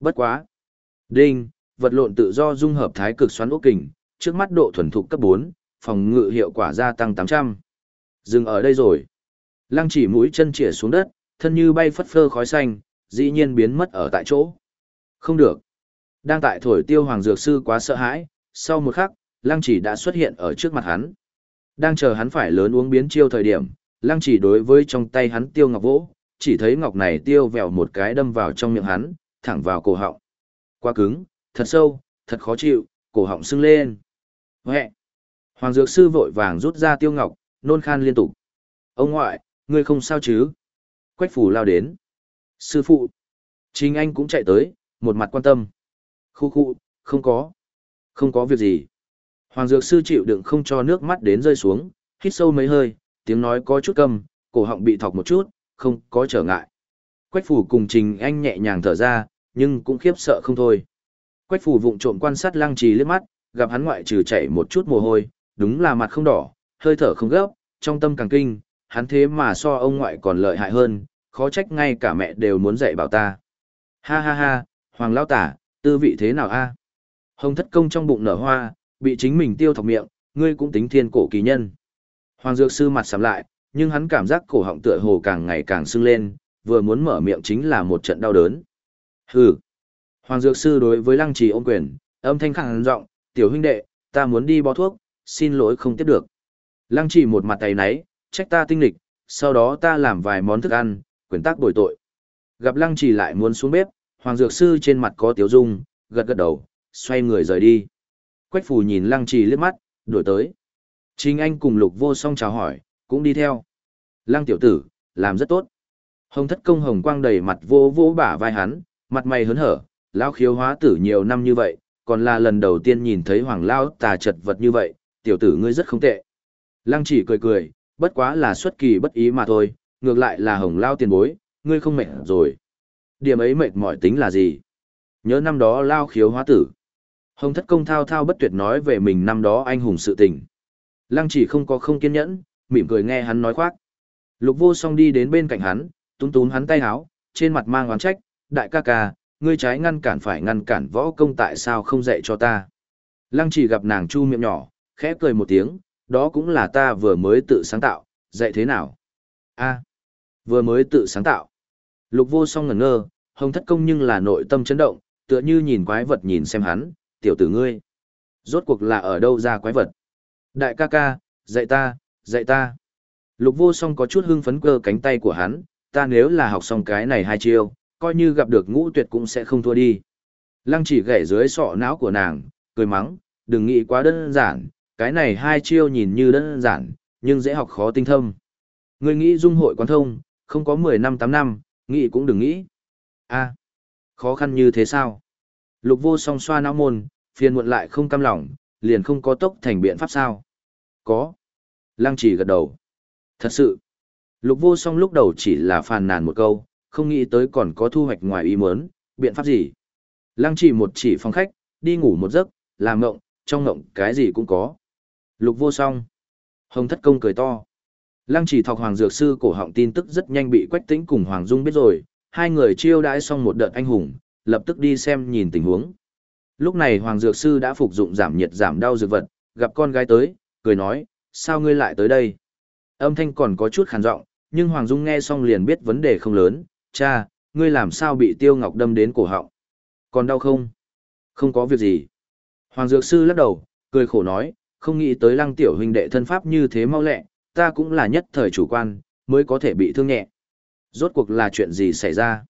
Bất quá. Đinh, vật lộn tự do dung hợp thái cực xoắn ốc kình, trước mắt độ thuần thục cấp 4, phòng ngự hiệu quả gia tăng 800. Dừng ở đây rồi. Lăng chỉ mũi chân chĩa xuống đất, thân như bay phất phơ khói xanh, dĩ nhiên biến mất ở tại chỗ. Không được. Đang tại thổi tiêu hoàng dược sư quá sợ hãi, sau một khắc, lăng chỉ đã xuất hiện ở trước mặt hắn. Đang chờ hắn phải lớn uống biến chiêu thời điểm, lăng chỉ đối với trong tay hắn tiêu ngọc vỗ, chỉ thấy ngọc này tiêu vèo một cái đâm vào trong miệng hắn, thẳng vào cổ họng. Quá cứng, thật sâu, thật khó chịu, cổ họng sưng lên. Huệ! Hoàng dược sư vội vàng rút ra tiêu ngọc, nôn khan liên tục. Ông ngoại, ngươi không sao chứ? Quách phủ lao đến. Sư phụ! Chính anh cũng chạy tới, một mặt quan tâm. Khu khu, không có. Không có việc gì. Hoàng dược sư chịu đựng không cho nước mắt đến rơi xuống, hít sâu mấy hơi, tiếng nói có chút câm, cổ họng bị thọc một chút, không có trở ngại. Quách phủ cùng Trình Anh nhẹ nhàng thở ra, nhưng cũng khiếp sợ không thôi. Quách phủ vụng trộm quan sát lăng trì liếc mắt, gặp hắn ngoại trừ chảy một chút mồ hôi, đúng là mặt không đỏ, hơi thở không gấp, trong tâm càng kinh, hắn thế mà so ông ngoại còn lợi hại hơn, khó trách ngay cả mẹ đều muốn dạy bảo ta. Ha ha ha, Hoàng Lao Tả, tư vị thế nào a? Hồng thất công trong bụng nở hoa, bị chính mình tiêu thọc miệng, ngươi cũng tính thiên cổ kỳ nhân. Hoàng Dược Sư mặt sầm lại, nhưng hắn cảm giác cổ họng tựa hồ càng ngày càng sưng lên, vừa muốn mở miệng chính là một trận đau đớn. Hừ. Hoàng Dược Sư đối với Lăng Trì ôm quyền, âm thanh khẳng giọng, tiểu huynh đệ, ta muốn đi bó thuốc, xin lỗi không tiếp được. Lăng Trì một mặt tay náy, trách ta tinh lịch, sau đó ta làm vài món thức ăn, quyền tác bồi tội. Gặp Lăng Trì lại muốn xuống bếp, Hoàng Dược Sư trên mặt có tiếu dung, gật gật đầu, xoay người rời đi. Quách Phù nhìn Lăng Trì liếc mắt, đuổi tới. Trình Anh cùng Lục Vô Song chào hỏi, cũng đi theo. Lăng tiểu tử, làm rất tốt. Hồng thất công hồng quang đầy mặt vô vô bả vai hắn, mặt mày hớn hở, lao khiếu hóa tử nhiều năm như vậy, còn là lần đầu tiên nhìn thấy hoàng lao tà chật vật như vậy, tiểu tử ngươi rất không tệ. Lăng chỉ cười cười, bất quá là xuất kỳ bất ý mà thôi, ngược lại là hồng lao tiền bối, ngươi không mệt rồi. Điểm ấy mệt mỏi tính là gì? Nhớ năm đó lao khiếu hóa tử. Hồng thất công thao thao bất tuyệt nói về mình năm đó anh hùng sự tình. Lăng chỉ không có không kiên nhẫn, mỉm cười nghe hắn nói khoác. Lục vô song đi đến bên cạnh hắn, túm túm hắn tay háo, trên mặt mang oán trách, đại ca ca, ngươi trái ngăn cản phải ngăn cản võ công tại sao không dạy cho ta. Lăng chỉ gặp nàng chu miệng nhỏ, khẽ cười một tiếng, đó cũng là ta vừa mới tự sáng tạo, dạy thế nào? a vừa mới tự sáng tạo. Lục vô song ngẩn ngơ, hồng thất công nhưng là nội tâm chấn động, tựa như nhìn quái vật nhìn xem hắn, tiểu tử ngươi. Rốt cuộc là ở đâu ra quái vật? Đại ca ca, dạy ta, dạy ta. Lục vô song có chút hưng phấn cơ cánh tay của hắn, ta nếu là học xong cái này hai chiêu, coi như gặp được ngũ tuyệt cũng sẽ không thua đi. Lăng chỉ gãy dưới sọ não của nàng, cười mắng, đừng nghĩ quá đơn giản, cái này hai chiêu nhìn như đơn giản, nhưng dễ học khó tinh thâm. Người nghĩ dung hội quán thông, không có 10 năm 8 năm, nghĩ cũng đừng nghĩ. a khó khăn như thế sao? Lục vô song xoa não môn, phiền muộn lại không cam lòng, liền không có tốc thành biện pháp sao? Có. Lăng chỉ gật đầu. Thật sự. Lục vô song lúc đầu chỉ là phàn nàn một câu, không nghĩ tới còn có thu hoạch ngoài ý muốn, biện pháp gì. Lăng chỉ một chỉ phòng khách, đi ngủ một giấc, làm ngộng, trong ngộng cái gì cũng có. Lục vô song. Hồng thất công cười to. Lăng chỉ thọc Hoàng Dược Sư cổ họng tin tức rất nhanh bị Quách Tĩnh cùng Hoàng Dung biết rồi, hai người chiêu đãi xong một đợt anh hùng, lập tức đi xem nhìn tình huống. Lúc này Hoàng Dược Sư đã phục dụng giảm nhiệt giảm đau dược vật, gặp con gái tới, cười nói, sao ngươi lại tới đây? Âm thanh còn có chút khàn giọng, nhưng Hoàng Dung nghe xong liền biết vấn đề không lớn, cha, ngươi làm sao bị Tiêu Ngọc đâm đến cổ họng? Còn đau không? Không có việc gì. Hoàng Dược Sư lắc đầu, cười khổ nói, không nghĩ tới lăng tiểu huynh đệ thân pháp như thế mau lẹ, ta cũng là nhất thời chủ quan, mới có thể bị thương nhẹ. Rốt cuộc là chuyện gì xảy ra?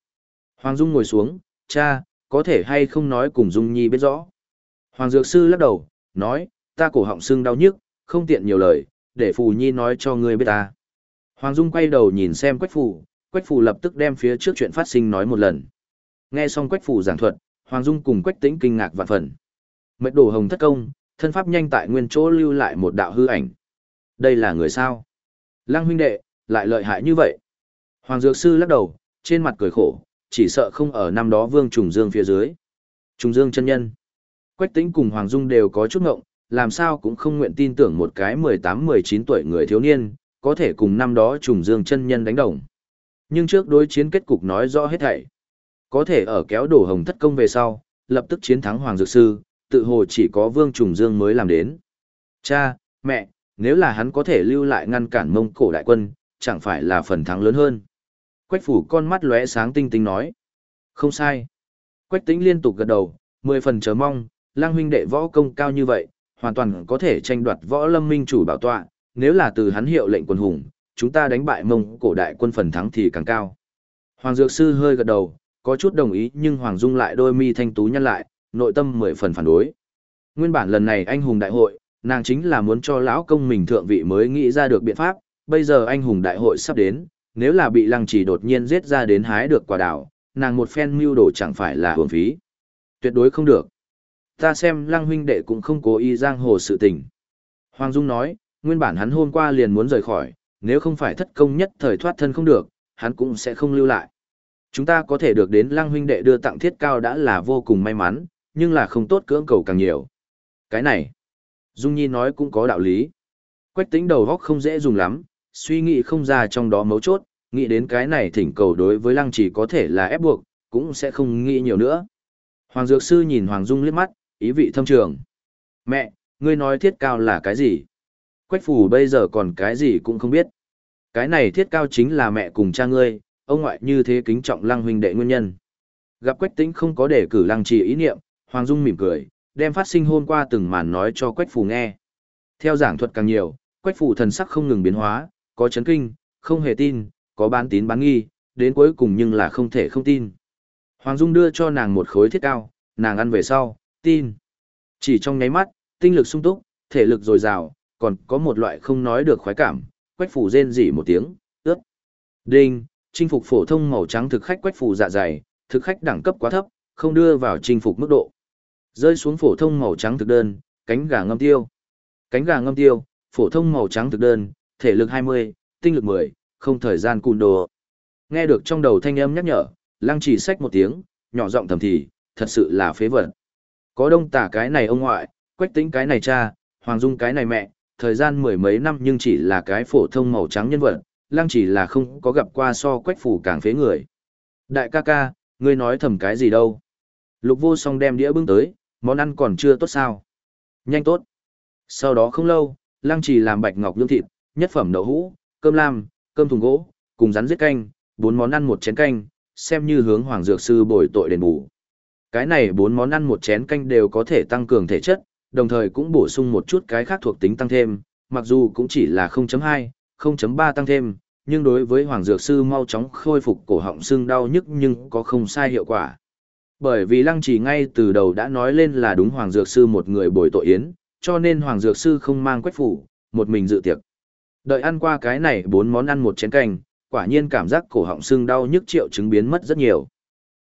Hoàng Dung ngồi xuống, cha, có thể hay không nói cùng Dung Nhi biết rõ. Hoàng Dược Sư lắc đầu, nói, ta cổ họng sưng đau nhức, không tiện nhiều lời, để Phù Nhi nói cho ngươi biết ta. Hoàng Dung quay đầu nhìn xem Quách Phủ, Quách Phủ lập tức đem phía trước chuyện phát sinh nói một lần. Nghe xong Quách Phủ giảng thuật, Hoàng Dung cùng Quách Tĩnh kinh ngạc vạn phần. Mệnh đổ hồng thất công, thân pháp nhanh tại nguyên chỗ lưu lại một đạo hư ảnh. Đây là người sao? Lăng huynh đệ, lại lợi hại như vậy. Hoàng Dược Sư lắc đầu, trên mặt cười khổ, chỉ sợ không ở năm đó Vương Trùng Dương phía dưới. Trùng Dương chân nhân. Quách Tĩnh cùng Hoàng Dung đều có chút ngộng, làm sao cũng không nguyện tin tưởng một cái 18-19 tuổi người thiếu niên, có thể cùng năm đó trùng dương chân nhân đánh đồng. Nhưng trước đối chiến kết cục nói rõ hết thảy. Có thể ở kéo đổ hồng thất công về sau, lập tức chiến thắng Hoàng Dược Sư, tự hồ chỉ có Vương Trùng Dương mới làm đến. Cha, mẹ, nếu là hắn có thể lưu lại ngăn cản mông cổ đại quân, chẳng phải là phần thắng lớn hơn. Quách phủ con mắt lóe sáng tinh tinh nói. Không sai. Quách tĩnh liên tục gật đầu, mười phần chờ mong, lang huynh đệ võ công cao như vậy, hoàn toàn có thể tranh đoạt võ lâm minh chủ bảo tọa, nếu là từ hắn hiệu lệnh quân hùng, chúng ta đánh bại mông cổ đại quân phần thắng thì càng cao. Hoàng Dược Sư hơi gật đầu, có chút đồng ý nhưng Hoàng Dung lại đôi mi thanh tú nhăn lại, nội tâm mười phần phản đối. Nguyên bản lần này anh hùng đại hội, nàng chính là muốn cho lão công mình thượng vị mới nghĩ ra được biện pháp, bây giờ anh hùng đại hội sắp đến, nếu là bị lăng chỉ đột nhiên giết ra đến hái được quả đảo, nàng một phen mưu đồ chẳng phải là hưởng phí. Tuyệt đối không được. Ta xem lăng huynh đệ cũng không cố ý giang hồ sự tình. Hoàng Dung nói, nguyên bản hắn hôm qua liền muốn rời khỏi, nếu không phải thất công nhất thời thoát thân không được, hắn cũng sẽ không lưu lại. Chúng ta có thể được đến lăng huynh đệ đưa tặng thiết cao đã là vô cùng may mắn, nhưng là không tốt cưỡng cầu càng nhiều. Cái này, Dung Nhi nói cũng có đạo lý. Quách tính đầu góc không dễ dùng lắm, suy nghĩ không ra trong đó mấu chốt, nghĩ đến cái này thỉnh cầu đối với lăng chỉ có thể là ép buộc, cũng sẽ không nghĩ nhiều nữa. Hoàng Dược Sư nhìn Hoàng Dung liếc mắt, ý vị thâm trường. Mẹ, ngươi nói thiết cao là cái gì? Quách phủ bây giờ còn cái gì cũng không biết. Cái này thiết cao chính là mẹ cùng cha ngươi, ông ngoại như thế kính trọng lăng huynh đệ nguyên nhân. Gặp Quách Tĩnh không có để cử lăng trì ý niệm, Hoàng Dung mỉm cười, đem phát sinh hôm qua từng màn nói cho Quách Phủ nghe. Theo giảng thuật càng nhiều, Quách Phủ thần sắc không ngừng biến hóa, có chấn kinh, không hề tin, có bán tín bán nghi, đến cuối cùng nhưng là không thể không tin. Hoàng Dung đưa cho nàng một khối thiết cao, nàng ăn về sau, tin. Chỉ trong nháy mắt, tinh lực sung túc, thể lực dồi dào, còn có một loại không nói được khoái cảm, Quách phủ rên rỉ một tiếng, ướt. Đinh, chinh phục phổ thông màu trắng thực khách Quách phủ dạ dày, thực khách đẳng cấp quá thấp, không đưa vào chinh phục mức độ. Rơi xuống phổ thông màu trắng thực đơn, cánh gà ngâm tiêu. Cánh gà ngâm tiêu, phổ thông màu trắng thực đơn, thể lực 20, tinh lực 10, không thời gian cùn đồ. Nghe được trong đầu thanh âm nhắc nhở, lăng chỉ sách một tiếng, nhỏ giọng thầm thì, thật sự là phế vật. Có đông tả cái này ông ngoại, quách tính cái này cha, hoàng dung cái này mẹ, thời gian mười mấy năm nhưng chỉ là cái phổ thông màu trắng nhân vật, lăng chỉ là không có gặp qua so quách phủ càng phế người. Đại ca ca, ngươi nói thầm cái gì đâu? Lục vô song đem đĩa bưng tới, món ăn còn chưa tốt sao? Nhanh tốt. Sau đó không lâu, lăng chỉ làm bạch ngọc lương thịt, nhất phẩm đậu hũ, cơm lam, cơm thùng gỗ, cùng rắn giết canh, bốn món ăn một chén canh, xem như hướng hoàng dược sư bồi tội đền bù. Cái này bốn món ăn một chén canh đều có thể tăng cường thể chất, đồng thời cũng bổ sung một chút cái khác thuộc tính tăng thêm, mặc dù cũng chỉ là 0.2, 0.3 tăng thêm, nhưng đối với hoàng dược sư mau chóng khôi phục cổ họng xương đau nhức nhưng có không sai hiệu quả. Bởi vì lăng trì ngay từ đầu đã nói lên là đúng Hoàng Dược Sư một người bồi tội yến, cho nên Hoàng Dược Sư không mang quách phủ, một mình dự tiệc. Đợi ăn qua cái này bốn món ăn một chén canh, quả nhiên cảm giác cổ họng sưng đau nhức triệu chứng biến mất rất nhiều.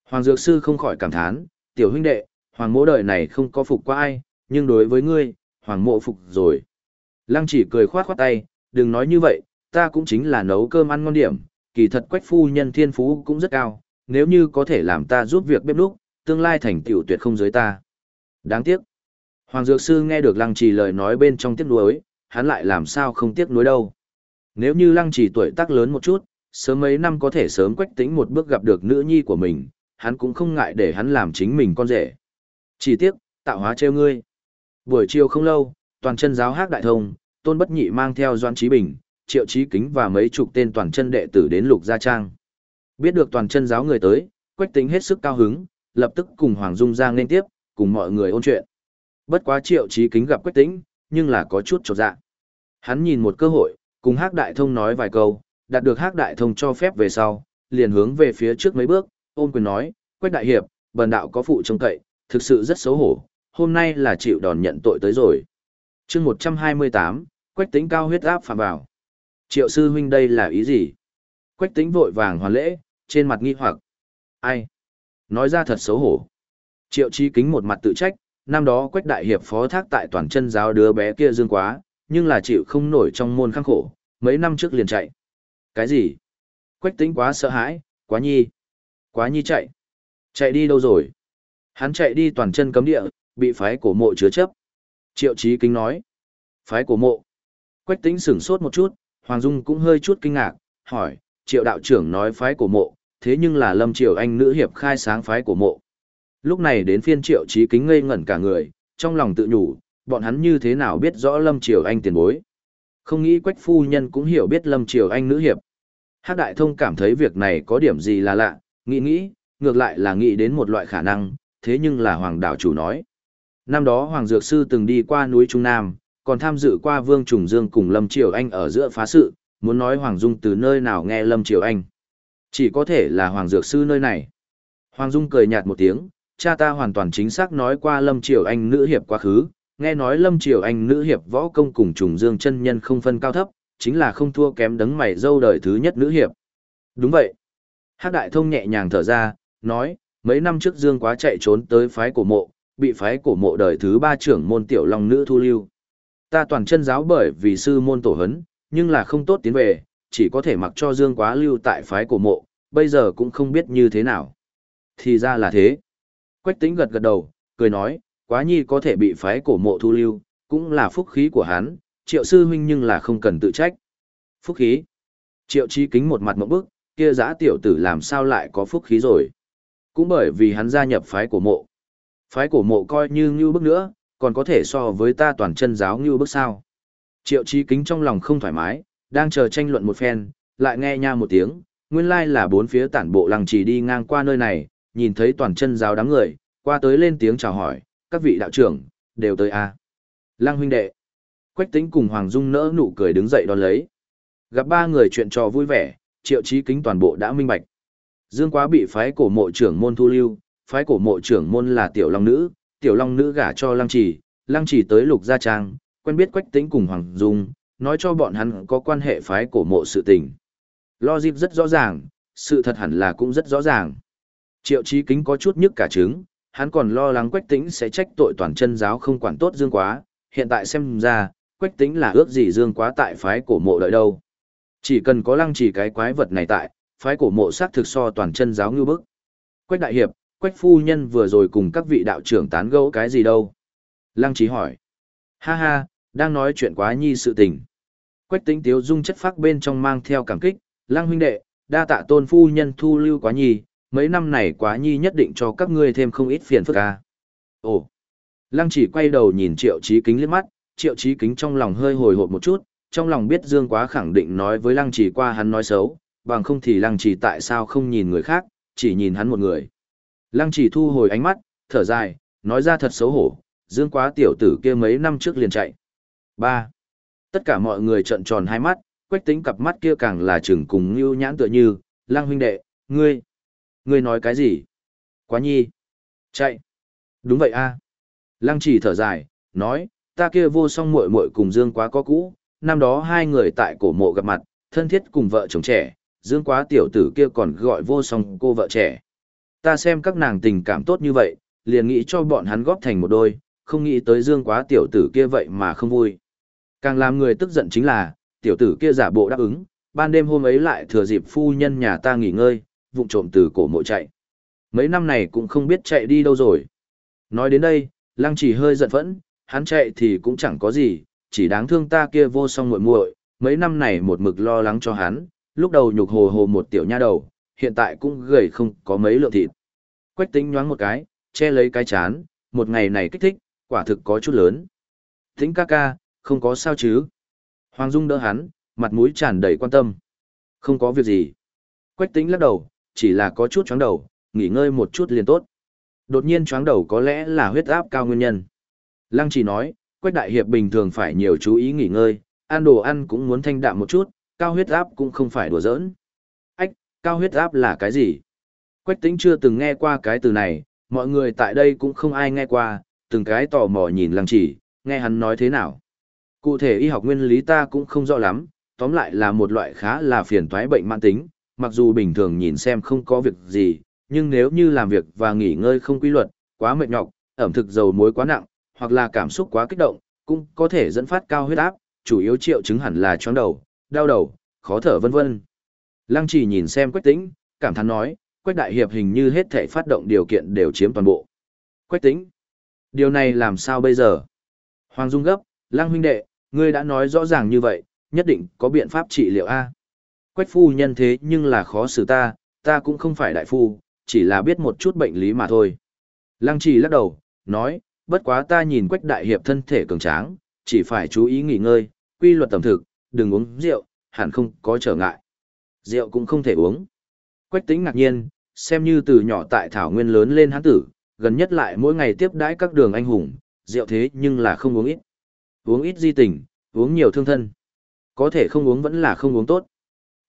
Hoàng Dược Sư không khỏi cảm thán, tiểu huynh đệ, Hoàng mỗ đời này không có phục qua ai, nhưng đối với ngươi, Hoàng mộ phục rồi. Lăng chỉ cười khoát khoát tay, đừng nói như vậy, ta cũng chính là nấu cơm ăn ngon điểm, kỳ thật quách phu nhân thiên phú cũng rất cao, nếu như có thể làm ta giúp việc bếp núc, tương lai thành tựu tuyệt không dưới ta. Đáng tiếc. Hoàng Dược Sư nghe được Lăng Trì lời nói bên trong tiếc nuối, hắn lại làm sao không tiếc nuối đâu. Nếu như Lăng Trì tuổi tác lớn một chút, sớm mấy năm có thể sớm quách tính một bước gặp được nữ nhi của mình, hắn cũng không ngại để hắn làm chính mình con rể. Chỉ tiếc, tạo hóa treo ngươi. Buổi chiều không lâu, toàn chân giáo hát đại thông, Tôn Bất Nhị mang theo Doan Trí Bình, Triệu Trí Kính và mấy chục tên toàn chân đệ tử đến Lục Gia Trang. Biết được toàn chân giáo người tới, Quách Tính hết sức cao hứng, lập tức cùng Hoàng Dung Giang lên tiếp, cùng mọi người ôn chuyện. Bất quá triệu trí kính gặp Quách Tĩnh, nhưng là có chút trột dạ. Hắn nhìn một cơ hội, cùng Hắc Đại Thông nói vài câu, đạt được Hắc Đại Thông cho phép về sau, liền hướng về phía trước mấy bước, ôn quyền nói, Quách Đại Hiệp, bần đạo có phụ trông cậy, thực sự rất xấu hổ, hôm nay là chịu đòn nhận tội tới rồi. chương 128, Quách Tĩnh cao huyết áp phạm vào. Triệu sư huynh đây là ý gì? Quách Tĩnh vội vàng hoàn lễ, trên mặt nghi hoặc. Ai? Nói ra thật xấu hổ. Triệu Chí Kính một mặt tự trách, năm đó Quách Đại Hiệp phó thác tại toàn chân giáo đứa bé kia dương quá, nhưng là chịu không nổi trong môn khăng khổ, mấy năm trước liền chạy. Cái gì? Quách tính quá sợ hãi, quá nhi. Quá nhi chạy. Chạy đi đâu rồi? Hắn chạy đi toàn chân cấm địa, bị phái cổ mộ chứa chấp. Triệu Chí Kính nói. Phái cổ mộ. Quách tĩnh sửng sốt một chút, Hoàng Dung cũng hơi chút kinh ngạc, hỏi, triệu đạo trưởng nói phái cổ mộ, thế nhưng là Lâm Triều Anh nữ hiệp khai sáng phái của mộ. Lúc này đến phiên Triệu Chí Kính ngây ngẩn cả người, trong lòng tự nhủ, bọn hắn như thế nào biết rõ Lâm Triều Anh tiền bối. Không nghĩ Quách phu nhân cũng hiểu biết Lâm Triều Anh nữ hiệp. Hắc Đại Thông cảm thấy việc này có điểm gì là lạ, nghĩ nghĩ, ngược lại là nghĩ đến một loại khả năng, thế nhưng là Hoàng đạo chủ nói. Năm đó Hoàng Dược Sư từng đi qua núi Trung Nam, còn tham dự qua Vương Trùng Dương cùng Lâm Triều Anh ở giữa phá sự, muốn nói Hoàng Dung từ nơi nào nghe Lâm Triều Anh. Chỉ có thể là Hoàng Dược Sư nơi này. Hoàng Dung cười nhạt một tiếng, cha ta hoàn toàn chính xác nói qua Lâm Triều Anh nữ hiệp quá khứ, nghe nói Lâm Triều Anh nữ hiệp võ công cùng trùng dương chân nhân không phân cao thấp, chính là không thua kém đấng mày dâu đời thứ nhất nữ hiệp. Đúng vậy. Hát Đại Thông nhẹ nhàng thở ra, nói, mấy năm trước Dương quá chạy trốn tới phái cổ mộ, bị phái cổ mộ đời thứ ba trưởng môn tiểu long nữ thu lưu. Ta toàn chân giáo bởi vì sư môn tổ hấn, nhưng là không tốt tiến về, chỉ có thể mặc cho Dương quá lưu tại phái cổ mộ, bây giờ cũng không biết như thế nào. Thì ra là thế. Quách tính gật gật đầu, cười nói, quá nhi có thể bị phái cổ mộ thu lưu, cũng là phúc khí của hắn, triệu sư huynh nhưng là không cần tự trách. Phúc khí. Triệu chi kính một mặt một bức, kia giã tiểu tử làm sao lại có phúc khí rồi. Cũng bởi vì hắn gia nhập phái cổ mộ. Phái cổ mộ coi như ngưu bức nữa, còn có thể so với ta toàn chân giáo ngưu bức sao. Triệu chi kính trong lòng không thoải mái, đang chờ tranh luận một phen, lại nghe nha một tiếng, nguyên lai là bốn phía tản bộ làng trì đi ngang qua nơi này, nhìn thấy toàn chân giáo đám người, qua tới lên tiếng chào hỏi, các vị đạo trưởng, đều tới a à. Lăng huynh đệ. Quách tính cùng Hoàng Dung nỡ nụ cười đứng dậy đón lấy. Gặp ba người chuyện trò vui vẻ, triệu trí kính toàn bộ đã minh bạch. Dương quá bị phái cổ mộ trưởng môn thu lưu, phái cổ mộ trưởng môn là tiểu long nữ, tiểu long nữ gả cho lăng trì, lăng trì tới lục gia trang, quen biết quách tính cùng Hoàng Dung, nói cho bọn hắn có quan hệ phái cổ mộ sự tình. Logic rất rõ ràng, sự thật hẳn là cũng rất rõ ràng. Triệu chí kính có chút nhức cả trứng, hắn còn lo lắng quách tính sẽ trách tội toàn chân giáo không quản tốt dương quá, hiện tại xem ra, quách tính là ước gì dương quá tại phái cổ mộ đợi đâu. Chỉ cần có lăng trì cái quái vật này tại, phái cổ mộ xác thực so toàn chân giáo như bức. Quách đại hiệp, quách phu nhân vừa rồi cùng các vị đạo trưởng tán gẫu cái gì đâu. Lăng chỉ hỏi. Ha ha, đang nói chuyện quá nhi sự tình. Quách tính tiếu dung chất phác bên trong mang theo cảm kích, lăng huynh đệ, đa tạ tôn phu nhân thu lưu quá nhi, mấy năm này quá nhi nhất định cho các ngươi thêm không ít phiền phức ca. Ồ! Lăng chỉ quay đầu nhìn triệu trí kính liếc mắt, triệu trí kính trong lòng hơi hồi hộp một chút, trong lòng biết Dương quá khẳng định nói với lăng chỉ qua hắn nói xấu, bằng không thì lăng chỉ tại sao không nhìn người khác, chỉ nhìn hắn một người. Lăng chỉ thu hồi ánh mắt, thở dài, nói ra thật xấu hổ, Dương quá tiểu tử kia mấy năm trước liền chạy. 3. Tất cả mọi người trợn tròn hai mắt, quách tính cặp mắt kia càng là trừng cùng như nhãn tựa như, lăng huynh đệ, ngươi. Ngươi nói cái gì? Quá nhi. Chạy. Đúng vậy a. Lăng chỉ thở dài, nói, ta kia vô song muội muội cùng Dương quá có cũ, năm đó hai người tại cổ mộ gặp mặt, thân thiết cùng vợ chồng trẻ, Dương quá tiểu tử kia còn gọi vô song cô vợ trẻ. Ta xem các nàng tình cảm tốt như vậy, liền nghĩ cho bọn hắn góp thành một đôi, không nghĩ tới Dương quá tiểu tử kia vậy mà không vui. Càng làm người tức giận chính là, tiểu tử kia giả bộ đáp ứng, ban đêm hôm ấy lại thừa dịp phu nhân nhà ta nghỉ ngơi, vụng trộm từ cổ mộ chạy. Mấy năm này cũng không biết chạy đi đâu rồi. Nói đến đây, lăng chỉ hơi giận phẫn, hắn chạy thì cũng chẳng có gì, chỉ đáng thương ta kia vô song muội muội, mấy năm này một mực lo lắng cho hắn, lúc đầu nhục hồ hồ một tiểu nha đầu, hiện tại cũng gầy không có mấy lượng thịt. Quách tính nhoáng một cái, che lấy cái chán, một ngày này kích thích, quả thực có chút lớn. Tính ca ca, không có sao chứ. Hoàng Dung đỡ hắn, mặt mũi tràn đầy quan tâm. Không có việc gì. Quách tính lắc đầu, chỉ là có chút chóng đầu, nghỉ ngơi một chút liền tốt. Đột nhiên chóng đầu có lẽ là huyết áp cao nguyên nhân. Lăng chỉ nói, Quách Đại Hiệp bình thường phải nhiều chú ý nghỉ ngơi, ăn đồ ăn cũng muốn thanh đạm một chút, cao huyết áp cũng không phải đùa giỡn. Cao huyết áp là cái gì? Quách tính chưa từng nghe qua cái từ này, mọi người tại đây cũng không ai nghe qua, từng cái tò mò nhìn lăng chỉ, nghe hắn nói thế nào. Cụ thể y học nguyên lý ta cũng không rõ lắm, tóm lại là một loại khá là phiền toái bệnh mãn tính, mặc dù bình thường nhìn xem không có việc gì, nhưng nếu như làm việc và nghỉ ngơi không quy luật, quá mệt nhọc, ẩm thực dầu muối quá nặng, hoặc là cảm xúc quá kích động, cũng có thể dẫn phát cao huyết áp, chủ yếu triệu chứng hẳn là chóng đầu, đau đầu, khó thở vân vân. Lăng chỉ nhìn xem Quách Tĩnh, cảm thán nói, Quách Đại Hiệp hình như hết thể phát động điều kiện đều chiếm toàn bộ. Quách Tĩnh, điều này làm sao bây giờ? Hoàng Dung gấp, Lăng huynh đệ, ngươi đã nói rõ ràng như vậy, nhất định có biện pháp trị liệu A. Quách phu nhân thế nhưng là khó xử ta, ta cũng không phải đại phu, chỉ là biết một chút bệnh lý mà thôi. Lăng Chỉ lắc đầu, nói, bất quá ta nhìn quách đại hiệp thân thể cường tráng, chỉ phải chú ý nghỉ ngơi, quy luật tầm thực, đừng uống rượu, hẳn không có trở ngại. Rượu cũng không thể uống. Quách tính ngạc nhiên, xem như từ nhỏ tại Thảo Nguyên lớn lên hán tử, gần nhất lại mỗi ngày tiếp đãi các đường anh hùng, rượu thế nhưng là không uống ít. Uống ít di tình, uống nhiều thương thân. Có thể không uống vẫn là không uống tốt.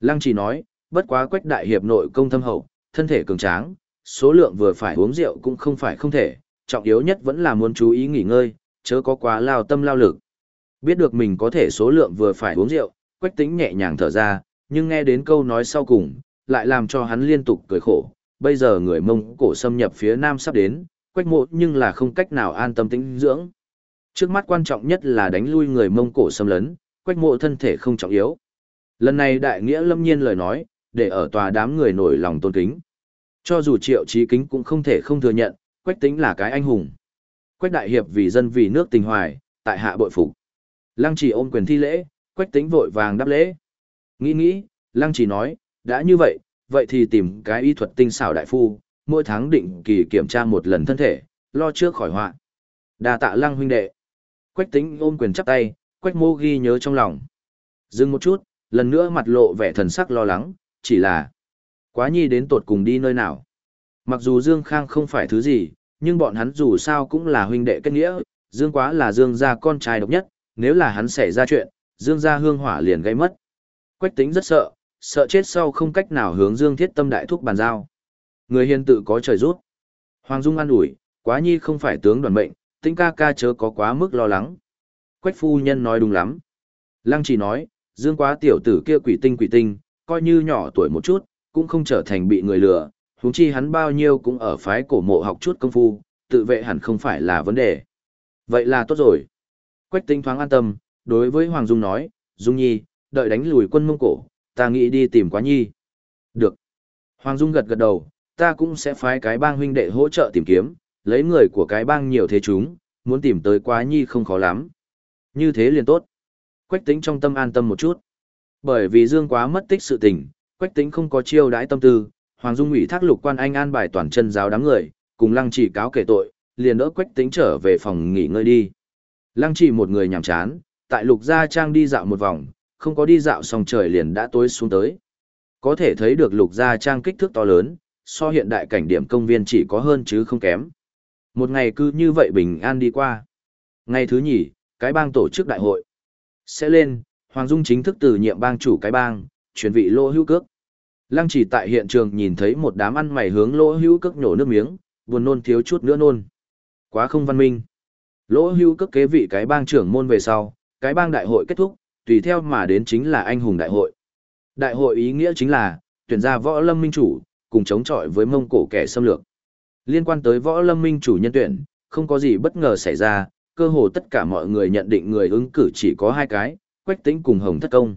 Lăng chỉ nói, bất quá quách đại hiệp nội công thâm hậu, thân thể cường tráng, số lượng vừa phải uống rượu cũng không phải không thể, trọng yếu nhất vẫn là muốn chú ý nghỉ ngơi, chớ có quá lao tâm lao lực. Biết được mình có thể số lượng vừa phải uống rượu, quách tính nhẹ nhàng thở ra, nhưng nghe đến câu nói sau cùng, lại làm cho hắn liên tục cười khổ. Bây giờ người mông cổ xâm nhập phía nam sắp đến, quách mộ nhưng là không cách nào an tâm tĩnh dưỡng. Trước mắt quan trọng nhất là đánh lui người mông cổ xâm lấn, quách mộ thân thể không trọng yếu. Lần này đại nghĩa lâm nhiên lời nói, để ở tòa đám người nổi lòng tôn kính. Cho dù triệu trí kính cũng không thể không thừa nhận, quách tính là cái anh hùng. Quách đại hiệp vì dân vì nước tình hoài, tại hạ bội phục. Lăng chỉ ôm quyền thi lễ, quách tính vội vàng đáp lễ. Nghĩ nghĩ, lăng chỉ nói, đã như vậy, vậy thì tìm cái y thuật tinh xảo đại phu, mỗi tháng định kỳ kiểm tra một lần thân thể, lo trước khỏi họa. Đa tạ lăng huynh đệ. Quách Tĩnh ôm quyền chắp tay, quách mô ghi nhớ trong lòng. Dừng một chút, lần nữa mặt lộ vẻ thần sắc lo lắng, chỉ là quá nhi đến tột cùng đi nơi nào. Mặc dù Dương Khang không phải thứ gì, nhưng bọn hắn dù sao cũng là huynh đệ kết nghĩa, Dương quá là Dương gia con trai độc nhất, nếu là hắn xảy ra chuyện, Dương gia hương hỏa liền gây mất. Quách tính rất sợ, sợ chết sau không cách nào hướng Dương thiết tâm đại thúc bàn giao. Người hiền tự có trời rút. Hoàng Dung an ủi, quá nhi không phải tướng đoàn mệnh, tính ca ca chớ có quá mức lo lắng. Quách phu nhân nói đúng lắm. Lăng chỉ nói, Dương quá tiểu tử kia quỷ tinh quỷ tinh, coi như nhỏ tuổi một chút, cũng không trở thành bị người lừa, huống chi hắn bao nhiêu cũng ở phái cổ mộ học chút công phu, tự vệ hẳn không phải là vấn đề. Vậy là tốt rồi. Quách tính thoáng an tâm, đối với Hoàng Dung nói, Dung Nhi, đợi đánh lùi quân Mông Cổ, ta nghĩ đi tìm quá nhi. Được. Hoàng Dung gật gật đầu, ta cũng sẽ phái cái bang huynh đệ hỗ trợ tìm kiếm, lấy người của cái bang nhiều thế chúng, muốn tìm tới quá nhi không khó lắm. Như thế liền tốt. Quách tính trong tâm an tâm một chút. Bởi vì Dương quá mất tích sự tình, Quách tính không có chiêu đãi tâm tư, Hoàng Dung ủy thác lục quan anh an bài toàn chân giáo đám người, cùng lăng chỉ cáo kể tội, liền đỡ Quách tính trở về phòng nghỉ ngơi đi. Lăng chỉ một người nhàm chán, tại lục gia trang đi dạo một vòng, không có đi dạo xong trời liền đã tối xuống tới. Có thể thấy được lục gia trang kích thước to lớn, so hiện đại cảnh điểm công viên chỉ có hơn chứ không kém. Một ngày cứ như vậy bình an đi qua. Ngày thứ nhì, cái bang tổ chức đại hội. Sẽ lên, Hoàng Dung chính thức từ nhiệm bang chủ cái bang, chuyển vị lô hữu cước. Lăng chỉ tại hiện trường nhìn thấy một đám ăn mày hướng lỗ hữu cước nhổ nước miếng, buồn nôn thiếu chút nữa nôn. Quá không văn minh. Lỗ hữu cước kế vị cái bang trưởng môn về sau, cái bang đại hội kết thúc, tùy theo mà đến chính là anh hùng đại hội. Đại hội ý nghĩa chính là, tuyển ra võ lâm minh chủ, cùng chống chọi với mông cổ kẻ xâm lược. Liên quan tới võ lâm minh chủ nhân tuyển, không có gì bất ngờ xảy ra, cơ hồ tất cả mọi người nhận định người ứng cử chỉ có hai cái, Quách Tĩnh cùng Hồng Thất Công.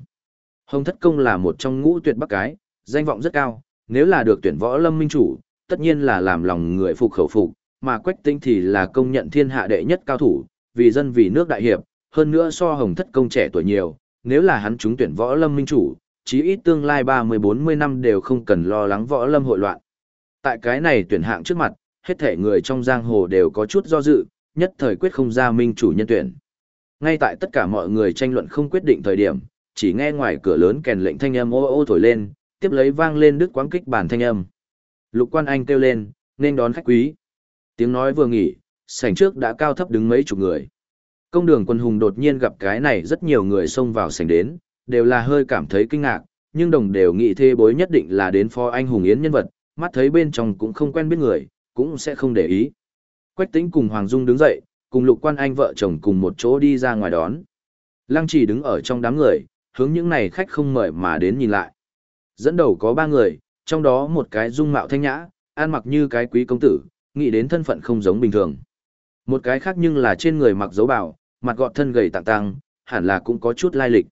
Hồng Thất Công là một trong ngũ tuyệt bắc cái, danh vọng rất cao, nếu là được tuyển võ lâm minh chủ, tất nhiên là làm lòng người phục khẩu phục, mà Quách Tĩnh thì là công nhận thiên hạ đệ nhất cao thủ, vì dân vì nước đại hiệp, hơn nữa so Hồng Thất Công trẻ tuổi nhiều, nếu là hắn trúng tuyển võ lâm minh chủ, chí ít tương lai 30-40 năm đều không cần lo lắng võ lâm hội loạn. Tại cái này tuyển hạng trước mặt, hết thể người trong giang hồ đều có chút do dự, nhất thời quyết không ra minh chủ nhân tuyển. Ngay tại tất cả mọi người tranh luận không quyết định thời điểm, chỉ nghe ngoài cửa lớn kèn lệnh thanh âm ô ô thổi lên, tiếp lấy vang lên đứt quáng kích bản thanh âm. Lục quan anh kêu lên, nên đón khách quý. Tiếng nói vừa nghỉ, sảnh trước đã cao thấp đứng mấy chục người. Công đường quân hùng đột nhiên gặp cái này rất nhiều người xông vào sảnh đến, đều là hơi cảm thấy kinh ngạc, nhưng đồng đều nghĩ thê bối nhất định là đến phó anh hùng yến nhân vật, mắt thấy bên trong cũng không quen biết người, cũng sẽ không để ý. Quách tĩnh cùng Hoàng Dung đứng dậy, cùng lục quan anh vợ chồng cùng một chỗ đi ra ngoài đón. Lăng chỉ đứng ở trong đám người, hướng những này khách không mời mà đến nhìn lại. Dẫn đầu có ba người, trong đó một cái dung mạo thanh nhã, an mặc như cái quý công tử, nghĩ đến thân phận không giống bình thường. Một cái khác nhưng là trên người mặc dấu bảo, mặt gọt thân gầy tạng tăng, hẳn là cũng có chút lai lịch.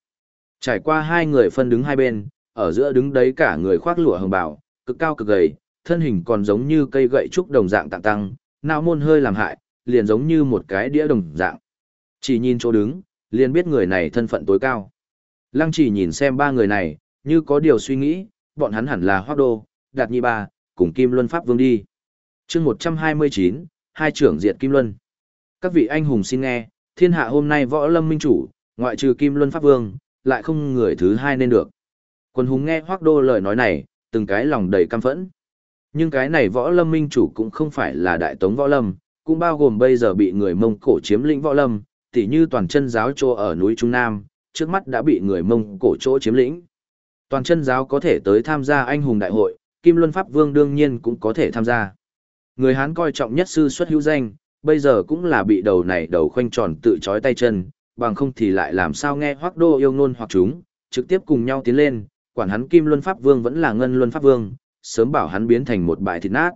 Trải qua hai người phân đứng hai bên, ở giữa đứng đấy cả người khoác lụa hồng bảo cực cao cực gầy, thân hình còn giống như cây gậy trúc đồng dạng tạng tăng, não môn hơi làm hại, liền giống như một cái đĩa đồng dạng. Chỉ nhìn chỗ đứng, liền biết người này thân phận tối cao. Lăng chỉ nhìn xem ba người này, như có điều suy nghĩ, bọn hắn hẳn là Hoác Đô, Đạt nhi Ba, cùng Kim Luân Pháp Vương đi. chương 129, hai trưởng diệt Kim Luân. Các vị anh hùng xin nghe, thiên hạ hôm nay võ lâm minh chủ, ngoại trừ Kim Luân Pháp Vương, lại không người thứ hai nên được. Quân hùng nghe Hoác Đô lời nói này, từng cái lòng đầy căm phẫn. Nhưng cái này võ lâm minh chủ cũng không phải là đại tống võ lâm, cũng bao gồm bây giờ bị người Mông Cổ chiếm lĩnh võ lâm, tỉ như toàn chân giáo chỗ ở núi Trung Nam, trước mắt đã bị người Mông Cổ chỗ chiếm lĩnh. Toàn chân giáo có thể tới tham gia anh hùng đại hội, Kim Luân Pháp Vương đương nhiên cũng có thể tham gia. Người Hán coi trọng nhất sư xuất hữu danh, bây giờ cũng là bị đầu này đầu khoanh tròn tự trói tay chân, bằng không thì lại làm sao nghe hoác đô yêu ngôn hoặc chúng, trực tiếp cùng nhau tiến lên, quản hắn Kim Luân Pháp Vương vẫn là Ngân Luân Pháp Vương, sớm bảo hắn biến thành một bại thịt nát.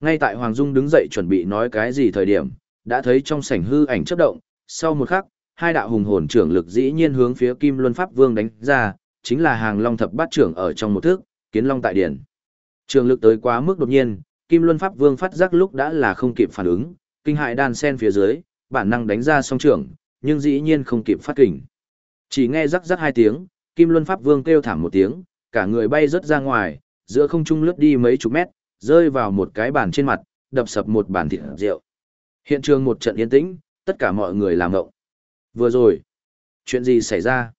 Ngay tại Hoàng Dung đứng dậy chuẩn bị nói cái gì thời điểm, đã thấy trong sảnh hư ảnh chớp động, sau một khắc, hai đạo hùng hồn trưởng lực dĩ nhiên hướng phía Kim Luân Pháp Vương đánh ra, chính là hàng long thập bát trưởng ở trong một thước, kiến long tại điển. Trường lực tới quá mức đột nhiên, Kim Luân Pháp Vương phát giác lúc đã là không kịp phản ứng, kinh hại đan sen phía dưới, bản năng đánh ra song trưởng, nhưng dĩ nhiên không kịp phát kình. Chỉ nghe rắc rắc hai tiếng, Kim Luân Pháp Vương kêu thảm một tiếng, cả người bay rất ra ngoài, giữa không trung lướt đi mấy chục mét, rơi vào một cái bàn trên mặt, đập sập một bàn thịt rượu. Hiện trường một trận yên tĩnh, tất cả mọi người làm ngộng. Vừa rồi, chuyện gì xảy ra?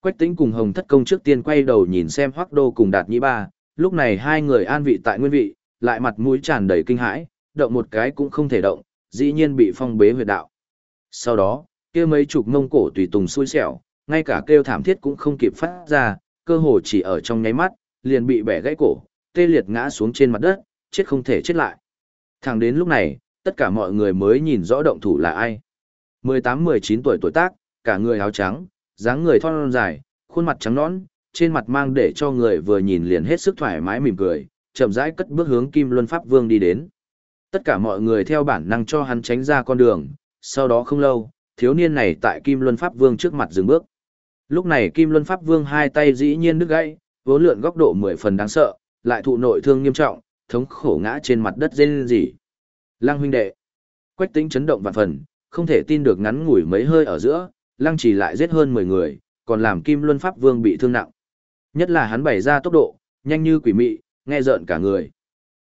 Quách Tĩnh cùng Hồng Thất Công trước tiên quay đầu nhìn xem Hoắc Đô cùng Đạt Nhĩ Ba, lúc này hai người an vị tại nguyên vị, lại mặt mũi tràn đầy kinh hãi, động một cái cũng không thể động, dĩ nhiên bị phong bế huyệt đạo. Sau đó, kia mấy chục mông cổ tùy tùng xui xẻo, ngay cả kêu thảm thiết cũng không kịp phát ra, cơ hồ chỉ ở trong nháy mắt, liền bị bẻ gãy cổ, tê liệt ngã xuống trên mặt đất, chết không thể chết lại. Thẳng đến lúc này, tất cả mọi người mới nhìn rõ động thủ là ai. 18-19 tuổi tuổi tác, cả người áo trắng, dáng người thon dài, khuôn mặt trắng nõn, trên mặt mang để cho người vừa nhìn liền hết sức thoải mái mỉm cười, chậm rãi cất bước hướng Kim Luân Pháp Vương đi đến. Tất cả mọi người theo bản năng cho hắn tránh ra con đường, sau đó không lâu, thiếu niên này tại Kim Luân Pháp Vương trước mặt dừng bước. Lúc này Kim Luân Pháp Vương hai tay dĩ nhiên đứt gãy, vốn lượn góc độ mười phần đáng sợ, lại thụ nội thương nghiêm trọng, thống khổ ngã trên mặt đất rên rỉ. Lăng huynh đệ. Quách tính chấn động vạn phần, không thể tin được ngắn ngủi mấy hơi ở giữa, lăng chỉ lại giết hơn 10 người, còn làm Kim Luân Pháp Vương bị thương nặng. Nhất là hắn bày ra tốc độ, nhanh như quỷ mị, nghe rợn cả người.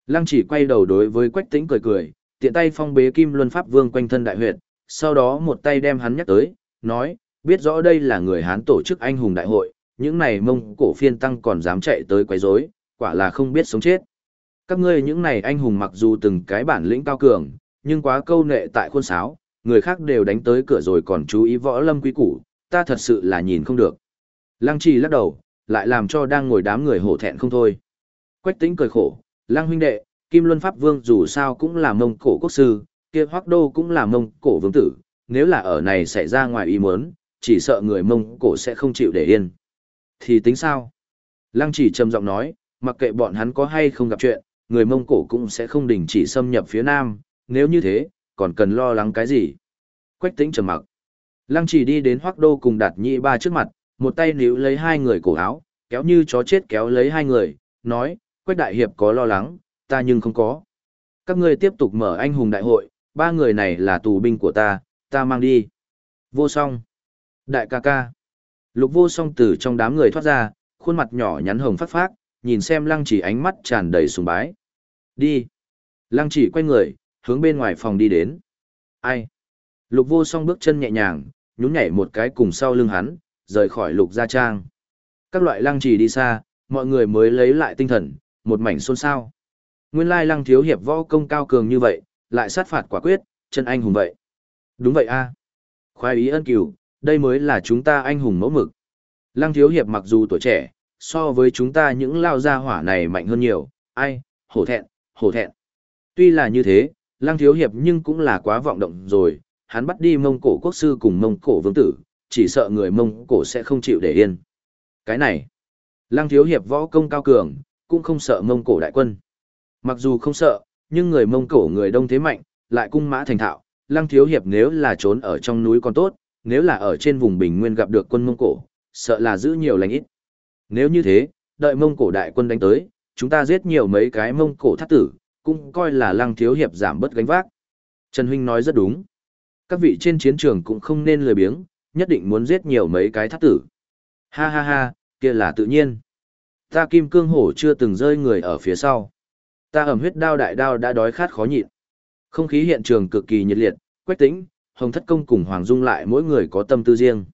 Lăng chỉ quay đầu đối với Quách Tĩnh cười cười, tiện tay phong bế Kim Luân Pháp Vương quanh thân đại huyệt, sau đó một tay đem hắn nhắc tới, nói, biết rõ đây là người Hán tổ chức anh hùng đại hội, những này mông cổ phiên tăng còn dám chạy tới quấy rối, quả là không biết sống chết. Các ngươi những này anh hùng mặc dù từng cái bản lĩnh cao cường, nhưng quá câu nệ tại khuôn sáo, người khác đều đánh tới cửa rồi còn chú ý võ lâm quý củ, ta thật sự là nhìn không được. Lăng trì lắc đầu, lại làm cho đang ngồi đám người hổ thẹn không thôi. Quách tính cười khổ, lăng huynh đệ, Kim Luân Pháp Vương dù sao cũng là mông cổ quốc sư, kia hoác đô cũng là mông cổ vương tử, nếu là ở này xảy ra ngoài ý muốn, chỉ sợ người mông cổ sẽ không chịu để yên. Thì tính sao? Lăng chỉ trầm giọng nói, mặc kệ bọn hắn có hay không gặp chuyện, người mông cổ cũng sẽ không đình chỉ xâm nhập phía nam, nếu như thế, còn cần lo lắng cái gì? Quách tính trầm mặc. Lăng chỉ đi đến hoác đô cùng đạt nhị ba trước mặt, một tay níu lấy hai người cổ áo, kéo như chó chết kéo lấy hai người, nói, Quách đại hiệp có lo lắng, ta nhưng không có. Các ngươi tiếp tục mở anh hùng đại hội, ba người này là tù binh của ta, ta mang đi. Vô song. Đại ca ca. Lục vô song từ trong đám người thoát ra, khuôn mặt nhỏ nhắn hồng phát phát, nhìn xem lăng chỉ ánh mắt tràn đầy sùng bái. Đi. Lăng chỉ quay người, hướng bên ngoài phòng đi đến. Ai? Lục vô song bước chân nhẹ nhàng, nhún nhảy một cái cùng sau lưng hắn, rời khỏi lục gia trang. Các loại lăng chỉ đi xa, mọi người mới lấy lại tinh thần, một mảnh xôn xao. Nguyên lai lăng thiếu hiệp võ công cao cường như vậy, lại sát phạt quả quyết, chân anh hùng vậy. Đúng vậy a. Khoái ý ân cửu, đây mới là chúng ta anh hùng mẫu mực. Lăng thiếu hiệp mặc dù tuổi trẻ, so với chúng ta những lao gia hỏa này mạnh hơn nhiều, ai, hổ thẹn, hổ thẹn. Tuy là như thế, lăng thiếu hiệp nhưng cũng là quá vọng động rồi, hắn bắt đi mông cổ quốc sư cùng mông cổ vương tử, chỉ sợ người mông cổ sẽ không chịu để yên. Cái này, lăng thiếu hiệp võ công cao cường, cũng không sợ mông cổ đại quân. Mặc dù không sợ, nhưng người mông cổ người đông thế mạnh, lại cung mã thành thạo, lăng thiếu hiệp nếu là trốn ở trong núi còn tốt, nếu là ở trên vùng bình nguyên gặp được quân mông cổ, sợ là giữ nhiều lành ít. Nếu như thế, đợi mông cổ đại quân đánh tới, chúng ta giết nhiều mấy cái mông cổ thắt tử, cũng coi là lăng thiếu hiệp giảm bớt gánh vác. Trần Huynh nói rất đúng. Các vị trên chiến trường cũng không nên lười biếng, nhất định muốn giết nhiều mấy cái thắt tử. Ha ha ha, kia là tự nhiên. Ta kim cương hổ chưa từng rơi người ở phía sau. Ta ẩm huyết đao đại đao đã đói khát khó nhịn. Không khí hiện trường cực kỳ nhiệt liệt, Quách Tĩnh, Hồng Thất Công cùng Hoàng Dung lại mỗi người có tâm tư riêng.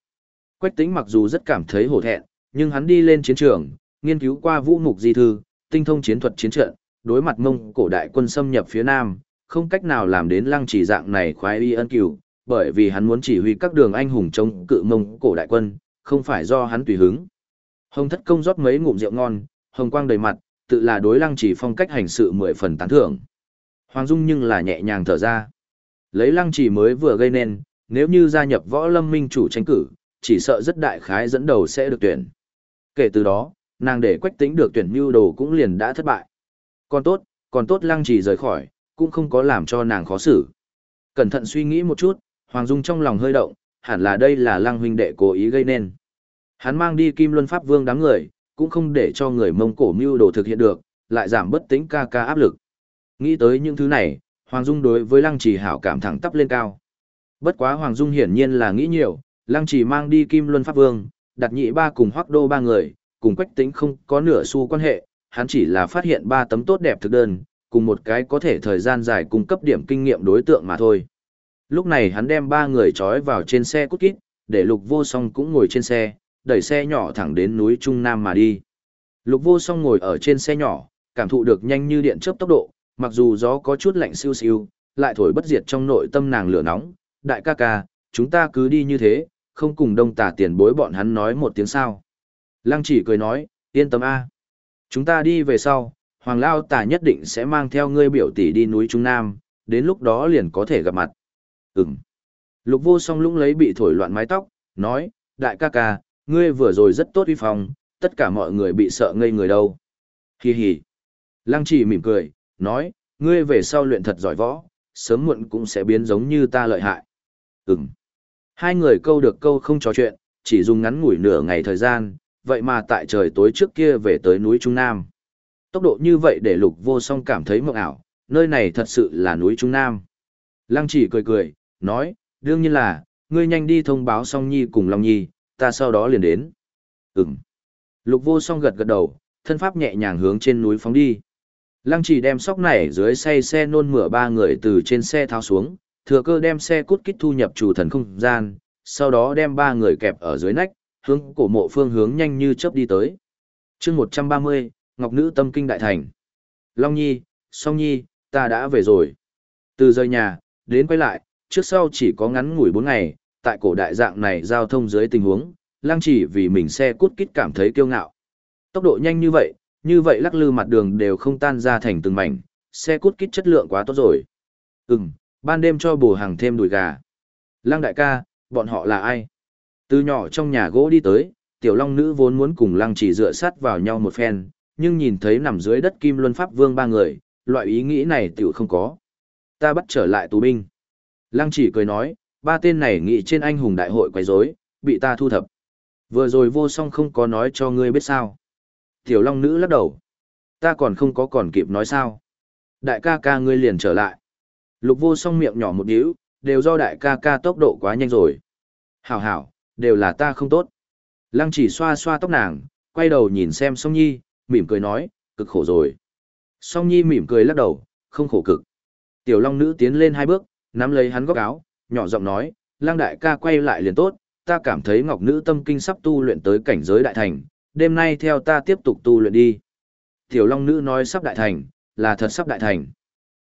Quách Tĩnh mặc dù rất cảm thấy hổ thẹn, nhưng hắn đi lên chiến trường, nghiên cứu qua vũ mục di thư, tinh thông chiến thuật chiến trận, đối mặt mông cổ đại quân xâm nhập phía nam, không cách nào làm đến lăng chỉ dạng này khoái y ân cửu, bởi vì hắn muốn chỉ huy các đường anh hùng chống cự mông cổ đại quân, không phải do hắn tùy hứng. Hồng thất công rót mấy ngụm rượu ngon, hồng quang đầy mặt, tự là đối lăng chỉ phong cách hành sự mười phần tán thưởng. Hoàng Dung nhưng là nhẹ nhàng thở ra. Lấy lăng chỉ mới vừa gây nên, nếu như gia nhập võ lâm minh chủ tranh cử, chỉ sợ rất đại khái dẫn đầu sẽ được tuyển. Kể từ đó, nàng để quách tính được tuyển mưu đồ cũng liền đã thất bại. Còn tốt, còn tốt lăng chỉ rời khỏi, cũng không có làm cho nàng khó xử. Cẩn thận suy nghĩ một chút, Hoàng Dung trong lòng hơi động, hẳn là đây là lăng huynh đệ cố ý gây nên. Hắn mang đi Kim Luân Pháp Vương đám người, cũng không để cho người Mông Cổ mưu đồ thực hiện được, lại giảm bất tính ca ca áp lực. Nghĩ tới những thứ này, Hoàng Dung đối với Lăng Trì hảo cảm thẳng tắp lên cao. Bất quá Hoàng Dung hiển nhiên là nghĩ nhiều, Lăng Trì mang đi Kim Luân Pháp Vương, đặt nhị ba cùng Hoắc Đô ba người, cùng Quách Tĩnh không có nửa xu quan hệ, hắn chỉ là phát hiện ba tấm tốt đẹp thực đơn, cùng một cái có thể thời gian dài cung cấp điểm kinh nghiệm đối tượng mà thôi. Lúc này hắn đem ba người trói vào trên xe cút kít, để lục vô song cũng ngồi trên xe, đẩy xe nhỏ thẳng đến núi Trung Nam mà đi. Lục vô song ngồi ở trên xe nhỏ, cảm thụ được nhanh như điện chớp tốc độ, mặc dù gió có chút lạnh siêu siêu, lại thổi bất diệt trong nội tâm nàng lửa nóng. Đại ca ca, chúng ta cứ đi như thế, không cùng đông tà tiền bối bọn hắn nói một tiếng sao. Lăng chỉ cười nói, yên tâm a Chúng ta đi về sau, Hoàng Lao tà nhất định sẽ mang theo ngươi biểu tỷ đi núi Trung Nam, đến lúc đó liền có thể gặp mặt. Ừm. Lục vô song lũng lấy bị thổi loạn mái tóc, nói, đại ca ca, ngươi vừa rồi rất tốt uy phong, tất cả mọi người bị sợ ngây người đâu. Hi hi. Lăng chỉ mỉm cười, nói, ngươi về sau luyện thật giỏi võ, sớm muộn cũng sẽ biến giống như ta lợi hại. Ừm. Hai người câu được câu không trò chuyện, chỉ dùng ngắn ngủi nửa ngày thời gian, vậy mà tại trời tối trước kia về tới núi Trung Nam. Tốc độ như vậy để lục vô song cảm thấy mộng ảo, nơi này thật sự là núi Trung Nam. Lăng chỉ cười cười, nói, đương nhiên là, ngươi nhanh đi thông báo song nhi cùng Long nhi, ta sau đó liền đến. Ừm. Lục vô song gật gật đầu, thân pháp nhẹ nhàng hướng trên núi phóng đi. Lăng chỉ đem sóc này dưới xe xe nôn mửa ba người từ trên xe tháo xuống, thừa cơ đem xe cút kích thu nhập chủ thần không gian, sau đó đem ba người kẹp ở dưới nách, hướng cổ mộ phương hướng nhanh như chớp đi tới. chương 130, Ngọc Nữ Tâm Kinh Đại Thành. Long Nhi, Song Nhi, ta đã về rồi. Từ rời nhà, đến quay lại, trước sau chỉ có ngắn ngủi 4 ngày, tại cổ đại dạng này giao thông dưới tình huống, lăng chỉ vì mình xe cút kít cảm thấy kiêu ngạo. Tốc độ nhanh như vậy, như vậy lắc lư mặt đường đều không tan ra thành từng mảnh, xe cút kít chất lượng quá tốt rồi. Ừm, ban đêm cho bổ hàng thêm đùi gà. Lăng đại ca, bọn họ là ai? Từ nhỏ trong nhà gỗ đi tới, tiểu long nữ vốn muốn cùng lăng chỉ dựa sát vào nhau một phen, nhưng nhìn thấy nằm dưới đất kim luân pháp vương ba người, loại ý nghĩ này tiểu không có. Ta bắt trở lại tù binh. Lăng chỉ cười nói, ba tên này nghị trên anh hùng đại hội quấy rối, bị ta thu thập. Vừa rồi vô song không có nói cho ngươi biết sao. Tiểu long nữ lắc đầu. Ta còn không có còn kịp nói sao. Đại ca ca ngươi liền trở lại. Lục vô song miệng nhỏ một điếu, đều do đại ca ca tốc độ quá nhanh rồi. Hảo hảo, đều là ta không tốt. Lăng chỉ xoa xoa tóc nàng, quay đầu nhìn xem song nhi, mỉm cười nói, cực khổ rồi. Song nhi mỉm cười lắc đầu, không khổ cực. Tiểu long nữ tiến lên hai bước, nắm lấy hắn góc áo, nhỏ giọng nói, lang đại ca quay lại liền tốt, ta cảm thấy ngọc nữ tâm kinh sắp tu luyện tới cảnh giới đại thành, đêm nay theo ta tiếp tục tu luyện đi. Tiểu long nữ nói sắp đại thành, là thật sắp đại thành.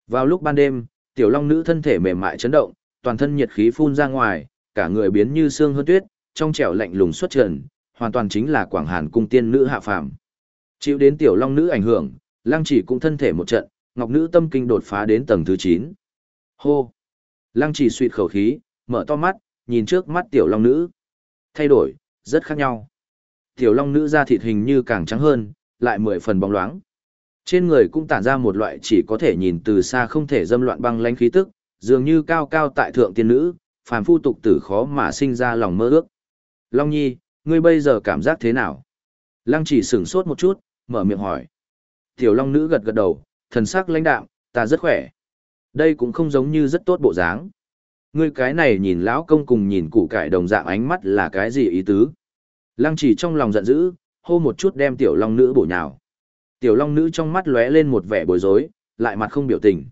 Vào lúc ban đêm, tiểu long nữ thân thể mềm mại chấn động, toàn thân nhiệt khí phun ra ngoài, cả người biến như xương hơn tuyết, trong trẻo lạnh lùng xuất trần, hoàn toàn chính là quảng hàn cung tiên nữ hạ phàm. Chịu đến tiểu long nữ ảnh hưởng, Lang chỉ cũng thân thể một trận, ngọc nữ tâm kinh đột phá đến tầng thứ 9. Hô! Lăng chỉ suyệt khẩu khí, mở to mắt, nhìn trước mắt tiểu long nữ. Thay đổi, rất khác nhau. Tiểu long nữ da thịt hình như càng trắng hơn, lại mười phần bóng loáng. Trên người cũng tản ra một loại chỉ có thể nhìn từ xa không thể dâm loạn băng lánh khí tức, dường như cao cao tại thượng tiên nữ, phàm phu tục tử khó mà sinh ra lòng mơ ước. Long Nhi, ngươi bây giờ cảm giác thế nào? Lăng chỉ sửng sốt một chút, mở miệng hỏi. Tiểu Long nữ gật gật đầu, thần sắc lãnh đạm, ta rất khỏe. Đây cũng không giống như rất tốt bộ dáng. Ngươi cái này nhìn lão công cùng nhìn củ cải đồng dạng ánh mắt là cái gì ý tứ? Lăng chỉ trong lòng giận dữ, hô một chút đem tiểu long nữ bổ nhào. Tiểu long nữ trong mắt lóe lên một vẻ bối rối, lại mặt không biểu tình.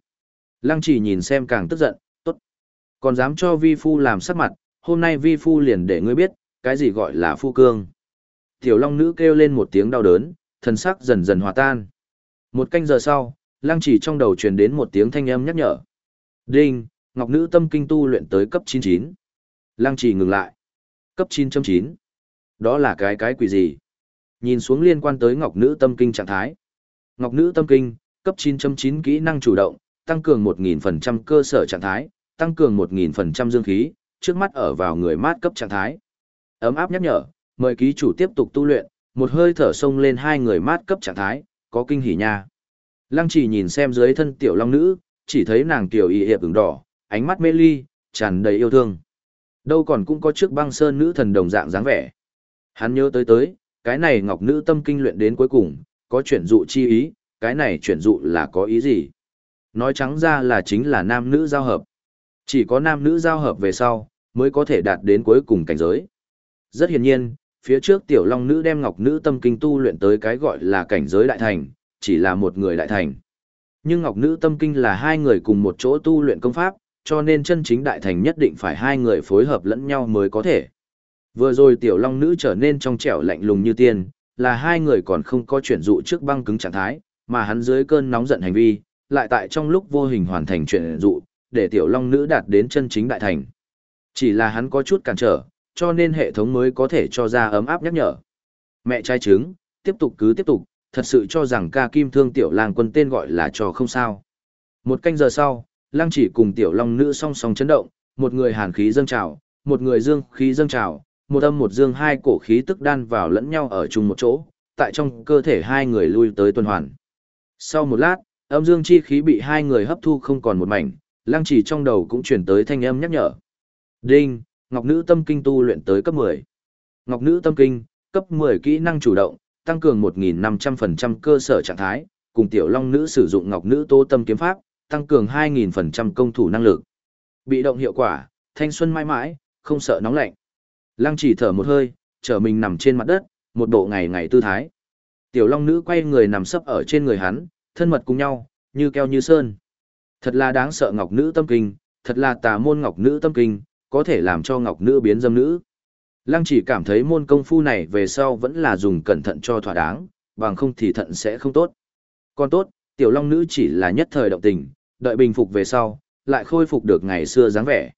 Lăng chỉ nhìn xem càng tức giận, tốt. Còn dám cho vi phu làm sắc mặt, hôm nay vi phu liền để ngươi biết, cái gì gọi là phu cương. Tiểu long nữ kêu lên một tiếng đau đớn, thần sắc dần dần hòa tan. Một canh giờ sau, lăng chỉ trong đầu truyền đến một tiếng thanh âm nhắc nhở. Đinh, ngọc nữ tâm kinh tu luyện tới cấp 99. Lăng chỉ ngừng lại. Cấp 9.9. Đó là cái cái quỷ gì? Nhìn xuống liên quan tới ngọc nữ tâm kinh trạng thái. Ngọc nữ tâm kinh, cấp 9.9 kỹ năng chủ động, tăng cường 1.000% cơ sở trạng thái, tăng cường 1.000% dương khí, trước mắt ở vào người mát cấp trạng thái. Ấm áp nhắc nhở, mời ký chủ tiếp tục tu luyện, một hơi thở sông lên hai người mát cấp trạng thái, có kinh hỉ nha. Lăng chỉ nhìn xem dưới thân tiểu long nữ, chỉ thấy nàng tiểu y hiệp ửng đỏ, ánh mắt mê ly, tràn đầy yêu thương. Đâu còn cũng có trước băng sơn nữ thần đồng dạng dáng vẻ. Hắn nhớ tới tới, cái này ngọc nữ tâm kinh luyện đến cuối cùng, có chuyển dụ chi ý, cái này chuyển dụ là có ý gì? Nói trắng ra là chính là nam nữ giao hợp. Chỉ có nam nữ giao hợp về sau, mới có thể đạt đến cuối cùng cảnh giới. Rất hiển nhiên, phía trước tiểu long nữ đem ngọc nữ tâm kinh tu luyện tới cái gọi là cảnh giới đại thành, chỉ là một người đại thành. Nhưng ngọc nữ tâm kinh là hai người cùng một chỗ tu luyện công pháp, cho nên chân chính đại thành nhất định phải hai người phối hợp lẫn nhau mới có thể. Vừa rồi tiểu long nữ trở nên trong trẻo lạnh lùng như tiên, là hai người còn không có chuyển dụ trước băng cứng trạng thái, mà hắn dưới cơn nóng giận hành vi, lại tại trong lúc vô hình hoàn thành chuyển dụ, để tiểu long nữ đạt đến chân chính đại thành. Chỉ là hắn có chút cản trở, cho nên hệ thống mới có thể cho ra ấm áp nhắc nhở. Mẹ trai trứng, tiếp tục cứ tiếp tục, thật sự cho rằng ca kim thương tiểu lang quân tên gọi là trò không sao. Một canh giờ sau, lang chỉ cùng tiểu long nữ song song chấn động, một người hàn khí dâng trào, một người dương khí dâng trào, một âm một dương hai cổ khí tức đan vào lẫn nhau ở chung một chỗ, tại trong cơ thể hai người lui tới tuần hoàn. Sau một lát, âm dương chi khí bị hai người hấp thu không còn một mảnh, lang chỉ trong đầu cũng chuyển tới thanh âm nhắc nhở. Đinh, Ngọc Nữ Tâm Kinh tu luyện tới cấp 10. Ngọc Nữ Tâm Kinh, cấp 10 kỹ năng chủ động, tăng cường 1.500% cơ sở trạng thái, cùng Tiểu Long Nữ sử dụng Ngọc Nữ Tô Tâm Kiếm Pháp, tăng cường 2.000% công thủ năng lực. Bị động hiệu quả, thanh xuân mãi mãi, không sợ nóng lạnh. Lăng chỉ thở một hơi, trở mình nằm trên mặt đất, một bộ ngày ngày tư thái. Tiểu Long Nữ quay người nằm sấp ở trên người hắn, thân mật cùng nhau, như keo như sơn. Thật là đáng sợ Ngọc Nữ Tâm Kinh, thật là tà môn Ngọc Nữ Tâm Kinh, có thể làm cho ngọc nữ biến dâm nữ. Lăng chỉ cảm thấy môn công phu này về sau vẫn là dùng cẩn thận cho thỏa đáng, bằng không thì thận sẽ không tốt. Còn tốt, tiểu long nữ chỉ là nhất thời động tình, đợi bình phục về sau, lại khôi phục được ngày xưa dáng vẻ.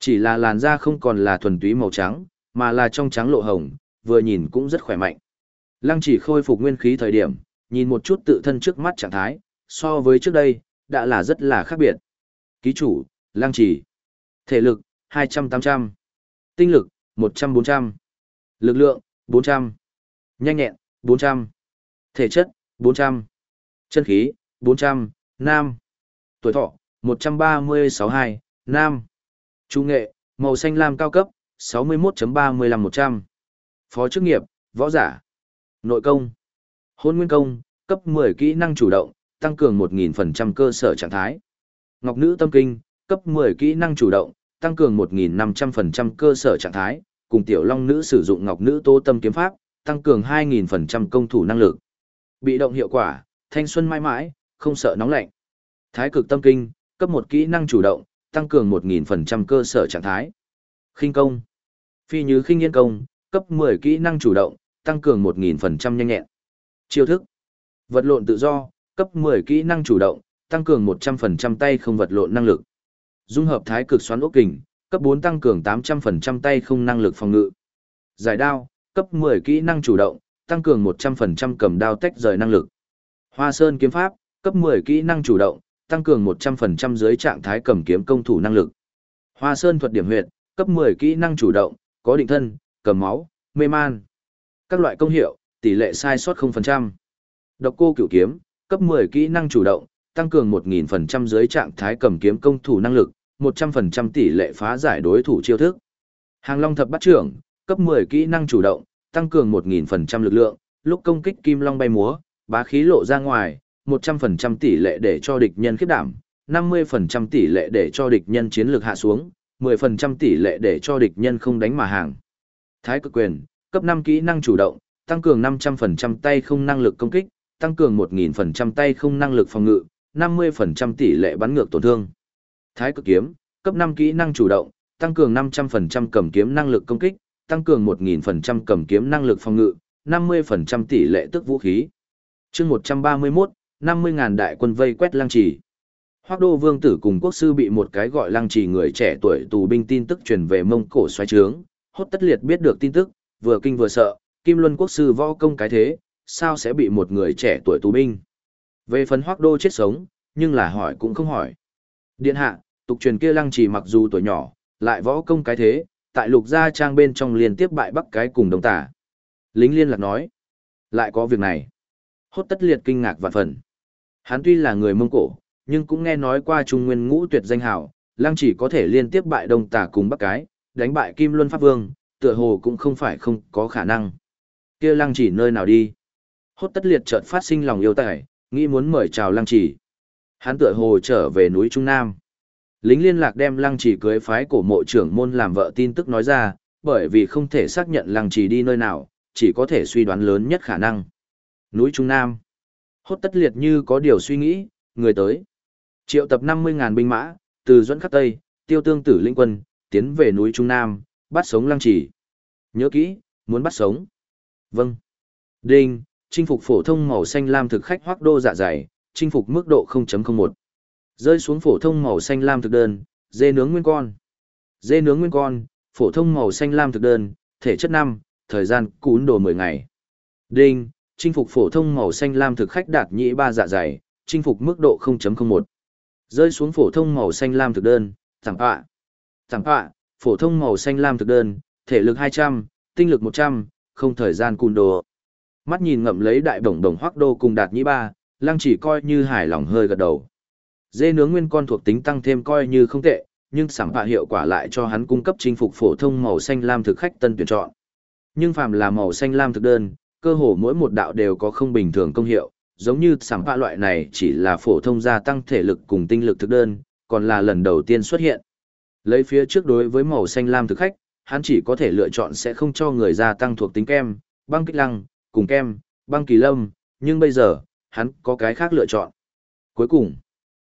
Chỉ là làn da không còn là thuần túy màu trắng, mà là trong trắng lộ hồng, vừa nhìn cũng rất khỏe mạnh. Lăng chỉ khôi phục nguyên khí thời điểm, nhìn một chút tự thân trước mắt trạng thái, so với trước đây, đã là rất là khác biệt. Ký chủ, Lăng chỉ. Thể lực, 200-800. Tinh lực, 100-400. Lực lượng, 400. Nhanh nhẹn, 400. Thể chất, 400. Chân khí, 400. Nam. Tuổi thọ, 136-2. Nam. Trung nghệ, màu xanh lam cao cấp, 61.35-100. Phó chức nghiệp, võ giả. Nội công. Hôn nguyên công, cấp 10 kỹ năng chủ động, tăng cường 1.000% cơ sở trạng thái. Ngọc nữ tâm kinh, cấp 10 kỹ năng chủ động, tăng cường 1.500% cơ sở trạng thái, cùng tiểu long nữ sử dụng ngọc nữ tô tâm kiếm pháp, tăng cường 2.000% công thủ năng lực. Bị động hiệu quả, thanh xuân mãi mãi, không sợ nóng lạnh. Thái cực tâm kinh, cấp một kỹ năng chủ động, tăng cường 1.000% cơ sở trạng thái. khinh công. Phi như khinh nghiên công, cấp 10 kỹ năng chủ động, tăng cường 1.000% nhanh nhẹn. Chiêu thức. Vật lộn tự do, cấp 10 kỹ năng chủ động, tăng cường 100% tay không vật lộn năng lực. Dung hợp thái cực xoắn ốc kình, cấp 4 tăng cường 800% tay không năng lực phòng ngự. Giải đao, cấp 10 kỹ năng chủ động, tăng cường 100% cầm đao tách rời năng lực. Hoa Sơn kiếm pháp, cấp 10 kỹ năng chủ động, tăng cường 100% dưới trạng thái cầm kiếm công thủ năng lực. Hoa Sơn thuật điểm huyệt, cấp 10 kỹ năng chủ động, có định thân, cầm máu, mê man. Các loại công hiệu, tỷ lệ sai sót 0%. Độc cô cửu kiếm, cấp 10 kỹ năng chủ động, tăng cường 1000% dưới trạng thái cầm kiếm công thủ năng lực, 100% tỷ lệ phá giải đối thủ chiêu thức. Hàng Long thập bắt trưởng, cấp 10 kỹ năng chủ động, tăng cường 1000% lực lượng, lúc công kích kim long bay múa, bá khí lộ ra ngoài, 100% tỷ lệ để cho địch nhân khiếp đảm, 50% tỷ lệ để cho địch nhân chiến lược hạ xuống, 10% tỷ lệ để cho địch nhân không đánh mà hàng. Thái cực quyền, cấp 5 kỹ năng chủ động, tăng cường 500% tay không năng lực công kích, tăng cường 1000% tay không năng lực phòng ngự, 50% tỷ lệ bắn ngược tổn thương. Thái cực kiếm, cấp 5 kỹ năng chủ động, tăng cường 500% cầm kiếm năng lực công kích, tăng cường 1000% cầm kiếm năng lực phòng ngự, 50% tỷ lệ tức vũ khí. Chương 131, 50.000 đại quân vây quét lăng trì. Hoắc Đô Vương tử cùng quốc sư bị một cái gọi lăng trì người trẻ tuổi tù binh tin tức truyền về Mông Cổ xoáy trướng, hốt tất liệt biết được tin tức, vừa kinh vừa sợ, Kim Luân quốc sư võ công cái thế, sao sẽ bị một người trẻ tuổi tù binh. Về phần Hoắc Đô chết sống, nhưng là hỏi cũng không hỏi. Điện hạ, tục truyền kia lăng trì mặc dù tuổi nhỏ, lại võ công cái thế, tại lục gia trang bên trong liên tiếp bại bắc cái cùng đồng tả. Lính liên lạc nói, lại có việc này. Hốt tất liệt kinh ngạc vạn phần. Hắn tuy là người Mông Cổ, nhưng cũng nghe nói qua Trung Nguyên ngũ tuyệt danh hào, lăng chỉ có thể liên tiếp bại đông tả cùng bắc cái, đánh bại Kim Luân Pháp Vương, tựa hồ cũng không phải không có khả năng. kia lăng chỉ nơi nào đi? Hốt tất liệt chợt phát sinh lòng yêu tài, nghĩ muốn mời chào lăng chỉ. Hắn tựa hồ trở về núi Trung Nam. Lính liên lạc đem lăng chỉ cưới phái cổ mộ trưởng môn làm vợ tin tức nói ra, bởi vì không thể xác nhận lăng chỉ đi nơi nào, chỉ có thể suy đoán lớn nhất khả năng. Núi Trung Nam. Hốt tất liệt như có điều suy nghĩ, người tới. Triệu tập 50.000 binh mã, từ Duẫn Khắc Tây, tiêu tương tử linh quân, tiến về núi Trung Nam, bắt sống lăng chỉ. Nhớ kỹ, muốn bắt sống. Vâng. Đinh, chinh phục phổ thông màu xanh lam thực khách hoác đô dạ dày, chinh phục mức độ 0.01. Rơi xuống phổ thông màu xanh lam thực đơn, dê nướng nguyên con. Dê nướng nguyên con, phổ thông màu xanh lam thực đơn, thể chất năm, thời gian cún đồ 10 ngày. Đinh, chinh phục phổ thông màu xanh lam thực khách đạt nhị ba dạ dày, chinh phục mức độ 0.01. Rơi xuống phổ thông màu xanh lam thực đơn, thẳng ạ. Thẳng ạ, phổ thông màu xanh lam thực đơn, thể lực 200, tinh lực 100, không thời gian cùn đồ. Mắt nhìn ngậm lấy đại đồng đồng hoác đô cùng đạt nhị ba, lăng chỉ coi như hài lòng hơi gật đầu. Dê nướng nguyên con thuộc tính tăng thêm coi như không tệ, nhưng sảng bạ hiệu quả lại cho hắn cung cấp chinh phục phổ thông màu xanh lam thực khách tân tuyển chọn. Nhưng phàm là màu xanh lam thực đơn, cơ hồ mỗi một đạo đều có không bình thường công hiệu, giống như sảng bạ loại này chỉ là phổ thông gia tăng thể lực cùng tinh lực thực đơn, còn là lần đầu tiên xuất hiện. Lấy phía trước đối với màu xanh lam thực khách, hắn chỉ có thể lựa chọn sẽ không cho người gia tăng thuộc tính kem, băng kích lăng, cùng kem, băng kỳ lâm, nhưng bây giờ, hắn có cái khác lựa chọn. Cuối cùng,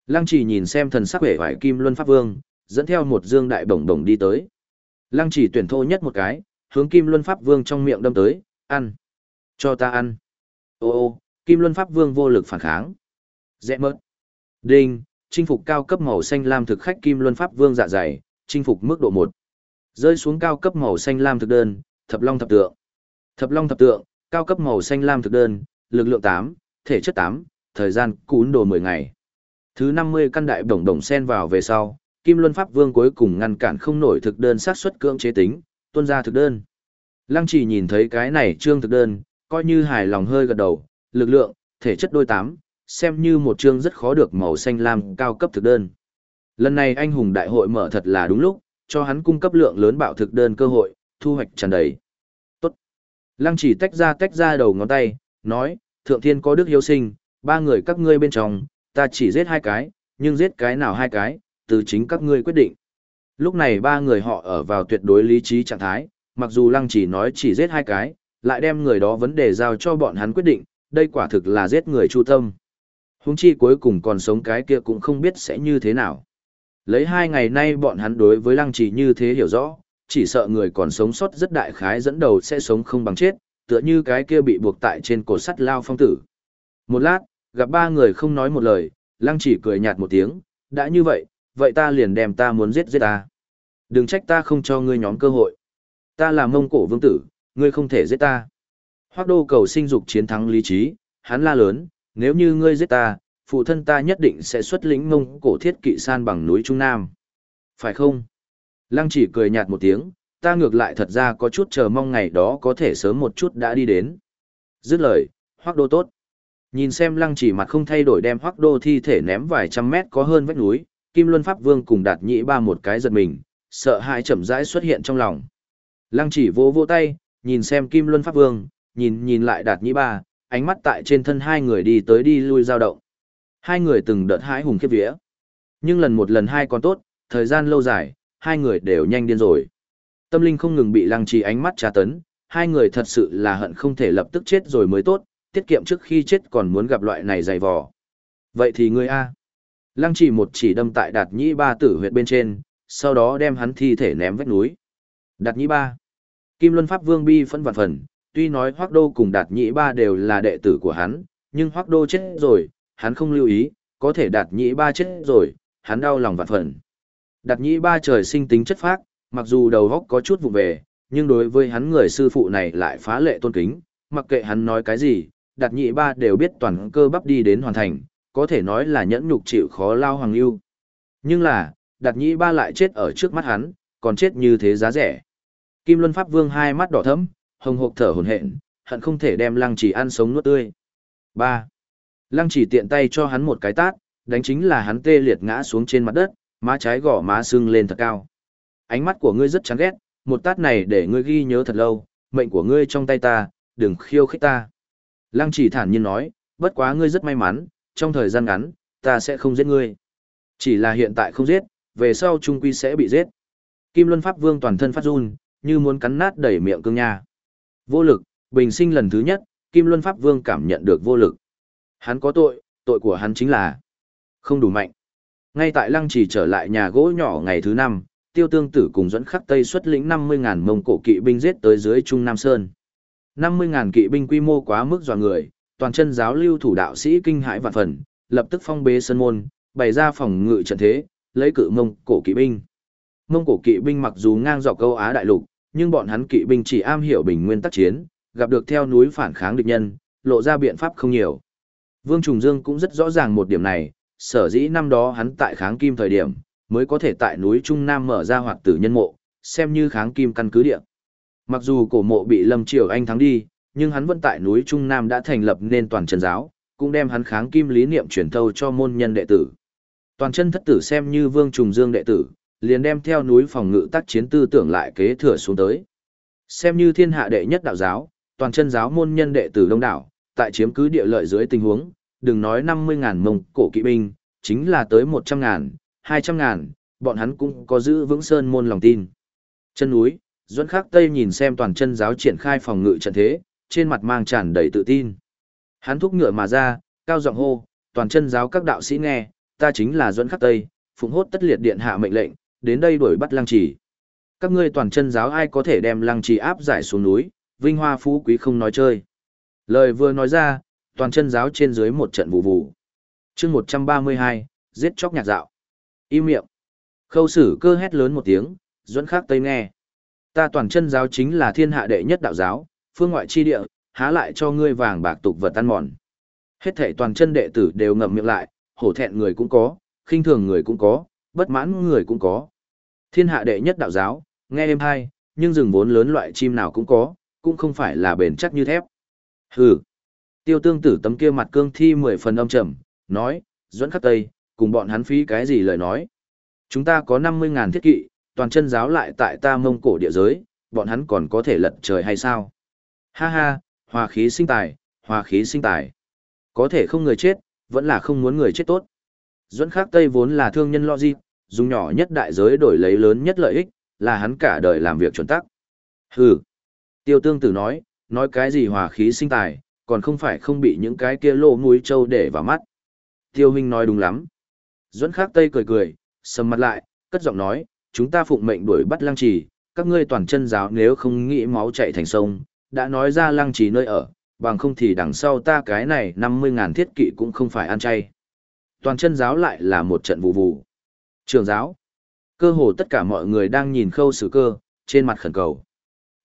Lăng chỉ nhìn xem thần sắc vẻ vải kim luân pháp vương, dẫn theo một dương đại bổng bổng đi tới. Lăng chỉ tuyển thô nhất một cái, hướng kim luân pháp vương trong miệng đâm tới, ăn. Cho ta ăn. Ô ô, kim luân pháp vương vô lực phản kháng. Dẹ mớt. Đinh, chinh phục cao cấp màu xanh lam thực khách kim luân pháp vương dạ dày, chinh phục mức độ 1. Rơi xuống cao cấp màu xanh lam thực đơn, thập long thập tượng. Thập long thập tượng, cao cấp màu xanh lam thực đơn, lực lượng 8, thể chất 8, thời gian cún đồ 10 ngày. Thứ 50 căn đại đồng đồng sen vào về sau, Kim Luân Pháp Vương cuối cùng ngăn cản không nổi thực đơn sát xuất cưỡng chế tính, tuân ra thực đơn. Lăng chỉ nhìn thấy cái này trương thực đơn, coi như hài lòng hơi gật đầu, lực lượng, thể chất đôi tám, xem như một trương rất khó được màu xanh lam cao cấp thực đơn. Lần này anh hùng đại hội mở thật là đúng lúc, cho hắn cung cấp lượng lớn bạo thực đơn cơ hội, thu hoạch tràn đầy. Tốt. Lăng chỉ tách ra tách ra đầu ngón tay, nói, thượng thiên có đức hiếu sinh, ba người các ngươi bên trong, ta chỉ giết hai cái, nhưng giết cái nào hai cái, từ chính các ngươi quyết định. Lúc này ba người họ ở vào tuyệt đối lý trí trạng thái, mặc dù lăng chỉ nói chỉ giết hai cái, lại đem người đó vấn đề giao cho bọn hắn quyết định, đây quả thực là giết người chu tâm. Húng chi cuối cùng còn sống cái kia cũng không biết sẽ như thế nào. Lấy hai ngày nay bọn hắn đối với lăng chỉ như thế hiểu rõ, chỉ sợ người còn sống sót rất đại khái dẫn đầu sẽ sống không bằng chết, tựa như cái kia bị buộc tại trên cột sắt lao phong tử. Một lát, Gặp ba người không nói một lời, lăng chỉ cười nhạt một tiếng, đã như vậy, vậy ta liền đem ta muốn giết giết ta. Đừng trách ta không cho ngươi nhóm cơ hội. Ta là mông cổ vương tử, ngươi không thể giết ta. Hoác đô cầu sinh dục chiến thắng lý trí, hắn la lớn, nếu như ngươi giết ta, phụ thân ta nhất định sẽ xuất lĩnh mông cổ thiết kỵ san bằng núi Trung Nam. Phải không? Lăng chỉ cười nhạt một tiếng, ta ngược lại thật ra có chút chờ mong ngày đó có thể sớm một chút đã đi đến. Dứt lời, hoác đô tốt. Nhìn xem lăng chỉ mặt không thay đổi đem hoắc đô thi thể ném vài trăm mét có hơn vách núi, Kim Luân Pháp Vương cùng đạt nhĩ ba một cái giật mình, sợ hãi chậm rãi xuất hiện trong lòng. Lăng chỉ vỗ vỗ tay, nhìn xem Kim Luân Pháp Vương, nhìn nhìn lại đạt nhĩ ba, ánh mắt tại trên thân hai người đi tới đi lui dao động. Hai người từng đợt hãi hùng khiếp vía. Nhưng lần một lần hai còn tốt, thời gian lâu dài, hai người đều nhanh điên rồi. Tâm linh không ngừng bị lăng trì ánh mắt tra tấn, hai người thật sự là hận không thể lập tức chết rồi mới tốt, tiết kiệm trước khi chết còn muốn gặp loại này dày vò. Vậy thì ngươi A. Lăng chỉ một chỉ đâm tại đạt nhĩ ba tử huyệt bên trên, sau đó đem hắn thi thể ném vách núi. Đạt nhĩ ba. Kim Luân Pháp Vương bi phân vạn phần, tuy nói Hoác Đô cùng Đạt nhĩ ba đều là đệ tử của hắn, nhưng Hoác Đô chết rồi, hắn không lưu ý, có thể Đạt nhĩ ba chết rồi, hắn đau lòng vạn phần. Đạt nhĩ ba trời sinh tính chất phác, mặc dù đầu góc có chút vụ về, nhưng đối với hắn người sư phụ này lại phá lệ tôn kính, mặc kệ hắn nói cái gì, Đạt nhị ba đều biết toàn cơ bắp đi đến hoàn thành, có thể nói là nhẫn nhục chịu khó lao hoàng lưu. Nhưng là, Đạt nhị ba lại chết ở trước mắt hắn, còn chết như thế giá rẻ. Kim Luân Pháp Vương hai mắt đỏ thẫm, hồng hộc thở hổn hển, hận không thể đem Lăng Chỉ ăn sống nuốt tươi. 3. Lăng Chỉ tiện tay cho hắn một cái tát, đánh chính là hắn tê liệt ngã xuống trên mặt đất, má trái gò má sưng lên thật cao. Ánh mắt của ngươi rất chán ghét, một tát này để ngươi ghi nhớ thật lâu, mệnh của ngươi trong tay ta, đừng khiêu khích ta. Lăng Chỉ thản nhiên nói, bất quá ngươi rất may mắn, trong thời gian ngắn, ta sẽ không giết ngươi. Chỉ là hiện tại không giết, về sau trung quy sẽ bị giết. Kim Luân Pháp Vương toàn thân phát run, như muốn cắn nát đẩy miệng cương nha. Vô lực, bình sinh lần thứ nhất, Kim Luân Pháp Vương cảm nhận được vô lực. Hắn có tội, tội của hắn chính là không đủ mạnh. Ngay tại Lăng chỉ trở lại nhà gỗ nhỏ ngày thứ năm, Tiêu Tương Tử cùng dẫn khắc Tây xuất lĩnh 50.000 mông cổ kỵ binh giết tới dưới Trung Nam Sơn. 50.000 kỵ binh quy mô quá mức dò người, toàn chân giáo lưu thủ đạo sĩ kinh hãi vạn phần, lập tức phong bế sân môn, bày ra phòng ngự trận thế, lấy cự mông cổ kỵ binh. Mông cổ kỵ binh mặc dù ngang dọc câu Á đại lục, nhưng bọn hắn kỵ binh chỉ am hiểu bình nguyên tác chiến, gặp được theo núi phản kháng địch nhân, lộ ra biện pháp không nhiều. Vương Trùng Dương cũng rất rõ ràng một điểm này, sở dĩ năm đó hắn tại kháng kim thời điểm, mới có thể tại núi Trung Nam mở ra hoạt tử nhân mộ, xem như kháng kim căn cứ địa. Mặc dù cổ mộ bị Lâm Triều Anh thắng đi, nhưng hắn vẫn tại núi Trung Nam đã thành lập nên toàn chân giáo, cũng đem hắn kháng kim lý niệm truyền thâu cho môn nhân đệ tử. Toàn chân thất tử xem như Vương Trùng Dương đệ tử, liền đem theo núi phòng ngự tác chiến tư tưởng lại kế thừa xuống tới. Xem như thiên hạ đệ nhất đạo giáo, toàn chân giáo môn nhân đệ tử đông đảo, tại chiếm cứ địa lợi dưới tình huống, đừng nói 50.000 mông cổ kỵ binh, chính là tới 100.000, 200.000, bọn hắn cũng có giữ vững sơn môn lòng tin. Chân núi, Duẫn Khắc Tây nhìn xem toàn chân giáo triển khai phòng ngự trận thế, trên mặt mang tràn đầy tự tin. Hắn thúc ngựa mà ra, cao giọng hô, toàn chân giáo các đạo sĩ nghe, ta chính là Duẫn Khắc Tây, phụng hốt tất liệt điện hạ mệnh lệnh, đến đây đuổi bắt lăng trì. Các ngươi toàn chân giáo ai có thể đem lăng trì áp giải xuống núi, vinh hoa phú quý không nói chơi. Lời vừa nói ra, toàn chân giáo trên dưới một trận vụ vụ. chương 132, giết chóc nhạc dạo. Im miệng. Khâu sử cơ hét lớn một tiếng, Duẫn Khắc Tây nghe. Ta toàn chân giáo chính là thiên hạ đệ nhất đạo giáo, phương ngoại chi địa, há lại cho ngươi vàng bạc tục vật tan mòn. Hết thể toàn chân đệ tử đều ngậm miệng lại, hổ thẹn người cũng có, khinh thường người cũng có, bất mãn người cũng có. Thiên hạ đệ nhất đạo giáo, nghe êm hay, nhưng rừng vốn lớn loại chim nào cũng có, cũng không phải là bền chắc như thép. Hừ. Tiêu tương tử tấm kia mặt cương thi mười phần âm trầm, nói, dẫn khắc tây, cùng bọn hắn phí cái gì lời nói. Chúng ta có 50.000 thiết kỵ, toàn chân giáo lại tại ta mông cổ địa giới, bọn hắn còn có thể lật trời hay sao? Ha ha, hòa khí sinh tài, hòa khí sinh tài. Có thể không người chết, vẫn là không muốn người chết tốt. Duẫn Khắc Tây vốn là thương nhân logic, dùng nhỏ nhất đại giới đổi lấy lớn nhất lợi ích, là hắn cả đời làm việc chuẩn tắc. Hừ. Tiêu tương tử nói, nói cái gì hòa khí sinh tài, còn không phải không bị những cái kia lô mũi trâu để vào mắt. Tiêu huynh nói đúng lắm. Duẫn Khắc Tây cười cười, sầm mặt lại, cất giọng nói, chúng ta phụng mệnh đuổi bắt lăng trì, các ngươi toàn chân giáo nếu không nghĩ máu chạy thành sông, đã nói ra lăng trì nơi ở, bằng không thì đằng sau ta cái này 50.000 thiết kỵ cũng không phải ăn chay. Toàn chân giáo lại là một trận vụ vụ. Trường giáo. Cơ hồ tất cả mọi người đang nhìn khâu sử cơ, trên mặt khẩn cầu.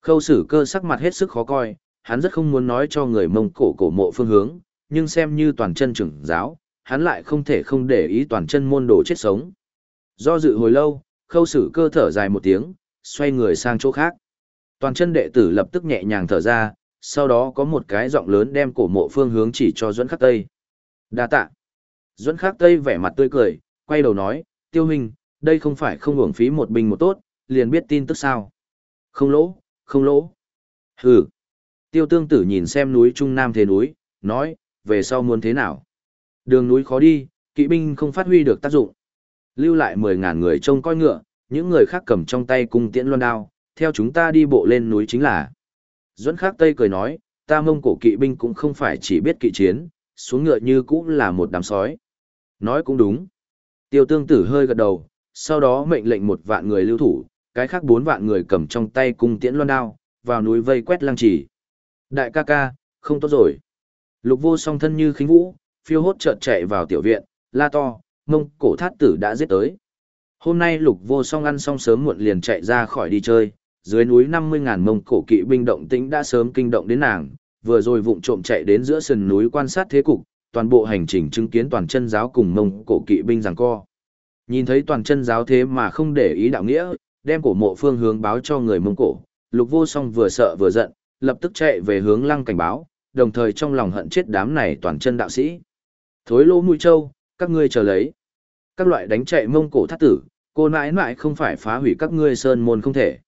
Khâu sử cơ sắc mặt hết sức khó coi, hắn rất không muốn nói cho người mông cổ cổ mộ phương hướng, nhưng xem như toàn chân trưởng giáo, hắn lại không thể không để ý toàn chân môn đồ chết sống. Do dự hồi lâu, khâu sử cơ thở dài một tiếng, xoay người sang chỗ khác. Toàn chân đệ tử lập tức nhẹ nhàng thở ra, sau đó có một cái giọng lớn đem cổ mộ phương hướng chỉ cho Duẫn Khắc Tây. Đa tạ. Duẫn Khắc Tây vẻ mặt tươi cười, quay đầu nói, tiêu hình, đây không phải không hưởng phí một bình một tốt, liền biết tin tức sao. Không lỗ, không lỗ. Hừ. Tiêu tương tử nhìn xem núi Trung Nam thế núi, nói, về sau muốn thế nào. Đường núi khó đi, kỵ binh không phát huy được tác dụng. Lưu lại 10.000 người trông coi ngựa, những người khác cầm trong tay cung tiễn loan đao, theo chúng ta đi bộ lên núi chính là. Duẫn Khắc Tây cười nói, ta mông cổ kỵ binh cũng không phải chỉ biết kỵ chiến, xuống ngựa như cũng là một đám sói. Nói cũng đúng. Tiêu tương tử hơi gật đầu, sau đó mệnh lệnh một vạn người lưu thủ, cái khác bốn vạn người cầm trong tay cung tiễn loan đao, vào núi vây quét lăng trì. Đại ca ca, không tốt rồi. Lục vô song thân như khinh vũ, phiêu hốt chợt chạy vào tiểu viện, la to, mông cổ thát tử đã giết tới. Hôm nay lục vô song ăn xong sớm muộn liền chạy ra khỏi đi chơi, dưới núi 50.000 mông cổ kỵ binh động tĩnh đã sớm kinh động đến nàng, vừa rồi vụng trộm chạy đến giữa sườn núi quan sát thế cục, toàn bộ hành trình chứng kiến toàn chân giáo cùng mông cổ kỵ binh giằng co. Nhìn thấy toàn chân giáo thế mà không để ý đạo nghĩa, đem cổ mộ phương hướng báo cho người mông cổ, lục vô song vừa sợ vừa giận, lập tức chạy về hướng lăng cảnh báo, đồng thời trong lòng hận chết đám này toàn chân đạo sĩ. Thối lỗ mũi châu, các ngươi chờ lấy. Các loại đánh chạy mông cổ thắt tử, cô nãi nãi không phải phá hủy các ngươi sơn môn không thể.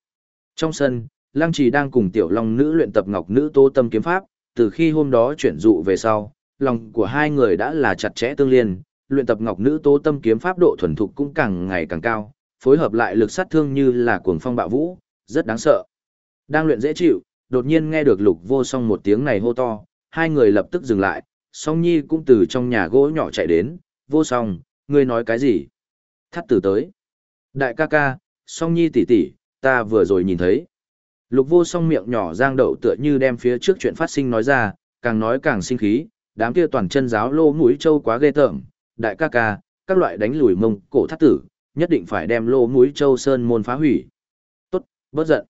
Trong sân, Lăng Trì đang cùng tiểu long nữ luyện tập ngọc nữ tô tâm kiếm pháp, từ khi hôm đó chuyển dụ về sau, lòng của hai người đã là chặt chẽ tương liên, luyện tập ngọc nữ tô tâm kiếm pháp độ thuần thục cũng càng ngày càng cao, phối hợp lại lực sát thương như là cuồng phong bạo vũ, rất đáng sợ. Đang luyện dễ chịu, đột nhiên nghe được lục vô song một tiếng này hô to, hai người lập tức dừng lại, song nhi cũng từ trong nhà gỗ nhỏ chạy đến, vô song, ngươi nói cái gì? Thắt tử tới. Đại ca ca, song nhi tỷ tỷ, ta vừa rồi nhìn thấy. Lục vô song miệng nhỏ giang đậu tựa như đem phía trước chuyện phát sinh nói ra, càng nói càng sinh khí, đám kia toàn chân giáo lô mũi trâu quá ghê tởm, đại ca ca, các loại đánh lùi mông cổ thắt tử, nhất định phải đem lô mũi trâu sơn môn phá hủy. Tốt, bớt giận.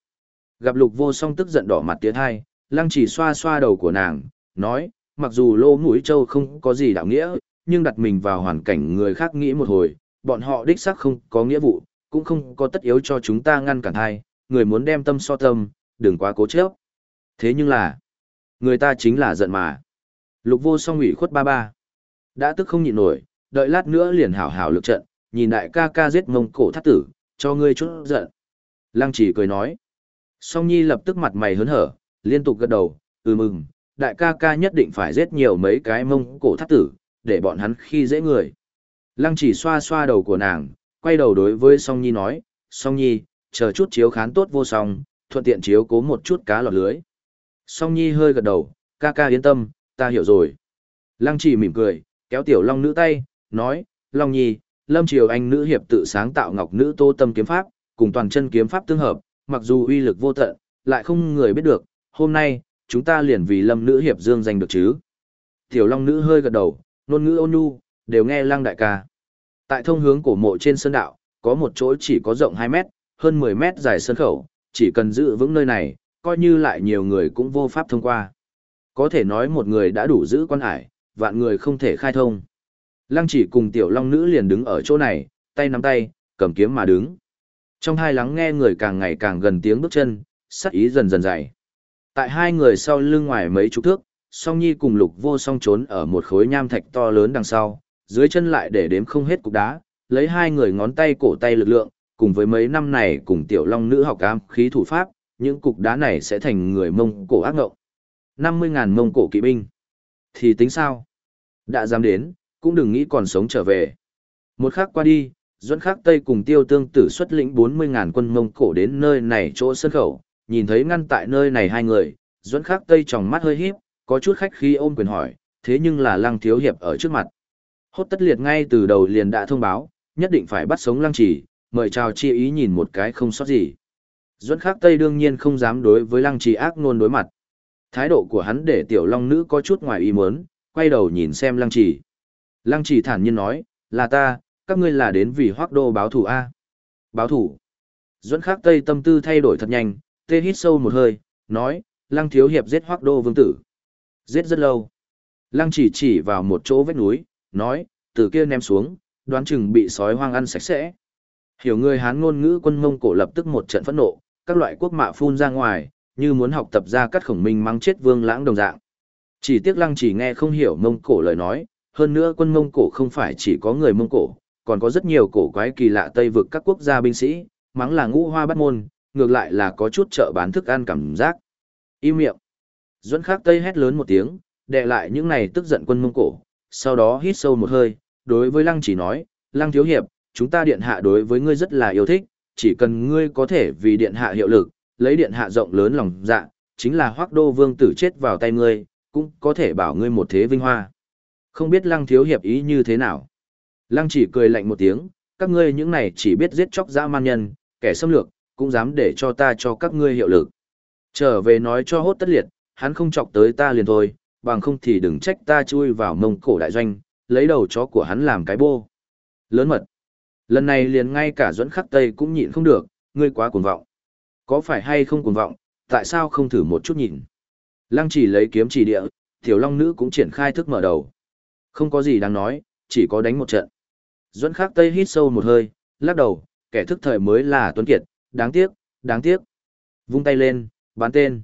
Gặp lục vô song tức giận đỏ mặt tiến hai, lăng chỉ xoa xoa đầu của nàng, nói, mặc dù lô mũi trâu không có gì đạo nghĩa, nhưng đặt mình vào hoàn cảnh người khác nghĩ một hồi, bọn họ đích xác không có nghĩa vụ, cũng không có tất yếu cho chúng ta ngăn cản hai, người muốn đem tâm so tâm, đừng quá cố chấp. Thế nhưng là, người ta chính là giận mà. Lục vô song ủy khuất ba ba. Đã tức không nhịn nổi, đợi lát nữa liền hảo hảo lực trận, nhìn đại ca ca giết mông cổ thắt tử, cho ngươi chút giận. Lăng chỉ cười nói. Song Nhi lập tức mặt mày hớn hở, liên tục gật đầu, ừ mừng, đại ca ca nhất định phải giết nhiều mấy cái mông cổ thắt tử, để bọn hắn khi dễ người. Lăng chỉ xoa xoa đầu của nàng, quay đầu đối với Song Nhi nói, Song Nhi, chờ chút chiếu khán tốt vô song, thuận tiện chiếu cố một chút cá lọt lưới. Song Nhi hơi gật đầu, ca ca yên tâm, ta hiểu rồi. Lăng chỉ mỉm cười, kéo tiểu long nữ tay, nói, Long Nhi, Lâm Triều Anh nữ hiệp tự sáng tạo ngọc nữ tô tâm kiếm pháp, cùng toàn chân kiếm pháp tương hợp, mặc dù uy lực vô tận, lại không người biết được, hôm nay, chúng ta liền vì Lâm nữ hiệp dương danh được chứ. Tiểu Long nữ hơi gật đầu, ngôn ngữ ôn nhu, đều nghe Lăng đại ca. Tại thông hướng cổ mộ trên sơn đạo, có một chỗ chỉ có rộng 2 mét, hơn 10 mét dài sơn khẩu, chỉ cần giữ vững nơi này, coi như lại nhiều người cũng vô pháp thông qua. Có thể nói một người đã đủ giữ quan hải, vạn người không thể khai thông. Lăng chỉ cùng tiểu long nữ liền đứng ở chỗ này, tay nắm tay, cầm kiếm mà đứng. Trong hai lắng nghe người càng ngày càng gần tiếng bước chân, sắc ý dần dần dày. Tại hai người sau lưng ngoài mấy chục thước, song nhi cùng lục vô song trốn ở một khối nham thạch to lớn đằng sau, dưới chân lại để đếm không hết cục đá, lấy hai người ngón tay cổ tay lực lượng, cùng với mấy năm này cùng tiểu long nữ học cam khí thủ pháp, những cục đá này sẽ thành người mông cổ ác ngộng. 50.000 mông cổ kỵ binh. Thì tính sao? Đã dám đến, cũng đừng nghĩ còn sống trở về. Một khắc qua đi, Duẫn Khắc Tây cùng Tiêu Tương Tử xuất lĩnh 40.000 quân Mông Cổ đến nơi này chỗ sân khẩu, nhìn thấy ngăn tại nơi này hai người, Duẫn Khắc Tây tròng mắt hơi híp, có chút khách khí ôm quyền hỏi, thế nhưng là Lăng Thiếu Hiệp ở trước mặt. Hốt tất liệt ngay từ đầu liền đã thông báo, nhất định phải bắt sống Lăng Chỉ, mời chào chi ý nhìn một cái không sót gì. Duẫn Khắc Tây đương nhiên không dám đối với Lăng Chỉ ác ngôn đối mặt. Thái độ của hắn để tiểu long nữ có chút ngoài ý muốn, quay đầu nhìn xem Lăng Chỉ. Lăng Chỉ thản nhiên nói, là ta, các ngươi là đến vì hoác đô báo thủ A. Báo thủ. Duẫn Khắc Tây tâm tư thay đổi thật nhanh, tê hít sâu một hơi, nói, Lăng Thiếu Hiệp giết hoác đô vương tử. Giết rất lâu. Lăng chỉ chỉ vào một chỗ vết núi, nói, từ kia ném xuống, đoán chừng bị sói hoang ăn sạch sẽ. Hiểu người Hán ngôn ngữ quân Mông Cổ lập tức một trận phẫn nộ, các loại quốc mạ phun ra ngoài, như muốn học tập ra cắt khổng minh mắng chết vương lãng đồng dạng. Chỉ tiếc lăng chỉ nghe không hiểu Mông Cổ lời nói, hơn nữa quân Mông Cổ không phải chỉ có người Mông Cổ, còn có rất nhiều cổ quái kỳ lạ Tây vực các quốc gia binh sĩ, mắng là ngũ hoa bắt môn, ngược lại là có chút chợ bán thức ăn cảm giác. Im miệng. Duẫn khắc Tây hét lớn một tiếng, đè lại những này tức giận quân Mông Cổ, sau đó hít sâu một hơi, đối với Lăng chỉ nói, Lăng Thiếu Hiệp, chúng ta điện hạ đối với ngươi rất là yêu thích, chỉ cần ngươi có thể vì điện hạ hiệu lực, lấy điện hạ rộng lớn lòng dạ, chính là Hoắc đô vương tử chết vào tay ngươi, cũng có thể bảo ngươi một thế vinh hoa. Không biết lăng thiếu hiệp ý như thế nào. Lăng chỉ cười lạnh một tiếng, các ngươi những này chỉ biết giết chóc dã man nhân, kẻ xâm lược, cũng dám để cho ta cho các ngươi hiệu lực. Trở về nói cho hốt tất liệt, hắn không chọc tới ta liền thôi, bằng không thì đừng trách ta chui vào mông cổ đại doanh, lấy đầu chó của hắn làm cái bô. Lớn mật. Lần này liền ngay cả dẫn khắc tây cũng nhịn không được, ngươi quá cuồng vọng. Có phải hay không cuồng vọng, tại sao không thử một chút nhìn? Lăng chỉ lấy kiếm chỉ địa, tiểu long nữ cũng triển khai thức mở đầu. Không có gì đáng nói, chỉ có đánh một trận. Duẫn khắc tây hít sâu một hơi, lắc đầu, kẻ thức thời mới là tuấn kiệt, đáng tiếc, đáng tiếc. Vung tay lên, bán tên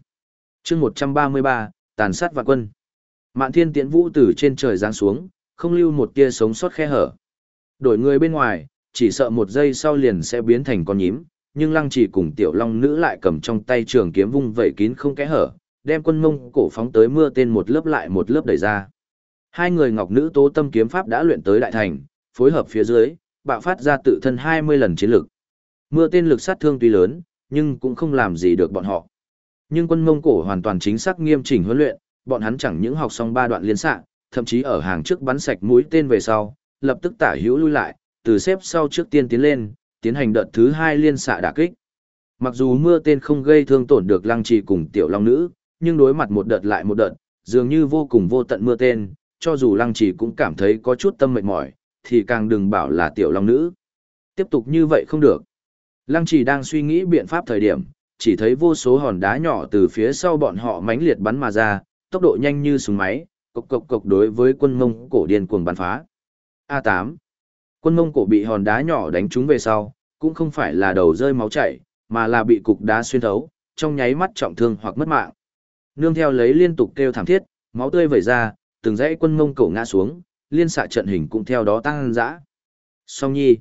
chương 133, tàn sát vạn quân. Mạn thiên tiễn vũ từ trên trời giáng xuống, không lưu một tia sống sót khe hở. Đổi người bên ngoài, chỉ sợ một giây sau liền sẽ biến thành con nhím, nhưng lăng chỉ cùng tiểu long nữ lại cầm trong tay trường kiếm vung vẩy kín không kẽ hở, đem quân mông cổ phóng tới mưa tên một lớp lại một lớp đẩy ra. Hai người ngọc nữ tố tâm kiếm pháp đã luyện tới đại thành, phối hợp phía dưới, bạo phát ra tự thân 20 lần chiến lực. Mưa tên lực sát thương tuy lớn, nhưng cũng không làm gì được bọn họ. Nhưng quân Mông Cổ hoàn toàn chính xác nghiêm chỉnh huấn luyện, bọn hắn chẳng những học xong ba đoạn liên xạ, thậm chí ở hàng trước bắn sạch mũi tên về sau, lập tức tả hữu lui lại, từ xếp sau trước tiên tiến lên, tiến hành đợt thứ hai liên xạ đả kích. Mặc dù mưa tên không gây thương tổn được lăng trì cùng tiểu long nữ, nhưng đối mặt một đợt lại một đợt, dường như vô cùng vô tận mưa tên, cho dù lăng trì cũng cảm thấy có chút tâm mệt mỏi, thì càng đừng bảo là tiểu long nữ. Tiếp tục như vậy không được. Lăng trì đang suy nghĩ biện pháp thời điểm, chỉ thấy vô số hòn đá nhỏ từ phía sau bọn họ mãnh liệt bắn mà ra, tốc độ nhanh như súng máy, cộc cộc cộc đối với quân mông cổ điên cuồng bắn phá. A8. Quân mông cổ bị hòn đá nhỏ đánh trúng về sau, cũng không phải là đầu rơi máu chảy, mà là bị cục đá xuyên thấu, trong nháy mắt trọng thương hoặc mất mạng. Nương theo lấy liên tục kêu thảm thiết, máu tươi vẩy ra, từng dãy quân mông cổ ngã xuống, liên xạ trận hình cũng theo đó tăng dã. Song Nhi.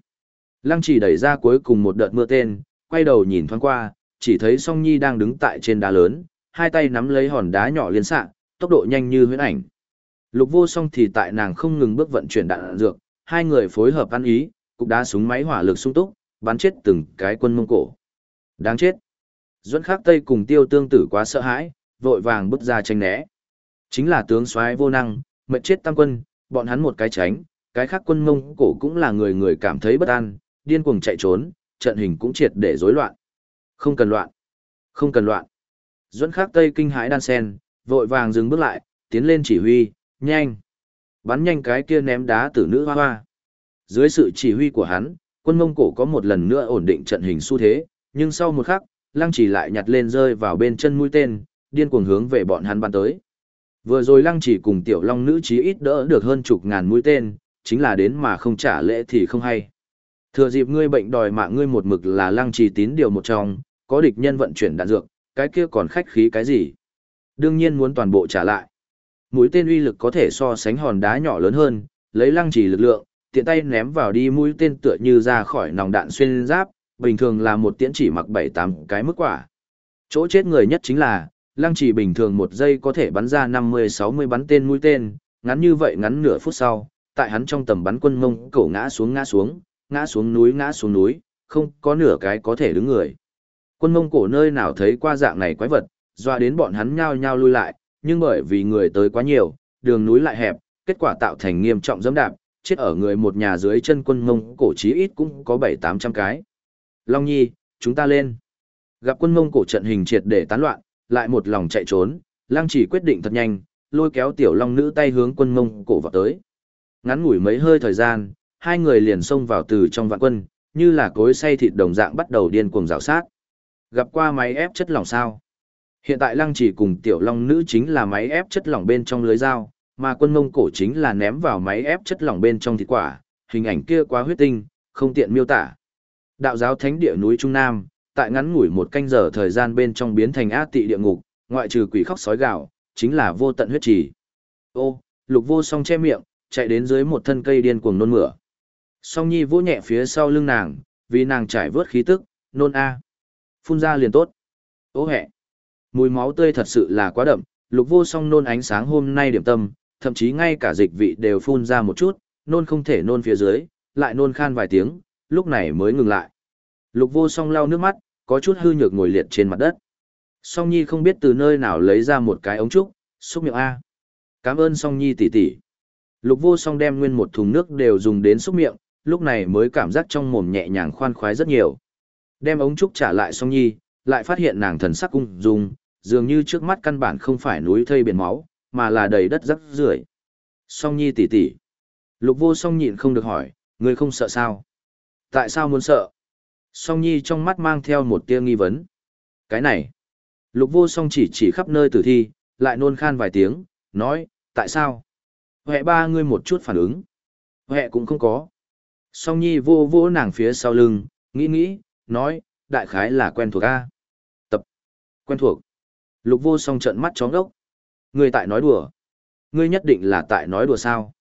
Lăng chỉ đẩy ra cuối cùng một đợt mưa tên, quay đầu nhìn thoáng qua, chỉ thấy Song Nhi đang đứng tại trên đá lớn, hai tay nắm lấy hòn đá nhỏ liên xạ, tốc độ nhanh như huyễn ảnh. Lục vô song thì tại nàng không ngừng bước vận chuyển đạn dược, hai người phối hợp ăn ý, cục đá súng máy hỏa lực sung túc, bắn chết từng cái quân mông cổ. Đáng chết. Duẫn khắc Tây cùng tiêu tương tử quá sợ hãi, vội vàng bước ra tranh né. Chính là tướng soái vô năng, mệt chết tam quân, bọn hắn một cái tránh, cái khác quân mông cổ cũng là người người cảm thấy bất an, điên cuồng chạy trốn, trận hình cũng triệt để rối loạn. Không cần loạn. Không cần loạn. Duẫn khắc Tây kinh hãi đan sen, vội vàng dừng bước lại, tiến lên chỉ huy, nhanh. Bắn nhanh cái kia ném đá tử nữ hoa hoa. Dưới sự chỉ huy của hắn, quân mông cổ có một lần nữa ổn định trận hình xu thế, nhưng sau một khắc, lăng chỉ lại nhặt lên rơi vào bên chân mũi tên, điên cuồng hướng về bọn hắn bắn tới. Vừa rồi lăng chỉ cùng tiểu long nữ chí ít đỡ được hơn chục ngàn mũi tên, chính là đến mà không trả lễ thì không hay. Thừa dịp ngươi bệnh đòi mạng ngươi một mực là lăng trì tín điều một trong, có địch nhân vận chuyển đạn dược, cái kia còn khách khí cái gì? Đương nhiên muốn toàn bộ trả lại. Mũi tên uy lực có thể so sánh hòn đá nhỏ lớn hơn, lấy lăng trì lực lượng, tiện tay ném vào đi mũi tên tựa như ra khỏi nòng đạn xuyên giáp, bình thường là một tiễn chỉ mặc 7-8 cái mức quả. Chỗ chết người nhất chính là, lăng trì bình thường một giây có thể bắn ra 50-60 bắn tên mũi tên, ngắn như vậy ngắn nửa phút sau, tại hắn trong tầm bắn quân mông cổ ngã xuống ngã xuống, ngã xuống núi ngã xuống núi, không có nửa cái có thể đứng người. Quân mông cổ nơi nào thấy qua dạng này quái vật, doa đến bọn hắn nhao nhao lui lại, nhưng bởi vì người tới quá nhiều, đường núi lại hẹp, kết quả tạo thành nghiêm trọng dẫm đạp, chết ở người một nhà dưới chân quân mông cổ chí ít cũng có 7-800 cái. Long Nhi, chúng ta lên. Gặp quân mông cổ trận hình triệt để tán loạn, lại một lòng chạy trốn, Lang chỉ quyết định thật nhanh, lôi kéo tiểu long nữ tay hướng quân mông cổ vào tới. Ngắn ngủi mấy hơi thời gian, hai người liền xông vào từ trong vạn quân, như là cối xay thịt đồng dạng bắt đầu điên cuồng rào sát. Gặp qua máy ép chất lỏng sao? Hiện tại lăng chỉ cùng tiểu long nữ chính là máy ép chất lỏng bên trong lưới dao, mà quân mông cổ chính là ném vào máy ép chất lỏng bên trong thịt quả, hình ảnh kia quá huyết tinh, không tiện miêu tả. Đạo giáo thánh địa núi Trung Nam, tại ngắn ngủi một canh giờ thời gian bên trong biến thành ác tị địa ngục, ngoại trừ quỷ khóc sói gạo, chính là vô tận huyết trì. Ô, lục vô song che miệng, chạy đến dưới một thân cây điên cuồng nôn mửa. Song Nhi vỗ nhẹ phía sau lưng nàng, vì nàng trải vớt khí tức, nôn a. Phun ra liền tốt. Ô hẹ. Mùi máu tươi thật sự là quá đậm, lục vô song nôn ánh sáng hôm nay điểm tâm, thậm chí ngay cả dịch vị đều phun ra một chút, nôn không thể nôn phía dưới, lại nôn khan vài tiếng, lúc này mới ngừng lại. Lục vô song lau nước mắt, có chút hư nhược ngồi liệt trên mặt đất. Song Nhi không biết từ nơi nào lấy ra một cái ống trúc, xúc miệng A. Cảm ơn Song Nhi tỷ tỷ. Lục vô song đem nguyên một thùng nước đều dùng đến xúc miệng, lúc này mới cảm giác trong mồm nhẹ nhàng khoan khoái rất nhiều. Đem ống trúc trả lại Song Nhi, lại phát hiện nàng thần sắc cung dung, dường như trước mắt căn bản không phải núi thây biển máu, mà là đầy đất rắc rưởi. Song Nhi tỷ tỷ. Lục vô song nhịn không được hỏi, ngươi không sợ sao? Tại sao muốn sợ? Song Nhi trong mắt mang theo một tia nghi vấn. Cái này. Lục vô song chỉ chỉ khắp nơi tử thi, lại nôn khan vài tiếng, nói, tại sao? Huệ ba ngươi một chút phản ứng. Huệ cũng không có. Song Nhi vô vô nàng phía sau lưng, nghĩ nghĩ, nói, đại khái là quen thuộc A. Tập. Quen thuộc. Lục vô song trận mắt chó ngốc. Ngươi tại nói đùa. Ngươi nhất định là tại nói đùa sao?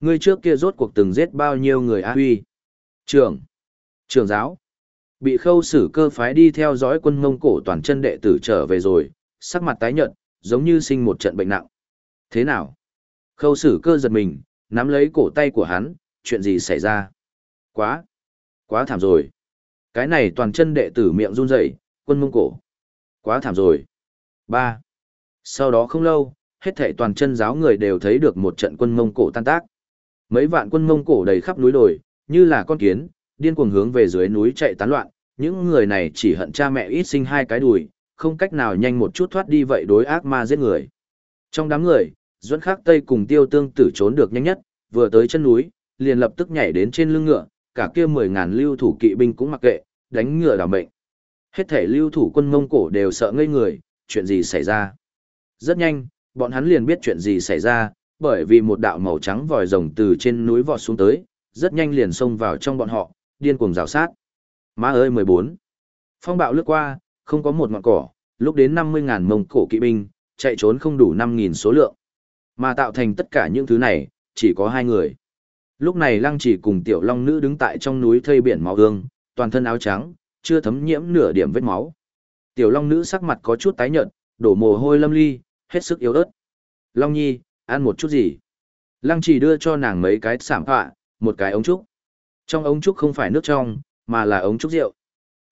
Ngươi trước kia rốt cuộc từng giết bao nhiêu người A huy? Trưởng. Trưởng giáo. Bị khâu xử cơ phái đi theo dõi quân mông cổ toàn chân đệ tử trở về rồi, sắc mặt tái nhợt, giống như sinh một trận bệnh nặng. Thế nào? Khâu xử cơ giật mình, nắm lấy cổ tay của hắn, chuyện gì xảy ra? Quá, quá thảm rồi. Cái này toàn chân đệ tử miệng run rẩy, quân mông cổ. Quá thảm rồi. Ba. Sau đó không lâu, hết thảy toàn chân giáo người đều thấy được một trận quân mông cổ tan tác. Mấy vạn quân mông cổ đầy khắp núi đồi, như là con kiến, điên cuồng hướng về dưới núi chạy tán loạn, những người này chỉ hận cha mẹ ít sinh hai cái đùi, không cách nào nhanh một chút thoát đi vậy đối ác ma giết người. Trong đám người, Duẫn Khắc Tây cùng Tiêu Tương Tử trốn được nhanh nhất, vừa tới chân núi, liền lập tức nhảy đến trên lưng ngựa, cả kia mười ngàn lưu thủ kỵ binh cũng mặc kệ, đánh ngựa đảo mệnh. Hết thể lưu thủ quân Mông Cổ đều sợ ngây người, chuyện gì xảy ra. Rất nhanh, bọn hắn liền biết chuyện gì xảy ra, bởi vì một đạo màu trắng vòi rồng từ trên núi vọt xuống tới, rất nhanh liền xông vào trong bọn họ, điên cuồng rào sát. Má ơi 14. Phong bạo lướt qua, không có một ngọn cỏ, lúc đến 50.000 mông cổ kỵ binh, chạy trốn không đủ 5.000 số lượng. Mà tạo thành tất cả những thứ này, chỉ có hai người. Lúc này lăng chỉ cùng tiểu long nữ đứng tại trong núi thây biển máu hương, toàn thân áo trắng, chưa thấm nhiễm nửa điểm vết máu. Tiểu long nữ sắc mặt có chút tái nhợt, đổ mồ hôi lâm ly, hết sức yếu ớt. Long nhi, ăn một chút gì? Lăng chỉ đưa cho nàng mấy cái sảm họa, một cái ống trúc. Trong ống trúc không phải nước trong, mà là ống trúc rượu.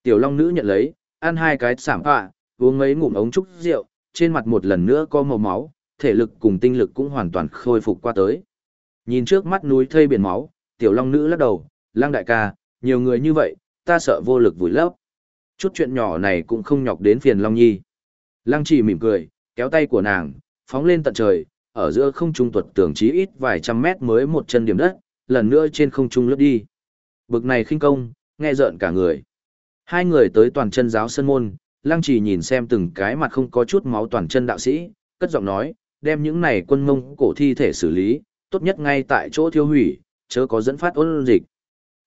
Tiểu Long nữ nhận lấy, ăn hai cái sảm họa, uống mấy ngụm ống trúc rượu, trên mặt một lần nữa có màu máu, thể lực cùng tinh lực cũng hoàn toàn khôi phục qua tới. Nhìn trước mắt núi thây biển máu, Tiểu Long nữ lắc đầu, lang đại ca, nhiều người như vậy, ta sợ vô lực vùi lấp. Chút chuyện nhỏ này cũng không nhọc đến phiền Long Nhi. Lăng chỉ mỉm cười, kéo tay của nàng, phóng lên tận trời, ở giữa không trung tuật tưởng chí ít vài trăm mét mới một chân điểm đất, lần nữa trên không trung lướt đi. Bực này khinh công, nghe rợn cả người. Hai người tới toàn chân giáo sân môn, lăng trì nhìn xem từng cái mặt không có chút máu toàn chân đạo sĩ, cất giọng nói, đem những này quân mông cổ thi thể xử lý, tốt nhất ngay tại chỗ thiêu hủy, chớ có dẫn phát ôn dịch.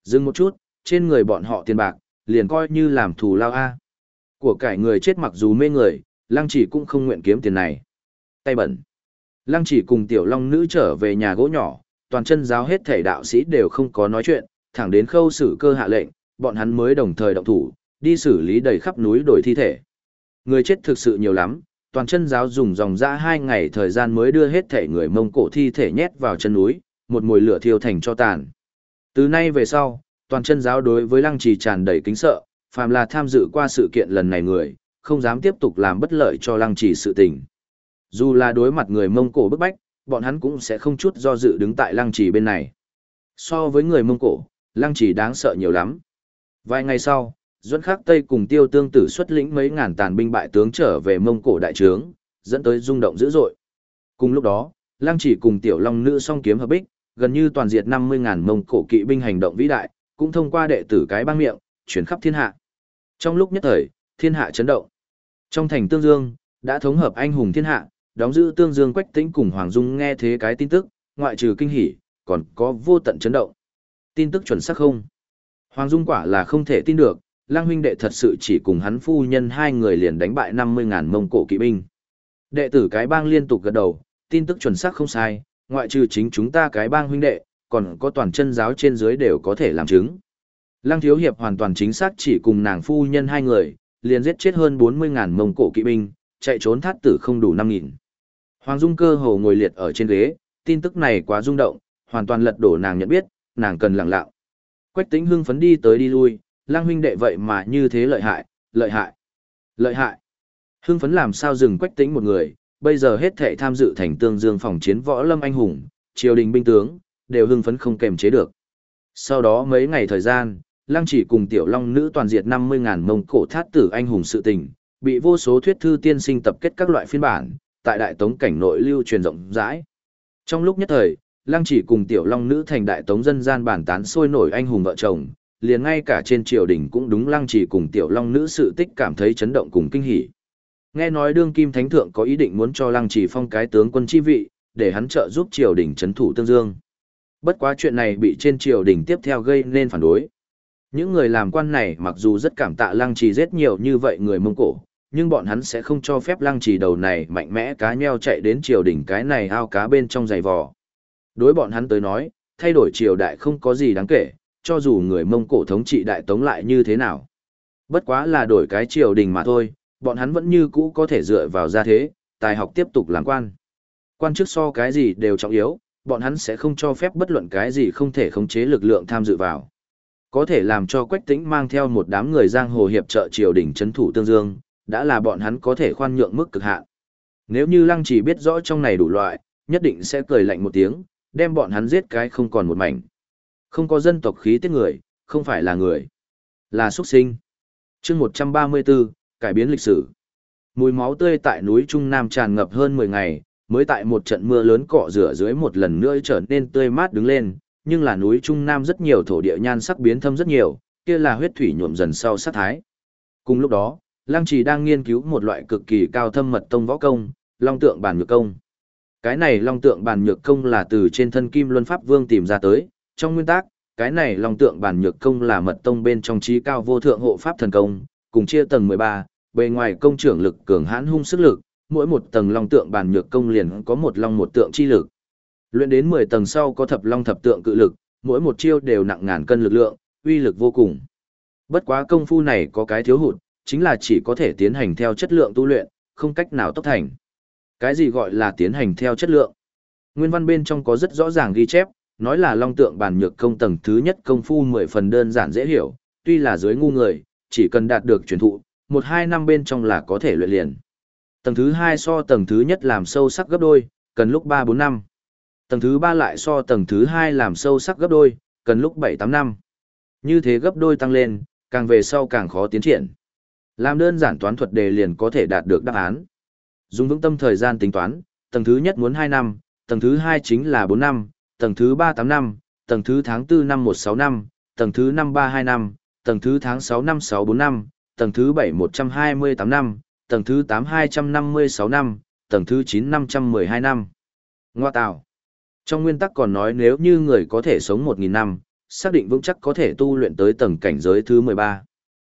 Dừng một chút, trên người bọn họ tiền bạc, liền coi như làm thù lao A. Của cải người chết mặc dù mê người, lăng chỉ cũng không nguyện kiếm tiền này. Tay bẩn. Lăng chỉ cùng tiểu long nữ trở về nhà gỗ nhỏ, toàn chân giáo hết thể đạo sĩ đều không có nói chuyện, thẳng đến khâu xử cơ hạ lệnh, bọn hắn mới đồng thời động thủ, đi xử lý đầy khắp núi đổi thi thể. Người chết thực sự nhiều lắm, toàn chân giáo dùng dòng dã hai ngày thời gian mới đưa hết thể người mông cổ thi thể nhét vào chân núi, một mùi lửa thiêu thành cho tàn. Từ nay về sau, toàn chân giáo đối với lăng trì tràn đầy kính sợ, phàm là tham dự qua sự kiện lần này người, không dám tiếp tục làm bất lợi cho lăng trì sự tình. Dù là đối mặt người mông cổ bức bách, bọn hắn cũng sẽ không chút do dự đứng tại lăng trì bên này. So với người mông cổ, lăng trì đáng sợ nhiều lắm. Vài ngày sau, Duẫn Khắc Tây cùng Tiêu Tương Tử xuất lĩnh mấy ngàn tàn binh bại tướng trở về Mông Cổ đại trướng, dẫn tới rung động dữ dội. Cùng lúc đó, Lăng Chỉ cùng Tiểu Long nữ song kiếm hợp bích, gần như toàn diệt 50.000 Mông Cổ kỵ binh hành động vĩ đại, cũng thông qua đệ tử cái băng miệng, chuyển khắp thiên hạ. Trong lúc nhất thời, thiên hạ chấn động. Trong thành Tương Dương, đã thống hợp anh hùng thiên hạ, đóng giữ Tương Dương Quách Tĩnh cùng Hoàng Dung nghe thế cái tin tức, ngoại trừ kinh hỉ, còn có vô tận chấn động. Tin tức chuẩn xác không? Hoàng Dung quả là không thể tin được, Lang huynh đệ thật sự chỉ cùng hắn phu nhân hai người liền đánh bại 50.000 mông cổ kỵ binh. Đệ tử cái bang liên tục gật đầu, tin tức chuẩn xác không sai, ngoại trừ chính chúng ta cái bang huynh đệ, còn có toàn chân giáo trên dưới đều có thể làm chứng. Lăng thiếu hiệp hoàn toàn chính xác chỉ cùng nàng phu nhân hai người, liền giết chết hơn 40.000 mông cổ kỵ binh, chạy trốn thát tử không đủ 5.000. Hoàng Dung cơ hồ ngồi liệt ở trên ghế, tin tức này quá rung động, hoàn toàn lật đổ nàng nhận biết, nàng cần lặng lặng. Quách Tĩnh hưng phấn đi tới đi lui, lang huynh đệ vậy mà như thế lợi hại, lợi hại, lợi hại. Hưng phấn làm sao dừng quách tĩnh một người, bây giờ hết thệ tham dự thành tương dương phòng chiến võ lâm anh hùng, triều đình binh tướng, đều hưng phấn không kềm chế được. Sau đó mấy ngày thời gian, Lăng chỉ cùng tiểu long nữ toàn diệt 50.000 mông cổ thát tử anh hùng sự tình, bị vô số thuyết thư tiên sinh tập kết các loại phiên bản, tại đại tống cảnh nội lưu truyền rộng rãi. Trong lúc nhất thời, Lăng chỉ cùng tiểu long nữ thành đại tống dân gian bản tán sôi nổi anh hùng vợ chồng, liền ngay cả trên triều đình cũng đúng Lăng chỉ cùng tiểu long nữ sự tích cảm thấy chấn động cùng kinh hỉ. Nghe nói đương kim thánh thượng có ý định muốn cho Lăng chỉ phong cái tướng quân chi vị, để hắn trợ giúp triều đình chấn thủ tương dương. Bất quá chuyện này bị trên triều đình tiếp theo gây nên phản đối. Những người làm quan này mặc dù rất cảm tạ lăng trì giết nhiều như vậy người Mông Cổ, nhưng bọn hắn sẽ không cho phép lăng trì đầu này mạnh mẽ cá nheo chạy đến triều đình cái này ao cá bên trong giày vò. Đối bọn hắn tới nói, thay đổi triều đại không có gì đáng kể, cho dù người Mông Cổ thống trị đại tống lại như thế nào. Bất quá là đổi cái triều đình mà thôi, bọn hắn vẫn như cũ có thể dựa vào gia thế, tài học tiếp tục làm quan. Quan chức so cái gì đều trọng yếu, bọn hắn sẽ không cho phép bất luận cái gì không thể khống chế lực lượng tham dự vào. Có thể làm cho Quách Tĩnh mang theo một đám người giang hồ hiệp trợ triều đình trấn thủ tương dương, đã là bọn hắn có thể khoan nhượng mức cực hạn. Nếu như Lăng Chỉ biết rõ trong này đủ loại, nhất định sẽ cười lạnh một tiếng, đem bọn hắn giết cái không còn một mảnh. Không có dân tộc khí tiết người, không phải là người, là xuất sinh. Chương 134, cải biến lịch sử. Mùi máu tươi tại núi Trung Nam tràn ngập hơn 10 ngày, mới tại một trận mưa lớn cọ rửa dưới một lần nữa trở nên tươi mát đứng lên, nhưng là núi Trung Nam rất nhiều thổ địa nhan sắc biến thâm rất nhiều, kia là huyết thủy nhuộm dần sau sát thái. Cùng lúc đó, Lăng Trì đang nghiên cứu một loại cực kỳ cao thâm mật tông võ công, Long tượng bản nhược công. Cái này Long tượng bản nhược công là từ trên thân Kim Luân Pháp Vương tìm ra tới, trong nguyên tắc, cái này Long tượng bản nhược công là mật tông bên trong trí cao vô thượng hộ pháp thần công, cùng chia tầng 13, bề ngoài công trưởng lực cường hãn hung sức lực, mỗi một tầng long tượng bản nhược công liền có một long một tượng chi lực. Luyện đến 10 tầng sau có thập long thập tượng cự lực, mỗi một chiêu đều nặng ngàn cân lực lượng, uy lực vô cùng. Bất quá công phu này có cái thiếu hụt, chính là chỉ có thể tiến hành theo chất lượng tu luyện, không cách nào tốc thành. Cái gì gọi là tiến hành theo chất lượng? Nguyên văn bên trong có rất rõ ràng ghi chép, nói là long tượng bàn nhược công tầng thứ nhất công phu 10 phần đơn giản dễ hiểu, tuy là dưới ngu người, chỉ cần đạt được truyền thụ, một hai năm bên trong là có thể luyện liền. Tầng thứ hai so tầng thứ nhất làm sâu sắc gấp đôi, cần lúc 3-4 năm. Tầng thứ ba lại so tầng thứ hai làm sâu sắc gấp đôi, cần lúc 7-8 năm. Như thế gấp đôi tăng lên, càng về sau càng khó tiến triển. Làm đơn giản toán thuật đề liền có thể đạt được đáp án. Dùng vững tâm thời gian tính toán, tầng thứ nhất muốn 2 năm, tầng thứ hai chính là 4 năm, tầng thứ 3 8 năm, tầng thứ tháng 4 năm 1 6 năm, tầng thứ 5 3 2 năm, tầng thứ tháng 6 năm 6 4 năm, tầng thứ 7 128 năm, tầng thứ 8 256 năm, tầng thứ 9 512 năm. Ngoa tạo. Trong nguyên tắc còn nói nếu như người có thể sống 1.000 năm, xác định vững chắc có thể tu luyện tới tầng cảnh giới thứ 13.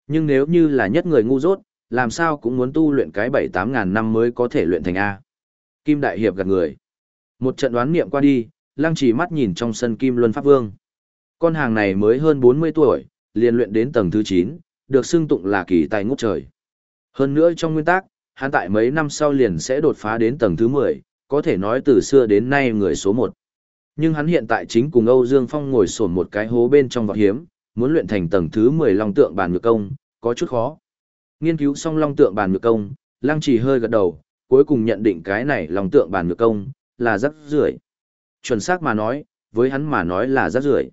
Nhưng nếu như là nhất người ngu dốt, làm sao cũng muốn tu luyện cái 7-8 ngàn năm mới có thể luyện thành A. Kim Đại Hiệp gạt người. Một trận đoán niệm qua đi, lăng chỉ mắt nhìn trong sân Kim Luân Pháp Vương. Con hàng này mới hơn 40 tuổi, liền luyện đến tầng thứ 9, được xưng tụng là kỳ tài ngút trời. Hơn nữa trong nguyên tắc, hắn tại mấy năm sau liền sẽ đột phá đến tầng thứ 10, có thể nói từ xưa đến nay người số 1. Nhưng hắn hiện tại chính cùng Âu Dương Phong ngồi sổn một cái hố bên trong vọt hiếm, muốn luyện thành tầng thứ 10 long tượng bàn nhược công, có chút khó. Nghiên cứu xong long tượng bàn nhược công, Lăng Chỉ hơi gật đầu, cuối cùng nhận định cái này long tượng bàn nhược công là rất rưởi. Chuẩn xác mà nói, với hắn mà nói là rất rưởi.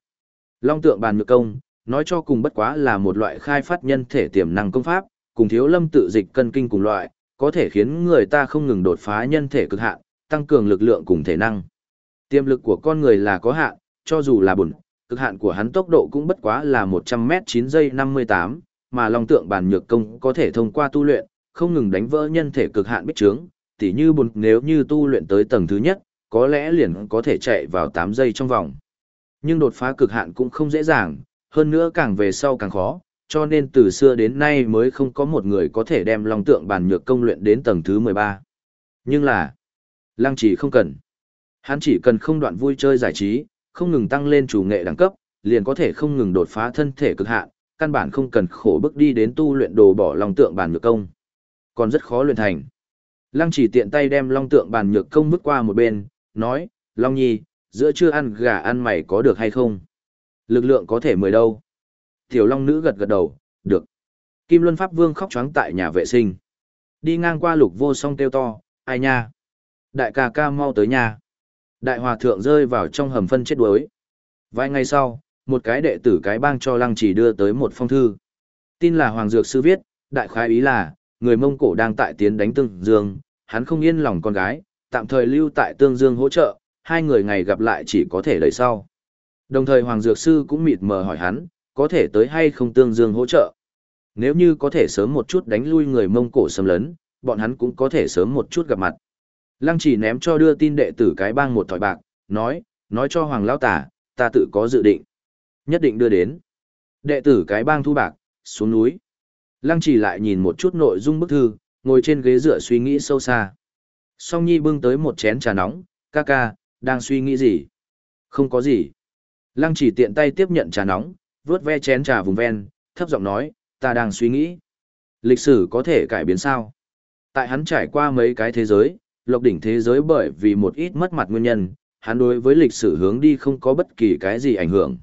Long tượng bàn nhược công, nói cho cùng bất quá là một loại khai phát nhân thể tiềm năng công pháp, cùng thiếu lâm tự dịch cân kinh cùng loại, có thể khiến người ta không ngừng đột phá nhân thể cực hạn, tăng cường lực lượng cùng thể năng. Tiềm lực của con người là có hạn, cho dù là bùn, cực hạn của hắn tốc độ cũng bất quá là 100m 9 giây 58, mà long tượng bàn nhược công có thể thông qua tu luyện, không ngừng đánh vỡ nhân thể cực hạn bích trướng, tỉ như bùn nếu như tu luyện tới tầng thứ nhất, có lẽ liền có thể chạy vào 8 giây trong vòng. Nhưng đột phá cực hạn cũng không dễ dàng, hơn nữa càng về sau càng khó, cho nên từ xưa đến nay mới không có một người có thể đem long tượng bàn nhược công luyện đến tầng thứ 13. Nhưng là, lăng chỉ không cần. Hắn chỉ cần không đoạn vui chơi giải trí, không ngừng tăng lên chủ nghệ đẳng cấp, liền có thể không ngừng đột phá thân thể cực hạn, căn bản không cần khổ bước đi đến tu luyện đồ bỏ long tượng bàn nhược công. Còn rất khó luyện thành. Lăng chỉ tiện tay đem long tượng bàn nhược công vứt qua một bên, nói, Long Nhi, giữa trưa ăn gà ăn mày có được hay không? Lực lượng có thể mời đâu? Tiểu Long nữ gật gật đầu, được. Kim Luân Pháp Vương khóc choáng tại nhà vệ sinh. Đi ngang qua lục vô song kêu to, ai nha? Đại ca ca mau tới nhà. Đại hòa thượng rơi vào trong hầm phân chết đuối. Vài ngày sau, một cái đệ tử cái bang cho lăng chỉ đưa tới một phong thư. Tin là Hoàng Dược Sư viết, đại khái ý là, người Mông Cổ đang tại tiến đánh Tương Dương, hắn không yên lòng con gái, tạm thời lưu tại Tương Dương hỗ trợ, hai người ngày gặp lại chỉ có thể đợi sau. Đồng thời Hoàng Dược Sư cũng mịt mờ hỏi hắn, có thể tới hay không Tương Dương hỗ trợ. Nếu như có thể sớm một chút đánh lui người Mông Cổ xâm lấn, bọn hắn cũng có thể sớm một chút gặp mặt. Lăng chỉ ném cho đưa tin đệ tử cái bang một thỏi bạc, nói, nói cho Hoàng Lão Tả, ta tự có dự định. Nhất định đưa đến. Đệ tử cái bang thu bạc, xuống núi. Lăng chỉ lại nhìn một chút nội dung bức thư, ngồi trên ghế dựa suy nghĩ sâu xa. Song Nhi bưng tới một chén trà nóng, ca ca, đang suy nghĩ gì? Không có gì. Lăng chỉ tiện tay tiếp nhận trà nóng, vớt ve chén trà vùng ven, thấp giọng nói, ta đang suy nghĩ. Lịch sử có thể cải biến sao? Tại hắn trải qua mấy cái thế giới, lộc đỉnh thế giới bởi vì một ít mất mặt nguyên nhân, hắn đối với lịch sử hướng đi không có bất kỳ cái gì ảnh hưởng.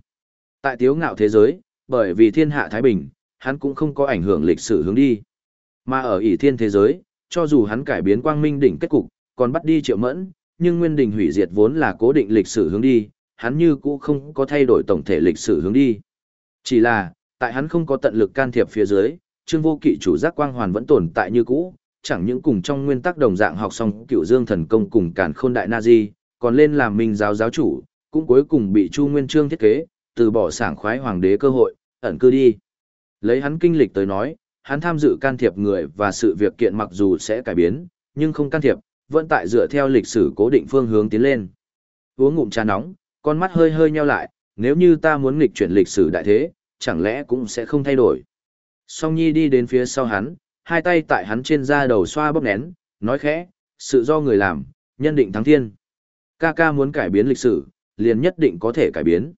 Tại tiếu ngạo thế giới, bởi vì thiên hạ Thái Bình, hắn cũng không có ảnh hưởng lịch sử hướng đi. Mà ở ỷ thiên thế giới, cho dù hắn cải biến quang minh đỉnh kết cục, còn bắt đi triệu mẫn, nhưng nguyên đình hủy diệt vốn là cố định lịch sử hướng đi, hắn như cũ không có thay đổi tổng thể lịch sử hướng đi. Chỉ là, tại hắn không có tận lực can thiệp phía dưới, trương vô kỵ chủ giác quang hoàn vẫn tồn tại như cũ, chẳng những cùng trong nguyên tắc đồng dạng học xong cựu dương thần công cùng càn khôn đại nazi, còn lên làm minh giáo giáo chủ, cũng cuối cùng bị Chu Nguyên Trương thiết kế, từ bỏ sảng khoái hoàng đế cơ hội, ẩn cư đi. Lấy hắn kinh lịch tới nói, hắn tham dự can thiệp người và sự việc kiện mặc dù sẽ cải biến, nhưng không can thiệp, vẫn tại dựa theo lịch sử cố định phương hướng tiến lên. Uống ngụm trà nóng, con mắt hơi hơi nheo lại, nếu như ta muốn nghịch chuyển lịch sử đại thế, chẳng lẽ cũng sẽ không thay đổi. Song Nhi đi đến phía sau hắn, hai tay tại hắn trên da đầu xoa bóp nén, nói khẽ, sự do người làm, nhân định thắng thiên. Ca ca muốn cải biến lịch sử, liền nhất định có thể cải biến.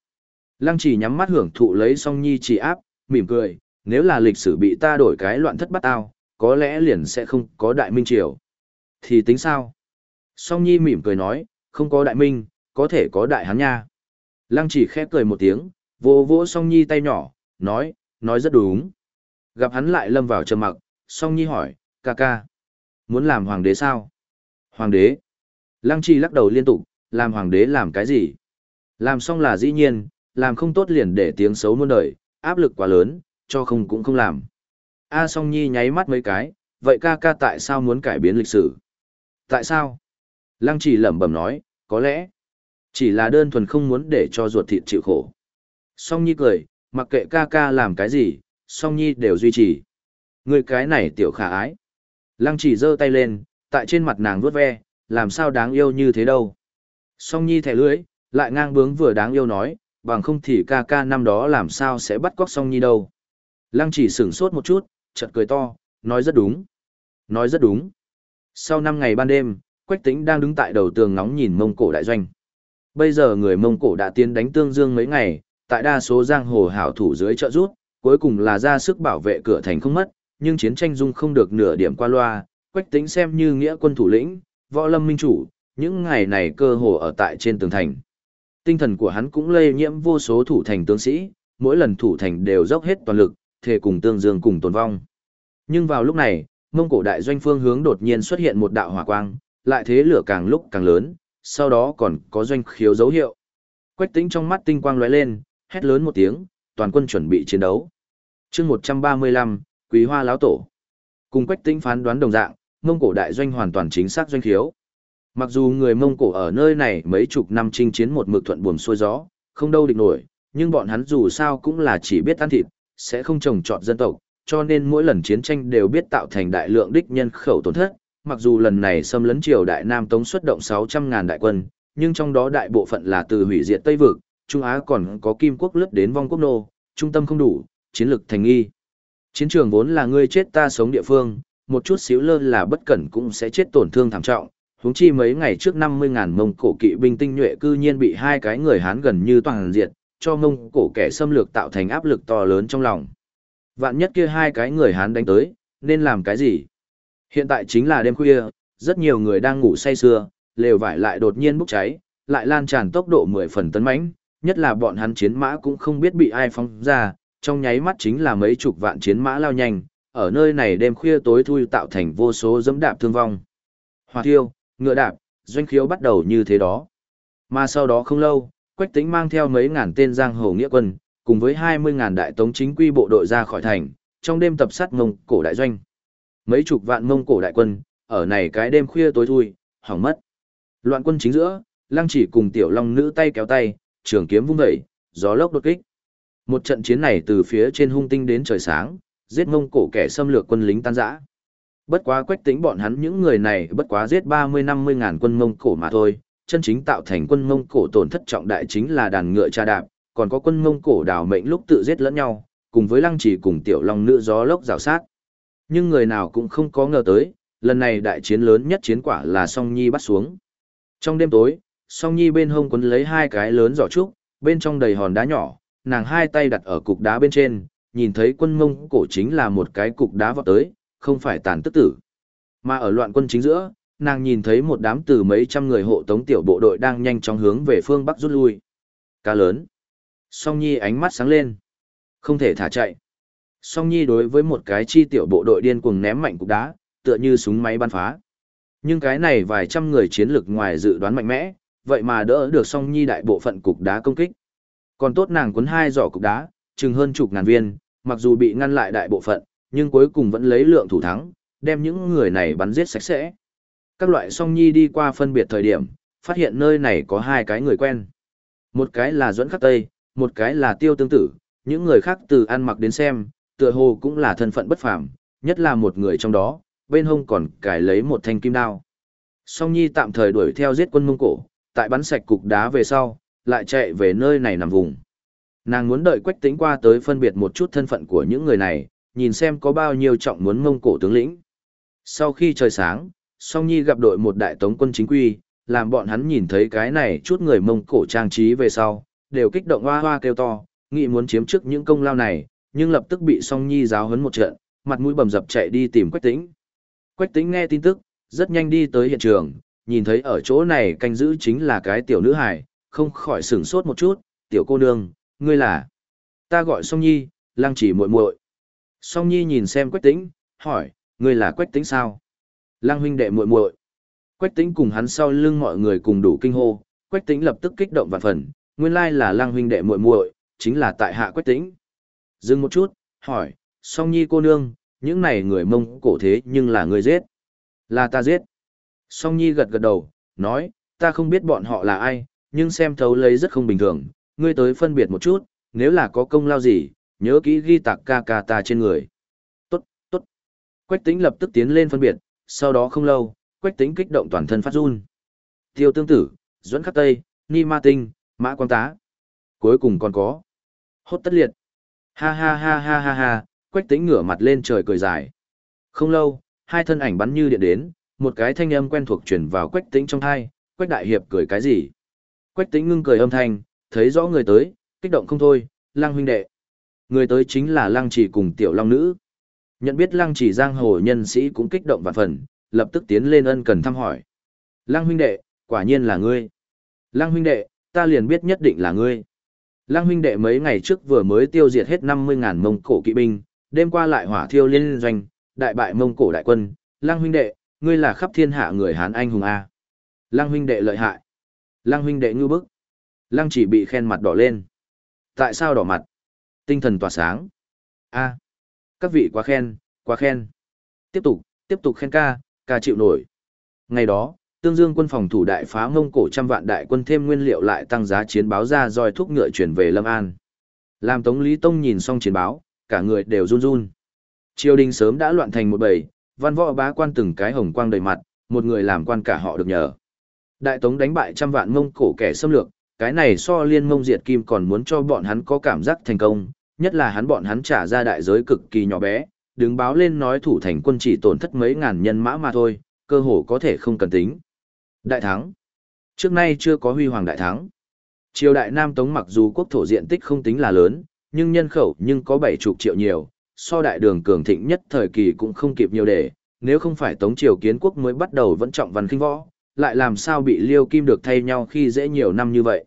Lăng chỉ nhắm mắt hưởng thụ lấy song nhi chỉ áp, mỉm cười, nếu là lịch sử bị ta đổi cái loạn thất bát tao, có lẽ liền sẽ không có đại minh triều. Thì tính sao? Song nhi mỉm cười nói, không có đại minh, có thể có đại hán nha. Lăng chỉ khẽ cười một tiếng, vỗ vỗ song nhi tay nhỏ, nói, nói rất đúng. Gặp hắn lại lâm vào trầm mặc, song nhi hỏi, ca ca, muốn làm hoàng đế sao? Hoàng đế. Lăng chỉ lắc đầu liên tục, làm hoàng đế làm cái gì? Làm xong là dĩ nhiên, làm không tốt liền để tiếng xấu muôn đời, áp lực quá lớn, cho không cũng không làm. A song nhi nháy mắt mấy cái, vậy ca ca tại sao muốn cải biến lịch sử? Tại sao? Lăng Chỉ lẩm bẩm nói, có lẽ, chỉ là đơn thuần không muốn để cho ruột thịt chịu khổ. Song nhi cười, mặc kệ ca ca làm cái gì, song nhi đều duy trì. Người cái này tiểu khả ái. Lăng chỉ giơ tay lên, tại trên mặt nàng vuốt ve, làm sao đáng yêu như thế đâu. Song nhi thẻ lưới, lại ngang bướng vừa đáng yêu nói, bằng không thì ca ca năm đó làm sao sẽ bắt cóc song nhi đâu. Lăng chỉ sửng sốt một chút, chợt cười to, nói rất đúng. Nói rất đúng. Sau năm ngày ban đêm, Quách Tĩnh đang đứng tại đầu tường ngóng nhìn Mông Cổ đại doanh. Bây giờ người Mông Cổ đã tiến đánh Tương Dương mấy ngày, tại đa số giang hồ hảo thủ dưới trợ rút, cuối cùng là ra sức bảo vệ cửa thành không mất, nhưng chiến tranh dung không được nửa điểm qua loa, Quách Tĩnh xem như nghĩa quân thủ lĩnh, võ lâm minh chủ, những ngày này cơ hồ ở tại trên tường thành. Tinh thần của hắn cũng lây nhiễm vô số thủ thành tướng sĩ, mỗi lần thủ thành đều dốc hết toàn lực, thề cùng tương dương cùng tồn vong. Nhưng vào lúc này, mông cổ đại doanh phương hướng đột nhiên xuất hiện một đạo hỏa quang, lại thế lửa càng lúc càng lớn, sau đó còn có doanh khiếu dấu hiệu. Quách Tĩnh trong mắt tinh quang lóe lên, hét lớn một tiếng, toàn quân chuẩn bị chiến đấu. Chương 135, Quý Hoa láo tổ. Cùng Quách Tĩnh phán đoán đồng dạng, Mông Cổ đại doanh hoàn toàn chính xác doanh khiếu. Mặc dù người Mông Cổ ở nơi này mấy chục năm chinh chiến một mực thuận buồm xuôi gió, không đâu địch nổi, nhưng bọn hắn dù sao cũng là chỉ biết ăn thịt, sẽ không trồng trọt dân tộc, cho nên mỗi lần chiến tranh đều biết tạo thành đại lượng đích nhân khẩu tổn thất. Mặc dù lần này xâm lấn triều đại Nam Tống xuất động 600.000 đại quân, nhưng trong đó đại bộ phận là từ hủy diệt Tây Vực, Trung Á còn có Kim Quốc lướt đến vong quốc nô, trung tâm không đủ, chiến lực thành nghi. Chiến trường vốn là ngươi chết ta sống địa phương, một chút xíu lơ là bất cẩn cũng sẽ chết tổn thương thảm trọng. Huống chi mấy ngày trước 50.000 mông cổ kỵ binh tinh nhuệ cư nhiên bị hai cái người Hán gần như toàn diệt, cho mông cổ kẻ xâm lược tạo thành áp lực to lớn trong lòng. Vạn nhất kia hai cái người Hán đánh tới, nên làm cái gì? Hiện tại chính là đêm khuya, rất nhiều người đang ngủ say sưa, lều vải lại đột nhiên bốc cháy, lại lan tràn tốc độ 10 phần tấn mãnh, nhất là bọn hắn chiến mã cũng không biết bị ai phóng ra, trong nháy mắt chính là mấy chục vạn chiến mã lao nhanh, ở nơi này đêm khuya tối thui tạo thành vô số dẫm đạp thương vong. Hỏa thiêu, ngựa đạp, doanh khiếu bắt đầu như thế đó. Mà sau đó không lâu, Quách Tĩnh mang theo mấy ngàn tên giang hồ nghĩa quân, cùng với 20.000 đại tống chính quy bộ đội ra khỏi thành, trong đêm tập sát mông cổ đại doanh. Mấy chục vạn mông cổ đại quân, ở này cái đêm khuya tối thui, hỏng mất. Loạn quân chính giữa, lăng chỉ cùng tiểu long nữ tay kéo tay, trường kiếm vung dậy, gió lốc đột kích. Một trận chiến này từ phía trên hung tinh đến trời sáng, giết mông cổ kẻ xâm lược quân lính tan rã. Bất quá quách tính bọn hắn những người này bất quá giết 30-50 ngàn quân mông cổ mà thôi, chân chính tạo thành quân mông cổ tổn thất trọng đại chính là đàn ngựa cha đạp, còn có quân mông cổ đảo mệnh lúc tự giết lẫn nhau, cùng với lăng trì cùng tiểu long nữ gió lốc rào sát. Nhưng người nào cũng không có ngờ tới, lần này đại chiến lớn nhất chiến quả là song nhi bắt xuống. Trong đêm tối, song nhi bên hông quấn lấy hai cái lớn giỏ trúc, bên trong đầy hòn đá nhỏ, nàng hai tay đặt ở cục đá bên trên, nhìn thấy quân mông cổ chính là một cái cục đá vọt tới, không phải tàn tức tử. Mà ở loạn quân chính giữa, nàng nhìn thấy một đám từ mấy trăm người hộ tống tiểu bộ đội đang nhanh chóng hướng về phương bắc rút lui. Cá lớn. Song Nhi ánh mắt sáng lên. Không thể thả chạy. Song Nhi đối với một cái chi tiểu bộ đội điên cuồng ném mạnh cục đá, tựa như súng máy bắn phá. Nhưng cái này vài trăm người chiến lực ngoài dự đoán mạnh mẽ, vậy mà đỡ được Song Nhi đại bộ phận cục đá công kích. Còn tốt nàng cuốn hai giỏ cục đá, chừng hơn chục ngàn viên, mặc dù bị ngăn lại đại bộ phận, nhưng cuối cùng vẫn lấy lượng thủ thắng, đem những người này bắn giết sạch sẽ. Các loại song nhi đi qua phân biệt thời điểm, phát hiện nơi này có hai cái người quen. Một cái là Duẫn Khắc Tây, một cái là Tiêu Tương Tử, những người khác từ ăn mặc đến xem, tựa hồ cũng là thân phận bất phàm, nhất là một người trong đó, bên hông còn cài lấy một thanh kim đao. Song Nhi tạm thời đuổi theo giết quân Mông Cổ, tại bắn sạch cục đá về sau, lại chạy về nơi này nằm vùng. Nàng muốn đợi Quách Tĩnh qua tới phân biệt một chút thân phận của những người này, nhìn xem có bao nhiêu trọng muốn Mông Cổ tướng lĩnh. Sau khi trời sáng, Song Nhi gặp đội một đại tống quân chính quy, làm bọn hắn nhìn thấy cái này chút người Mông Cổ trang trí về sau, đều kích động hoa hoa kêu to, nghĩ muốn chiếm trước những công lao này, nhưng lập tức bị Song Nhi giáo huấn một trận, mặt mũi bầm dập chạy đi tìm Quách Tĩnh. Quách Tĩnh nghe tin tức, rất nhanh đi tới hiện trường, nhìn thấy ở chỗ này canh giữ chính là cái tiểu nữ hài, không khỏi sửng sốt một chút, "Tiểu cô nương, ngươi là?" "Ta gọi Song Nhi, Lăng Chỉ muội muội." Song Nhi nhìn xem Quách Tĩnh, hỏi, "Ngươi là Quách Tĩnh sao?" Lăng huynh đệ muội muội. Quách Tĩnh cùng hắn sau lưng mọi người cùng đủ kinh hô, Quách Tĩnh lập tức kích động vạn phần, nguyên lai là Lăng huynh đệ muội muội, chính là tại hạ Quách Tĩnh. Dừng một chút, hỏi, Song Nhi cô nương, những này người Mông Cổ thế nhưng là người giết. Là ta giết. Song Nhi gật gật đầu, nói, ta không biết bọn họ là ai, nhưng xem thấu lấy rất không bình thường, ngươi tới phân biệt một chút, nếu là có công lao gì, nhớ kỹ ghi tạc ca ca ta trên người. Tốt, tốt. Quách Tĩnh lập tức tiến lên phân biệt, sau đó không lâu, Quách Tĩnh kích động toàn thân phát run. Tiêu tương tử, Duẫn Khắc Tây, Ni Ma Tinh, Mã Quang Tá. Cuối cùng còn có. Hốt tất liệt. Ha ha ha ha ha ha, Quách Tĩnh ngửa mặt lên trời cười dài. Không lâu, hai thân ảnh bắn như điện đến, một cái thanh âm quen thuộc truyền vào Quách Tĩnh trong tai, Quách đại hiệp cười cái gì? Quách Tĩnh ngưng cười âm thanh, thấy rõ người tới, kích động không thôi, Lăng huynh đệ. Người tới chính là Lăng Chỉ cùng Tiểu Long nữ. Nhận biết Lăng Chỉ giang hồ nhân sĩ cũng kích động và phần, lập tức tiến lên ân cần thăm hỏi. Lăng huynh đệ, quả nhiên là ngươi. Lăng huynh đệ, ta liền biết nhất định là ngươi. Lăng huynh đệ mấy ngày trước vừa mới tiêu diệt hết 50.000 mông cổ kỵ binh, đêm qua lại hỏa thiêu liên doanh, đại bại mông cổ đại quân. Lăng huynh đệ, ngươi là khắp thiên hạ người Hán anh hùng A. Lăng huynh đệ lợi hại. Lăng huynh đệ ngư bức. Lăng chỉ bị khen mặt đỏ lên. Tại sao đỏ mặt? Tinh thần tỏa sáng. A. Các vị quá khen, quá khen. Tiếp tục, tiếp tục khen ca, ca chịu nổi. Ngày đó, tương dương quân phòng thủ đại phá mông cổ trăm vạn đại quân thêm nguyên liệu lại tăng giá chiến báo ra roi thuốc ngựa chuyển về Lâm An. Làm Tống Lý Tông nhìn xong chiến báo, cả người đều run run. Triều đình sớm đã loạn thành một bầy, văn võ bá quan từng cái hồng quang đầy mặt, một người làm quan cả họ được nhờ. Đại Tống đánh bại trăm vạn mông cổ kẻ xâm lược, cái này so liên mông diệt kim còn muốn cho bọn hắn có cảm giác thành công, nhất là hắn bọn hắn trả ra đại giới cực kỳ nhỏ bé, đứng báo lên nói thủ thành quân chỉ tổn thất mấy ngàn nhân mã mà thôi, cơ hồ có thể không cần tính. Đại thắng. Trước nay chưa có huy hoàng đại thắng. Triều đại Nam Tống mặc dù quốc thổ diện tích không tính là lớn, nhưng nhân khẩu nhưng có bảy chục triệu nhiều, so đại đường cường thịnh nhất thời kỳ cũng không kịp nhiều để, nếu không phải Tống Triều kiến quốc mới bắt đầu vẫn trọng văn kinh võ, lại làm sao bị Liêu Kim được thay nhau khi dễ nhiều năm như vậy.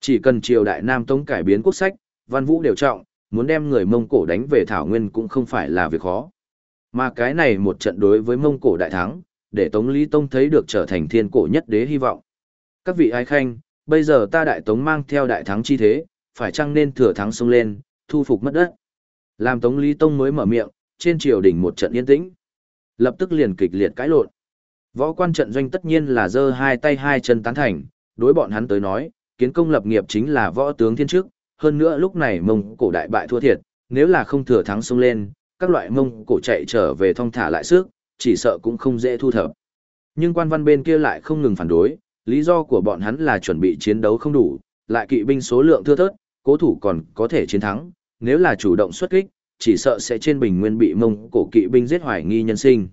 Chỉ cần triều đại Nam Tống cải biến quốc sách, văn vũ đều trọng, muốn đem người Mông Cổ đánh về Thảo Nguyên cũng không phải là việc khó. Mà cái này một trận đối với Mông Cổ đại thắng, để Tống Lý Tông thấy được trở thành thiên cổ nhất đế hy vọng. Các vị ai khanh, bây giờ ta đại tống mang theo đại thắng chi thế, phải chăng nên thừa thắng xông lên, thu phục mất đất. Làm Tống Lý Tông mới mở miệng, trên triều đỉnh một trận yên tĩnh. Lập tức liền kịch liệt cãi lộn. Võ quan trận doanh tất nhiên là giơ hai tay hai chân tán thành, đối bọn hắn tới nói, kiến công lập nghiệp chính là võ tướng thiên trước hơn nữa lúc này mông cổ đại bại thua thiệt, nếu là không thừa thắng xông lên, các loại mông cổ chạy trở về thong thả lại sức, chỉ sợ cũng không dễ thu thập. Nhưng quan văn bên kia lại không ngừng phản đối, lý do của bọn hắn là chuẩn bị chiến đấu không đủ, lại kỵ binh số lượng thưa thớt, cố thủ còn có thể chiến thắng, nếu là chủ động xuất kích, chỉ sợ sẽ trên bình nguyên bị mông cổ kỵ binh giết hoài nghi nhân sinh.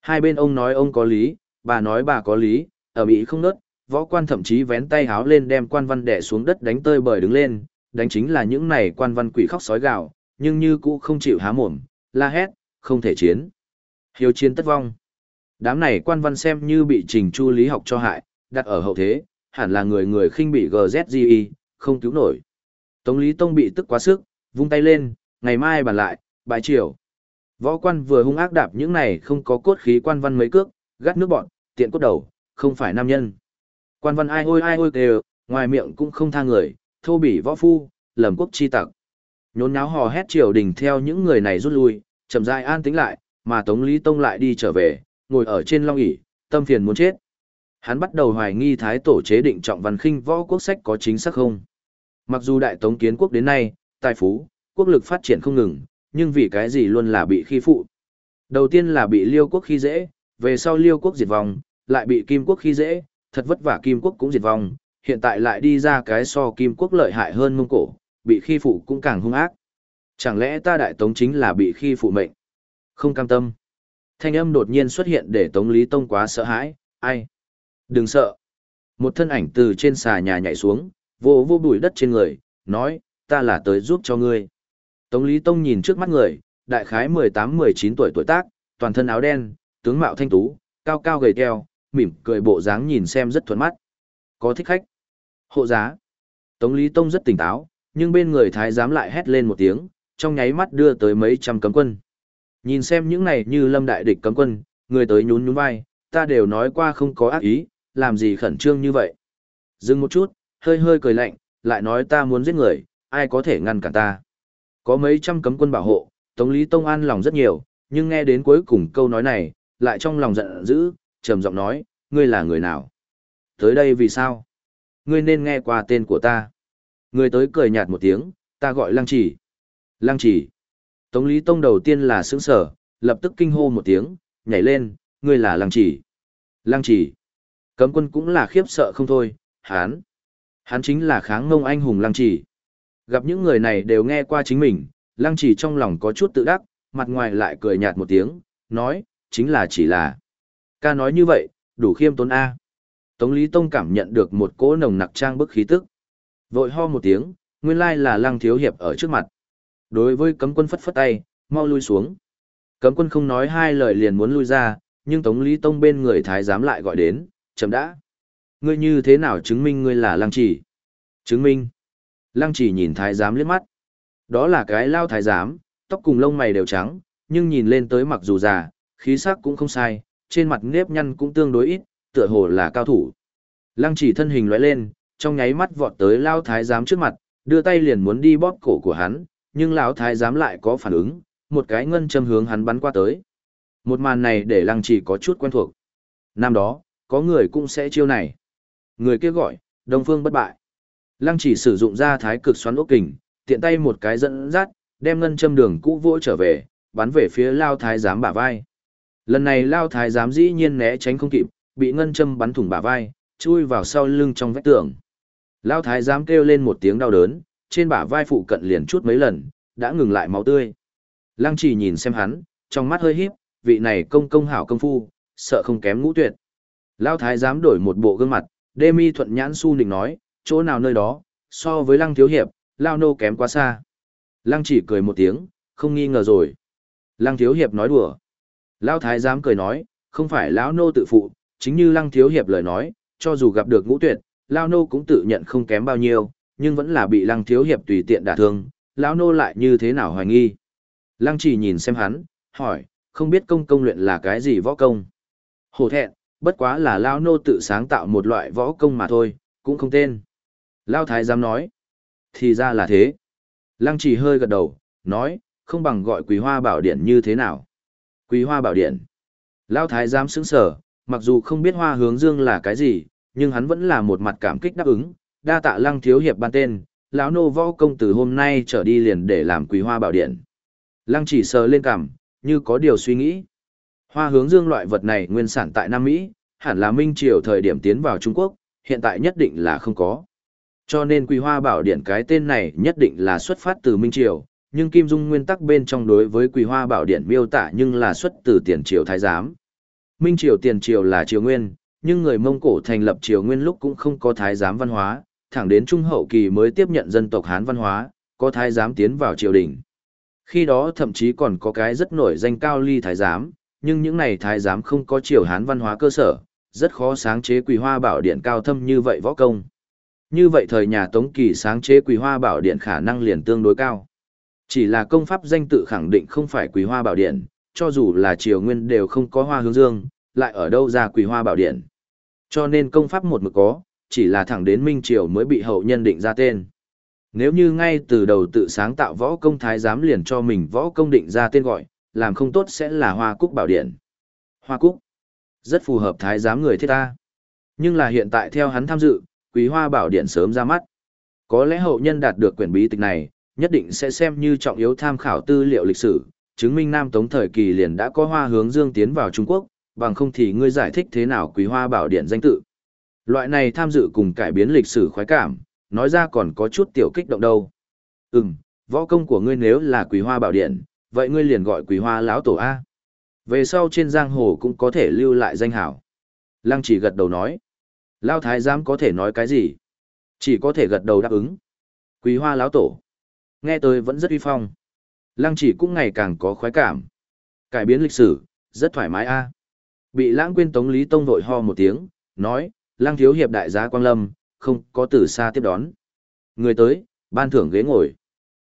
Hai bên ông nói ông có lý, bà nói bà có lý, ở Mỹ không nớt, võ quan thậm chí vén tay háo lên đem quan văn đẻ xuống đất đánh tơi bời đứng lên, đánh chính là những này quan văn quỷ khóc sói gạo, nhưng như cũ không chịu há mồm, la hét, không thể chiến. Hiếu chiến tất vong. Đám này quan văn xem như bị trình chu lý học cho hại, đặt ở hậu thế, hẳn là người người khinh bị GZGI, không cứu nổi. Tống Lý Tông bị tức quá sức, vung tay lên, ngày mai bàn lại, bãi chiều. Võ quan vừa hung ác đạp những này không có cốt khí quan văn mấy cước, gắt nước bọn, tiện cốt đầu, không phải nam nhân. Quan văn ai ôi ai ôi kêu, ngoài miệng cũng không tha người, thô bỉ võ phu, lầm quốc chi tặc. Nhốn nháo hò hét triều đình theo những người này rút lui, chậm rãi an tĩnh lại, mà Tống Lý Tông lại đi trở về, ngồi ở trên long ỷ, tâm phiền muốn chết. Hắn bắt đầu hoài nghi thái tổ chế định trọng văn khinh võ quốc sách có chính xác không. Mặc dù đại tống kiến quốc đến nay, tài phú, quốc lực phát triển không ngừng, nhưng vì cái gì luôn là bị khi phụ. Đầu tiên là bị liêu quốc khi dễ, về sau liêu quốc diệt vong, lại bị kim quốc khi dễ, thật vất vả kim quốc cũng diệt vong, hiện tại lại đi ra cái so kim quốc lợi hại hơn mông cổ, bị khi phụ cũng càng hung ác. Chẳng lẽ ta đại tống chính là bị khi phụ mệnh? Không cam tâm. Thanh âm đột nhiên xuất hiện để tống lý tông quá sợ hãi, ai? Đừng sợ. Một thân ảnh từ trên xà nhà nhảy xuống, vô vô bụi đất trên người, nói, ta là tới giúp cho ngươi. Tống Lý Tông nhìn trước mắt người, đại khái 18-19 tuổi tuổi tác, toàn thân áo đen, tướng mạo thanh tú, cao cao gầy keo mỉm cười bộ dáng nhìn xem rất thuận mắt. Có thích khách. Hộ giá. Tống Lý Tông rất tỉnh táo, nhưng bên người thái giám lại hét lên một tiếng, trong nháy mắt đưa tới mấy trăm cấm quân. Nhìn xem những này như lâm đại địch cấm quân, người tới nhún nhún vai, ta đều nói qua không có ác ý, làm gì khẩn trương như vậy. Dừng một chút, hơi hơi cười lạnh, lại nói ta muốn giết người, ai có thể ngăn cản ta. Có mấy trăm cấm quân bảo hộ, Tống Lý Tông an lòng rất nhiều, nhưng nghe đến cuối cùng câu nói này, lại trong lòng giận dữ, trầm giọng nói, ngươi là người nào? Tới đây vì sao? Ngươi nên nghe qua tên của ta. Người tới cười nhạt một tiếng, ta gọi Lăng Chỉ. Lăng Chỉ. Tống Lý Tông đầu tiên là sững sở, lập tức kinh hô một tiếng, nhảy lên, ngươi là Lăng Chỉ. Lăng Chỉ. Cấm quân cũng là khiếp sợ không thôi, hán. hán chính là kháng ngông anh hùng Lăng Chỉ. Gặp những người này đều nghe qua chính mình, Lăng Chỉ trong lòng có chút tự đắc, mặt ngoài lại cười nhạt một tiếng, nói, chính là chỉ là. Ca nói như vậy, đủ khiêm tốn A. Tống Lý Tông cảm nhận được một cỗ nồng nặc trang bức khí tức. Vội ho một tiếng, nguyên lai là Lăng Thiếu Hiệp ở trước mặt. Đối với cấm quân phất phất tay, mau lui xuống. Cấm quân không nói hai lời liền muốn lui ra, nhưng Tống Lý Tông bên người thái giám lại gọi đến, chậm đã. Ngươi như thế nào chứng minh ngươi là Lăng Chỉ? Chứng minh. Lăng Chỉ nhìn thái giám liếc mắt. Đó là cái lao thái giám, tóc cùng lông mày đều trắng, nhưng nhìn lên tới mặc dù già, khí sắc cũng không sai, trên mặt nếp nhăn cũng tương đối ít, tựa hồ là cao thủ. Lăng chỉ thân hình lóe lên, trong nháy mắt vọt tới lao thái giám trước mặt, đưa tay liền muốn đi bóp cổ của hắn, nhưng lão thái giám lại có phản ứng, một cái ngân châm hướng hắn bắn qua tới. Một màn này để lăng chỉ có chút quen thuộc. Năm đó, có người cũng sẽ chiêu này. Người kia gọi, Đông Phương bất bại. Lăng chỉ sử dụng ra thái cực xoắn ốc kình, tiện tay một cái dẫn dắt, đem ngân châm đường cũ vỗ trở về, bắn về phía lao thái giám bả vai. Lần này lao thái giám dĩ nhiên né tránh không kịp, bị ngân châm bắn thủng bả vai, chui vào sau lưng trong vách tường. Lao thái giám kêu lên một tiếng đau đớn, trên bả vai phụ cận liền chút mấy lần, đã ngừng lại máu tươi. Lăng chỉ nhìn xem hắn, trong mắt hơi híp, vị này công công hảo công phu, sợ không kém ngũ tuyệt. Lao thái giám đổi một bộ gương mặt, đê mi thuận nhãn su nịnh nói, chỗ nào nơi đó, so với lăng thiếu hiệp, lao nô kém quá xa. Lăng chỉ cười một tiếng, không nghi ngờ rồi. Lăng thiếu hiệp nói đùa. Lao thái giám cười nói, không phải lão nô tự phụ, chính như lăng thiếu hiệp lời nói, cho dù gặp được ngũ tuyệt, lao nô cũng tự nhận không kém bao nhiêu, nhưng vẫn là bị lăng thiếu hiệp tùy tiện đả thương, lao nô lại như thế nào hoài nghi. Lăng chỉ nhìn xem hắn, hỏi, không biết công công luyện là cái gì võ công. Hổ thẹn, bất quá là Lao Nô tự sáng tạo một loại võ công mà thôi, cũng không tên. Lao Thái giám nói. Thì ra là thế. Lăng chỉ hơi gật đầu, nói, không bằng gọi quý hoa bảo điện như thế nào. Quý hoa bảo điện. Lao Thái giám sững sở, mặc dù không biết hoa hướng dương là cái gì, nhưng hắn vẫn là một mặt cảm kích đáp ứng, đa tạ lăng thiếu hiệp ban tên, lão nô võ công từ hôm nay trở đi liền để làm quý hoa bảo điện. Lăng chỉ sờ lên cằm, như có điều suy nghĩ. Hoa hướng dương loại vật này nguyên sản tại Nam Mỹ, hẳn là Minh Triều thời điểm tiến vào Trung Quốc, hiện tại nhất định là không có. Cho nên Quý Hoa Bảo Điện cái tên này nhất định là xuất phát từ Minh Triều, nhưng Kim Dung nguyên tắc bên trong đối với Quý Hoa Bảo Điện miêu tả nhưng là xuất từ tiền triều thái giám. Minh Triều tiền triều là triều nguyên, nhưng người Mông Cổ thành lập triều nguyên lúc cũng không có thái giám văn hóa, thẳng đến trung hậu kỳ mới tiếp nhận dân tộc Hán văn hóa, có thái giám tiến vào triều đình. Khi đó thậm chí còn có cái rất nổi danh cao ly thái giám, nhưng những này thái giám không có triều Hán văn hóa cơ sở, rất khó sáng chế quỳ hoa bảo điện cao thâm như vậy võ công. Như vậy thời nhà Tống Kỳ sáng chế quỳ hoa bảo điện khả năng liền tương đối cao. Chỉ là công pháp danh tự khẳng định không phải quỳ hoa bảo điện, cho dù là triều nguyên đều không có hoa hướng dương, lại ở đâu ra quỳ hoa bảo điện. Cho nên công pháp một mực có, chỉ là thẳng đến Minh Triều mới bị hậu nhân định ra tên. Nếu như ngay từ đầu tự sáng tạo võ công thái giám liền cho mình võ công định ra tên gọi, làm không tốt sẽ là Hoa Cúc Bảo Điện. Hoa Cúc. Rất phù hợp thái giám người thiết ta. Nhưng là hiện tại theo hắn tham dự, Quý Hoa Bảo Điện sớm ra mắt. Có lẽ hậu nhân đạt được quyển bí tịch này, nhất định sẽ xem như trọng yếu tham khảo tư liệu lịch sử, chứng minh Nam Tống thời kỳ liền đã có hoa hướng dương tiến vào Trung Quốc, bằng không thì ngươi giải thích thế nào Quý Hoa Bảo Điện danh tự. Loại này tham dự cùng cải biến lịch sử khoái cảm, nói ra còn có chút tiểu kích động đâu. Ừm, võ công của ngươi nếu là Quý Hoa Bảo Điện, vậy ngươi liền gọi Quý Hoa lão tổ a. Về sau trên giang hồ cũng có thể lưu lại danh hảo. Lăng chỉ gật đầu nói. Lao thái giám có thể nói cái gì? Chỉ có thể gật đầu đáp ứng. Quý hoa lão tổ. Nghe tôi vẫn rất uy phong. Lăng chỉ cũng ngày càng có khoái cảm. Cải biến lịch sử, rất thoải mái a. Bị lãng quên tống lý tông vội ho một tiếng, nói, lăng thiếu hiệp đại gia quang lâm, không có từ xa tiếp đón. Người tới, ban thưởng ghế ngồi.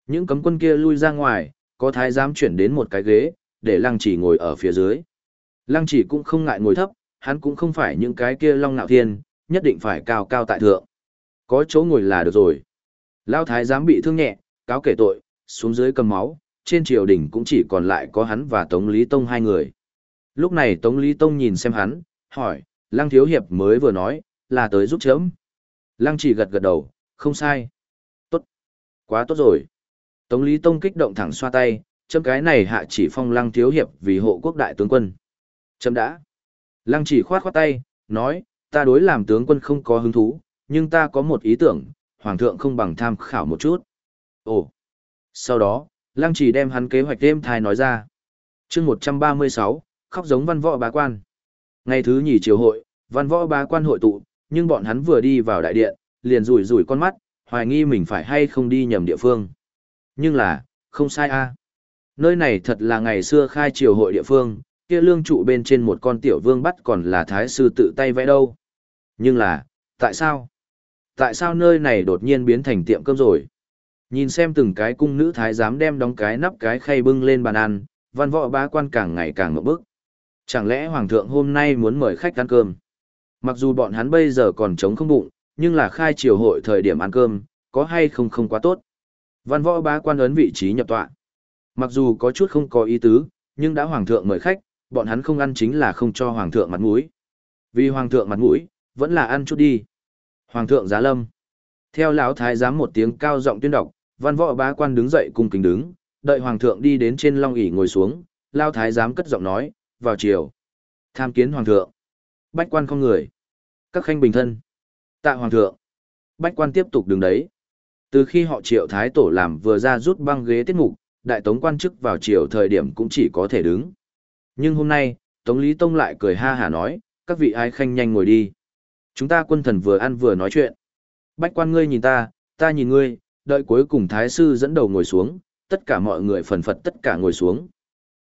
Những cấm quân kia lui ra ngoài, có thái giám chuyển đến một cái ghế, để lăng chỉ ngồi ở phía dưới. Lăng chỉ cũng không ngại ngồi thấp, hắn cũng không phải những cái kia long nạo thiên, nhất định phải cao cao tại thượng. Có chỗ ngồi là được rồi. Lao thái giám bị thương nhẹ, cáo kể tội, xuống dưới cầm máu, trên triều đình cũng chỉ còn lại có hắn và Tống Lý Tông hai người. Lúc này Tống Lý Tông nhìn xem hắn, hỏi, Lăng Thiếu Hiệp mới vừa nói, là tới giúp chấm. Lăng chỉ gật gật đầu, không sai. Tốt. Quá tốt rồi. Tống Lý Tông kích động thẳng xoa tay, chấm cái này hạ chỉ phong Lăng Thiếu Hiệp vì hộ quốc đại tướng quân. Chấm đã. Lăng chỉ khoát khoát tay, nói, ta đối làm tướng quân không có hứng thú, nhưng ta có một ý tưởng, Hoàng thượng không bằng tham khảo một chút. Ồ. Sau đó, Lăng chỉ đem hắn kế hoạch đêm thai nói ra. chương 136, khóc giống văn võ bá quan. Ngày thứ nhì triều hội, văn võ bá quan hội tụ, nhưng bọn hắn vừa đi vào đại điện, liền rủi rủi con mắt, hoài nghi mình phải hay không đi nhầm địa phương. Nhưng là, không sai a Nơi này thật là ngày xưa khai triều hội địa phương, kia lương trụ bên trên một con tiểu vương bắt còn là thái sư tự tay vẽ đâu. Nhưng là, tại sao? Tại sao nơi này đột nhiên biến thành tiệm cơm rồi? Nhìn xem từng cái cung nữ thái giám đem đóng cái nắp cái khay bưng lên bàn ăn, văn võ bá quan càng ngày càng ngậm bức. Chẳng lẽ hoàng thượng hôm nay muốn mời khách ăn cơm? Mặc dù bọn hắn bây giờ còn trống không bụng, nhưng là khai triều hội thời điểm ăn cơm, có hay không không quá tốt. Văn võ bá quan ấn vị trí nhập tọa. Mặc dù có chút không có ý tứ, nhưng đã hoàng thượng mời khách, bọn hắn không ăn chính là không cho hoàng thượng mặt mũi. Vì hoàng thượng mặt mũi, vẫn là ăn chút đi. Hoàng thượng giá lâm. Theo lão thái giám một tiếng cao giọng tuyên đọc, văn võ bá quan đứng dậy cung kính đứng, đợi hoàng thượng đi đến trên long ỷ ngồi xuống, lão thái giám cất giọng nói, vào chiều. Tham kiến hoàng thượng. Bách quan không người. Các khanh bình thân. Tạ hoàng thượng. Bách quan tiếp tục đứng đấy. Từ khi họ triệu thái tổ làm vừa ra rút băng ghế tiết mục, đại tống quan chức vào chiều thời điểm cũng chỉ có thể đứng. Nhưng hôm nay, Tống Lý Tông lại cười ha hả nói, các vị ai khanh nhanh ngồi đi. Chúng ta quân thần vừa ăn vừa nói chuyện. Bách quan ngươi nhìn ta, ta nhìn ngươi, đợi cuối cùng thái sư dẫn đầu ngồi xuống, tất cả mọi người phần phật tất cả ngồi xuống.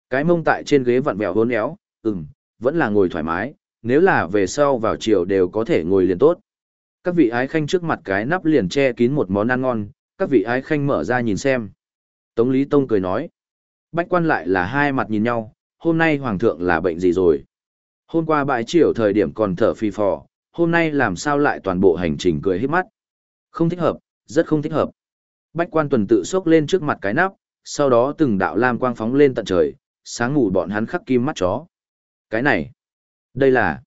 Cái mông tại trên ghế vặn vẹo hôn éo, ừm, vẫn là ngồi thoải mái, nếu là về sau vào chiều đều có thể ngồi liền tốt. Các vị ái khanh trước mặt cái nắp liền che kín một món ăn ngon, các vị ái khanh mở ra nhìn xem. Tống Lý Tông cười nói. Bách quan lại là hai mặt nhìn nhau, hôm nay hoàng thượng là bệnh gì rồi? Hôm qua bãi chiều thời điểm còn thở phì phò, hôm nay làm sao lại toàn bộ hành trình cười hết mắt? Không thích hợp, rất không thích hợp. Bách quan tuần tự sốc lên trước mặt cái nắp, sau đó từng đạo lam quang phóng lên tận trời, sáng ngủ bọn hắn khắc kim mắt chó. Cái này, đây là,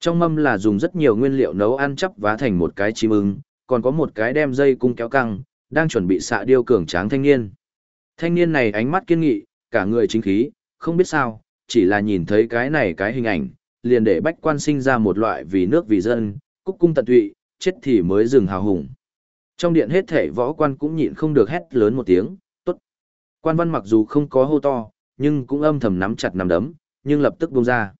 trong mâm là dùng rất nhiều nguyên liệu nấu ăn chắp vá thành một cái chim ưng, còn có một cái đem dây cung kéo căng, đang chuẩn bị xạ điêu cường tráng thanh niên. Thanh niên này ánh mắt kiên nghị, cả người chính khí, không biết sao, chỉ là nhìn thấy cái này cái hình ảnh, liền để bách quan sinh ra một loại vì nước vì dân, cúc cung tận tụy, chết thì mới dừng hào hùng. Trong điện hết thể võ quan cũng nhịn không được hét lớn một tiếng, tốt. Quan văn mặc dù không có hô to, nhưng cũng âm thầm nắm chặt nắm đấm, nhưng lập tức buông ra.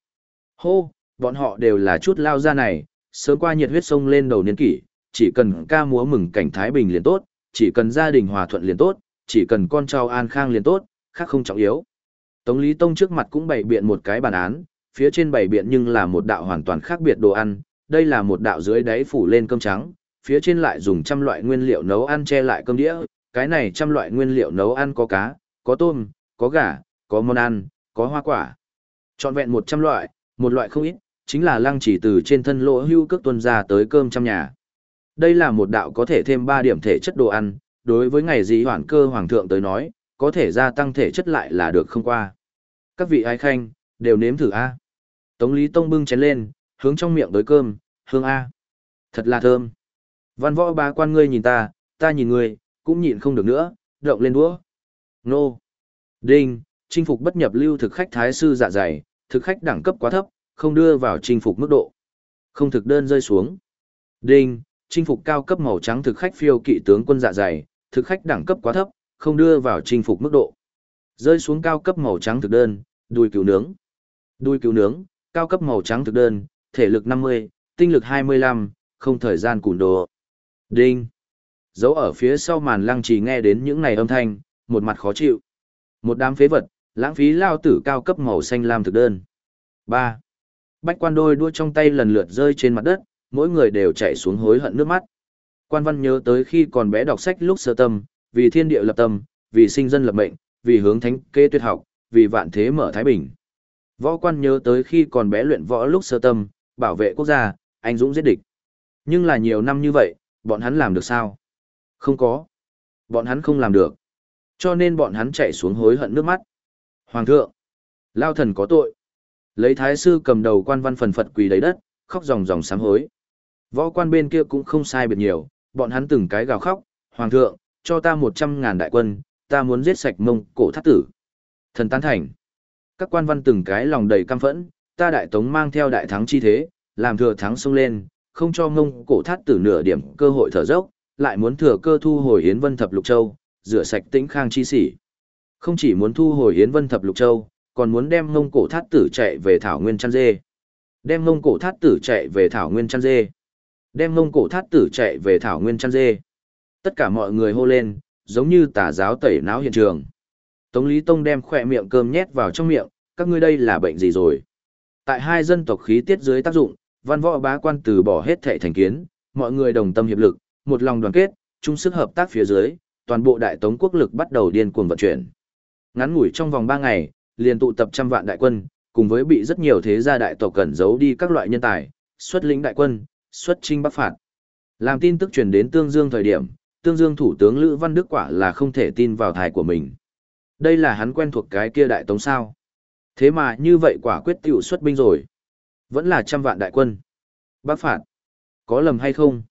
Hô, bọn họ đều là chút lao ra này, sớm qua nhiệt huyết sông lên đầu niên kỷ, chỉ cần ca múa mừng cảnh Thái Bình liền tốt, chỉ cần gia đình hòa thuận liền tốt, chỉ cần con cháu an khang liền tốt, khác không trọng yếu. Tống Lý Tông trước mặt cũng bày biện một cái bàn án, phía trên bày biện nhưng là một đạo hoàn toàn khác biệt đồ ăn, đây là một đạo dưới đáy phủ lên cơm trắng, phía trên lại dùng trăm loại nguyên liệu nấu ăn che lại cơm đĩa, cái này trăm loại nguyên liệu nấu ăn có cá, có tôm, có gà, có món ăn, có hoa quả. Chọn vẹn một trăm loại, một loại không ít, chính là lăng chỉ từ trên thân lỗ hưu cước tuân ra tới cơm trăm nhà. Đây là một đạo có thể thêm 3 điểm thể chất đồ ăn, đối với ngày dĩ hoàn cơ hoàng thượng tới nói, có thể gia tăng thể chất lại là được không qua. Các vị ai khanh, đều nếm thử A. Tống Lý Tông bưng chén lên, hướng trong miệng tới cơm, hương A. Thật là thơm. Văn võ bá quan ngươi nhìn ta, ta nhìn ngươi, cũng nhìn không được nữa, động lên đũa. Nô. Đinh, chinh phục bất nhập lưu thực khách thái sư dạ dày, thực khách đẳng cấp quá thấp, không đưa vào chinh phục mức độ. Không thực đơn rơi xuống. Đinh, chinh phục cao cấp màu trắng thực khách phiêu kỵ tướng quân dạ dày, thực khách đẳng cấp quá thấp, không đưa vào chinh phục mức độ. Rơi xuống cao cấp màu trắng thực đơn, đùi cừu nướng. Đùi cừu nướng, cao cấp màu trắng thực đơn, thể lực 50, tinh lực 25, không thời gian cùn đồ. Đinh. Dấu ở phía sau màn lăng trì nghe đến những này âm thanh, một mặt khó chịu. Một đám phế vật, lãng phí lao tử cao cấp màu xanh lam thực đơn. 3. Bách quan đôi đua trong tay lần lượt rơi trên mặt đất, mỗi người đều chạy xuống hối hận nước mắt. Quan văn nhớ tới khi còn bé đọc sách lúc sơ tâm, vì thiên địa lập tâm, vì sinh dân lập mệnh, vì hướng thánh kê tuyệt học, vì vạn thế mở thái bình. Võ quan nhớ tới khi còn bé luyện võ lúc sơ tâm, bảo vệ quốc gia, anh dũng giết địch. Nhưng là nhiều năm như vậy, bọn hắn làm được sao? Không có. Bọn hắn không làm được. Cho nên bọn hắn chạy xuống hối hận nước mắt. Hoàng thượng, lao thần có tội. Lấy thái sư cầm đầu quan văn phần phật quỳ đầy đất, khóc ròng ròng sám hối. Võ quan bên kia cũng không sai biệt nhiều, bọn hắn từng cái gào khóc, Hoàng thượng, cho ta một trăm ngàn đại quân, ta muốn giết sạch mông cổ thắt tử. Thần tán thành. Các quan văn từng cái lòng đầy căm phẫn, ta đại tống mang theo đại thắng chi thế, làm thừa thắng xông lên, không cho mông cổ thắt tử nửa điểm cơ hội thở dốc, lại muốn thừa cơ thu hồi Yến Vân Thập Lục Châu, rửa sạch tĩnh khang chi sỉ. Không chỉ muốn thu hồi Yến Vân Thập Lục Châu, còn muốn đem mông cổ thắt tử chạy về Thảo Nguyên chăn dê. Đem mông cổ thắt tử chạy về Thảo Nguyên chăn dê. Đem mông cổ thắt tử chạy về Thảo Nguyên chăn dê. Tất cả mọi người hô lên, giống như tà giáo tẩy não hiện trường. Tống Lý Tông đem khỏe miệng cơm nhét vào trong miệng, các ngươi đây là bệnh gì rồi? Tại hai dân tộc khí tiết dưới tác dụng, văn võ bá quan từ bỏ hết thệ thành kiến, mọi người đồng tâm hiệp lực, một lòng đoàn kết, chung sức hợp tác phía dưới, toàn bộ đại tống quốc lực bắt đầu điên cuồng vận chuyển. Ngắn ngủi trong vòng 3 ngày, liền tụ tập trăm vạn đại quân, cùng với bị rất nhiều thế gia đại tộc cẩn giấu đi các loại nhân tài, xuất lĩnh đại quân, xuất chinh bắc phạt. Làm tin tức truyền đến Tương Dương thời điểm, Tương Dương thủ tướng Lữ Văn Đức quả là không thể tin vào thải của mình. Đây là hắn quen thuộc cái kia đại tống sao. Thế mà như vậy quả quyết tiểu xuất binh rồi. Vẫn là trăm vạn đại quân. Bắc phạt. Có lầm hay không?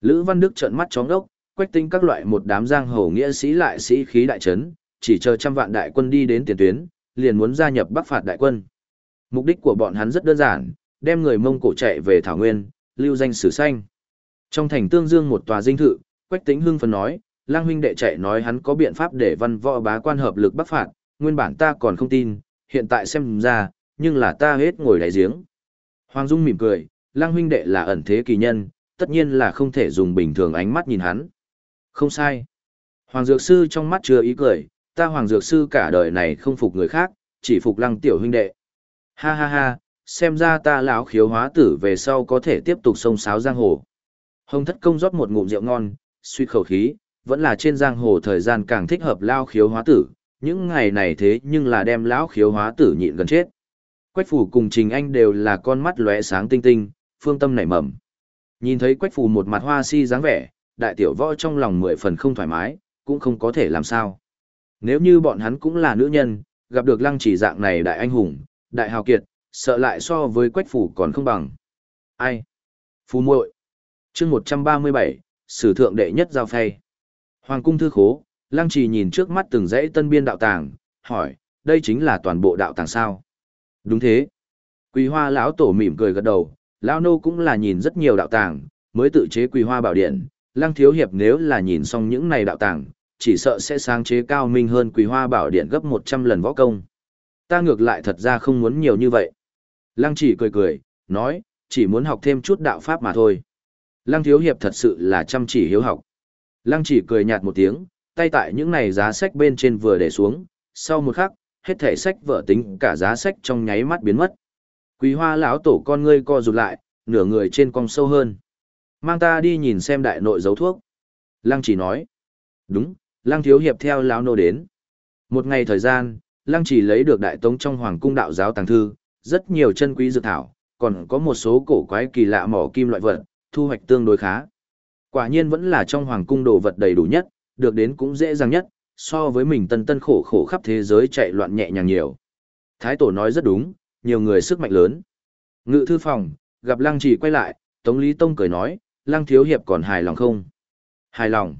Lữ Văn Đức trợn mắt chóng đốc, quách tinh các loại một đám giang hồ nghĩa sĩ lại sĩ khí đại trấn, chỉ chờ trăm vạn đại quân đi đến tiền tuyến, liền muốn gia nhập bắc phạt đại quân. Mục đích của bọn hắn rất đơn giản, đem người Mông Cổ chạy về Thảo Nguyên, lưu danh sử xanh. Trong thành Tương Dương một tòa dinh thự, Quách Tĩnh hưng phấn nói, Lang huynh đệ chạy nói hắn có biện pháp để văn võ bá quan hợp lực bắc phạt, nguyên bản ta còn không tin, hiện tại xem ra, nhưng là ta hết ngồi đáy giếng. Hoàng Dung mỉm cười, Lang huynh đệ là ẩn thế kỳ nhân, tất nhiên là không thể dùng bình thường ánh mắt nhìn hắn. Không sai. Hoàng Dược Sư trong mắt chưa ý cười, ta Hoàng Dược Sư cả đời này không phục người khác, chỉ phục Lăng tiểu huynh đệ. Ha ha ha, xem ra ta lão khiếu hóa tử về sau có thể tiếp tục sông sáo giang hồ. Hồng thất công rót một ngụm rượu ngon, suy khẩu khí, vẫn là trên giang hồ thời gian càng thích hợp lao khiếu hóa tử, những ngày này thế nhưng là đem lão khiếu hóa tử nhịn gần chết. Quách phủ cùng Trình Anh đều là con mắt lóe sáng tinh tinh, phương tâm nảy mầm. Nhìn thấy Quách phủ một mặt hoa si dáng vẻ, đại tiểu võ trong lòng mười phần không thoải mái, cũng không có thể làm sao. Nếu như bọn hắn cũng là nữ nhân, gặp được lăng chỉ dạng này đại anh hùng, đại hào kiệt, sợ lại so với quách phủ còn không bằng. Ai? Phú muội chương 137, sử thượng đệ nhất giao phay. Hoàng cung thư khố, lăng chỉ nhìn trước mắt từng dãy tân biên đạo tàng, hỏi, đây chính là toàn bộ đạo tàng sao? Đúng thế. Quỳ hoa lão tổ mỉm cười gật đầu, lão nô cũng là nhìn rất nhiều đạo tàng, mới tự chế quỳ hoa bảo điện, lăng thiếu hiệp nếu là nhìn xong những này đạo tàng, chỉ sợ sẽ sáng chế cao minh hơn quỳ hoa bảo điện gấp 100 lần võ công. Ta ngược lại thật ra không muốn nhiều như vậy. Lăng chỉ cười cười, nói, chỉ muốn học thêm chút đạo pháp mà thôi. Lăng thiếu hiệp thật sự là chăm chỉ hiếu học. Lăng chỉ cười nhạt một tiếng, tay tại những này giá sách bên trên vừa để xuống, sau một khắc, hết thể sách vở tính cả giá sách trong nháy mắt biến mất. Quý hoa lão tổ con ngươi co rụt lại, nửa người trên cong sâu hơn. Mang ta đi nhìn xem đại nội dấu thuốc. Lăng chỉ nói. Đúng, lăng thiếu hiệp theo lão nô đến. Một ngày thời gian, lăng chỉ lấy được đại tống trong hoàng cung đạo giáo tàng thư, rất nhiều chân quý dược thảo, còn có một số cổ quái kỳ lạ mỏ kim loại vật, thu hoạch tương đối khá. Quả nhiên vẫn là trong hoàng cung đồ vật đầy đủ nhất, được đến cũng dễ dàng nhất, so với mình tân tân khổ khổ khắp thế giới chạy loạn nhẹ nhàng nhiều. Thái tổ nói rất đúng, nhiều người sức mạnh lớn. Ngự thư phòng, gặp lăng chỉ quay lại, Tống Lý Tông cười nói, lăng thiếu hiệp còn hài lòng không? Hài lòng.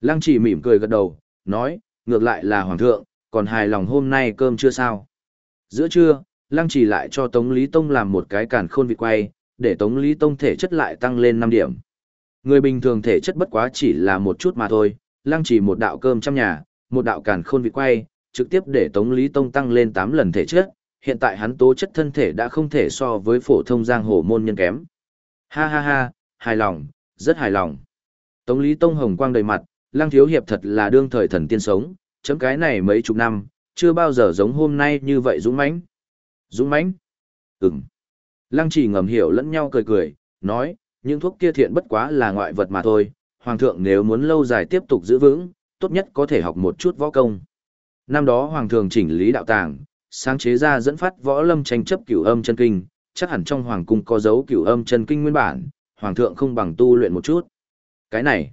Lăng chỉ mỉm cười gật đầu, nói, ngược lại là hoàng thượng, còn hài lòng hôm nay cơm chưa sao? Giữa trưa, lăng chỉ lại cho Tống Lý Tông làm một cái càn khôn vị quay, để Tống Lý Tông thể chất lại tăng lên 5 điểm. Người bình thường thể chất bất quá chỉ là một chút mà thôi, lăng chỉ một đạo cơm trong nhà, một đạo càn khôn vị quay, trực tiếp để Tống Lý Tông tăng lên 8 lần thể chất, hiện tại hắn tố chất thân thể đã không thể so với phổ thông giang hồ môn nhân kém. Ha ha ha, hài lòng, rất hài lòng. Tống Lý Tông hồng quang đầy mặt, Lăng Thiếu Hiệp thật là đương thời thần tiên sống, chấm cái này mấy chục năm, chưa bao giờ giống hôm nay như vậy dũng mãnh. Dũng mãnh? Ừm. Lăng chỉ ngầm hiểu lẫn nhau cười cười, nói, những thuốc kia thiện bất quá là ngoại vật mà thôi, Hoàng thượng nếu muốn lâu dài tiếp tục giữ vững, tốt nhất có thể học một chút võ công. Năm đó Hoàng thượng chỉnh lý đạo tàng, sáng chế ra dẫn phát võ lâm tranh chấp cửu âm chân kinh, chắc hẳn trong Hoàng cung có dấu cửu âm chân kinh nguyên bản, Hoàng thượng không bằng tu luyện một chút. Cái này,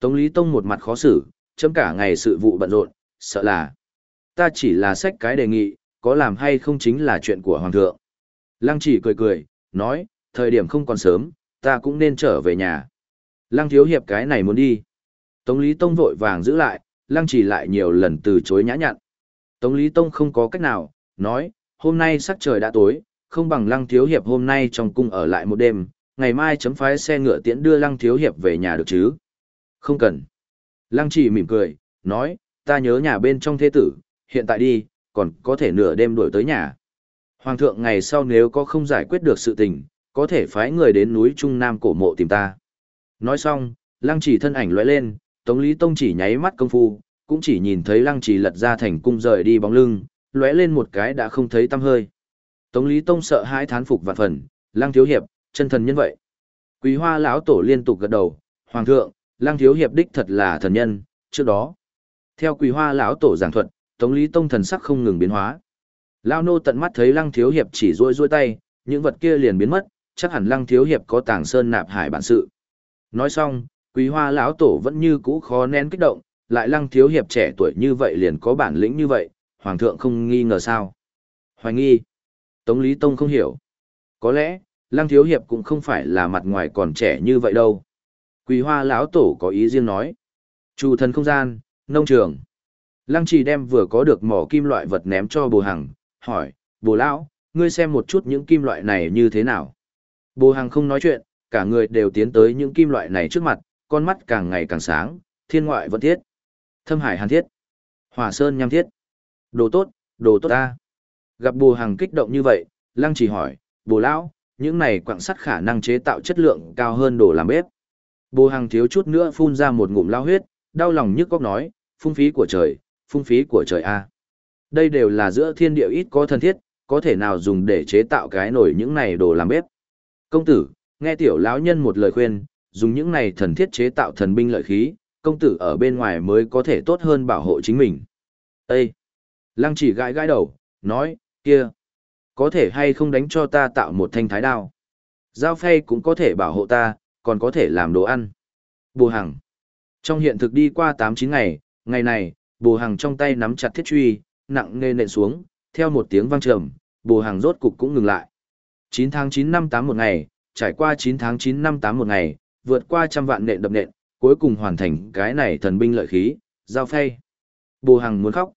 Tống Lý Tông một mặt khó xử, chấm cả ngày sự vụ bận rộn, sợ là ta chỉ là sách cái đề nghị, có làm hay không chính là chuyện của Hoàng thượng. Lăng chỉ cười cười, nói, thời điểm không còn sớm, ta cũng nên trở về nhà. Lăng thiếu hiệp cái này muốn đi. Tống Lý Tông vội vàng giữ lại, Lăng chỉ lại nhiều lần từ chối nhã nhặn. Tống Lý Tông không có cách nào, nói, hôm nay sắc trời đã tối, không bằng Lăng thiếu hiệp hôm nay trong cung ở lại một đêm, ngày mai chấm phái xe ngựa tiễn đưa Lăng thiếu hiệp về nhà được chứ. Không cần. Lăng chỉ mỉm cười, nói, ta nhớ nhà bên trong thế tử, hiện tại đi, còn có thể nửa đêm đuổi tới nhà. Hoàng thượng ngày sau nếu có không giải quyết được sự tình, có thể phái người đến núi Trung Nam cổ mộ tìm ta. Nói xong, lăng chỉ thân ảnh lóe lên, Tống Lý Tông chỉ nháy mắt công phu, cũng chỉ nhìn thấy lăng chỉ lật ra thành cung rời đi bóng lưng, lóe lên một cái đã không thấy tăm hơi. Tống Lý Tông sợ hãi thán phục vạn phần, lăng thiếu hiệp, chân thần nhân vậy. Quý hoa lão tổ liên tục gật đầu, Hoàng thượng, lăng thiếu hiệp đích thật là thần nhân, trước đó. Theo quý hoa lão tổ giảng thuật, Tống Lý Tông thần sắc không ngừng biến hóa. Lao nô tận mắt thấy lăng thiếu hiệp chỉ rôi rôi tay, những vật kia liền biến mất, chắc hẳn lăng thiếu hiệp có tàng sơn nạp hải bản sự. Nói xong, quý hoa lão tổ vẫn như cũ khó nén kích động, lại lăng thiếu hiệp trẻ tuổi như vậy liền có bản lĩnh như vậy, hoàng thượng không nghi ngờ sao. Hoài nghi. Tống Lý Tông không hiểu. Có lẽ, lăng thiếu hiệp cũng không phải là mặt ngoài còn trẻ như vậy đâu. Quý hoa lão tổ có ý riêng nói. Chủ thần không gian, nông trường. Lăng trì đem vừa có được mỏ kim loại vật ném cho bồ hằng, hỏi, bồ lão, ngươi xem một chút những kim loại này như thế nào. Bồ hằng không nói chuyện, cả người đều tiến tới những kim loại này trước mặt, con mắt càng ngày càng sáng, thiên ngoại vẫn thiết. Thâm hải hàn thiết. Hỏa sơn nham thiết. Đồ tốt, đồ tốt ta. Gặp bồ hằng kích động như vậy, lăng chỉ hỏi, bồ lão, những này quặng sắt khả năng chế tạo chất lượng cao hơn đồ làm bếp. Bồ hằng thiếu chút nữa phun ra một ngụm lao huyết, đau lòng nhức góc nói, phung phí của trời, phung phí của trời A. Đây đều là giữa thiên địa ít có thân thiết, có thể nào dùng để chế tạo cái nổi những này đồ làm bếp. Công tử, nghe tiểu lão nhân một lời khuyên, dùng những này thần thiết chế tạo thần binh lợi khí, công tử ở bên ngoài mới có thể tốt hơn bảo hộ chính mình. Ê! Lăng chỉ gãi gãi đầu, nói, kia, có thể hay không đánh cho ta tạo một thanh thái đao. Giao phay cũng có thể bảo hộ ta, còn có thể làm đồ ăn. Bồ Hằng. Trong hiện thực đi qua 8-9 ngày, ngày này, Bồ Hằng trong tay nắm chặt thiết truy, nặng nề nện xuống, theo một tiếng vang trầm, Bồ Hằng rốt cục cũng ngừng lại. 9 tháng 9 năm 8 một ngày, trải qua 9 tháng 9 năm 8 một ngày, vượt qua trăm vạn nện đập nện, cuối cùng hoàn thành cái này thần binh lợi khí, giao phay. Bồ Hằng muốn khóc.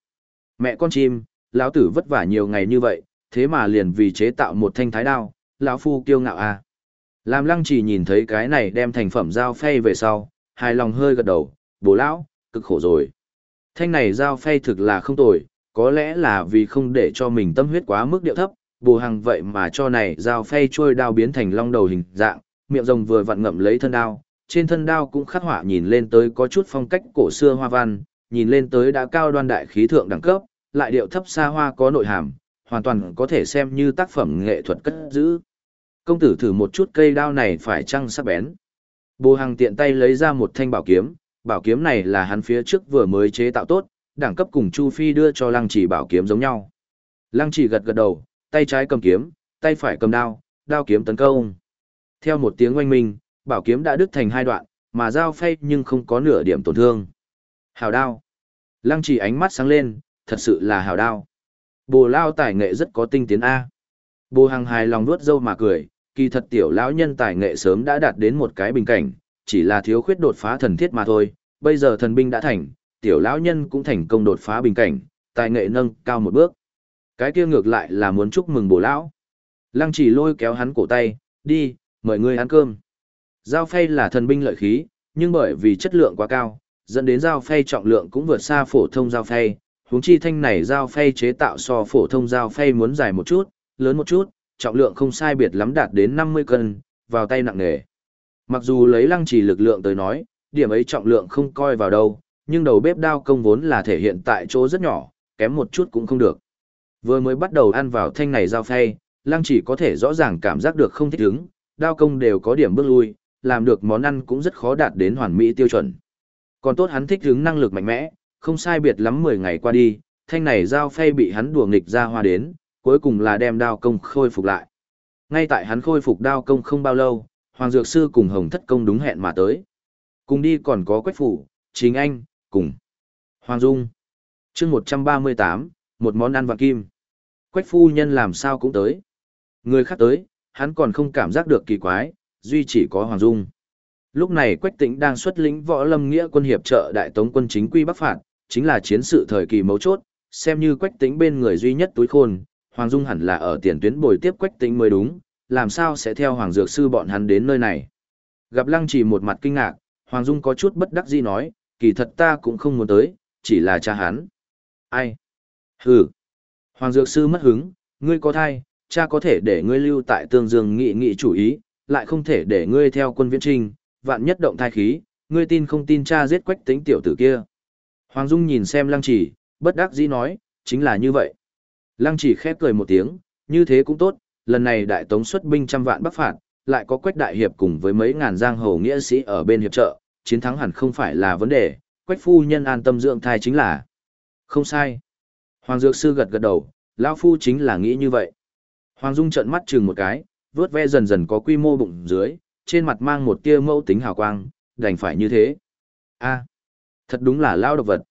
Mẹ con chim, lão tử vất vả nhiều ngày như vậy, thế mà liền vì chế tạo một thanh thái đao, lão phu kiêu ngạo à. Làm lăng chỉ nhìn thấy cái này đem thành phẩm giao phay về sau, hài lòng hơi gật đầu, bố lão, cực khổ rồi. Thanh này giao phay thực là không tồi, có lẽ là vì không để cho mình tâm huyết quá mức điệu thấp, bồ hằng vậy mà cho này dao phay trôi đao biến thành long đầu hình dạng, miệng rồng vừa vặn ngậm lấy thân đao, trên thân đao cũng khắc họa nhìn lên tới có chút phong cách cổ xưa hoa văn, nhìn lên tới đã cao đoan đại khí thượng đẳng cấp, lại điệu thấp xa hoa có nội hàm, hoàn toàn có thể xem như tác phẩm nghệ thuật cất giữ. Công tử thử một chút cây đao này phải chăng sắc bén. Bồ Hằng tiện tay lấy ra một thanh bảo kiếm, bảo kiếm này là hắn phía trước vừa mới chế tạo tốt, đẳng cấp cùng Chu Phi đưa cho Lăng Chỉ bảo kiếm giống nhau. Lăng Chỉ gật gật đầu, tay trái cầm kiếm, tay phải cầm đao, đao kiếm tấn công. Theo một tiếng oanh minh, bảo kiếm đã đứt thành hai đoạn, mà dao phay nhưng không có nửa điểm tổn thương. Hào đao. Lăng Chỉ ánh mắt sáng lên, thật sự là hào đao. Bồ lao tài nghệ rất có tinh tiến A. Bồ Hằng hài lòng nuốt dâu mà cười, kỳ thật tiểu lão nhân tài nghệ sớm đã đạt đến một cái bình cảnh, chỉ là thiếu khuyết đột phá thần thiết mà thôi, bây giờ thần binh đã thành, tiểu lão nhân cũng thành công đột phá bình cảnh, tài nghệ nâng cao một bước. Cái kia ngược lại là muốn chúc mừng bổ lão. Lăng chỉ lôi kéo hắn cổ tay, đi, mời ngươi ăn cơm. Giao phay là thần binh lợi khí, nhưng bởi vì chất lượng quá cao, dẫn đến giao phay trọng lượng cũng vượt xa phổ thông giao phay. Huống chi thanh này giao phay chế tạo so phổ thông giao phay muốn dài một chút, lớn một chút, trọng lượng không sai biệt lắm đạt đến 50 cân, vào tay nặng nề. Mặc dù lấy lăng trì lực lượng tới nói, điểm ấy trọng lượng không coi vào đâu, nhưng đầu bếp đao công vốn là thể hiện tại chỗ rất nhỏ, kém một chút cũng không được. Vừa mới bắt đầu ăn vào thanh này dao phay, lăng chỉ có thể rõ ràng cảm giác được không thích ứng, đao công đều có điểm bước lui, làm được món ăn cũng rất khó đạt đến hoàn mỹ tiêu chuẩn. Còn tốt hắn thích ứng năng lực mạnh mẽ, không sai biệt lắm 10 ngày qua đi, thanh này dao phay bị hắn đùa nghịch ra hoa đến, cuối cùng là đem đao công khôi phục lại. Ngay tại hắn khôi phục đao công không bao lâu, Hoàng Dược Sư cùng Hồng Thất Công đúng hẹn mà tới. Cùng đi còn có Quách Phủ, Chính Anh, cùng Hoàng Dung. chương 138, một món ăn vàng kim. Quách Phu Nhân làm sao cũng tới. Người khác tới, hắn còn không cảm giác được kỳ quái, duy chỉ có Hoàng Dung. Lúc này Quách Tĩnh đang xuất lĩnh võ lâm nghĩa quân hiệp trợ đại tống quân chính quy bắc phạt, chính là chiến sự thời kỳ mấu chốt, xem như Quách Tĩnh bên người duy nhất túi khôn, Hoàng Dung hẳn là ở tiền tuyến bồi tiếp Quách Tĩnh mới đúng, làm sao sẽ theo Hoàng Dược Sư bọn hắn đến nơi này. Gặp Lăng Chỉ một mặt kinh ngạc, Hoàng Dung có chút bất đắc dĩ nói, kỳ thật ta cũng không muốn tới, chỉ là cha hắn. Ai? Hừ. Hoàng Dược Sư mất hứng, ngươi có thai, cha có thể để ngươi lưu tại tương dương nghị nghị chủ ý, lại không thể để ngươi theo quân viễn trinh, vạn nhất động thai khí, ngươi tin không tin cha giết quách tính tiểu tử kia. Hoàng Dung nhìn xem Lăng Chỉ, bất đắc dĩ nói, chính là như vậy. Lăng Chỉ khép cười một tiếng, như thế cũng tốt, lần này đại tống xuất binh trăm vạn bắc phạt, lại có quách đại hiệp cùng với mấy ngàn giang hồ nghĩa sĩ ở bên hiệp trợ, chiến thắng hẳn không phải là vấn đề, quách phu nhân an tâm dưỡng thai chính là. Không sai. Hoàng Dược Sư gật gật đầu, lão phu chính là nghĩ như vậy. Hoàng Dung trợn mắt chừng một cái, vớt ve dần dần có quy mô bụng dưới, trên mặt mang một tia mâu tính hào quang, đành phải như thế. a thật đúng là lao độc vật.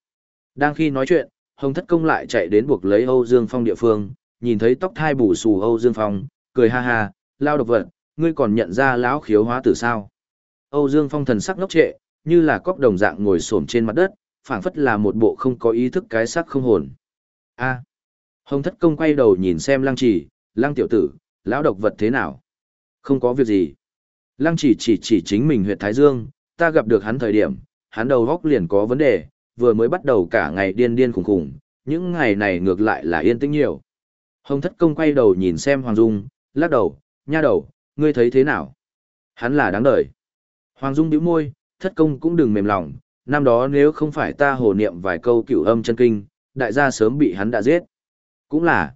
Đang khi nói chuyện, Hồng Thất Công lại chạy đến buộc lấy Âu Dương Phong địa phương, nhìn thấy tóc thai bù xù Âu Dương Phong, cười ha ha, lao độc vật, ngươi còn nhận ra lão khiếu hóa tử sao? Âu Dương Phong thần sắc ngốc trệ, như là cóc đồng dạng ngồi xổm trên mặt đất, phảng phất là một bộ không có ý thức cái sắc không hồn. A. Hồng Thất Công quay đầu nhìn xem Lăng Chỉ, Lăng tiểu tử, lão độc vật thế nào? Không có việc gì. Lăng Chỉ chỉ chỉ chính mình huyện Thái Dương, ta gặp được hắn thời điểm, hắn đầu góc liền có vấn đề, vừa mới bắt đầu cả ngày điên điên khủng khủng, những ngày này ngược lại là yên tĩnh nhiều. Hồng thất công quay đầu nhìn xem Hoàng Dung, lắc đầu, nha đầu, ngươi thấy thế nào? Hắn là đáng đời. Hoàng Dung bĩu môi, thất công cũng đừng mềm lòng, năm đó nếu không phải ta hồ niệm vài câu cửu âm chân kinh, đại gia sớm bị hắn đã giết. Cũng là.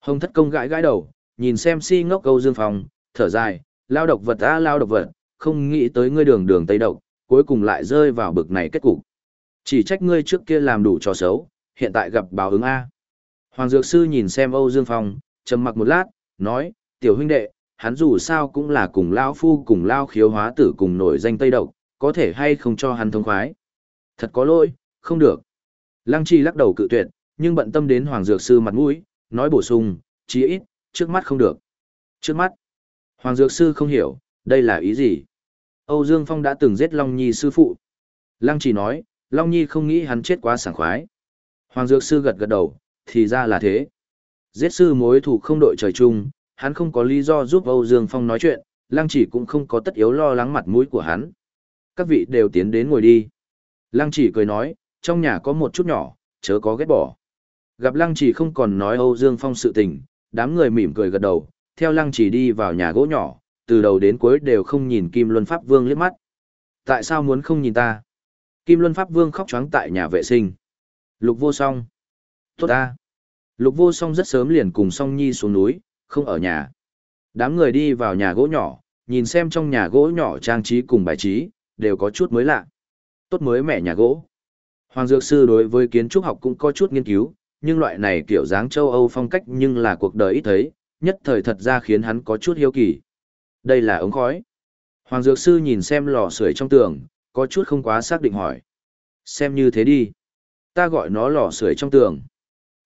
Hồng thất công gãi gãi đầu, nhìn xem si ngốc câu dương phòng, thở dài, lao độc vật á lao độc vật, không nghĩ tới ngươi đường đường tây độc, cuối cùng lại rơi vào bực này kết cục. Chỉ trách ngươi trước kia làm đủ trò xấu, hiện tại gặp báo ứng A. Hoàng Dược Sư nhìn xem Âu Dương Phong, trầm mặc một lát, nói, tiểu huynh đệ, hắn dù sao cũng là cùng Lao Phu cùng Lao khiếu hóa tử cùng nổi danh Tây Độc, có thể hay không cho hắn thông khoái. Thật có lỗi, không được. Lăng Chi lắc đầu cự tuyệt, nhưng bận tâm đến Hoàng Dược Sư mặt mũi, nói bổ sung, chí ít, trước mắt không được. Trước mắt, Hoàng Dược Sư không hiểu, đây là ý gì? Âu Dương Phong đã từng giết Long Nhi sư phụ. Lăng Chi nói, Long Nhi không nghĩ hắn chết quá sảng khoái. Hoàng Dược Sư gật gật đầu, thì ra là thế. Giết sư mối thủ không đội trời chung, hắn không có lý do giúp Âu Dương Phong nói chuyện, Lăng Chỉ cũng không có tất yếu lo lắng mặt mũi của hắn. Các vị đều tiến đến ngồi đi. Lăng Chỉ cười nói, trong nhà có một chút nhỏ, chớ có ghét bỏ. Gặp Lăng Chỉ không còn nói Âu Dương Phong sự tình, đám người mỉm cười gật đầu, theo Lăng Chỉ đi vào nhà gỗ nhỏ, từ đầu đến cuối đều không nhìn Kim Luân Pháp Vương liếc mắt. Tại sao muốn không nhìn ta? Kim Luân Pháp Vương khóc choáng tại nhà vệ sinh. Lục vô song. Tốt ta. Lục vô song rất sớm liền cùng song nhi xuống núi, không ở nhà. Đám người đi vào nhà gỗ nhỏ, nhìn xem trong nhà gỗ nhỏ trang trí cùng bài trí, đều có chút mới lạ. Tốt mới mẻ nhà gỗ. Hoàng Dược Sư đối với kiến trúc học cũng có chút nghiên cứu, nhưng loại này kiểu dáng châu Âu phong cách nhưng là cuộc đời ít thấy, nhất thời thật ra khiến hắn có chút hiếu kỳ. Đây là ống khói. Hoàng Dược Sư nhìn xem lò sưởi trong tường, có chút không quá xác định hỏi. Xem như thế đi. Ta gọi nó lò sưởi trong tường.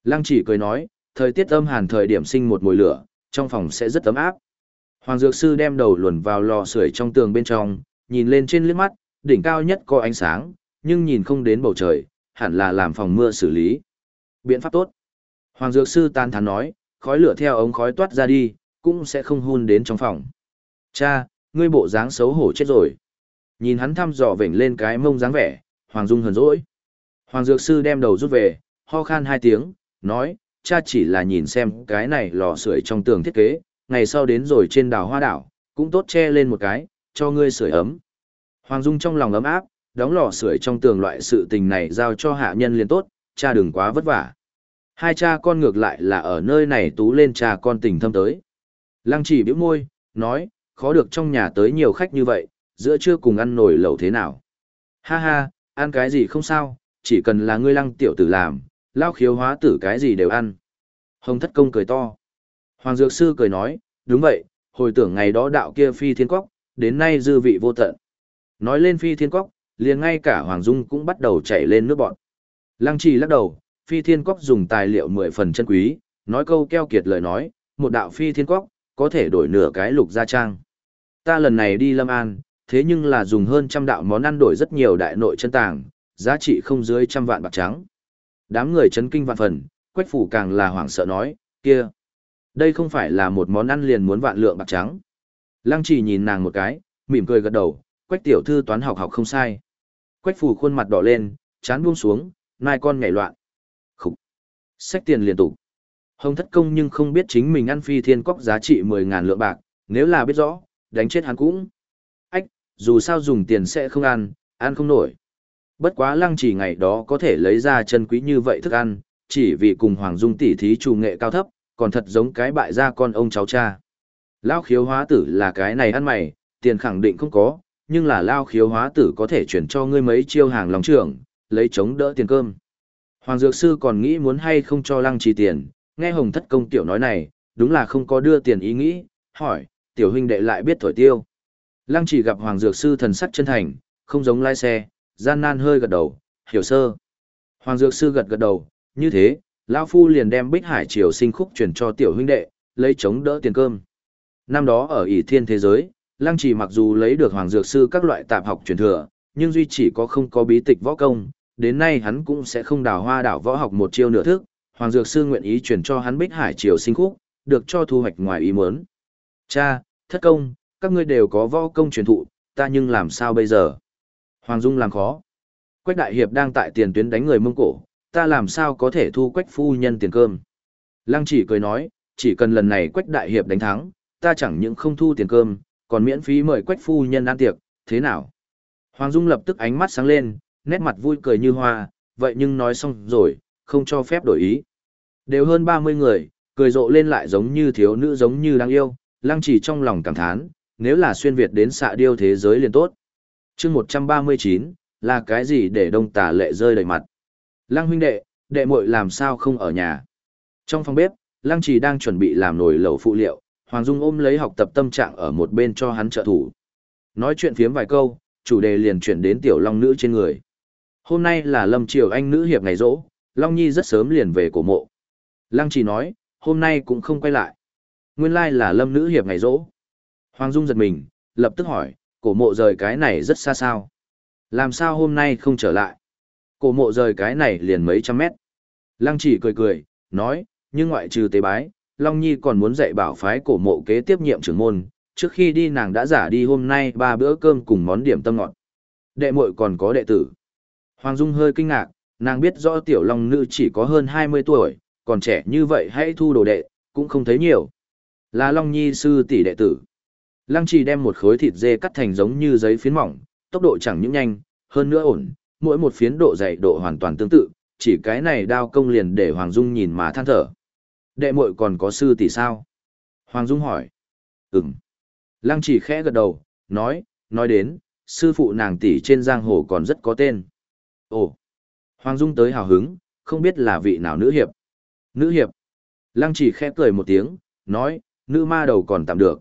Lăng chỉ cười nói, thời tiết âm hàn thời điểm sinh một mùi lửa, trong phòng sẽ rất ấm áp. Hoàng Dược Sư đem đầu luồn vào lò sưởi trong tường bên trong, nhìn lên trên liếc mắt, đỉnh cao nhất có ánh sáng, nhưng nhìn không đến bầu trời, hẳn là làm phòng mưa xử lý. Biện pháp tốt. Hoàng Dược Sư tan thán nói, khói lửa theo ống khói toát ra đi, cũng sẽ không hun đến trong phòng. Cha, ngươi bộ dáng xấu hổ chết rồi. Nhìn hắn thăm dò vểnh lên cái mông dáng vẻ, Hoàng Dung hờn dỗi. Hoàng Dược Sư đem đầu rút về, ho khan hai tiếng, nói, cha chỉ là nhìn xem cái này lò sưởi trong tường thiết kế, ngày sau đến rồi trên đảo hoa đảo, cũng tốt che lên một cái, cho ngươi sưởi ấm. Hoàng Dung trong lòng ấm áp, đóng lò sưởi trong tường loại sự tình này giao cho hạ nhân liền tốt, cha đừng quá vất vả. Hai cha con ngược lại là ở nơi này tú lên cha con tình thâm tới. Lăng chỉ biểu môi, nói, khó được trong nhà tới nhiều khách như vậy, giữa trưa cùng ăn nổi lẩu thế nào. Ha ha, ăn cái gì không sao, chỉ cần là ngươi lăng tiểu tử làm, lao khiếu hóa tử cái gì đều ăn. Hồng thất công cười to. Hoàng Dược Sư cười nói, đúng vậy, hồi tưởng ngày đó đạo kia phi thiên quốc, đến nay dư vị vô tận. Nói lên phi thiên quốc, liền ngay cả Hoàng Dung cũng bắt đầu chảy lên nước bọn. Lăng trì lắc đầu, phi thiên quốc dùng tài liệu mười phần chân quý, nói câu keo kiệt lời nói, một đạo phi thiên quốc, có thể đổi nửa cái lục gia trang. Ta lần này đi Lâm An, thế nhưng là dùng hơn trăm đạo món ăn đổi rất nhiều đại nội chân tàng, giá trị không dưới trăm vạn bạc trắng. Đám người chấn kinh vạn phần, quách phủ càng là hoảng sợ nói, kia. Đây không phải là một món ăn liền muốn vạn lượng bạc trắng. Lăng chỉ nhìn nàng một cái, mỉm cười gật đầu, quách tiểu thư toán học học không sai. Quách phủ khuôn mặt đỏ lên, chán buông xuống, nai con nhảy loạn. Khúc. Xách tiền liên tục. Hồng thất công nhưng không biết chính mình ăn phi thiên cóc giá trị 10.000 lượng bạc, nếu là biết rõ, đánh chết hắn cũng. Ách, dù sao dùng tiền sẽ không ăn, ăn không nổi. Bất quá lăng chỉ ngày đó có thể lấy ra chân quý như vậy thức ăn, chỉ vì cùng Hoàng Dung tỷ thí trù nghệ cao thấp, còn thật giống cái bại gia con ông cháu cha. Lão khiếu hóa tử là cái này ăn mày, tiền khẳng định không có, nhưng là lao khiếu hóa tử có thể chuyển cho ngươi mấy chiêu hàng lòng trưởng, lấy chống đỡ tiền cơm. Hoàng Dược Sư còn nghĩ muốn hay không cho lăng trì tiền, nghe Hồng Thất Công tiểu nói này, đúng là không có đưa tiền ý nghĩ, hỏi, tiểu huynh đệ lại biết thổi tiêu. Lăng chỉ gặp Hoàng Dược Sư thần sắc chân thành, không giống lái xe, gian nan hơi gật đầu, hiểu sơ. Hoàng Dược Sư gật gật đầu, như thế, lão Phu liền đem Bích Hải Triều sinh khúc chuyển cho tiểu huynh đệ, lấy chống đỡ tiền cơm. Năm đó ở ỷ thiên thế giới, Lăng chỉ mặc dù lấy được Hoàng Dược Sư các loại tạp học truyền thừa, nhưng duy chỉ có không có bí tịch võ công, đến nay hắn cũng sẽ không đào hoa đảo võ học một chiêu nửa thức, Hoàng Dược Sư nguyện ý chuyển cho hắn Bích Hải Triều sinh khúc, được cho thu hoạch ngoài ý muốn. Cha, thất công, các ngươi đều có võ công truyền thụ, ta nhưng làm sao bây giờ? Hoàng Dung làm khó. Quách Đại Hiệp đang tại tiền tuyến đánh người Mông Cổ, ta làm sao có thể thu Quách Phu Nhân tiền cơm? Lăng chỉ cười nói, chỉ cần lần này Quách Đại Hiệp đánh thắng, ta chẳng những không thu tiền cơm, còn miễn phí mời Quách Phu Nhân ăn tiệc, thế nào? Hoàng Dung lập tức ánh mắt sáng lên, nét mặt vui cười như hoa, vậy nhưng nói xong rồi, không cho phép đổi ý. Đều hơn 30 người, cười rộ lên lại giống như thiếu nữ giống như đáng yêu, lăng chỉ trong lòng cảm thán, nếu là xuyên Việt đến xạ điêu thế giới liền tốt. chương 139, là cái gì để đông tà lệ rơi đầy mặt. Lăng huynh đệ, đệ muội làm sao không ở nhà. Trong phòng bếp, Lăng chỉ đang chuẩn bị làm nồi lẩu phụ liệu, Hoàng Dung ôm lấy học tập tâm trạng ở một bên cho hắn trợ thủ. Nói chuyện phiếm vài câu, chủ đề liền chuyển đến tiểu long nữ trên người. Hôm nay là Lâm Triều Anh nữ hiệp ngày rỗ, Long Nhi rất sớm liền về cổ mộ. Lăng Chỉ nói, hôm nay cũng không quay lại. Nguyên lai là Lâm nữ hiệp ngày rỗ. Hoàng Dung giật mình, lập tức hỏi, cổ mộ rời cái này rất xa sao. Làm sao hôm nay không trở lại? Cổ mộ rời cái này liền mấy trăm mét. Lăng chỉ cười cười, nói, nhưng ngoại trừ tế bái, Long Nhi còn muốn dạy bảo phái cổ mộ kế tiếp nhiệm trưởng môn, trước khi đi nàng đã giả đi hôm nay ba bữa cơm cùng món điểm tâm ngọt. Đệ muội còn có đệ tử. Hoàng Dung hơi kinh ngạc, nàng biết rõ tiểu long nữ chỉ có hơn 20 tuổi, còn trẻ như vậy hãy thu đồ đệ, cũng không thấy nhiều. Là Long Nhi sư tỷ đệ tử. Lăng trì đem một khối thịt dê cắt thành giống như giấy phiến mỏng, tốc độ chẳng những nhanh, hơn nữa ổn, mỗi một phiến độ dày độ hoàn toàn tương tự, chỉ cái này đao công liền để Hoàng Dung nhìn mà than thở. Đệ muội còn có sư tỷ sao? Hoàng Dung hỏi. Ừm. Lăng chỉ khẽ gật đầu, nói, nói đến, sư phụ nàng tỷ trên giang hồ còn rất có tên. Ồ. Hoàng Dung tới hào hứng, không biết là vị nào nữ hiệp. Nữ hiệp. Lăng chỉ khẽ cười một tiếng, nói, nữ ma đầu còn tạm được.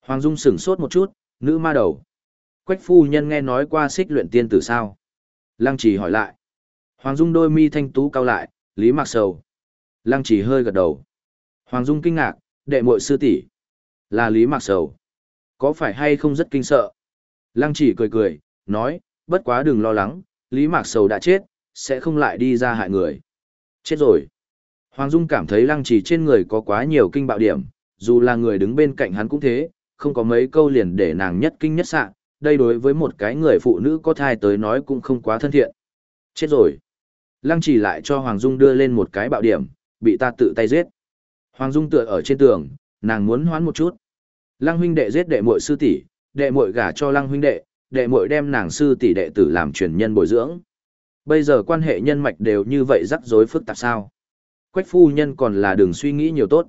Hoàng Dung sửng sốt một chút, nữ ma đầu. Quách phu nhân nghe nói qua xích luyện tiên tử sao? Lăng chỉ hỏi lại. Hoàng Dung đôi mi thanh tú cao lại, Lý mặc Sầu. Lăng chỉ hơi gật đầu. Hoàng Dung kinh ngạc, đệ muội sư tỷ Là Lý Mạc Sầu. Có phải hay không rất kinh sợ? Lăng chỉ cười cười, nói, bất quá đừng lo lắng, Lý Mạc Sầu đã chết, sẽ không lại đi ra hại người. Chết rồi. Hoàng Dung cảm thấy lăng chỉ trên người có quá nhiều kinh bạo điểm, dù là người đứng bên cạnh hắn cũng thế, không có mấy câu liền để nàng nhất kinh nhất sợ, đây đối với một cái người phụ nữ có thai tới nói cũng không quá thân thiện. Chết rồi. Lăng chỉ lại cho Hoàng Dung đưa lên một cái bạo điểm, bị ta tự tay giết. Hoàng Dung tựa ở trên tường, nàng muốn hoán một chút. Lăng huynh đệ giết đệ muội sư tỷ, đệ muội gả cho Lăng huynh đệ, đệ muội đem nàng sư tỷ đệ tử làm truyền nhân bồi dưỡng. Bây giờ quan hệ nhân mạch đều như vậy rắc rối phức tạp sao? Quách phu nhân còn là đừng suy nghĩ nhiều tốt.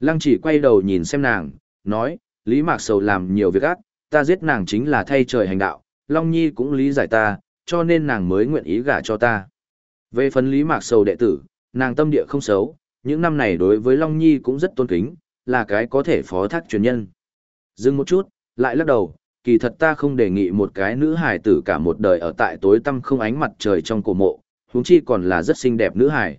Lăng chỉ quay đầu nhìn xem nàng, nói, Lý Mạc Sầu làm nhiều việc ác, ta giết nàng chính là thay trời hành đạo, Long Nhi cũng lý giải ta, cho nên nàng mới nguyện ý gả cho ta. Về phần Lý Mạc Sầu đệ tử, nàng tâm địa không xấu, những năm này đối với Long Nhi cũng rất tôn kính, là cái có thể phó thác truyền nhân. Dừng một chút, lại lắc đầu, kỳ thật ta không đề nghị một cái nữ hài tử cả một đời ở tại tối tăm không ánh mặt trời trong cổ mộ, huống chi còn là rất xinh đẹp nữ hài.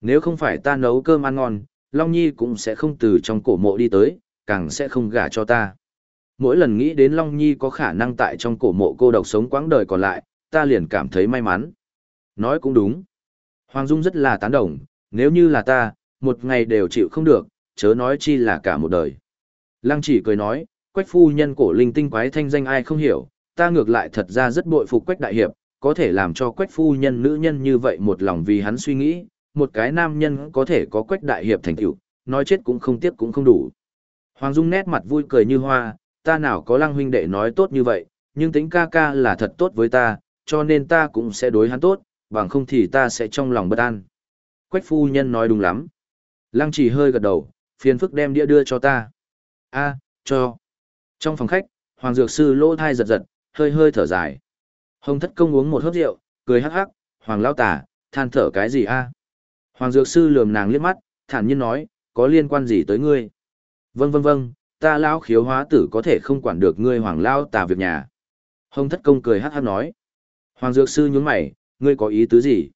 Nếu không phải ta nấu cơm ăn ngon, Long Nhi cũng sẽ không từ trong cổ mộ đi tới, càng sẽ không gả cho ta. Mỗi lần nghĩ đến Long Nhi có khả năng tại trong cổ mộ cô độc sống quãng đời còn lại, ta liền cảm thấy may mắn. Nói cũng đúng. Hoàng Dung rất là tán đồng, nếu như là ta, một ngày đều chịu không được, chớ nói chi là cả một đời. Lăng chỉ cười nói, quách phu nhân cổ linh tinh quái thanh danh ai không hiểu, ta ngược lại thật ra rất bội phục quách đại hiệp, có thể làm cho quách phu nhân nữ nhân như vậy một lòng vì hắn suy nghĩ, một cái nam nhân có thể có quách đại hiệp thành tựu, nói chết cũng không tiếc cũng không đủ. Hoàng Dung nét mặt vui cười như hoa, ta nào có lăng huynh đệ nói tốt như vậy, nhưng tính ca ca là thật tốt với ta, cho nên ta cũng sẽ đối hắn tốt, bằng không thì ta sẽ trong lòng bất an. Quách phu nhân nói đúng lắm. Lăng chỉ hơi gật đầu, phiền phức đem đĩa đưa cho ta. a cho. Trong phòng khách, Hoàng Dược Sư lỗ thai giật giật, hơi hơi thở dài. Hồng thất công uống một hớp rượu, cười hắc hắc, Hoàng lao tả, than thở cái gì a Hoàng Dược Sư lườm nàng liếc mắt, thản nhiên nói, có liên quan gì tới ngươi? Vâng vâng vâng, ta lão khiếu hóa tử có thể không quản được ngươi hoàng lao Tả việc nhà. Hồng thất công cười hắc hắc nói. Hoàng dược sư nhún mày, ngươi có ý tứ gì?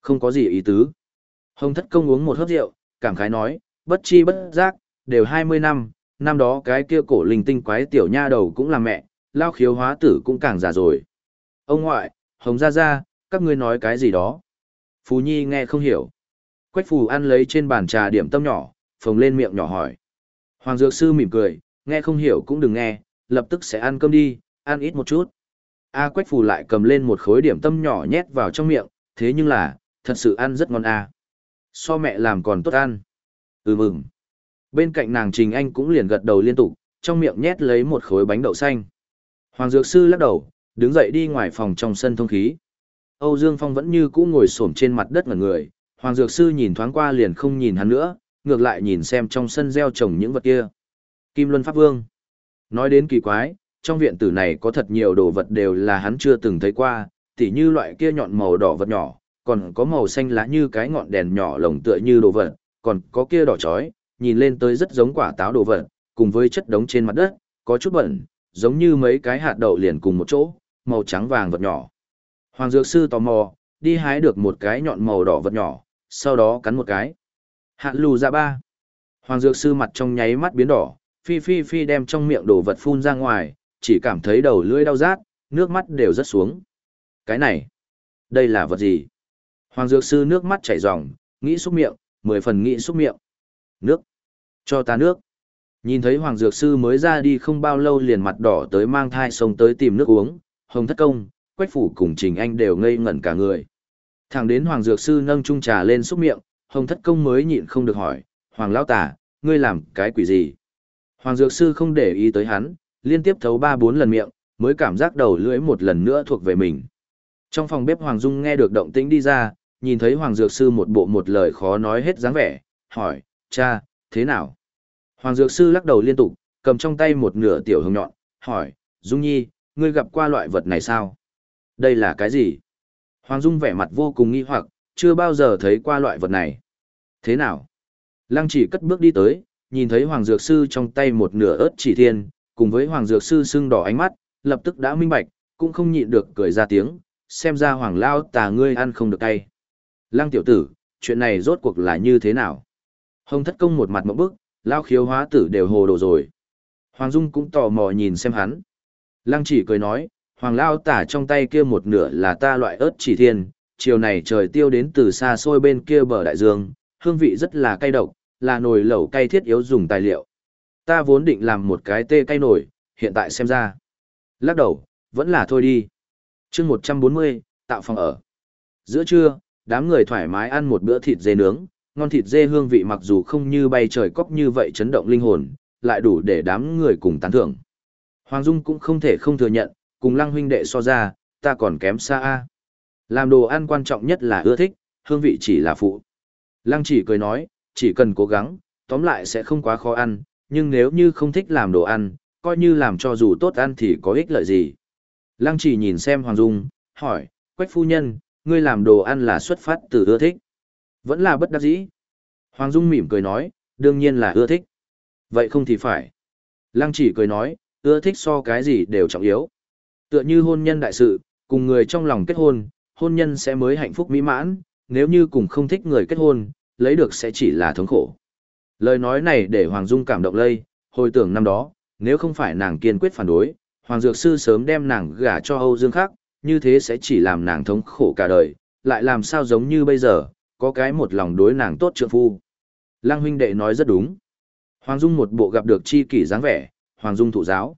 Không có gì ý tứ. Hồng thất công uống một hớp rượu, cảm khái nói, bất chi bất giác, đều 20 năm, năm đó cái kia cổ linh tinh quái tiểu nha đầu cũng là mẹ, lao khiếu hóa tử cũng càng già rồi. Ông ngoại, Hồng gia gia, các ngươi nói cái gì đó? Phú Nhi nghe không hiểu. Quách Phù ăn lấy trên bàn trà điểm tâm nhỏ, phồng lên miệng nhỏ hỏi. Hoàng Dược Sư mỉm cười, nghe không hiểu cũng đừng nghe, lập tức sẽ ăn cơm đi, ăn ít một chút. A Quách Phù lại cầm lên một khối điểm tâm nhỏ nhét vào trong miệng, thế nhưng là, thật sự ăn rất ngon a. So mẹ làm còn tốt ăn. Ừ mừng. Bên cạnh nàng Trình Anh cũng liền gật đầu liên tục, trong miệng nhét lấy một khối bánh đậu xanh. Hoàng Dược Sư lắc đầu, đứng dậy đi ngoài phòng trong sân thông khí. Âu Dương Phong vẫn như cũ ngồi xổm trên mặt đất ngẩn người, Hoàng Dược Sư nhìn thoáng qua liền không nhìn hắn nữa, ngược lại nhìn xem trong sân gieo trồng những vật kia. Kim Luân Pháp Vương. Nói đến kỳ quái, trong viện tử này có thật nhiều đồ vật đều là hắn chưa từng thấy qua, tỉ như loại kia nhọn màu đỏ vật nhỏ, còn có màu xanh lá như cái ngọn đèn nhỏ lồng tựa như đồ vật, còn có kia đỏ chói, nhìn lên tới rất giống quả táo đồ vật, cùng với chất đống trên mặt đất, có chút bẩn, giống như mấy cái hạt đậu liền cùng một chỗ, màu trắng vàng vật nhỏ. Hoàng Dược Sư tò mò, đi hái được một cái nhọn màu đỏ vật nhỏ, sau đó cắn một cái. Hạn lù ra ba. Hoàng Dược Sư mặt trong nháy mắt biến đỏ, phi phi phi đem trong miệng đồ vật phun ra ngoài, chỉ cảm thấy đầu lưỡi đau rát, nước mắt đều rất xuống. Cái này, đây là vật gì? Hoàng Dược Sư nước mắt chảy ròng, nghĩ xúc miệng, mười phần nghĩ xúc miệng. Nước. Cho ta nước. Nhìn thấy Hoàng Dược Sư mới ra đi không bao lâu liền mặt đỏ tới mang thai sông tới tìm nước uống, Hồng Thất Công, Quách Phủ cùng Trình Anh đều ngây ngẩn cả người. Thẳng đến Hoàng Dược Sư nâng chung trà lên xúc miệng, Hồng Thất Công mới nhịn không được hỏi, Hoàng Lão Tả, ngươi làm cái quỷ gì? Hoàng Dược Sư không để ý tới hắn, liên tiếp thấu ba bốn lần miệng, mới cảm giác đầu lưỡi một lần nữa thuộc về mình. Trong phòng bếp Hoàng Dung nghe được động tĩnh đi ra, nhìn thấy Hoàng Dược Sư một bộ một lời khó nói hết dáng vẻ, hỏi, cha, thế nào? Hoàng Dược Sư lắc đầu liên tục, cầm trong tay một nửa tiểu hồng nhọn, hỏi, Dung Nhi, ngươi gặp qua loại vật này sao? Đây là cái gì? Hoàng Dung vẻ mặt vô cùng nghi hoặc, chưa bao giờ thấy qua loại vật này. Thế nào? Lăng chỉ cất bước đi tới, nhìn thấy Hoàng Dược Sư trong tay một nửa ớt chỉ thiên, cùng với Hoàng Dược Sư sưng đỏ ánh mắt, lập tức đã minh bạch, cũng không nhịn được cười ra tiếng, xem ra Hoàng Lao tà ngươi ăn không được tay. Lăng tiểu tử, chuyện này rốt cuộc là như thế nào? Hồng thất công một mặt mẫu bức, Lao khiếu hóa tử đều hồ đồ rồi. Hoàng Dung cũng tò mò nhìn xem hắn. Lăng chỉ cười nói, Hoàng Lao tả trong tay kia một nửa là ta loại ớt chỉ thiên, chiều này trời tiêu đến từ xa xôi bên kia bờ đại dương, hương vị rất là cay độc, là nồi lẩu cay thiết yếu dùng tài liệu. Ta vốn định làm một cái tê cay nổi, hiện tại xem ra. Lắc đầu, vẫn là thôi đi. chương 140, tạo phòng ở. Giữa trưa, đám người thoải mái ăn một bữa thịt dê nướng, ngon thịt dê hương vị mặc dù không như bay trời cóc như vậy chấn động linh hồn, lại đủ để đám người cùng tán thưởng. Hoàng Dung cũng không thể không thừa nhận, cùng lăng huynh đệ so ra, ta còn kém xa a. Làm đồ ăn quan trọng nhất là ưa thích, hương vị chỉ là phụ. Lăng chỉ cười nói, chỉ cần cố gắng, tóm lại sẽ không quá khó ăn, nhưng nếu như không thích làm đồ ăn, coi như làm cho dù tốt ăn thì có ích lợi gì. Lăng chỉ nhìn xem Hoàng Dung, hỏi, Quách phu nhân, ngươi làm đồ ăn là xuất phát từ ưa thích. Vẫn là bất đắc dĩ. Hoàng Dung mỉm cười nói, đương nhiên là ưa thích. Vậy không thì phải. Lăng chỉ cười nói, ưa thích so cái gì đều trọng yếu. Tựa như hôn nhân đại sự, cùng người trong lòng kết hôn, hôn nhân sẽ mới hạnh phúc mỹ mãn, nếu như cùng không thích người kết hôn, lấy được sẽ chỉ là thống khổ. Lời nói này để Hoàng Dung cảm động lây, hồi tưởng năm đó, nếu không phải nàng kiên quyết phản đối, Hoàng Dược Sư sớm đem nàng gả cho Âu Dương khác như thế sẽ chỉ làm nàng thống khổ cả đời, lại làm sao giống như bây giờ, có cái một lòng đối nàng tốt trượng phu. Lăng huynh đệ nói rất đúng. Hoàng Dung một bộ gặp được chi kỷ dáng vẻ, Hoàng Dung thụ giáo.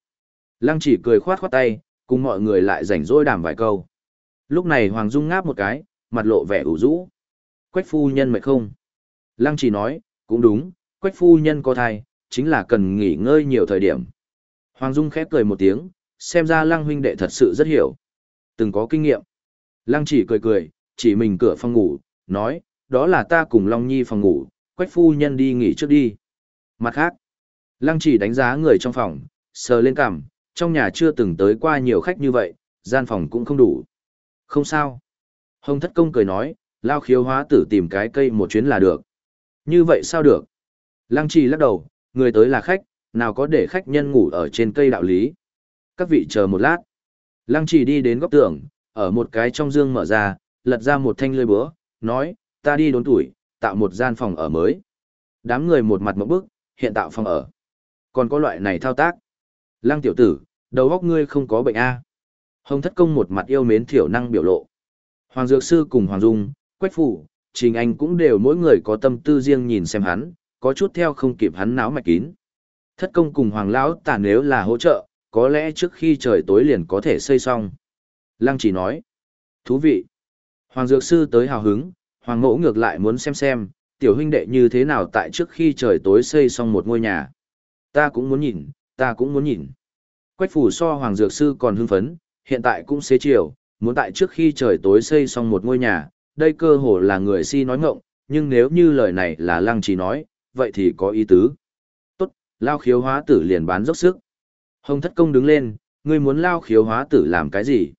Lăng chỉ cười khoát khoát tay, cùng mọi người lại rảnh rỗi đàm vài câu. Lúc này Hoàng Dung ngáp một cái, mặt lộ vẻ ủ rũ. Quách phu nhân mệt không? Lăng chỉ nói, cũng đúng, quách phu nhân có thai, chính là cần nghỉ ngơi nhiều thời điểm. Hoàng Dung khép cười một tiếng, xem ra lăng huynh đệ thật sự rất hiểu. Từng có kinh nghiệm. Lăng chỉ cười cười, chỉ mình cửa phòng ngủ, nói, đó là ta cùng Long Nhi phòng ngủ, quách phu nhân đi nghỉ trước đi. Mặt khác, lăng chỉ đánh giá người trong phòng, sờ lên cằm, trong nhà chưa từng tới qua nhiều khách như vậy, gian phòng cũng không đủ. Không sao. Hồng thất công cười nói, lao khiếu hóa tử tìm cái cây một chuyến là được. Như vậy sao được? Lăng trì lắc đầu, người tới là khách, nào có để khách nhân ngủ ở trên cây đạo lý. Các vị chờ một lát. Lăng trì đi đến góc tường, ở một cái trong dương mở ra, lật ra một thanh lưới búa, nói, ta đi đốn tuổi, tạo một gian phòng ở mới. Đám người một mặt một bức, hiện tạo phòng ở. Còn có loại này thao tác. Lăng tiểu tử, đầu óc ngươi không có bệnh A. Hồng thất công một mặt yêu mến thiểu năng biểu lộ. Hoàng Dược Sư cùng Hoàng Dung, Quách Phủ, Trình Anh cũng đều mỗi người có tâm tư riêng nhìn xem hắn, có chút theo không kịp hắn náo mạch kín. Thất công cùng Hoàng Lão tả nếu là hỗ trợ, có lẽ trước khi trời tối liền có thể xây xong. Lăng chỉ nói. Thú vị. Hoàng Dược Sư tới hào hứng, Hoàng ngỗ ngược lại muốn xem xem, tiểu huynh đệ như thế nào tại trước khi trời tối xây xong một ngôi nhà. Ta cũng muốn nhìn, ta cũng muốn nhìn. Quách phủ so Hoàng Dược Sư còn hưng phấn, hiện tại cũng xế chiều, muốn tại trước khi trời tối xây xong một ngôi nhà, đây cơ hồ là người si nói ngộng, nhưng nếu như lời này là lăng chỉ nói, vậy thì có ý tứ. Tốt, lao khiếu hóa tử liền bán dốc sức. Hồng thất công đứng lên, ngươi muốn lao khiếu hóa tử làm cái gì?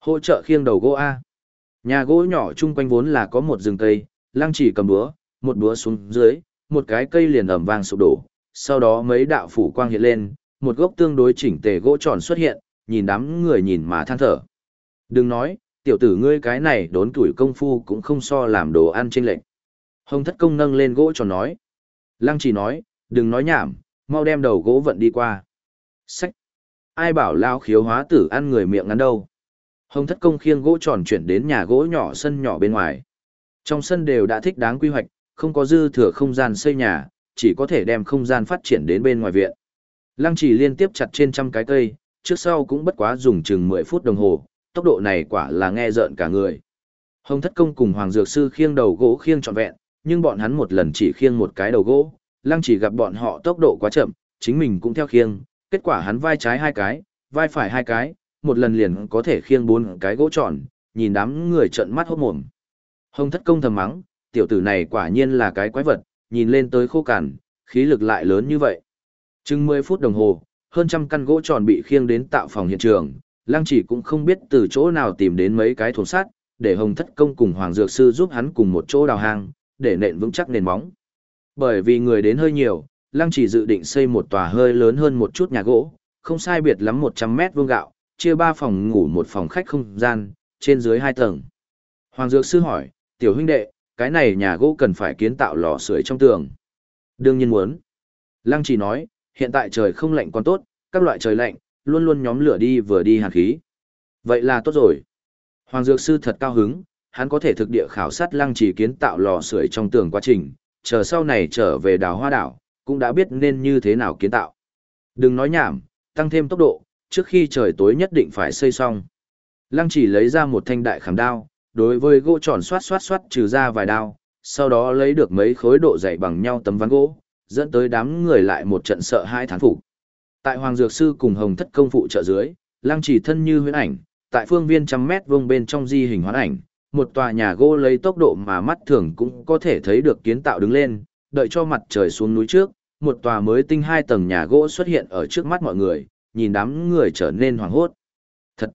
Hỗ trợ khiêng đầu gỗ A. Nhà gỗ nhỏ chung quanh vốn là có một rừng cây, lăng chỉ cầm búa, một búa xuống dưới, một cái cây liền ẩm vang sụp đổ, sau đó mấy đạo phủ quang hiện lên, một gốc tương đối chỉnh tề gỗ tròn xuất hiện, nhìn đám người nhìn mà than thở. Đừng nói, tiểu tử ngươi cái này đốn tuổi công phu cũng không so làm đồ ăn trên lệnh. Hồng thất công nâng lên gỗ tròn nói. Lăng chỉ nói, đừng nói nhảm, mau đem đầu gỗ vận đi qua. Sách! Ai bảo lao khiếu hóa tử ăn người miệng ngắn đâu. Hồng thất công khiêng gỗ tròn chuyển đến nhà gỗ nhỏ sân nhỏ bên ngoài. Trong sân đều đã thích đáng quy hoạch, không có dư thừa không gian xây nhà, chỉ có thể đem không gian phát triển đến bên ngoài viện. Lăng chỉ liên tiếp chặt trên trăm cái cây, trước sau cũng bất quá dùng chừng 10 phút đồng hồ, tốc độ này quả là nghe rợn cả người. Hồng thất công cùng Hoàng Dược Sư khiêng đầu gỗ khiêng trọn vẹn, nhưng bọn hắn một lần chỉ khiêng một cái đầu gỗ, lăng chỉ gặp bọn họ tốc độ quá chậm, chính mình cũng theo khiêng, kết quả hắn vai trái hai cái, vai phải hai cái, một lần liền có thể khiêng bốn cái gỗ tròn, nhìn đám người trợn mắt hốt mồm. Hồng thất công thầm mắng, tiểu tử này quả nhiên là cái quái vật, nhìn lên tới khô cằn, khí lực lại lớn như vậy. Chừng 10 phút đồng hồ, hơn trăm căn gỗ tròn bị khiêng đến tạo phòng hiện trường, Lăng chỉ cũng không biết từ chỗ nào tìm đến mấy cái thùng sắt, để Hồng Thất Công cùng Hoàng Dược Sư giúp hắn cùng một chỗ đào hang, để nện vững chắc nền móng. Bởi vì người đến hơi nhiều, Lăng chỉ dự định xây một tòa hơi lớn hơn một chút nhà gỗ, không sai biệt lắm 100 mét vuông gạo, chia ba phòng ngủ một phòng khách không gian, trên dưới hai tầng. Hoàng Dược Sư hỏi, tiểu huynh đệ, cái này nhà gỗ cần phải kiến tạo lò sưởi trong tường. Đương nhiên muốn. Lăng chỉ nói, hiện tại trời không lạnh còn tốt, các loại trời lạnh, luôn luôn nhóm lửa đi vừa đi hàn khí. Vậy là tốt rồi. Hoàng Dược Sư thật cao hứng, hắn có thể thực địa khảo sát lăng trì kiến tạo lò sưởi trong tường quá trình, chờ sau này trở về đảo hoa đảo, cũng đã biết nên như thế nào kiến tạo. Đừng nói nhảm, tăng thêm tốc độ, trước khi trời tối nhất định phải xây xong. Lăng chỉ lấy ra một thanh đại khảm đao, đối với gỗ tròn xoát xoát xoát trừ ra vài đao, sau đó lấy được mấy khối độ dày bằng nhau tấm ván gỗ, dẫn tới đám người lại một trận sợ hai thán phục. Tại Hoàng Dược Sư cùng Hồng Thất Công phụ trợ dưới, Lăng Chỉ thân như huyễn ảnh, tại phương viên trăm mét vuông bên trong di hình hoán ảnh, một tòa nhà gỗ lấy tốc độ mà mắt thường cũng có thể thấy được kiến tạo đứng lên, đợi cho mặt trời xuống núi trước, một tòa mới tinh hai tầng nhà gỗ xuất hiện ở trước mắt mọi người, nhìn đám người trở nên hoảng hốt. Thật,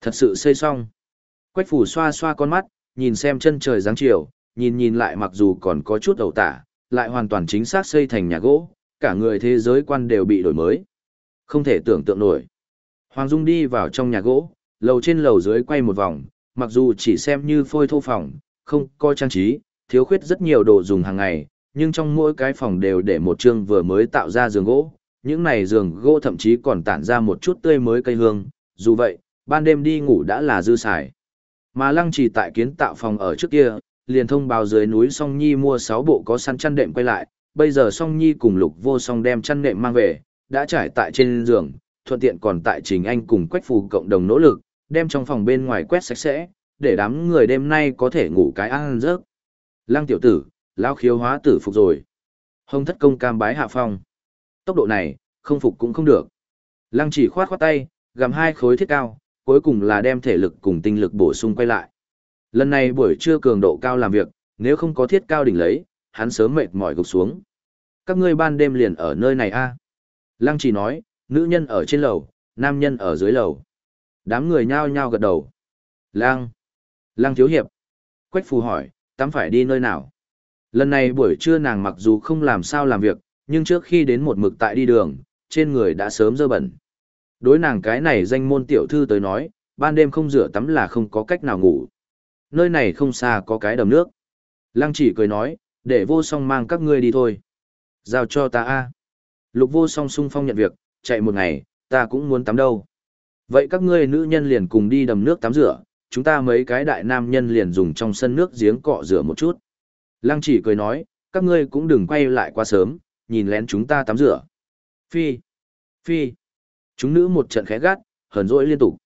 thật sự xây xong. Quách phủ xoa xoa con mắt, nhìn xem chân trời dáng chiều, nhìn nhìn lại mặc dù còn có chút ẩu tả, lại hoàn toàn chính xác xây thành nhà gỗ, cả người thế giới quan đều bị đổi mới. Không thể tưởng tượng nổi. Hoàng Dung đi vào trong nhà gỗ, lầu trên lầu dưới quay một vòng, mặc dù chỉ xem như phôi thô phòng, không có trang trí, thiếu khuyết rất nhiều đồ dùng hàng ngày, nhưng trong mỗi cái phòng đều để một chương vừa mới tạo ra giường gỗ. Những này giường gỗ thậm chí còn tản ra một chút tươi mới cây hương, dù vậy, ban đêm đi ngủ đã là dư xài. Mà lăng chỉ tại kiến tạo phòng ở trước kia, liền thông báo dưới núi Song Nhi mua 6 bộ có săn chăn đệm quay lại, bây giờ Song Nhi cùng Lục Vô Song đem chăn đệm mang về, đã trải tại trên giường, thuận tiện còn tại Trình Anh cùng Quách Phù cộng đồng nỗ lực, đem trong phòng bên ngoài quét sạch sẽ, để đám người đêm nay có thể ngủ cái ăn giấc. Lăng tiểu tử, lão khiếu hóa tử phục rồi. Hồng thất công cam bái hạ phong. Tốc độ này, không phục cũng không được. Lăng chỉ khoát khoát tay, gầm hai khối thiết cao, cuối cùng là đem thể lực cùng tinh lực bổ sung quay lại. Lần này buổi trưa cường độ cao làm việc, nếu không có thiết cao đỉnh lấy, hắn sớm mệt mỏi gục xuống. Các ngươi ban đêm liền ở nơi này a Lăng chỉ nói, nữ nhân ở trên lầu, nam nhân ở dưới lầu. Đám người nhao nhao gật đầu. Lang, Lang thiếu hiệp. Quách phù hỏi, tắm phải đi nơi nào? Lần này buổi trưa nàng mặc dù không làm sao làm việc, nhưng trước khi đến một mực tại đi đường, trên người đã sớm dơ bẩn. Đối nàng cái này danh môn tiểu thư tới nói, ban đêm không rửa tắm là không có cách nào ngủ. Nơi này không xa có cái đầm nước. Lăng chỉ cười nói, để vô song mang các ngươi đi thôi. Giao cho ta a. Lục vô song sung phong nhận việc, chạy một ngày, ta cũng muốn tắm đâu. Vậy các ngươi nữ nhân liền cùng đi đầm nước tắm rửa, chúng ta mấy cái đại nam nhân liền dùng trong sân nước giếng cọ rửa một chút. Lăng chỉ cười nói, các ngươi cũng đừng quay lại quá sớm, nhìn lén chúng ta tắm rửa. Phi, phi, chúng nữ một trận khẽ gắt, hờn dỗi liên tục.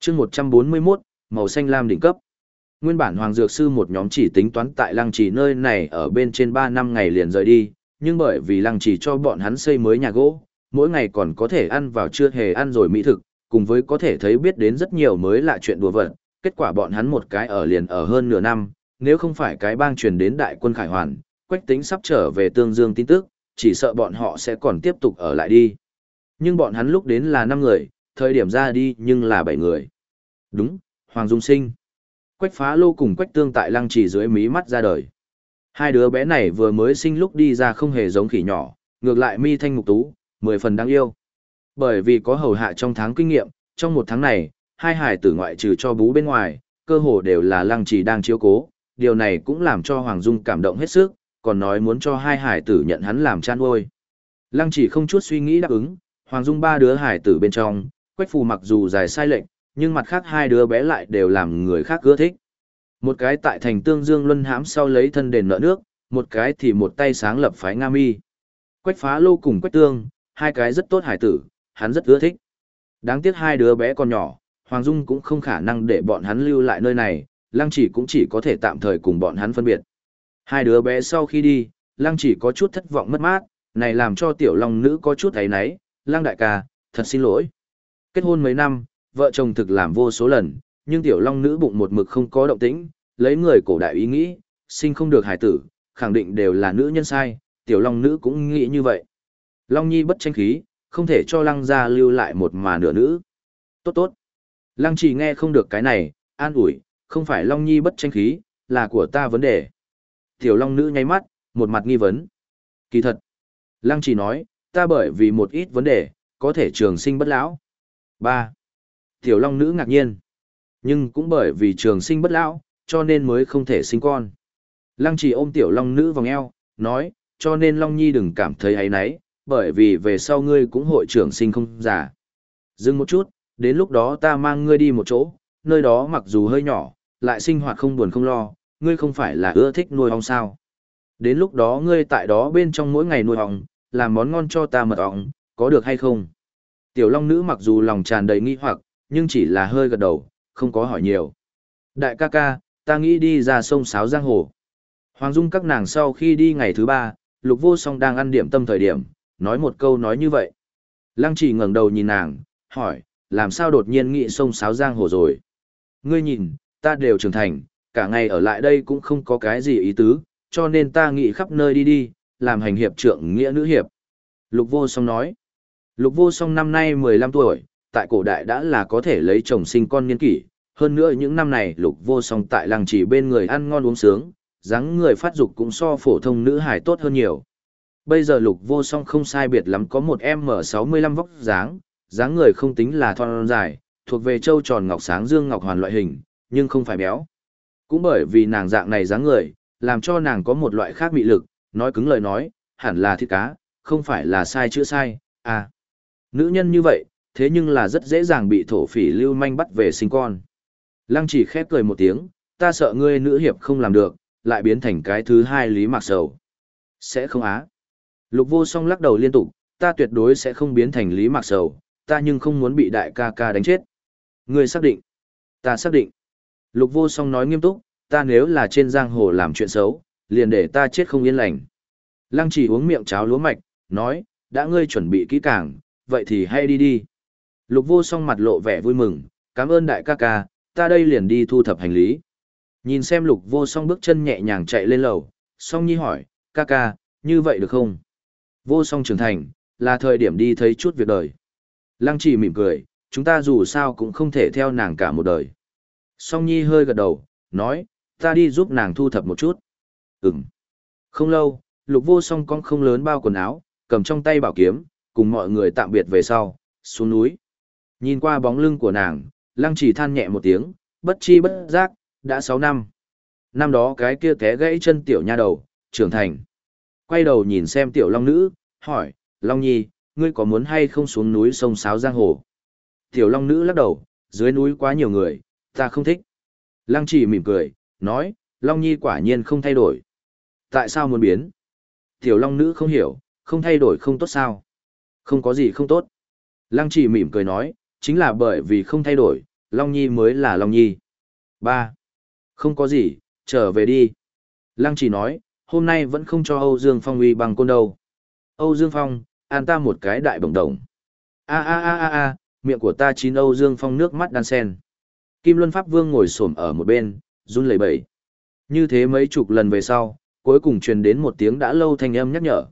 chương 141, màu xanh lam đỉnh cấp. Nguyên bản Hoàng Dược Sư một nhóm chỉ tính toán tại lăng chỉ nơi này ở bên trên 3 năm ngày liền rời đi, nhưng bởi vì lăng chỉ cho bọn hắn xây mới nhà gỗ, mỗi ngày còn có thể ăn vào chưa hề ăn rồi mỹ thực, cùng với có thể thấy biết đến rất nhiều mới lạ chuyện đùa vật, kết quả bọn hắn một cái ở liền ở hơn nửa năm, nếu không phải cái bang truyền đến đại quân khải hoàn, quách tính sắp trở về tương dương tin tức, chỉ sợ bọn họ sẽ còn tiếp tục ở lại đi. Nhưng bọn hắn lúc đến là 5 người, thời điểm ra đi nhưng là 7 người. Đúng, Hoàng Dung Sinh. Quách phá lô cùng quách tương tại lăng trì dưới mí mắt ra đời. Hai đứa bé này vừa mới sinh lúc đi ra không hề giống khỉ nhỏ, ngược lại mi thanh mục tú, mười phần đáng yêu. Bởi vì có hầu hạ trong tháng kinh nghiệm, trong một tháng này, hai hải tử ngoại trừ cho bú bên ngoài, cơ hồ đều là lăng trì đang chiếu cố, điều này cũng làm cho Hoàng Dung cảm động hết sức, còn nói muốn cho hai hải tử nhận hắn làm chan nuôi. Lăng chỉ không chút suy nghĩ đáp ứng, Hoàng Dung ba đứa hải tử bên trong, Quách Phù mặc dù dài sai lệnh, nhưng mặt khác hai đứa bé lại đều làm người khác ưa thích. Một cái tại thành tương dương luân hãm sau lấy thân đền nợ nước, một cái thì một tay sáng lập phái Nga Mi. Quách phá lô cùng quách tương, hai cái rất tốt hải tử, hắn rất ưa thích. Đáng tiếc hai đứa bé còn nhỏ, Hoàng Dung cũng không khả năng để bọn hắn lưu lại nơi này, Lăng chỉ cũng chỉ có thể tạm thời cùng bọn hắn phân biệt. Hai đứa bé sau khi đi, Lăng chỉ có chút thất vọng mất mát, này làm cho tiểu long nữ có chút ấy náy, Lăng đại ca, thật xin lỗi. Kết hôn mấy năm, vợ chồng thực làm vô số lần, nhưng tiểu long nữ bụng một mực không có động tĩnh, lấy người cổ đại ý nghĩ, sinh không được hài tử, khẳng định đều là nữ nhân sai, tiểu long nữ cũng nghĩ như vậy. Long nhi bất tranh khí, không thể cho lăng gia lưu lại một mà nửa nữ. Tốt tốt. Lăng chỉ nghe không được cái này, an ủi, không phải long nhi bất tranh khí, là của ta vấn đề. Tiểu long nữ nháy mắt, một mặt nghi vấn. Kỳ thật. Lăng chỉ nói, ta bởi vì một ít vấn đề, có thể trường sinh bất lão. ba Tiểu long nữ ngạc nhiên. Nhưng cũng bởi vì trường sinh bất lão, cho nên mới không thể sinh con. Lăng chỉ ôm tiểu long nữ vòng eo, nói, cho nên long nhi đừng cảm thấy ấy nấy, bởi vì về sau ngươi cũng hội trưởng sinh không già. Dừng một chút, đến lúc đó ta mang ngươi đi một chỗ, nơi đó mặc dù hơi nhỏ, lại sinh hoạt không buồn không lo, ngươi không phải là ưa thích nuôi ong sao. Đến lúc đó ngươi tại đó bên trong mỗi ngày nuôi ong, làm món ngon cho ta mật ong, có được hay không? Tiểu long nữ mặc dù lòng tràn đầy nghi hoặc, nhưng chỉ là hơi gật đầu, không có hỏi nhiều. Đại ca ca, ta nghĩ đi ra sông Sáo Giang Hồ. Hoàng Dung các nàng sau khi đi ngày thứ ba, Lục Vô Song đang ăn điểm tâm thời điểm, nói một câu nói như vậy. Lăng chỉ ngẩng đầu nhìn nàng, hỏi, làm sao đột nhiên nghĩ sông Sáo Giang Hồ rồi? Ngươi nhìn, ta đều trưởng thành, cả ngày ở lại đây cũng không có cái gì ý tứ, cho nên ta nghĩ khắp nơi đi đi, làm hành hiệp trưởng nghĩa nữ hiệp. Lục Vô Song nói, Lục Vô Song năm nay 15 tuổi, tại cổ đại đã là có thể lấy chồng sinh con niên kỷ, hơn nữa những năm này lục vô song tại làng chỉ bên người ăn ngon uống sướng, dáng người phát dục cũng so phổ thông nữ hải tốt hơn nhiều. Bây giờ lục vô song không sai biệt lắm có một M65 vóc dáng, dáng người không tính là thon dài, thuộc về châu tròn ngọc sáng dương ngọc hoàn loại hình, nhưng không phải béo. Cũng bởi vì nàng dạng này dáng người, làm cho nàng có một loại khác bị lực, nói cứng lời nói, hẳn là thịt cá, không phải là sai chữ sai, à. Nữ nhân như vậy, thế nhưng là rất dễ dàng bị thổ phỉ lưu manh bắt về sinh con. Lăng chỉ khép cười một tiếng, ta sợ ngươi nữ hiệp không làm được, lại biến thành cái thứ hai lý mạc sầu. Sẽ không á. Lục vô song lắc đầu liên tục, ta tuyệt đối sẽ không biến thành lý mạc sầu, ta nhưng không muốn bị đại ca ca đánh chết. Ngươi xác định. Ta xác định. Lục vô song nói nghiêm túc, ta nếu là trên giang hồ làm chuyện xấu, liền để ta chết không yên lành. Lăng chỉ uống miệng cháo lúa mạch, nói, đã ngươi chuẩn bị kỹ càng, vậy thì hay đi đi. Lục vô song mặt lộ vẻ vui mừng, cảm ơn đại ca ca, ta đây liền đi thu thập hành lý. Nhìn xem lục vô song bước chân nhẹ nhàng chạy lên lầu, song nhi hỏi, ca ca, như vậy được không? Vô song trưởng thành, là thời điểm đi thấy chút việc đời. Lăng chỉ mỉm cười, chúng ta dù sao cũng không thể theo nàng cả một đời. Song nhi hơi gật đầu, nói, ta đi giúp nàng thu thập một chút. Ừm. Không lâu, lục vô song con không lớn bao quần áo, cầm trong tay bảo kiếm, cùng mọi người tạm biệt về sau, xuống núi. Nhìn qua bóng lưng của nàng, lăng chỉ than nhẹ một tiếng, bất chi bất giác, đã 6 năm. Năm đó cái kia té gãy chân tiểu nha đầu, trưởng thành. Quay đầu nhìn xem tiểu long nữ, hỏi, Long Nhi, ngươi có muốn hay không xuống núi sông Sáo Giang Hồ? Tiểu long nữ lắc đầu, dưới núi quá nhiều người, ta không thích. Lăng chỉ mỉm cười, nói, Long Nhi quả nhiên không thay đổi. Tại sao muốn biến? Tiểu long nữ không hiểu, không thay đổi không tốt sao? Không có gì không tốt. Lăng chỉ mỉm cười nói, chính là bởi vì không thay đổi, Long Nhi mới là Long Nhi. Ba, Không có gì, trở về đi. Lăng chỉ nói, hôm nay vẫn không cho Âu Dương Phong uy bằng côn đâu. Âu Dương Phong, an ta một cái đại bổng đồng. A a a a a, miệng của ta chín Âu Dương Phong nước mắt đan sen. Kim Luân Pháp Vương ngồi xổm ở một bên, run lẩy bẩy. Như thế mấy chục lần về sau, cuối cùng truyền đến một tiếng đã lâu thanh âm nhắc nhở.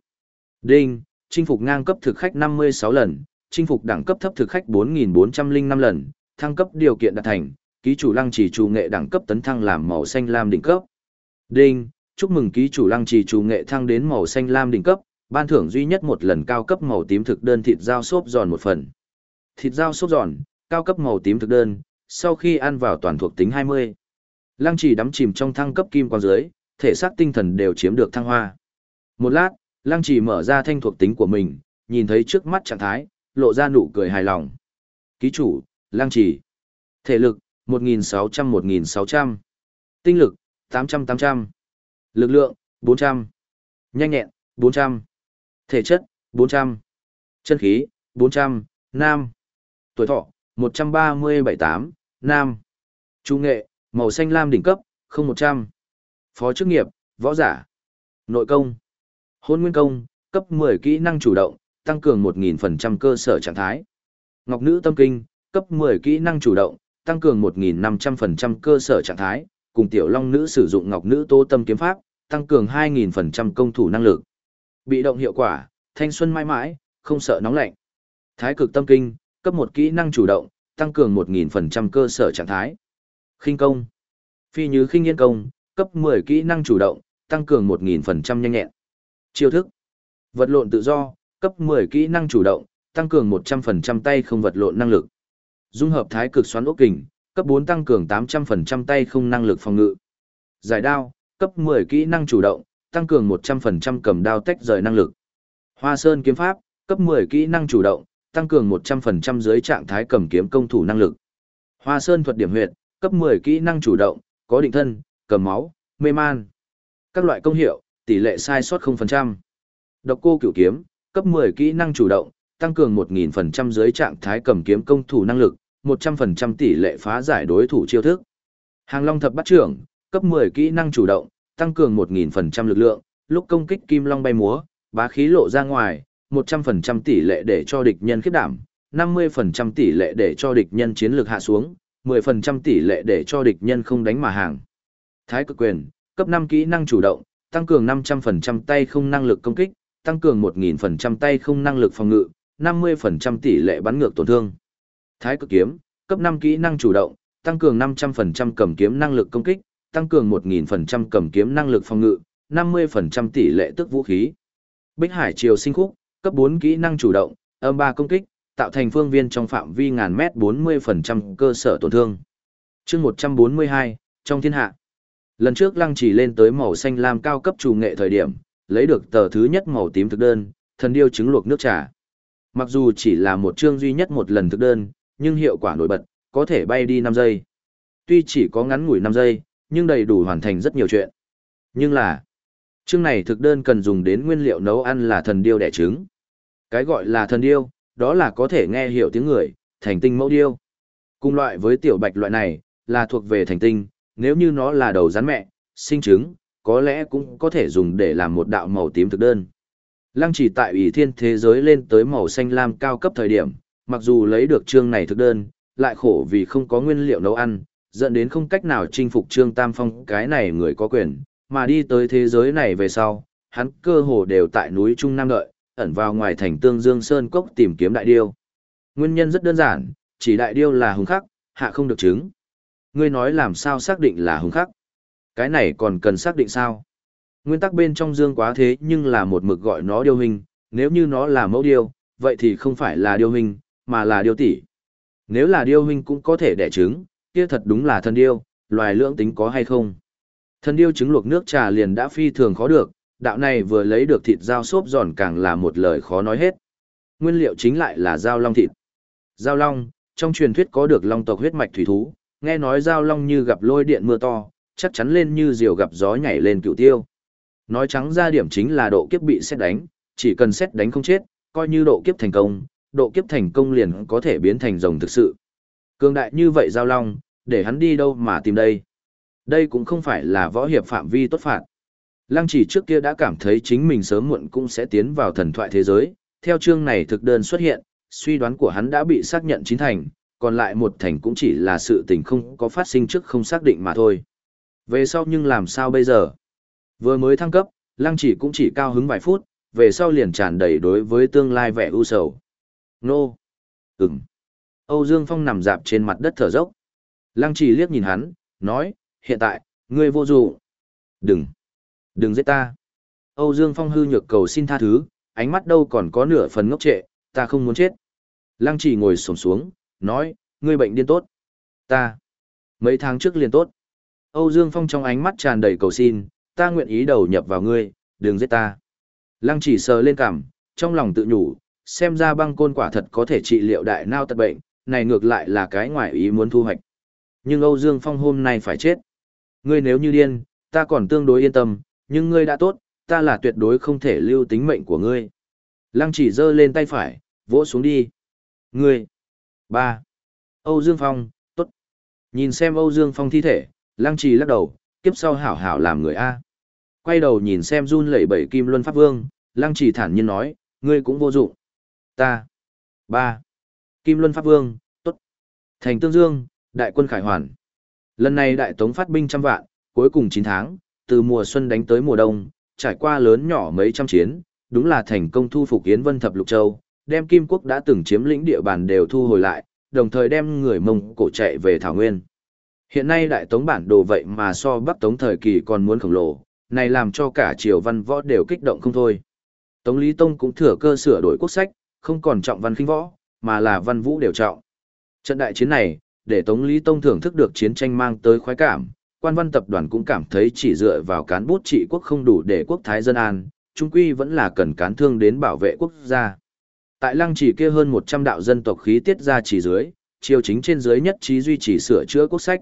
Đinh, chinh phục ngang cấp thực khách 56 lần, chinh phục đẳng cấp thấp thực khách 4.405 lần, thăng cấp điều kiện đạt thành, ký chủ lăng chỉ chủ nghệ đẳng cấp tấn thăng làm màu xanh lam đỉnh cấp. Đinh, chúc mừng ký chủ lăng trì chủ nghệ thăng đến màu xanh lam đỉnh cấp, ban thưởng duy nhất một lần cao cấp màu tím thực đơn thịt dao xốp giòn một phần. Thịt dao xốp giòn, cao cấp màu tím thực đơn, sau khi ăn vào toàn thuộc tính 20. Lăng trì đắm chìm trong thăng cấp kim quang dưới, thể xác tinh thần đều chiếm được thăng hoa. Một lát, lăng trì mở ra thanh thuộc tính của mình, nhìn thấy trước mắt trạng thái, lộ ra nụ cười hài lòng. Ký chủ, lăng trì. Thể lực, 1.600-1.600. Tinh lực, 800-800. Lực lượng, 400. Nhanh nhẹn, 400. Thể chất, 400. Chân khí, 400, nam. Tuổi thọ, 1378, nam. Trung nghệ, màu xanh lam đỉnh cấp, 0100. Phó chức nghiệp, võ giả. Nội công. Hôn nguyên công, cấp 10 kỹ năng chủ động, tăng cường 1000% cơ sở trạng thái. Ngọc nữ tâm kinh, cấp 10 kỹ năng chủ động, tăng cường 1500% cơ sở trạng thái, cùng tiểu long nữ sử dụng ngọc nữ tố tâm kiếm pháp, tăng cường 2000% công thủ năng lực. Bị động hiệu quả, thanh xuân mãi mãi, không sợ nóng lạnh. Thái cực tâm kinh, cấp một kỹ năng chủ động, tăng cường 1000% cơ sở trạng thái. Khinh công. Phi như khinh yên công, cấp 10 kỹ năng chủ động, tăng cường 1000% nhanh nhẹn. Chiêu thức. Vật lộn tự do, cấp 10 kỹ năng chủ động, tăng cường 100% tay không vật lộn năng lực. Dung hợp thái cực xoắn ốc kình, cấp 4 tăng cường 800% tay không năng lực phòng ngự. Giải đao, cấp 10 kỹ năng chủ động, tăng cường 100% cầm đao tách rời năng lực. Hoa Sơn kiếm pháp, cấp 10 kỹ năng chủ động, tăng cường 100% dưới trạng thái cầm kiếm công thủ năng lực. Hoa Sơn thuật điểm huyệt, cấp 10 kỹ năng chủ động, có định thân, cầm máu, mê man. Các loại công hiệu, tỷ lệ sai sót 0%. Độc cô cửu kiếm, cấp 10 kỹ năng chủ động, tăng cường 1000% dưới trạng thái cầm kiếm công thủ năng lực, 100% tỷ lệ phá giải đối thủ chiêu thức. Hàng Long thập bắt trưởng, cấp 10 kỹ năng chủ động, tăng cường 1000% lực lượng, lúc công kích kim long bay múa, bá khí lộ ra ngoài, 100% tỷ lệ để cho địch nhân khiếp đảm, 50% tỷ lệ để cho địch nhân chiến lược hạ xuống, 10% tỷ lệ để cho địch nhân không đánh mà hàng. Thái cực quyền, cấp 5 kỹ năng chủ động, tăng cường 500% tay không năng lực công kích, tăng cường 1000% tay không năng lực phòng ngự, 50% tỷ lệ bắn ngược tổn thương. Thái cực kiếm, cấp 5 kỹ năng chủ động, tăng cường 500% cầm kiếm năng lực công kích, tăng cường 1000% cầm kiếm năng lực phòng ngự, 50% tỷ lệ tức vũ khí. Bích Hải Triều sinh khúc, cấp 4 kỹ năng chủ động, âm 3 công kích, tạo thành phương viên trong phạm vi ngàn mét 40% cơ sở tổn thương. chương 142, trong thiên hạ. Lần trước lăng chỉ lên tới màu xanh lam cao cấp chủ nghệ thời điểm, lấy được tờ thứ nhất màu tím thực đơn, thần điêu trứng luộc nước trà. Mặc dù chỉ là một chương duy nhất một lần thực đơn, nhưng hiệu quả nổi bật, có thể bay đi 5 giây. Tuy chỉ có ngắn ngủi 5 giây, nhưng đầy đủ hoàn thành rất nhiều chuyện. Nhưng là, chương này thực đơn cần dùng đến nguyên liệu nấu ăn là thần điêu đẻ trứng. Cái gọi là thần điêu, đó là có thể nghe hiểu tiếng người, thành tinh mẫu điêu. Cùng loại với tiểu bạch loại này, là thuộc về thành tinh, nếu như nó là đầu rắn mẹ, sinh trứng, có lẽ cũng có thể dùng để làm một đạo màu tím thực đơn. Lăng chỉ tại ủy thiên thế giới lên tới màu xanh lam cao cấp thời điểm, mặc dù lấy được trương này thực đơn, lại khổ vì không có nguyên liệu nấu ăn, dẫn đến không cách nào chinh phục trương tam phong cái này người có quyền, mà đi tới thế giới này về sau, hắn cơ hồ đều tại núi Trung Nam đợi, ẩn vào ngoài thành tương dương sơn cốc tìm kiếm đại điêu. Nguyên nhân rất đơn giản, chỉ đại điêu là hùng khắc, hạ không được chứng. Ngươi nói làm sao xác định là hùng khắc? Cái này còn cần xác định sao? Nguyên tắc bên trong dương quá thế nhưng là một mực gọi nó điêu hình, nếu như nó là mẫu điêu, vậy thì không phải là điêu hình, mà là điêu tỷ. Nếu là điêu huynh cũng có thể đẻ trứng, kia thật đúng là thân điêu, loài lưỡng tính có hay không. Thân điêu trứng luộc nước trà liền đã phi thường khó được, đạo này vừa lấy được thịt dao xốp giòn càng là một lời khó nói hết. Nguyên liệu chính lại là dao long thịt. Dao long, trong truyền thuyết có được long tộc huyết mạch thủy thú, nghe nói dao long như gặp lôi điện mưa to, chắc chắn lên như diều gặp gió nhảy lên cựu tiêu. Nói trắng ra điểm chính là độ kiếp bị xét đánh, chỉ cần xét đánh không chết, coi như độ kiếp thành công, độ kiếp thành công liền có thể biến thành rồng thực sự. Cường đại như vậy giao long, để hắn đi đâu mà tìm đây. Đây cũng không phải là võ hiệp phạm vi tốt phạt. Lăng chỉ trước kia đã cảm thấy chính mình sớm muộn cũng sẽ tiến vào thần thoại thế giới, theo chương này thực đơn xuất hiện, suy đoán của hắn đã bị xác nhận chín thành, còn lại một thành cũng chỉ là sự tình không có phát sinh trước không xác định mà thôi. Về sau nhưng làm sao bây giờ? Vừa mới thăng cấp, lăng chỉ cũng chỉ cao hứng vài phút, về sau liền tràn đầy đối với tương lai vẻ u sầu. Nô! Ừm! Âu Dương Phong nằm dạp trên mặt đất thở dốc. Lăng trì liếc nhìn hắn, nói, hiện tại, ngươi vô dụng. Đừng, đừng giết ta. Âu Dương Phong hư nhược cầu xin tha thứ, ánh mắt đâu còn có nửa phần ngốc trệ, ta không muốn chết. Lăng trì ngồi xổm xuống, nói, ngươi bệnh điên tốt. Ta, mấy tháng trước liền tốt. Âu Dương Phong trong ánh mắt tràn đầy cầu xin, ta nguyện ý đầu nhập vào ngươi, đừng giết ta. Lăng chỉ sờ lên cằm, trong lòng tự nhủ, xem ra băng côn quả thật có thể trị liệu đại nao tật bệnh, này ngược lại là cái ngoài ý muốn thu hoạch. Nhưng Âu Dương Phong hôm nay phải chết. Ngươi nếu như điên, ta còn tương đối yên tâm, nhưng ngươi đã tốt, ta là tuyệt đối không thể lưu tính mệnh của ngươi. Lăng chỉ giơ lên tay phải, vỗ xuống đi. Ngươi. ba. Âu Dương Phong, tốt. Nhìn xem Âu Dương Phong thi thể, lăng chỉ lắc đầu, kiếp sau hảo hảo làm người A. Quay đầu nhìn xem run lẩy bẩy kim luân pháp vương, lăng chỉ thản nhiên nói, ngươi cũng vô dụng. Ta. ba. Kim luân pháp vương, tốt. Thành tương dương, đại quân khải hoàn. Lần này đại tống phát binh trăm vạn, cuối cùng 9 tháng, từ mùa xuân đánh tới mùa đông, trải qua lớn nhỏ mấy trăm chiến, đúng là thành công thu phục Yến Vân Thập Lục Châu, đem Kim Quốc đã từng chiếm lĩnh địa bàn đều thu hồi lại, đồng thời đem người Mông cổ chạy về Thảo Nguyên. Hiện nay Đại Tống bản đồ vậy mà so Bắc Tống thời kỳ còn muốn khổng lồ, này làm cho cả triều văn võ đều kích động không thôi. Tống Lý Tông cũng thừa cơ sửa đổi quốc sách, không còn trọng văn khinh võ, mà là văn vũ đều trọng. Trận đại chiến này, để Tống Lý Tông thưởng thức được chiến tranh mang tới khoái cảm, quan văn tập đoàn cũng cảm thấy chỉ dựa vào cán bút trị quốc không đủ để quốc thái dân an, trung quy vẫn là cần cán thương đến bảo vệ quốc gia. Tại lăng chỉ kia hơn 100 đạo dân tộc khí tiết ra chỉ dưới, triều chính trên dưới nhất trí duy trì sửa chữa quốc sách.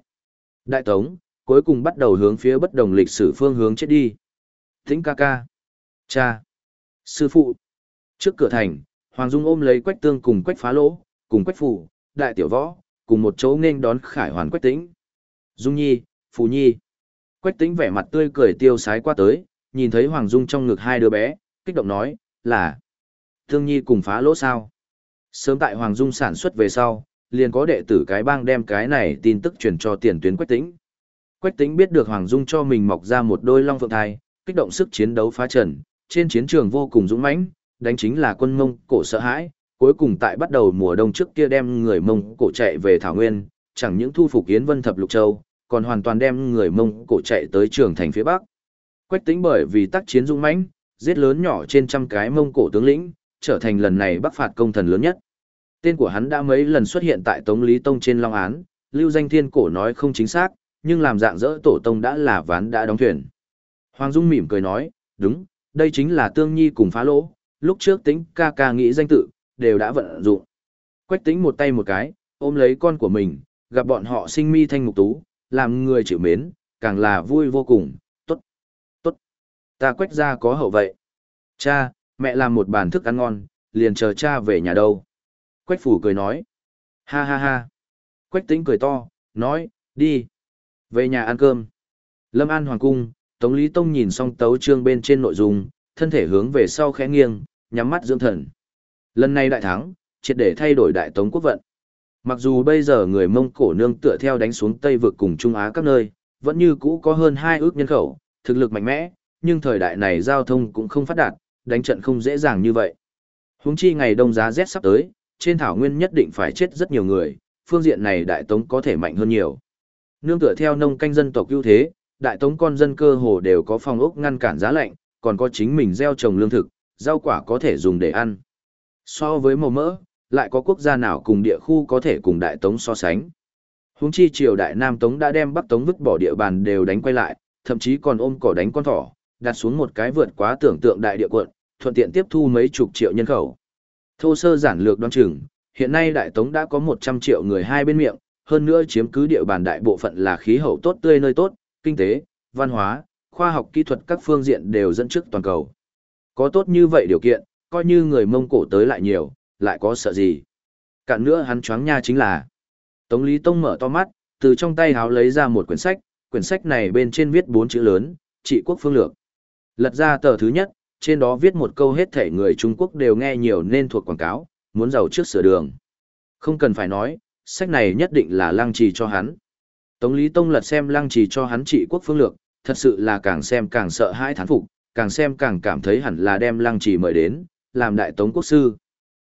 Đại Tống, cuối cùng bắt đầu hướng phía bất đồng lịch sử phương hướng chết đi. Thính ca ca. Cha. Sư phụ. Trước cửa thành, Hoàng Dung ôm lấy quách tương cùng quách phá lỗ, cùng quách phủ, đại tiểu võ, cùng một chỗ nên đón khải hoàn quách tĩnh. Dung nhi, phù nhi. Quách tĩnh vẻ mặt tươi cười tiêu sái qua tới, nhìn thấy Hoàng Dung trong ngực hai đứa bé, kích động nói, là Thương Nhi cùng phá lỗ sao. Sớm tại Hoàng Dung sản xuất về sau, liền có đệ tử cái bang đem cái này tin tức truyền cho tiền tuyến Quách Tĩnh. Quách Tĩnh biết được Hoàng Dung cho mình mọc ra một đôi long phượng thai, kích động sức chiến đấu phá trần, trên chiến trường vô cùng dũng mãnh, đánh chính là quân Mông cổ sợ hãi, cuối cùng tại bắt đầu mùa đông trước kia đem người Mông cổ chạy về Thảo Nguyên, chẳng những thu phục Yến Vân thập lục châu, còn hoàn toàn đem người Mông cổ chạy tới trường thành phía Bắc. Quách tính bởi vì tác chiến dũng mãnh, giết lớn nhỏ trên trăm cái Mông cổ tướng lĩnh, trở thành lần này bắc phạt công thần lớn nhất. Tên của hắn đã mấy lần xuất hiện tại Tống Lý Tông trên Long Án, lưu danh thiên cổ nói không chính xác, nhưng làm dạng dỡ tổ tông đã là ván đã đóng thuyền. Hoàng Dung mỉm cười nói, đúng, đây chính là Tương Nhi cùng phá lỗ, lúc trước tính ca ca nghĩ danh tự, đều đã vận dụng. Quách tính một tay một cái, ôm lấy con của mình, gặp bọn họ sinh mi thanh mục tú, làm người chịu mến, càng là vui vô cùng, tốt, tốt, ta quách ra có hậu vậy. Cha, mẹ làm một bàn thức ăn ngon, liền chờ cha về nhà đâu. Quách phủ cười nói. Ha ha ha. Quách tính cười to, nói, đi. Về nhà ăn cơm. Lâm An Hoàng Cung, Tống Lý Tông nhìn xong tấu trương bên trên nội dung, thân thể hướng về sau khẽ nghiêng, nhắm mắt dưỡng thần. Lần này đại thắng, triệt để thay đổi đại tống quốc vận. Mặc dù bây giờ người Mông Cổ nương tựa theo đánh xuống Tây vực cùng Trung Á các nơi, vẫn như cũ có hơn hai ước nhân khẩu, thực lực mạnh mẽ, nhưng thời đại này giao thông cũng không phát đạt, đánh trận không dễ dàng như vậy. Huống chi ngày đông giá rét sắp tới, trên thảo nguyên nhất định phải chết rất nhiều người, phương diện này đại tống có thể mạnh hơn nhiều. Nương tựa theo nông canh dân tộc ưu thế, đại tống con dân cơ hồ đều có phòng ốc ngăn cản giá lạnh, còn có chính mình gieo trồng lương thực, rau quả có thể dùng để ăn. So với màu mỡ, lại có quốc gia nào cùng địa khu có thể cùng đại tống so sánh. Huống chi triều đại Nam Tống đã đem Bắc Tống vứt bỏ địa bàn đều đánh quay lại, thậm chí còn ôm cỏ đánh con thỏ, đặt xuống một cái vượt quá tưởng tượng đại địa quận, thuận tiện tiếp thu mấy chục triệu nhân khẩu. Thô sơ giản lược đoán chừng, hiện nay Đại Tống đã có 100 triệu người hai bên miệng, hơn nữa chiếm cứ địa bàn đại bộ phận là khí hậu tốt tươi nơi tốt, kinh tế, văn hóa, khoa học kỹ thuật các phương diện đều dẫn trước toàn cầu. Có tốt như vậy điều kiện, coi như người Mông Cổ tới lại nhiều, lại có sợ gì. Cạn nữa hắn choáng nha chính là. Tống Lý Tông mở to mắt, từ trong tay háo lấy ra một quyển sách, quyển sách này bên trên viết bốn chữ lớn, trị quốc phương lược. Lật ra tờ thứ nhất, trên đó viết một câu hết thể người Trung Quốc đều nghe nhiều nên thuộc quảng cáo, muốn giàu trước sửa đường. Không cần phải nói, sách này nhất định là lăng trì cho hắn. Tống Lý Tông lật xem lăng trì cho hắn trị quốc phương lược, thật sự là càng xem càng sợ hãi thán phục, càng xem càng cảm thấy hẳn là đem lăng trì mời đến, làm đại tống quốc sư.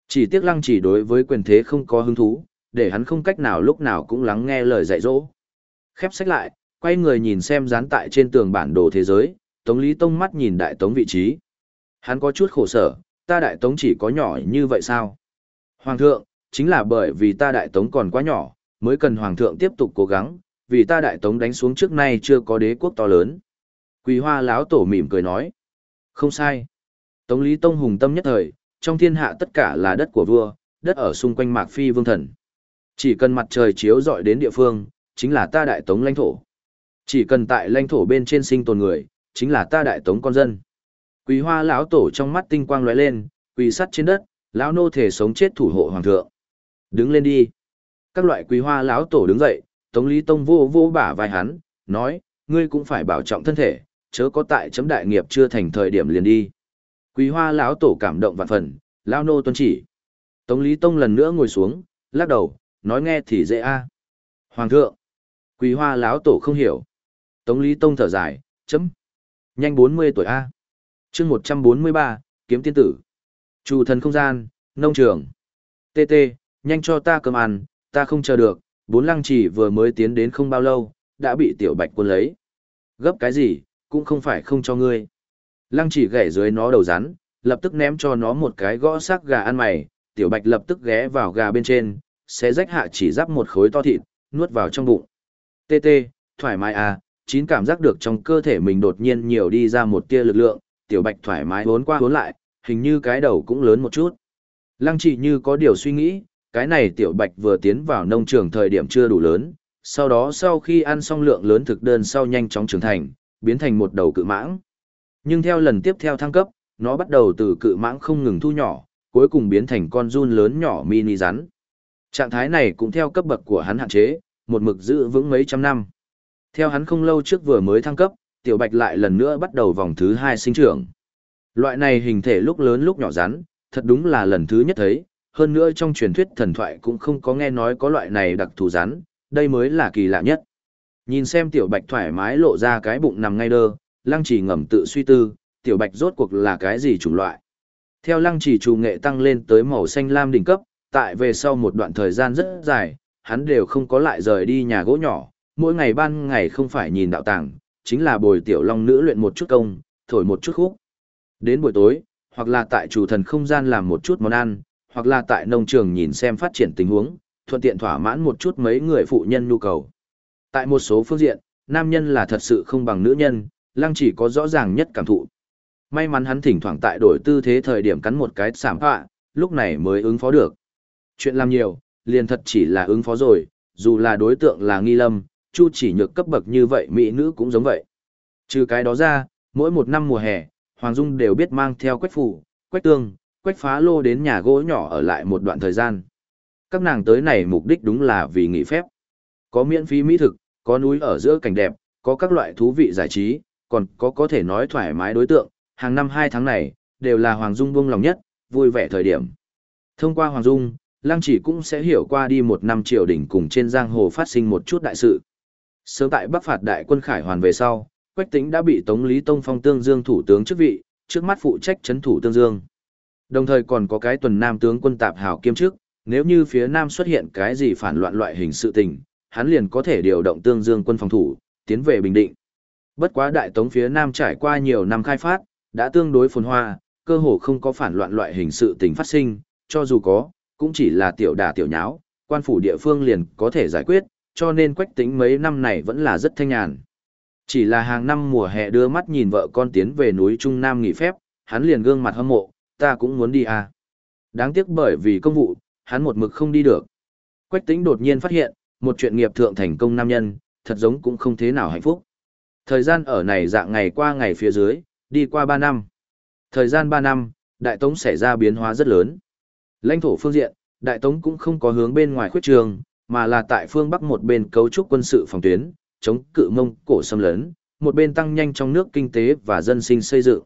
Chỉ tiếc lăng trì đối với quyền thế không có hứng thú, để hắn không cách nào lúc nào cũng lắng nghe lời dạy dỗ. Khép sách lại, quay người nhìn xem dán tại trên tường bản đồ thế giới, Tống Lý Tông mắt nhìn đại tống vị trí. Hắn có chút khổ sở, ta đại tống chỉ có nhỏ như vậy sao? Hoàng thượng, chính là bởi vì ta đại tống còn quá nhỏ, mới cần hoàng thượng tiếp tục cố gắng, vì ta đại tống đánh xuống trước nay chưa có đế quốc to lớn. Quỳ hoa láo tổ mỉm cười nói. Không sai. Tống Lý Tông hùng tâm nhất thời, trong thiên hạ tất cả là đất của vua, đất ở xung quanh Mạc Phi Vương Thần. Chỉ cần mặt trời chiếu rọi đến địa phương, chính là ta đại tống lãnh thổ. Chỉ cần tại lãnh thổ bên trên sinh tồn người, chính là ta đại tống con dân. Quỳ hoa lão tổ trong mắt tinh quang lóe lên, quỳ sắt trên đất, lão nô thể sống chết thủ hộ hoàng thượng. Đứng lên đi. Các loại quỳ hoa lão tổ đứng dậy, Tống Lý Tông vô vô bả vai hắn, nói, ngươi cũng phải bảo trọng thân thể, chớ có tại chấm đại nghiệp chưa thành thời điểm liền đi. Quý hoa lão tổ cảm động vạn phần, lão nô tuân chỉ. Tống Lý Tông lần nữa ngồi xuống, lắc đầu, nói nghe thì dễ a. Hoàng thượng. Quý hoa lão tổ không hiểu. Tống Lý Tông thở dài, chấm. Nhanh 40 tuổi a. Chương 143, kiếm tiên tử. Chủ thần không gian, nông trường. TT, nhanh cho ta cơm ăn, ta không chờ được, bốn lăng chỉ vừa mới tiến đến không bao lâu, đã bị tiểu bạch quân lấy. Gấp cái gì, cũng không phải không cho ngươi. Lăng chỉ gảy dưới nó đầu rắn, lập tức ném cho nó một cái gõ xác gà ăn mày, tiểu bạch lập tức ghé vào gà bên trên, sẽ rách hạ chỉ giáp một khối to thịt, nuốt vào trong bụng. TT, thoải mái à, chín cảm giác được trong cơ thể mình đột nhiên nhiều đi ra một tia lực lượng, tiểu bạch thoải mái vốn qua vốn lại, hình như cái đầu cũng lớn một chút. Lăng chỉ như có điều suy nghĩ, cái này tiểu bạch vừa tiến vào nông trường thời điểm chưa đủ lớn, sau đó sau khi ăn xong lượng lớn thực đơn sau nhanh chóng trưởng thành, biến thành một đầu cự mãng. Nhưng theo lần tiếp theo thăng cấp, nó bắt đầu từ cự mãng không ngừng thu nhỏ, cuối cùng biến thành con run lớn nhỏ mini rắn. Trạng thái này cũng theo cấp bậc của hắn hạn chế, một mực giữ vững mấy trăm năm. Theo hắn không lâu trước vừa mới thăng cấp, tiểu bạch lại lần nữa bắt đầu vòng thứ hai sinh trưởng. Loại này hình thể lúc lớn lúc nhỏ rắn, thật đúng là lần thứ nhất thấy, hơn nữa trong truyền thuyết thần thoại cũng không có nghe nói có loại này đặc thù rắn, đây mới là kỳ lạ nhất. Nhìn xem tiểu bạch thoải mái lộ ra cái bụng nằm ngay đơ, lăng chỉ ngầm tự suy tư, tiểu bạch rốt cuộc là cái gì chủng loại. Theo lăng chỉ chủ nghệ tăng lên tới màu xanh lam đỉnh cấp, tại về sau một đoạn thời gian rất dài, hắn đều không có lại rời đi nhà gỗ nhỏ, mỗi ngày ban ngày không phải nhìn đạo tàng, chính là bồi tiểu long nữ luyện một chút công, thổi một chút khúc. Đến buổi tối, hoặc là tại chủ thần không gian làm một chút món ăn, hoặc là tại nông trường nhìn xem phát triển tình huống, thuận tiện thỏa mãn một chút mấy người phụ nhân nhu cầu. Tại một số phương diện, nam nhân là thật sự không bằng nữ nhân, lăng chỉ có rõ ràng nhất cảm thụ. May mắn hắn thỉnh thoảng tại đổi tư thế thời điểm cắn một cái sảm họa, lúc này mới ứng phó được. Chuyện làm nhiều, liền thật chỉ là ứng phó rồi, dù là đối tượng là nghi lâm, chu chỉ nhược cấp bậc như vậy mỹ nữ cũng giống vậy. Trừ cái đó ra, mỗi một năm mùa hè, Hoàng Dung đều biết mang theo quách phủ, quách tương, quách phá lô đến nhà gỗ nhỏ ở lại một đoạn thời gian. Các nàng tới này mục đích đúng là vì nghỉ phép. Có miễn phí mỹ thực, có núi ở giữa cảnh đẹp, có các loại thú vị giải trí, còn có có thể nói thoải mái đối tượng, hàng năm hai tháng này, đều là Hoàng Dung buông lòng nhất, vui vẻ thời điểm. Thông qua Hoàng Dung, Lăng chỉ cũng sẽ hiểu qua đi một năm triều đình cùng trên giang hồ phát sinh một chút đại sự. Sớm tại Bắc phạt đại quân Khải Hoàn về sau, Quách Tĩnh đã bị Tống Lý Tông phong tương dương thủ tướng chức vị, trước mắt phụ trách chấn thủ tương dương. Đồng thời còn có cái tuần nam tướng quân tạp hảo kiêm chức, nếu như phía nam xuất hiện cái gì phản loạn loại hình sự tình, hắn liền có thể điều động tương dương quân phòng thủ, tiến về Bình Định. Bất quá đại tống phía nam trải qua nhiều năm khai phát, đã tương đối phồn hoa, cơ hồ không có phản loạn loại hình sự tình phát sinh, cho dù có, cũng chỉ là tiểu đả tiểu nháo, quan phủ địa phương liền có thể giải quyết, cho nên quách tính mấy năm này vẫn là rất thanh nhàn. Chỉ là hàng năm mùa hè đưa mắt nhìn vợ con tiến về núi Trung Nam nghỉ phép, hắn liền gương mặt hâm mộ, ta cũng muốn đi à. Đáng tiếc bởi vì công vụ, hắn một mực không đi được. Quách tính đột nhiên phát hiện, một chuyện nghiệp thượng thành công nam nhân, thật giống cũng không thế nào hạnh phúc. Thời gian ở này dạng ngày qua ngày phía dưới, đi qua 3 năm. Thời gian 3 năm, Đại Tống xảy ra biến hóa rất lớn. Lãnh thổ phương diện, Đại Tống cũng không có hướng bên ngoài khuyết trường, mà là tại phương Bắc một bên cấu trúc quân sự phòng tuyến, chống cự mông cổ xâm lấn, một bên tăng nhanh trong nước kinh tế và dân sinh xây dựng.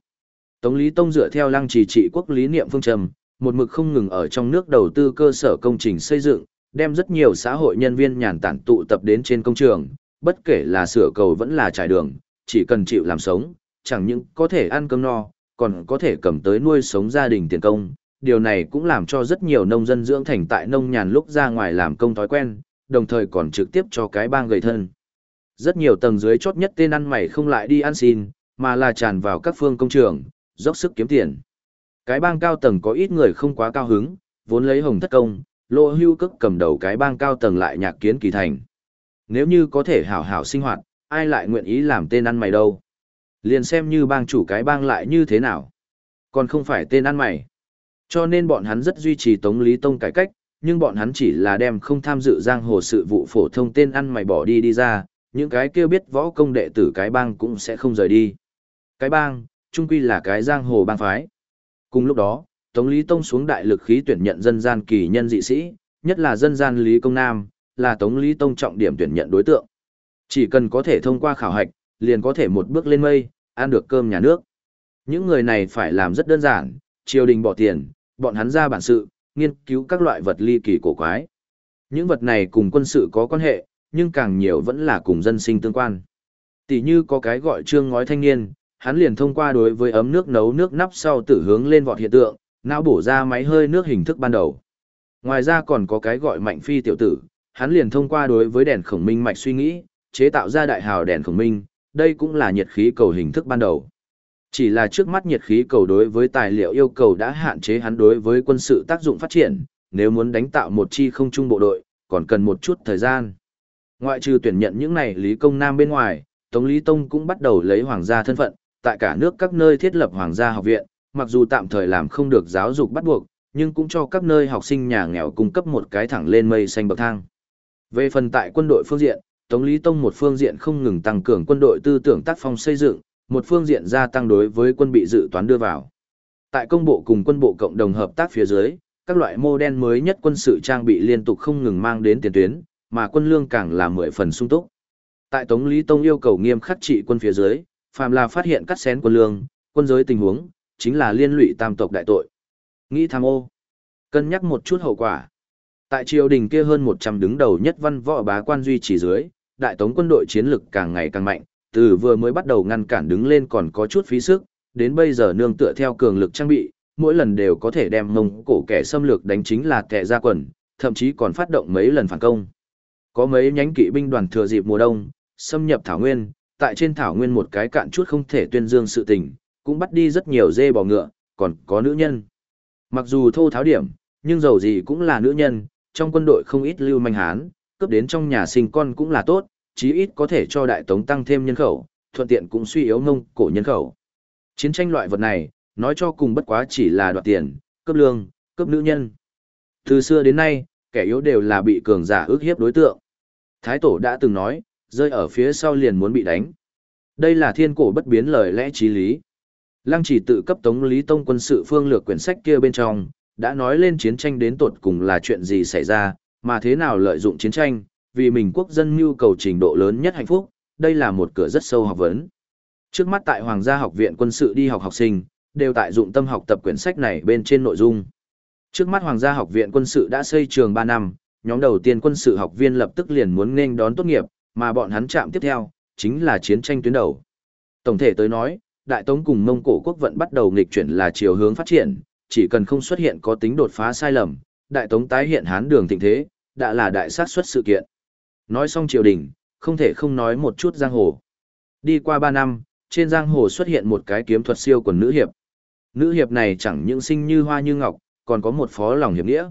Tống Lý Tông dựa theo lăng trì trị quốc lý niệm phương trầm, một mực không ngừng ở trong nước đầu tư cơ sở công trình xây dựng, đem rất nhiều xã hội nhân viên nhàn tản tụ tập đến trên công trường, bất kể là sửa cầu vẫn là trải đường, chỉ cần chịu làm sống, chẳng những có thể ăn cơm no, còn có thể cầm tới nuôi sống gia đình tiền công, điều này cũng làm cho rất nhiều nông dân dưỡng thành tại nông nhàn lúc ra ngoài làm công thói quen, đồng thời còn trực tiếp cho cái bang gầy thân. Rất nhiều tầng dưới chót nhất tên ăn mày không lại đi ăn xin, mà là tràn vào các phương công trường, dốc sức kiếm tiền. Cái bang cao tầng có ít người không quá cao hứng, vốn lấy hồng thất công, lô hưu cức cầm đầu cái bang cao tầng lại nhạc kiến kỳ thành. Nếu như có thể hảo hảo sinh hoạt, ai lại nguyện ý làm tên ăn mày đâu. Liền xem như bang chủ cái bang lại như thế nào. Còn không phải tên ăn mày. Cho nên bọn hắn rất duy trì Tống Lý Tông cải cách, nhưng bọn hắn chỉ là đem không tham dự giang hồ sự vụ phổ thông tên ăn mày bỏ đi đi ra, những cái kêu biết võ công đệ tử cái bang cũng sẽ không rời đi. Cái bang, trung quy là cái giang hồ bang phái. Cùng lúc đó, Tống Lý Tông xuống đại lực khí tuyển nhận dân gian kỳ nhân dị sĩ, nhất là dân gian Lý Công Nam, là Tống Lý Tông trọng điểm tuyển nhận đối tượng. Chỉ cần có thể thông qua khảo hạch, liền có thể một bước lên mây, ăn được cơm nhà nước. Những người này phải làm rất đơn giản, triều đình bỏ tiền, bọn hắn ra bản sự, nghiên cứu các loại vật ly kỳ cổ quái. Những vật này cùng quân sự có quan hệ, nhưng càng nhiều vẫn là cùng dân sinh tương quan. Tỷ như có cái gọi trương ngói thanh niên, hắn liền thông qua đối với ấm nước nấu nước nắp sau tử hướng lên vọt hiện tượng, não bổ ra máy hơi nước hình thức ban đầu. Ngoài ra còn có cái gọi mạnh phi tiểu tử, hắn liền thông qua đối với đèn khổng minh mạch suy nghĩ, chế tạo ra đại hào đèn khổng minh, đây cũng là nhiệt khí cầu hình thức ban đầu. Chỉ là trước mắt nhiệt khí cầu đối với tài liệu yêu cầu đã hạn chế hắn đối với quân sự tác dụng phát triển, nếu muốn đánh tạo một chi không trung bộ đội, còn cần một chút thời gian. Ngoại trừ tuyển nhận những này Lý Công Nam bên ngoài, Tống Lý Tông cũng bắt đầu lấy hoàng gia thân phận, tại cả nước các nơi thiết lập hoàng gia học viện, mặc dù tạm thời làm không được giáo dục bắt buộc, nhưng cũng cho các nơi học sinh nhà nghèo cung cấp một cái thẳng lên mây xanh bậc thang. Về phần tại quân đội phương diện, Tống Lý Tông một phương diện không ngừng tăng cường quân đội tư tưởng tác phong xây dựng, một phương diện gia tăng đối với quân bị dự toán đưa vào. Tại công bộ cùng quân bộ cộng đồng hợp tác phía dưới, các loại mô đen mới nhất quân sự trang bị liên tục không ngừng mang đến tiền tuyến, mà quân lương càng là mười phần sung túc. Tại Tống Lý Tông yêu cầu nghiêm khắc trị quân phía dưới, phàm là phát hiện cắt xén quân lương, quân giới tình huống, chính là liên lụy tam tộc đại tội. Nghĩ tham ô. Cân nhắc một chút hậu quả. Tại triều đình kia hơn 100 đứng đầu nhất văn võ bá quan duy trì dưới, đại tống quân đội chiến lực càng ngày càng mạnh, từ vừa mới bắt đầu ngăn cản đứng lên còn có chút phí sức, đến bây giờ nương tựa theo cường lực trang bị, mỗi lần đều có thể đem mông cổ kẻ xâm lược đánh chính là kẻ ra quần, thậm chí còn phát động mấy lần phản công. Có mấy nhánh kỵ binh đoàn thừa dịp mùa đông, xâm nhập Thảo Nguyên, tại trên Thảo Nguyên một cái cạn chút không thể tuyên dương sự tình, cũng bắt đi rất nhiều dê bò ngựa, còn có nữ nhân. Mặc dù thô tháo điểm, nhưng dầu gì cũng là nữ nhân, trong quân đội không ít lưu manh hán, cướp đến trong nhà sinh con cũng là tốt, chí ít có thể cho đại tống tăng thêm nhân khẩu, thuận tiện cũng suy yếu ngông cổ nhân khẩu. Chiến tranh loại vật này, nói cho cùng bất quá chỉ là đoạt tiền, cấp lương, cấp nữ nhân. Từ xưa đến nay, kẻ yếu đều là bị cường giả ước hiếp đối tượng. Thái tổ đã từng nói, rơi ở phía sau liền muốn bị đánh. Đây là thiên cổ bất biến lời lẽ trí lý. Lăng chỉ tự cấp tống lý tông quân sự phương lược quyển sách kia bên trong, đã nói lên chiến tranh đến tột cùng là chuyện gì xảy ra, mà thế nào lợi dụng chiến tranh, vì mình quốc dân nhu cầu trình độ lớn nhất hạnh phúc, đây là một cửa rất sâu học vấn. Trước mắt tại Hoàng gia học viện quân sự đi học học sinh, đều tại dụng tâm học tập quyển sách này bên trên nội dung. Trước mắt Hoàng gia học viện quân sự đã xây trường 3 năm, nhóm đầu tiên quân sự học viên lập tức liền muốn nên đón tốt nghiệp, mà bọn hắn chạm tiếp theo, chính là chiến tranh tuyến đầu. Tổng thể tới nói, Đại Tống cùng Mông Cổ quốc vận bắt đầu nghịch chuyển là chiều hướng phát triển, chỉ cần không xuất hiện có tính đột phá sai lầm, Đại Tống tái hiện hán đường thịnh thế, đã là đại sát xuất sự kiện. Nói xong triều đình, không thể không nói một chút giang hồ. Đi qua 3 năm, trên giang hồ xuất hiện một cái kiếm thuật siêu quần nữ hiệp. Nữ hiệp này chẳng những sinh như hoa như ngọc, còn có một phó lòng hiệp nghĩa.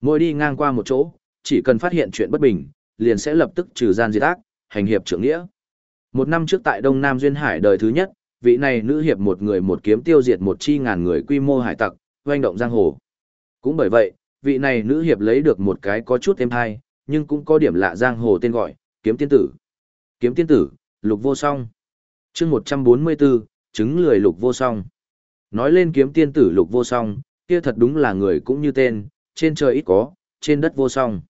Mỗi đi ngang qua một chỗ, chỉ cần phát hiện chuyện bất bình, liền sẽ lập tức trừ gian diệt ác, hành hiệp trưởng nghĩa. Một năm trước tại Đông Nam Duyên Hải đời thứ nhất, vị này nữ hiệp một người một kiếm tiêu diệt một chi ngàn người quy mô hải tặc, doanh động giang hồ. Cũng bởi vậy, vị này nữ hiệp lấy được một cái có chút êm hay, nhưng cũng có điểm lạ giang hồ tên gọi, kiếm tiên tử. Kiếm tiên tử, lục vô song. chương 144, chứng lười lục vô song. Nói lên kiếm tiên tử lục vô song, kia thật đúng là người cũng như tên, trên trời ít có, trên đất vô song.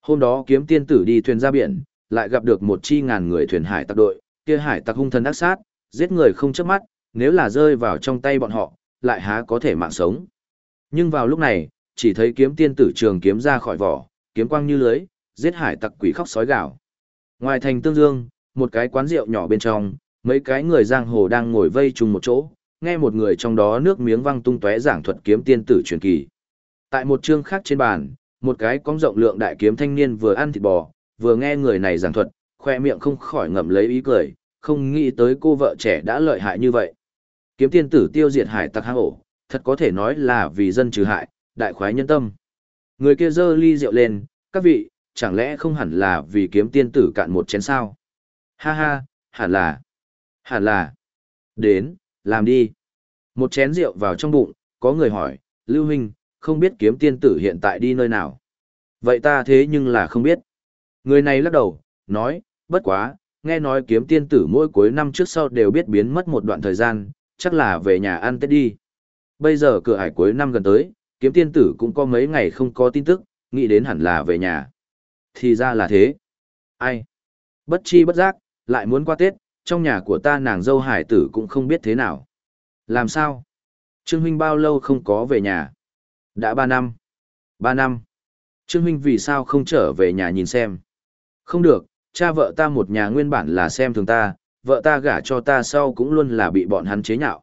Hôm đó kiếm tiên tử đi thuyền ra biển, lại gặp được một chi ngàn người thuyền hải tặc đội, kia hải tặc hung thần ác sát, giết người không chớp mắt, nếu là rơi vào trong tay bọn họ, lại há có thể mạng sống. Nhưng vào lúc này, chỉ thấy kiếm tiên tử trường kiếm ra khỏi vỏ, kiếm quang như lưới, giết hải tặc quỷ khóc sói gào. Ngoài thành Tương Dương, một cái quán rượu nhỏ bên trong, mấy cái người giang hồ đang ngồi vây chung một chỗ, nghe một người trong đó nước miếng văng tung tóe giảng thuật kiếm tiên tử truyền kỳ. Tại một chương khác trên bàn, một cái cong rộng lượng đại kiếm thanh niên vừa ăn thịt bò, vừa nghe người này giảng thuật, khoe miệng không khỏi ngậm lấy ý cười, không nghĩ tới cô vợ trẻ đã lợi hại như vậy. Kiếm tiên tử tiêu diệt hải tặc hang ổ, thật có thể nói là vì dân trừ hại, đại khoái nhân tâm. Người kia dơ ly rượu lên, các vị, chẳng lẽ không hẳn là vì kiếm tiên tử cạn một chén sao? Ha ha, hẳn là, hẳn là. Đến, làm đi. Một chén rượu vào trong bụng, có người hỏi, Lưu Huynh, không biết kiếm tiên tử hiện tại đi nơi nào? Vậy ta thế nhưng là không biết. Người này lắc đầu, nói, bất quá, nghe nói kiếm tiên tử mỗi cuối năm trước sau đều biết biến mất một đoạn thời gian, chắc là về nhà ăn Tết đi. Bây giờ cửa hải cuối năm gần tới, kiếm tiên tử cũng có mấy ngày không có tin tức, nghĩ đến hẳn là về nhà. Thì ra là thế. Ai? Bất chi bất giác, lại muốn qua Tết, trong nhà của ta nàng dâu hải tử cũng không biết thế nào. Làm sao? Trương Huynh bao lâu không có về nhà? Đã ba năm. Ba năm. Trương Huynh vì sao không trở về nhà nhìn xem? Không được, cha vợ ta một nhà nguyên bản là xem thường ta, vợ ta gả cho ta sau cũng luôn là bị bọn hắn chế nhạo.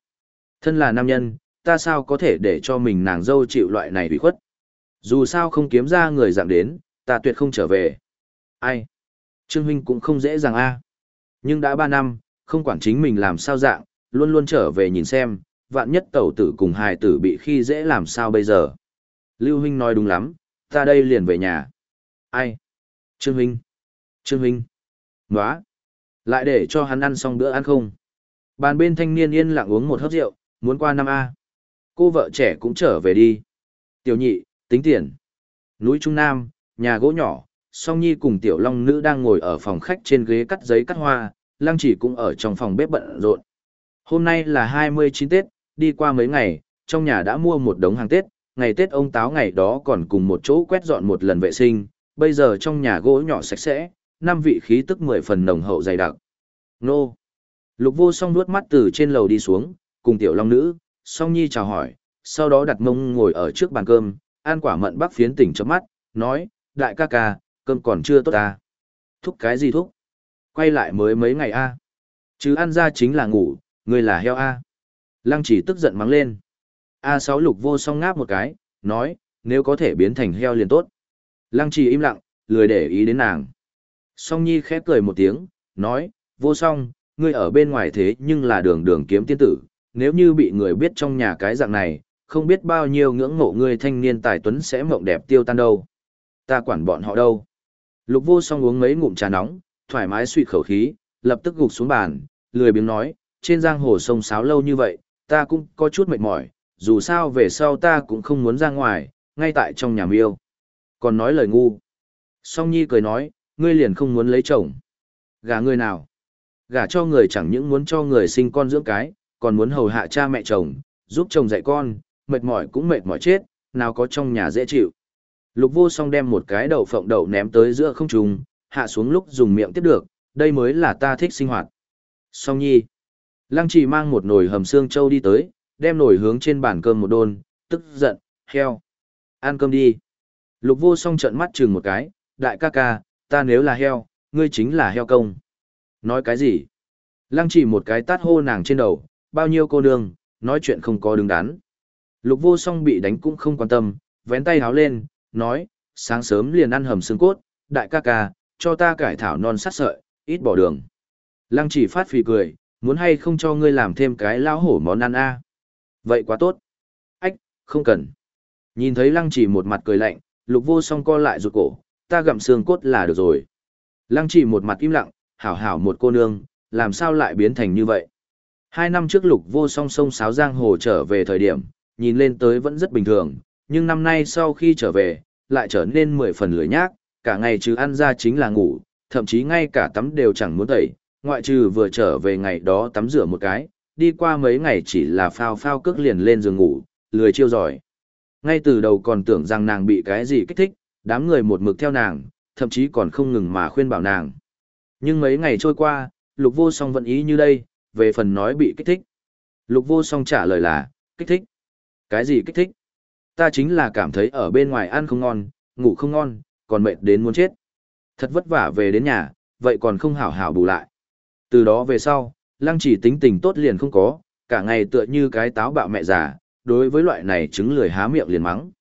Thân là nam nhân, ta sao có thể để cho mình nàng dâu chịu loại này bị khuất. Dù sao không kiếm ra người dạng đến, ta tuyệt không trở về. Ai? Trương Huynh cũng không dễ dàng a. Nhưng đã ba năm, không quản chính mình làm sao dạng, luôn luôn trở về nhìn xem, vạn nhất tẩu tử cùng hài tử bị khi dễ làm sao bây giờ. Lưu Huynh nói đúng lắm, ta đây liền về nhà. Ai? Trương Huynh. Trương Huynh. Nóa. Lại để cho hắn ăn xong bữa ăn không? Bàn bên thanh niên yên lặng uống một hớp rượu, muốn qua năm A. Cô vợ trẻ cũng trở về đi. Tiểu nhị, tính tiền. Núi Trung Nam, nhà gỗ nhỏ, song nhi cùng tiểu long nữ đang ngồi ở phòng khách trên ghế cắt giấy cắt hoa, lăng chỉ cũng ở trong phòng bếp bận rộn. Hôm nay là 29 Tết, đi qua mấy ngày, trong nhà đã mua một đống hàng Tết, ngày Tết ông Táo ngày đó còn cùng một chỗ quét dọn một lần vệ sinh, bây giờ trong nhà gỗ nhỏ sạch sẽ, năm vị khí tức mười phần nồng hậu dày đặc. Nô! Lục vô song nuốt mắt từ trên lầu đi xuống, cùng tiểu long nữ, song nhi chào hỏi, sau đó đặt mông ngồi ở trước bàn cơm, an quả mận bắc phiến tỉnh chấm mắt, nói, đại ca ca, cơm còn chưa tốt à? Thúc cái gì thúc? Quay lại mới mấy ngày a Chứ ăn ra chính là ngủ, người là heo a Lăng chỉ tức giận mắng lên. a sáu lục vô song ngáp một cái, nói, nếu có thể biến thành heo liền tốt. Lăng chỉ im lặng, lười để ý đến nàng. Song Nhi khép cười một tiếng, nói, vô song, ngươi ở bên ngoài thế nhưng là đường đường kiếm tiên tử, nếu như bị người biết trong nhà cái dạng này, không biết bao nhiêu ngưỡng mộ ngươi thanh niên tài tuấn sẽ mộng đẹp tiêu tan đâu. Ta quản bọn họ đâu. Lục vô song uống mấy ngụm trà nóng, thoải mái suy khẩu khí, lập tức gục xuống bàn, lười biếng nói, trên giang hồ sông sáo lâu như vậy, ta cũng có chút mệt mỏi, dù sao về sau ta cũng không muốn ra ngoài, ngay tại trong nhà miêu. Còn nói lời ngu. Song Nhi cười nói, ngươi liền không muốn lấy chồng. Gả ngươi nào? Gả cho người chẳng những muốn cho người sinh con dưỡng cái, còn muốn hầu hạ cha mẹ chồng, giúp chồng dạy con, mệt mỏi cũng mệt mỏi chết, nào có trong nhà dễ chịu. Lục vô song đem một cái đậu phộng đậu ném tới giữa không trung, hạ xuống lúc dùng miệng tiếp được, đây mới là ta thích sinh hoạt. Song nhi. Lăng Chỉ mang một nồi hầm xương trâu đi tới, đem nồi hướng trên bàn cơm một đôn, tức giận, heo. Ăn cơm đi. Lục vô song trợn mắt chừng một cái, đại ca ca, ta nếu là heo, ngươi chính là heo công. Nói cái gì? Lăng chỉ một cái tát hô nàng trên đầu, bao nhiêu cô nương, nói chuyện không có đứng đắn. Lục vô song bị đánh cũng không quan tâm, vén tay háo lên, nói, sáng sớm liền ăn hầm xương cốt, đại ca ca, cho ta cải thảo non sát sợi, ít bỏ đường. Lăng chỉ phát phì cười, muốn hay không cho ngươi làm thêm cái lao hổ món ăn a Vậy quá tốt. Ách, không cần. Nhìn thấy lăng chỉ một mặt cười lạnh, lục vô song co lại rụt cổ, ta gặm xương cốt là được rồi. Lăng chỉ một mặt im lặng, hảo hảo một cô nương, làm sao lại biến thành như vậy. Hai năm trước lục vô song sông sáo giang hồ trở về thời điểm, nhìn lên tới vẫn rất bình thường, nhưng năm nay sau khi trở về, lại trở nên mười phần lười nhác, cả ngày chứ ăn ra chính là ngủ, thậm chí ngay cả tắm đều chẳng muốn tẩy, ngoại trừ vừa trở về ngày đó tắm rửa một cái, đi qua mấy ngày chỉ là phao phao cước liền lên giường ngủ, lười chiêu giỏi. Ngay từ đầu còn tưởng rằng nàng bị cái gì kích thích, đám người một mực theo nàng, thậm chí còn không ngừng mà khuyên bảo nàng. Nhưng mấy ngày trôi qua, lục vô song vẫn ý như đây, về phần nói bị kích thích. Lục vô song trả lời là, kích thích. Cái gì kích thích? Ta chính là cảm thấy ở bên ngoài ăn không ngon, ngủ không ngon, còn mệt đến muốn chết. Thật vất vả về đến nhà, vậy còn không hảo hảo bù lại. Từ đó về sau, lăng chỉ tính tình tốt liền không có, cả ngày tựa như cái táo bạo mẹ già, đối với loại này trứng lười há miệng liền mắng.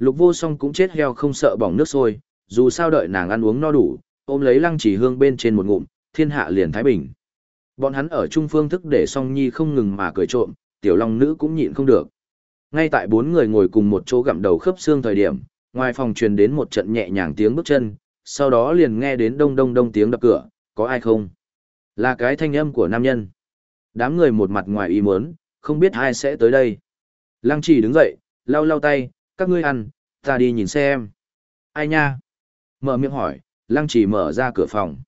Lục vô song cũng chết heo không sợ bỏng nước sôi, dù sao đợi nàng ăn uống no đủ, ôm lấy lăng chỉ hương bên trên một ngụm, thiên hạ liền thái bình. Bọn hắn ở trung phương thức để song nhi không ngừng mà cười trộm, tiểu long nữ cũng nhịn không được. Ngay tại bốn người ngồi cùng một chỗ gặm đầu khớp xương thời điểm, ngoài phòng truyền đến một trận nhẹ nhàng tiếng bước chân, sau đó liền nghe đến đông đông đông tiếng đập cửa, có ai không? Là cái thanh âm của nam nhân. Đám người một mặt ngoài ý muốn, không biết ai sẽ tới đây. Lăng chỉ đứng dậy, lau lau tay, các ngươi ăn, ta đi nhìn xem. Ai nha? Mở miệng hỏi, lăng chỉ mở ra cửa phòng.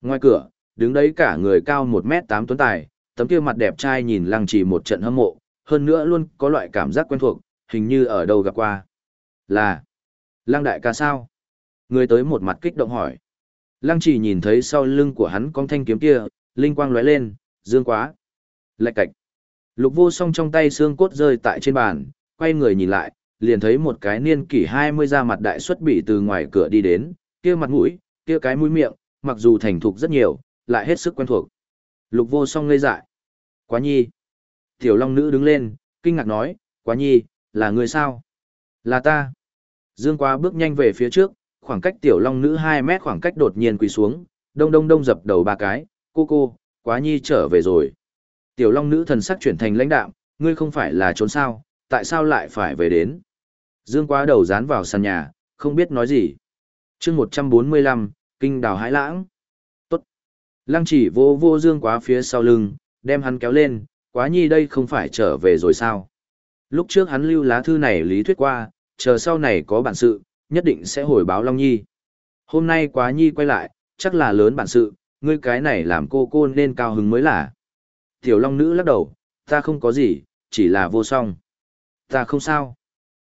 Ngoài cửa, đứng đấy cả người cao một mét tám tuấn tài, tấm kia mặt đẹp trai nhìn lăng chỉ một trận hâm mộ, hơn nữa luôn có loại cảm giác quen thuộc, hình như ở đâu gặp qua. Là, lăng đại ca sao? Người tới một mặt kích động hỏi. Lăng chỉ nhìn thấy sau lưng của hắn con thanh kiếm kia, linh quang lóe lên, dương quá. Lạch cạch. Lục vô song trong tay xương cốt rơi tại trên bàn, quay người nhìn lại, liền thấy một cái niên kỷ 20 ra mặt đại xuất bị từ ngoài cửa đi đến, kia mặt mũi, kia cái mũi miệng, mặc dù thành thục rất nhiều, lại hết sức quen thuộc. Lục vô song ngây dại. Quá nhi. Tiểu long nữ đứng lên, kinh ngạc nói, quá nhi, là người sao? Là ta. Dương quá bước nhanh về phía trước, khoảng cách tiểu long nữ 2 mét khoảng cách đột nhiên quỳ xuống, đông đông đông dập đầu ba cái, cô cô, quá nhi trở về rồi. Tiểu long nữ thần sắc chuyển thành lãnh đạm, ngươi không phải là trốn sao, tại sao lại phải về đến? Dương quá đầu dán vào sàn nhà, không biết nói gì. chương 145, kinh đào hãi lãng. Tốt. Lăng chỉ vô vô dương quá phía sau lưng, đem hắn kéo lên, quá nhi đây không phải trở về rồi sao? Lúc trước hắn lưu lá thư này lý thuyết qua, chờ sau này có bản sự, nhất định sẽ hồi báo Long Nhi. Hôm nay quá nhi quay lại, chắc là lớn bản sự, ngươi cái này làm cô cô nên cao hứng mới là. Tiểu Long Nữ lắc đầu, ta không có gì, chỉ là vô song. Ta không sao.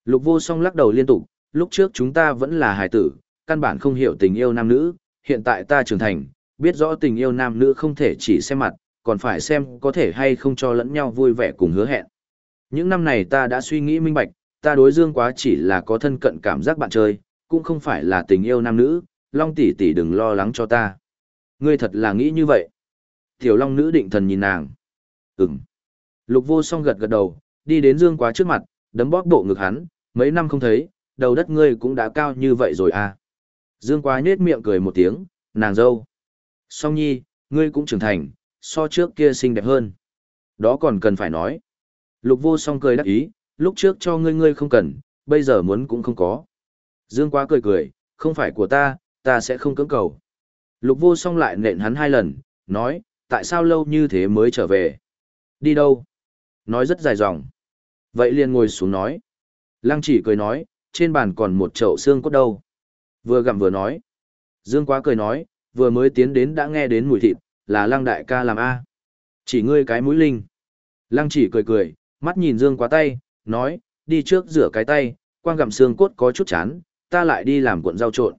Lục vô song lắc đầu liên tục, lúc trước chúng ta vẫn là hài tử, căn bản không hiểu tình yêu nam nữ, hiện tại ta trưởng thành, biết rõ tình yêu nam nữ không thể chỉ xem mặt, còn phải xem có thể hay không cho lẫn nhau vui vẻ cùng hứa hẹn. Những năm này ta đã suy nghĩ minh bạch, ta đối dương quá chỉ là có thân cận cảm giác bạn chơi, cũng không phải là tình yêu nam nữ, Long tỷ tỷ đừng lo lắng cho ta. Ngươi thật là nghĩ như vậy. Tiểu Long nữ định thần nhìn nàng. Ừm. Lục vô song gật gật đầu, đi đến dương quá trước mặt, đấm bóp bộ ngực hắn, mấy năm không thấy, đầu đất ngươi cũng đã cao như vậy rồi à. Dương quá nhết miệng cười một tiếng, nàng dâu. Song nhi, ngươi cũng trưởng thành, so trước kia xinh đẹp hơn. Đó còn cần phải nói. Lục vô song cười đắc ý, lúc trước cho ngươi ngươi không cần, bây giờ muốn cũng không có. Dương quá cười cười, không phải của ta, ta sẽ không cưỡng cầu. Lục vô song lại nện hắn hai lần, nói, tại sao lâu như thế mới trở về? Đi đâu? Nói rất dài dòng. Vậy liền ngồi xuống nói. Lăng chỉ cười nói, trên bàn còn một chậu xương cốt đâu. Vừa gặm vừa nói. Dương quá cười nói, vừa mới tiến đến đã nghe đến mùi thịt, là lăng đại ca làm A. Chỉ ngươi cái mũi linh. Lăng chỉ cười cười, mắt nhìn Dương quá tay, nói, đi trước rửa cái tay, quang gặm xương cốt có chút chán, ta lại đi làm cuộn rau trộn.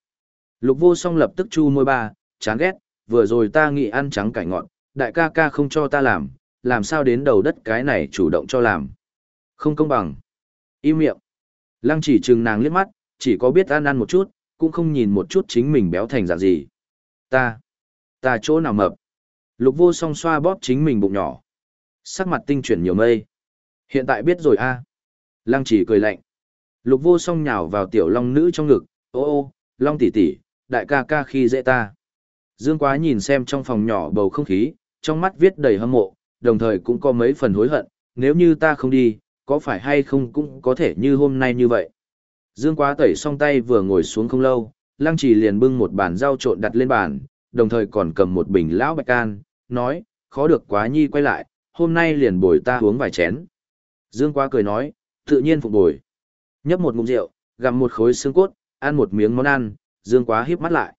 Lục vô song lập tức chu môi ba, chán ghét, vừa rồi ta nghĩ ăn trắng cải ngọn, đại ca ca không cho ta làm, làm sao đến đầu đất cái này chủ động cho làm. Không công bằng. Im miệng. Lăng chỉ chừng nàng liếc mắt, chỉ có biết ăn ăn một chút, cũng không nhìn một chút chính mình béo thành dạng gì. Ta, ta chỗ nào mập. Lục vô song xoa bóp chính mình bụng nhỏ. Sắc mặt tinh chuyển nhiều mây. Hiện tại biết rồi a. Lăng chỉ cười lạnh. Lục vô song nhào vào tiểu long nữ trong ngực, ô ô, long tỷ tỷ, đại ca ca khi dễ ta. Dương quá nhìn xem trong phòng nhỏ bầu không khí, trong mắt viết đầy hâm mộ, đồng thời cũng có mấy phần hối hận, nếu như ta không đi, có phải hay không cũng có thể như hôm nay như vậy. Dương quá tẩy xong tay vừa ngồi xuống không lâu, lăng trì liền bưng một bàn rau trộn đặt lên bàn, đồng thời còn cầm một bình lão bạch can, nói, khó được quá nhi quay lại, hôm nay liền bồi ta uống vài chén. Dương quá cười nói, tự nhiên phục bồi. Nhấp một ngụm rượu, gặm một khối xương cốt, ăn một miếng món ăn, Dương quá híp mắt lại.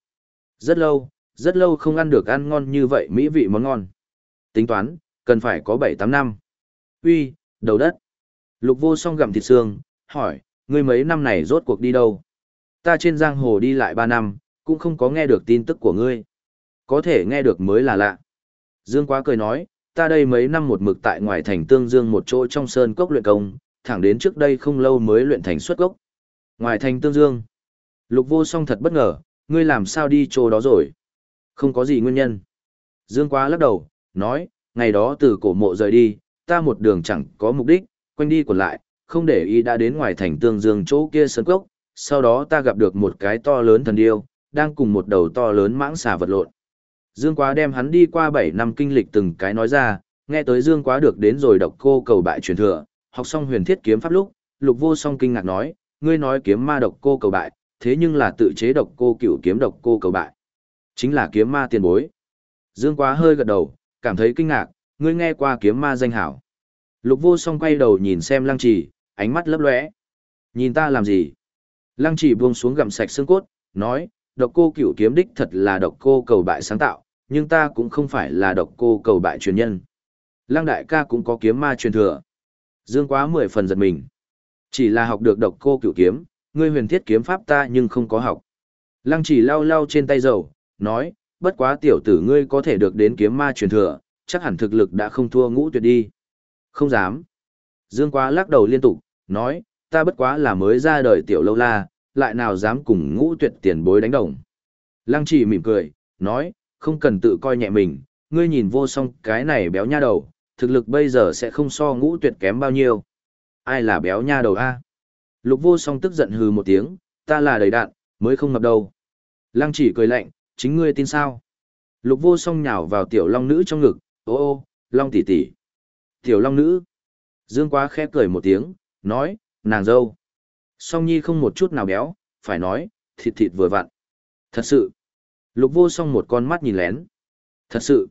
Rất lâu, rất lâu không ăn được ăn ngon như vậy mỹ vị món ngon. Tính toán, cần phải có 7-8 năm. Uy, đầu đất. Lục vô song gặm thịt xương, hỏi, ngươi mấy năm này rốt cuộc đi đâu? Ta trên giang hồ đi lại ba năm, cũng không có nghe được tin tức của ngươi. Có thể nghe được mới là lạ. Dương quá cười nói, ta đây mấy năm một mực tại ngoài thành tương dương một chỗ trong sơn cốc luyện công, thẳng đến trước đây không lâu mới luyện thành xuất gốc. Ngoài thành tương dương. Lục vô song thật bất ngờ, ngươi làm sao đi chỗ đó rồi? Không có gì nguyên nhân. Dương quá lắc đầu, nói, ngày đó từ cổ mộ rời đi, ta một đường chẳng có mục đích, quanh đi quẩn lại, không để ý đã đến ngoài thành tương dương chỗ kia sơn cốc, sau đó ta gặp được một cái to lớn thần điêu, đang cùng một đầu to lớn mãng xà vật lộn. Dương Quá đem hắn đi qua 7 năm kinh lịch từng cái nói ra, nghe tới Dương Quá được đến rồi độc cô cầu bại truyền thừa, học xong huyền thiết kiếm pháp lúc, Lục Vô Song kinh ngạc nói, ngươi nói kiếm ma độc cô cầu bại, thế nhưng là tự chế độc cô cửu kiếm độc cô cầu bại. Chính là kiếm ma tiền bối. Dương Quá hơi gật đầu, cảm thấy kinh ngạc, ngươi nghe qua kiếm ma danh hảo. Lục Vô Song quay đầu nhìn xem Lăng Trì, ánh mắt lấp lóe. Nhìn ta làm gì? Lăng Trì buông xuống gặm sạch xương cốt, nói, độc cô cửu kiếm đích thật là độc cô cầu bại sáng tạo, nhưng ta cũng không phải là độc cô cầu bại truyền nhân. Lăng đại ca cũng có kiếm ma truyền thừa. Dương quá mười phần giật mình. Chỉ là học được độc cô cửu kiếm, ngươi huyền thiết kiếm pháp ta nhưng không có học. Lăng chỉ lau lau trên tay dầu, nói, bất quá tiểu tử ngươi có thể được đến kiếm ma truyền thừa, chắc hẳn thực lực đã không thua ngũ tuyệt đi. Không dám. Dương quá lắc đầu liên tục, nói, ta bất quá là mới ra đời tiểu lâu la, lại nào dám cùng ngũ tuyệt tiền bối đánh đồng. Lăng chỉ mỉm cười, nói, không cần tự coi nhẹ mình, ngươi nhìn vô song cái này béo nha đầu, thực lực bây giờ sẽ không so ngũ tuyệt kém bao nhiêu. Ai là béo nha đầu a? Lục vô song tức giận hừ một tiếng, ta là đầy đạn, mới không ngập đầu. Lăng chỉ cười lạnh, chính ngươi tin sao? Lục vô song nhào vào tiểu long nữ trong ngực, ô ô, long tỷ tỷ. Tiểu long nữ. Dương quá khẽ cười một tiếng, nói, nàng dâu. Song nhi không một chút nào béo, phải nói, thịt thịt vừa vặn. Thật sự. Lục vô song một con mắt nhìn lén. Thật sự.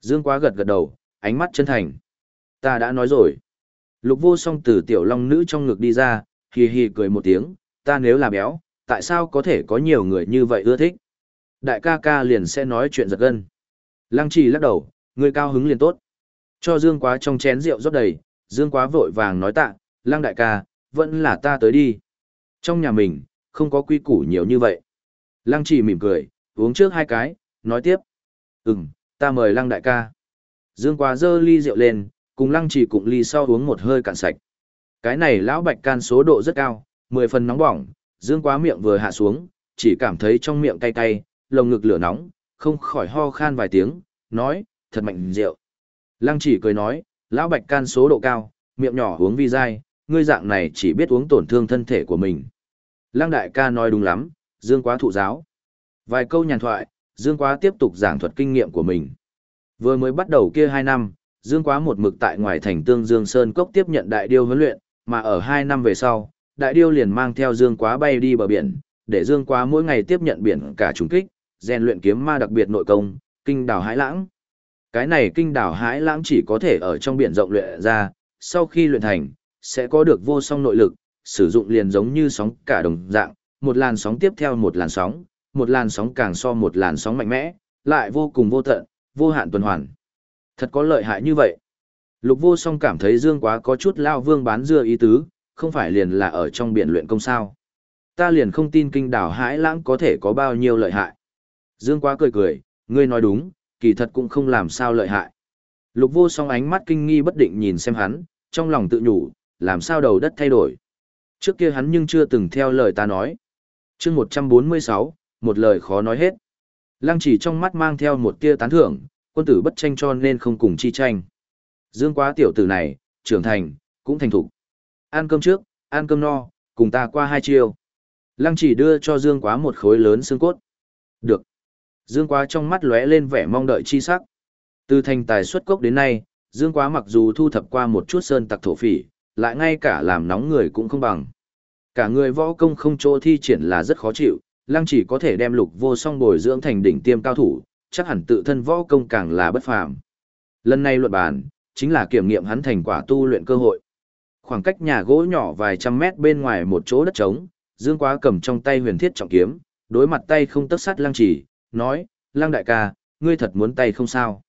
Dương quá gật gật đầu, ánh mắt chân thành. Ta đã nói rồi. Lục vô song từ tiểu long nữ trong ngực đi ra, hì hì cười một tiếng, ta nếu là béo, tại sao có thể có nhiều người như vậy ưa thích? Đại ca ca liền sẽ nói chuyện giật gân. Lăng trì lắc đầu, người cao hứng liền tốt. Cho Dương quá trong chén rượu rót đầy, Dương quá vội vàng nói tạ, lăng đại ca, vẫn là ta tới đi. Trong nhà mình, không có quy củ nhiều như vậy. Lăng Chỉ mỉm cười, uống trước hai cái, nói tiếp. Ừm, ta mời lăng đại ca. Dương quá dơ ly rượu lên, cùng lăng Chỉ cùng ly sau uống một hơi cạn sạch. Cái này lão bạch can số độ rất cao, mười phần nóng bỏng, dương quá miệng vừa hạ xuống, chỉ cảm thấy trong miệng cay cay, lồng ngực lửa nóng, không khỏi ho khan vài tiếng, nói, thật mạnh rượu. Lăng chỉ cười nói, lão bạch can số độ cao, miệng nhỏ uống vi dai, ngươi dạng này chỉ biết uống tổn thương thân thể của mình. Lăng đại ca nói đúng lắm, dương quá thụ giáo. Vài câu nhàn thoại, dương quá tiếp tục giảng thuật kinh nghiệm của mình. Vừa mới bắt đầu kia hai năm, Dương Quá một mực tại ngoài thành Tương Dương Sơn Cốc tiếp nhận đại điêu huấn luyện, mà ở hai năm về sau, đại điêu liền mang theo Dương Quá bay đi bờ biển, để Dương Quá mỗi ngày tiếp nhận biển cả trùng kích, rèn luyện kiếm ma đặc biệt nội công, kinh đảo hải lãng. Cái này kinh đảo hải lãng chỉ có thể ở trong biển rộng luyện ra, sau khi luyện thành, sẽ có được vô song nội lực, sử dụng liền giống như sóng cả đồng dạng, một làn sóng tiếp theo một làn sóng, một làn sóng càng so một làn sóng mạnh mẽ, lại vô cùng vô tận, vô hạn tuần hoàn. Thật có lợi hại như vậy. Lục vô song cảm thấy Dương quá có chút lao vương bán dưa ý tứ, không phải liền là ở trong biển luyện công sao. Ta liền không tin kinh đảo hãi lãng có thể có bao nhiêu lợi hại. Dương quá cười cười, ngươi nói đúng, kỳ thật cũng không làm sao lợi hại. Lục vô song ánh mắt kinh nghi bất định nhìn xem hắn, trong lòng tự nhủ, làm sao đầu đất thay đổi. Trước kia hắn nhưng chưa từng theo lời ta nói. chương 146, một lời khó nói hết. Lăng chỉ trong mắt mang theo một tia tán thưởng, quân tử bất tranh cho nên không cùng chi tranh. Dương quá tiểu tử này, trưởng thành, cũng thành thục. Ăn cơm trước, ăn cơm no, cùng ta qua hai chiều. Lăng chỉ đưa cho Dương quá một khối lớn xương cốt. Được. Dương quá trong mắt lóe lên vẻ mong đợi chi sắc. Từ thành tài xuất cốc đến nay, Dương quá mặc dù thu thập qua một chút sơn tặc thổ phỉ, lại ngay cả làm nóng người cũng không bằng. Cả người võ công không chỗ thi triển là rất khó chịu, lăng chỉ có thể đem lục vô song bồi dưỡng thành đỉnh tiêm cao thủ, chắc hẳn tự thân võ công càng là bất phàm. Lần này luận bàn, chính là kiểm nghiệm hắn thành quả tu luyện cơ hội. Khoảng cách nhà gỗ nhỏ vài trăm mét bên ngoài một chỗ đất trống, Dương Quá cầm trong tay huyền thiết trọng kiếm, đối mặt tay không tấc sắt lăng chỉ, nói, lăng đại ca, ngươi thật muốn tay không sao.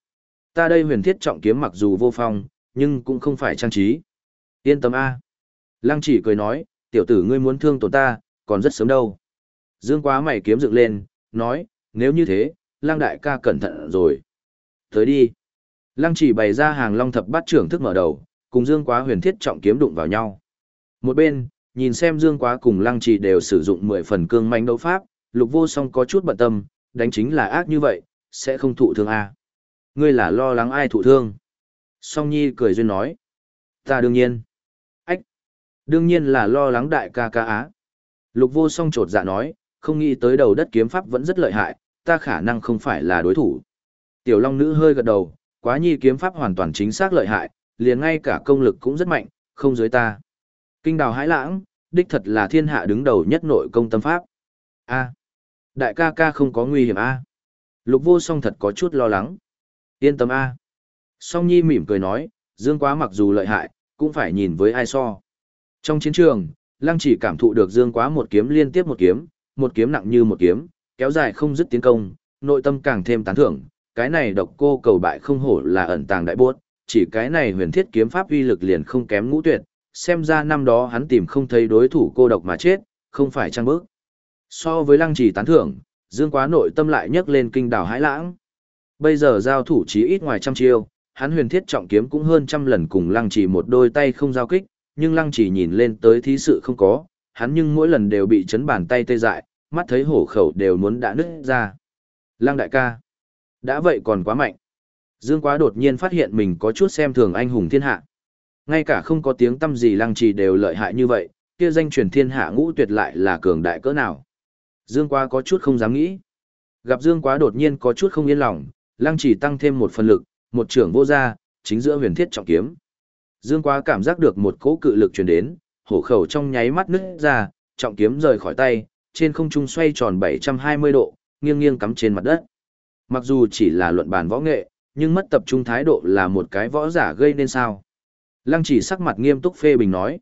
Ta đây huyền thiết trọng kiếm mặc dù vô phong, nhưng cũng không phải trang trí. Yên tâm A. Lăng chỉ cười nói, tiểu tử ngươi muốn thương tổn ta, còn rất sớm đâu. Dương Quá mày kiếm dựng lên, nói, nếu như thế, lang đại ca cẩn thận rồi. Tới đi. Lăng chỉ bày ra hàng long thập bát trưởng thức mở đầu, cùng Dương Quá huyền thiết trọng kiếm đụng vào nhau. Một bên, nhìn xem Dương Quá cùng Lăng chỉ đều sử dụng 10 phần cương manh đấu pháp, lục vô song có chút bận tâm, đánh chính là ác như vậy, sẽ không thụ thương a. Ngươi là lo lắng ai thụ thương? Song Nhi cười duyên nói. Ta đương nhiên. Ách. Đương nhiên là lo lắng đại ca ca á. Lục vô song trột dạ nói, không nghĩ tới đầu đất kiếm pháp vẫn rất lợi hại, ta khả năng không phải là đối thủ. Tiểu Long Nữ hơi gật đầu, quá nhi kiếm pháp hoàn toàn chính xác lợi hại, liền ngay cả công lực cũng rất mạnh, không dưới ta. Kinh đào hãi lãng, đích thật là thiên hạ đứng đầu nhất nội công tâm pháp. A. Đại ca ca không có nguy hiểm A. Lục vô song thật có chút lo lắng. Yên tâm A. Song Nhi mỉm cười nói, Dương Quá mặc dù lợi hại, cũng phải nhìn với ai so. Trong chiến trường, Lăng chỉ cảm thụ được Dương Quá một kiếm liên tiếp một kiếm, một kiếm nặng như một kiếm, kéo dài không dứt tiến công, nội tâm càng thêm tán thưởng. Cái này độc cô cầu bại không hổ là ẩn tàng đại bốt, chỉ cái này huyền thiết kiếm pháp uy lực liền không kém ngũ tuyệt, xem ra năm đó hắn tìm không thấy đối thủ cô độc mà chết, không phải trang bước. So với lăng trì tán thưởng, Dương Quá nội tâm lại nhấc lên kinh đảo hãi lãng. Bây giờ giao thủ chí ít ngoài trăm chiêu, hắn huyền thiết trọng kiếm cũng hơn trăm lần cùng lăng trì một đôi tay không giao kích, nhưng lăng trì nhìn lên tới thí sự không có, hắn nhưng mỗi lần đều bị chấn bàn tay tê dại, mắt thấy hổ khẩu đều muốn đã nứt ra. Lăng đại ca, đã vậy còn quá mạnh. Dương Quá đột nhiên phát hiện mình có chút xem thường anh hùng thiên hạ. Ngay cả không có tiếng tâm gì lăng trì đều lợi hại như vậy, kia danh truyền thiên hạ ngũ tuyệt lại là cường đại cỡ nào. Dương Quá có chút không dám nghĩ. Gặp Dương Quá đột nhiên có chút không yên lòng, lăng Chỉ tăng thêm một phần lực, một trưởng vô gia, chính giữa huyền thiết trọng kiếm. Dương Quá cảm giác được một cỗ cự lực truyền đến, hổ khẩu trong nháy mắt nứt ra, trọng kiếm rời khỏi tay, trên không trung xoay tròn 720 độ, nghiêng nghiêng cắm trên mặt đất. Mặc dù chỉ là luận bàn võ nghệ, nhưng mất tập trung thái độ là một cái võ giả gây nên sao. Lăng chỉ sắc mặt nghiêm túc phê bình nói.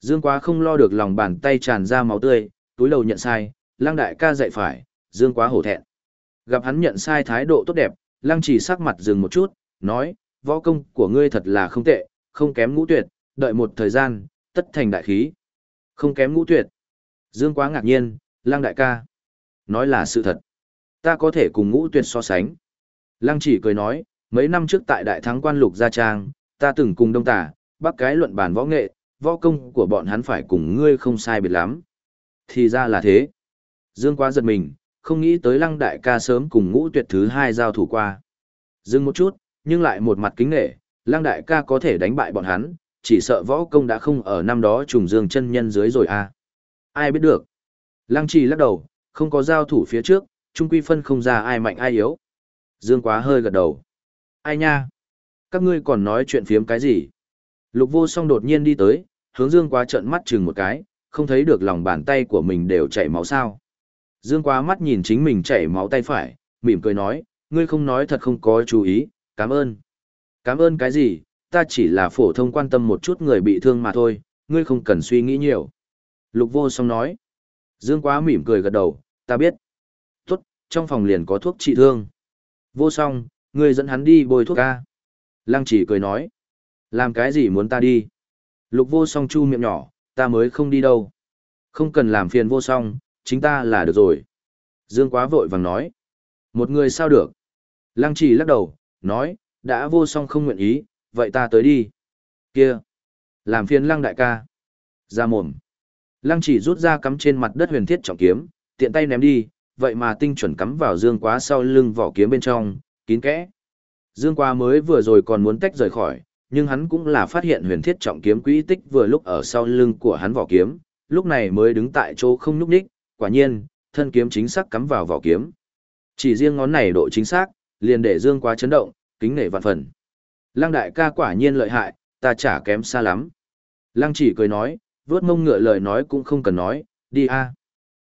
Dương quá không lo được lòng bàn tay tràn ra máu tươi, túi đầu nhận sai, lăng đại ca dạy phải, dương quá hổ thẹn. Gặp hắn nhận sai thái độ tốt đẹp, lăng chỉ sắc mặt dừng một chút, nói, võ công của ngươi thật là không tệ, không kém ngũ tuyệt, đợi một thời gian, tất thành đại khí. Không kém ngũ tuyệt. Dương quá ngạc nhiên, lăng đại ca. Nói là sự thật. Ta có thể cùng ngũ tuyệt so sánh. Lăng chỉ cười nói, mấy năm trước tại đại thắng quan lục gia trang, ta từng cùng đông tả, bác cái luận bàn võ nghệ, võ công của bọn hắn phải cùng ngươi không sai biệt lắm. Thì ra là thế. Dương quá giật mình, không nghĩ tới lăng đại ca sớm cùng ngũ tuyệt thứ hai giao thủ qua. Dừng một chút, nhưng lại một mặt kính nghệ, lăng đại ca có thể đánh bại bọn hắn, chỉ sợ võ công đã không ở năm đó trùng dương chân nhân dưới rồi à. Ai biết được. Lăng trì lắc đầu, không có giao thủ phía trước, trung quy phân không ra ai mạnh ai yếu. Dương quá hơi gật đầu. Ai nha? Các ngươi còn nói chuyện phiếm cái gì? Lục vô song đột nhiên đi tới, hướng Dương quá trợn mắt chừng một cái, không thấy được lòng bàn tay của mình đều chảy máu sao. Dương quá mắt nhìn chính mình chảy máu tay phải, mỉm cười nói, ngươi không nói thật không có chú ý, cảm ơn. Cảm ơn cái gì, ta chỉ là phổ thông quan tâm một chút người bị thương mà thôi, ngươi không cần suy nghĩ nhiều. Lục vô song nói. Dương quá mỉm cười gật đầu, ta biết. Tốt, trong phòng liền có thuốc trị thương. Vô song, ngươi dẫn hắn đi bôi thuốc ca. Lăng chỉ cười nói. Làm cái gì muốn ta đi? Lục vô song chu miệng nhỏ, ta mới không đi đâu. Không cần làm phiền vô song, chính ta là được rồi. Dương quá vội vàng nói. Một người sao được? Lăng chỉ lắc đầu, nói, đã vô song không nguyện ý, vậy ta tới đi. Kia! Làm phiền lăng đại ca. Ra mồm. Lăng chỉ rút ra cắm trên mặt đất huyền thiết trọng kiếm, tiện tay ném đi, vậy mà tinh chuẩn cắm vào dương quá sau lưng vỏ kiếm bên trong, kín kẽ. Dương quá mới vừa rồi còn muốn tách rời khỏi, nhưng hắn cũng là phát hiện huyền thiết trọng kiếm quỹ tích vừa lúc ở sau lưng của hắn vỏ kiếm, lúc này mới đứng tại chỗ không nhúc nhích, quả nhiên, thân kiếm chính xác cắm vào vỏ kiếm. Chỉ riêng ngón này độ chính xác, liền để Dương quá chấn động, kính nể vạn phần. Lăng đại ca quả nhiên lợi hại, ta chả kém xa lắm. Lăng chỉ cười nói, vớt mông ngựa lời nói cũng không cần nói, đi a.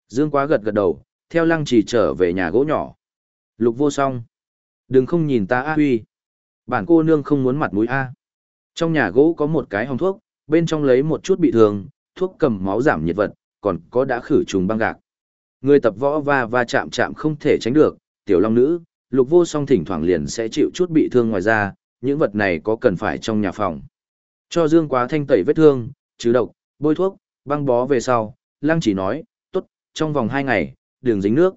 Dương quá gật gật đầu, theo lăng chỉ trở về nhà gỗ nhỏ. Lục vô song. Đừng không nhìn ta a huy. Bản cô nương không muốn mặt mũi a. Trong nhà gỗ có một cái hồng thuốc, bên trong lấy một chút bị thương, thuốc cầm máu giảm nhiệt vật, còn có đã khử trùng băng gạc. Người tập võ va va chạm chạm không thể tránh được, tiểu long nữ, lục vô song thỉnh thoảng liền sẽ chịu chút bị thương ngoài ra, những vật này có cần phải trong nhà phòng. Cho Dương Quá thanh tẩy vết thương, trừ độc, bôi thuốc, băng bó về sau, Lăng chỉ nói, tốt, trong vòng 2 ngày, đường dính nước.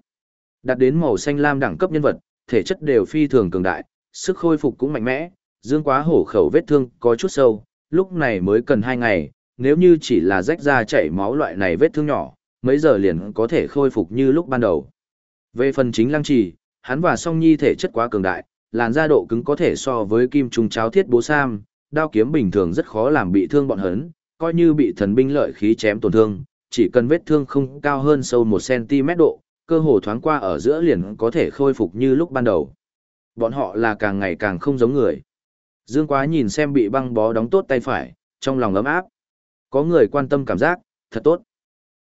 Đạt đến màu xanh lam đẳng cấp nhân vật, thể chất đều phi thường cường đại, sức khôi phục cũng mạnh mẽ, Dương Quá hổ khẩu vết thương có chút sâu, lúc này mới cần 2 ngày, nếu như chỉ là rách da chảy máu loại này vết thương nhỏ, mấy giờ liền có thể khôi phục như lúc ban đầu. Về phần chính Lăng trì, hắn và Song Nhi thể chất quá cường đại, làn da độ cứng có thể so với kim trùng cháo thiết bố sam, đao kiếm bình thường rất khó làm bị thương bọn hấn, coi như bị thần binh lợi khí chém tổn thương, chỉ cần vết thương không cao hơn sâu 1cm độ, cơ hồ thoáng qua ở giữa liền có thể khôi phục như lúc ban đầu. Bọn họ là càng ngày càng không giống người. Dương Quá nhìn xem bị băng bó đóng tốt tay phải, trong lòng ấm áp. Có người quan tâm cảm giác, thật tốt.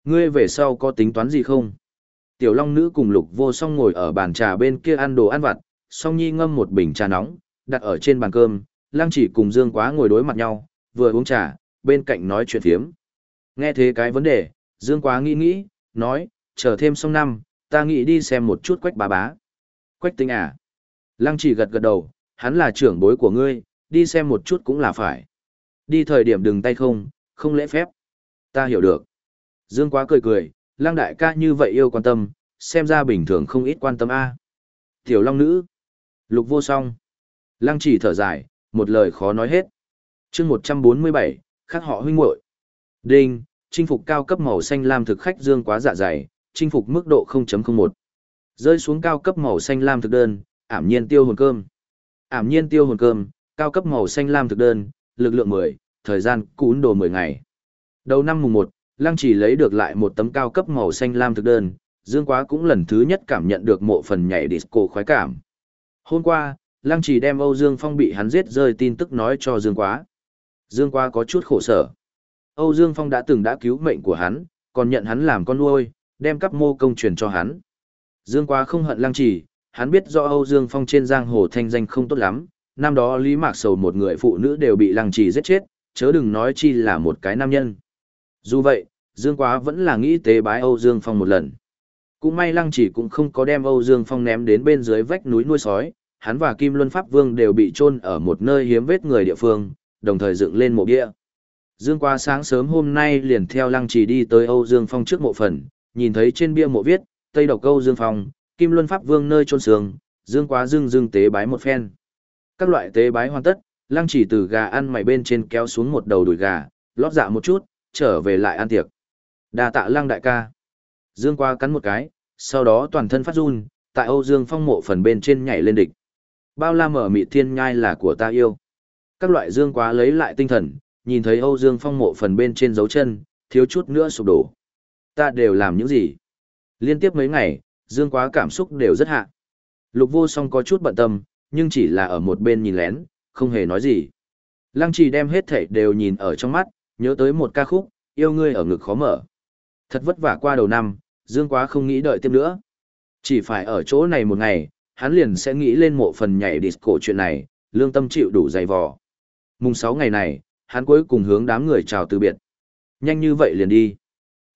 Ngươi về sau có tính toán gì không? Tiểu Long Nữ cùng Lục Vô Song ngồi ở bàn trà bên kia ăn đồ ăn vặt, Song Nhi ngâm một bình trà nóng, đặt ở trên bàn cơm, Lăng Chỉ cùng Dương Quá ngồi đối mặt nhau, vừa uống trà, bên cạnh nói chuyện phiếm. Nghe thế cái vấn đề, Dương Quá nghĩ nghĩ, nói, chờ thêm xong năm, ta nghĩ đi xem một chút quách bà bá. Quách tinh à? Lăng Chỉ gật gật đầu, hắn là trưởng bối của ngươi, đi xem một chút cũng là phải. Đi thời điểm đừng tay không, không lễ phép. Ta hiểu được. Dương Quá cười cười, lang đại ca như vậy yêu quan tâm, xem ra bình thường không ít quan tâm a. Tiểu Long nữ, Lục Vô Song. Lăng Chỉ thở dài, một lời khó nói hết. Chương 147, khác họ huynh muội. Đinh, chinh phục cao cấp màu xanh lam thực khách Dương Quá dạ dày, chinh phục mức độ 0.01. Rơi xuống cao cấp màu xanh lam thực đơn, ảm nhiên tiêu hồn cơm. Ảm nhiên tiêu hồn cơm, cao cấp màu xanh lam thực đơn, lực lượng 10, thời gian cún đồ 10 ngày. Đầu năm mùng 1, Lăng chỉ lấy được lại một tấm cao cấp màu xanh lam thực đơn, Dương Quá cũng lần thứ nhất cảm nhận được mộ phần nhảy disco khoái cảm. Hôm qua, Lăng chỉ đem Âu Dương Phong bị hắn giết rơi tin tức nói cho Dương Quá. Dương Quá có chút khổ sở. Âu Dương Phong đã từng đã cứu mệnh của hắn, còn nhận hắn làm con nuôi, đem cấp mô công truyền cho hắn. Dương Quá không hận Lăng chỉ, hắn biết do Âu Dương Phong trên giang hồ thanh danh không tốt lắm, năm đó Lý Mạc Sầu một người phụ nữ đều bị Lăng chỉ giết chết, chớ đừng nói chi là một cái nam nhân. Dù vậy, Dương Quá vẫn là nghĩ tế bái Âu Dương Phong một lần. Cũng may Lăng chỉ cũng không có đem Âu Dương Phong ném đến bên dưới vách núi nuôi sói, hắn và Kim Luân Pháp Vương đều bị chôn ở một nơi hiếm vết người địa phương, đồng thời dựng lên mộ bia. Dương Quá sáng sớm hôm nay liền theo Lăng chỉ đi tới Âu Dương Phong trước mộ phần, nhìn thấy trên bia mộ viết, Tây Độc Âu Dương Phong, Kim Luân Pháp Vương nơi chôn sương, Dương Quá dưng dưng tế bái một phen. Các loại tế bái hoàn tất, Lăng chỉ từ gà ăn mày bên trên kéo xuống một đầu đùi gà, lót dạ một chút, trở về lại ăn tiệc. Đa tạ lăng đại ca. Dương qua cắn một cái, sau đó toàn thân phát run, tại Âu Dương Phong mộ phần bên trên nhảy lên địch. Bao la mở mị thiên nhai là của ta yêu. Các loại Dương quá lấy lại tinh thần, nhìn thấy Âu Dương Phong mộ phần bên trên dấu chân, thiếu chút nữa sụp đổ. Ta đều làm những gì? Liên tiếp mấy ngày, Dương quá cảm xúc đều rất hạ. Lục vô song có chút bận tâm, nhưng chỉ là ở một bên nhìn lén, không hề nói gì. Lăng trì đem hết thảy đều nhìn ở trong mắt, nhớ tới một ca khúc, yêu ngươi ở ngực khó mở. Thật vất vả qua đầu năm, Dương quá không nghĩ đợi tiếp nữa. Chỉ phải ở chỗ này một ngày, hắn liền sẽ nghĩ lên mộ phần nhảy disco chuyện này, lương tâm chịu đủ dày vò. Mùng 6 ngày này, hắn cuối cùng hướng đám người chào từ biệt. Nhanh như vậy liền đi.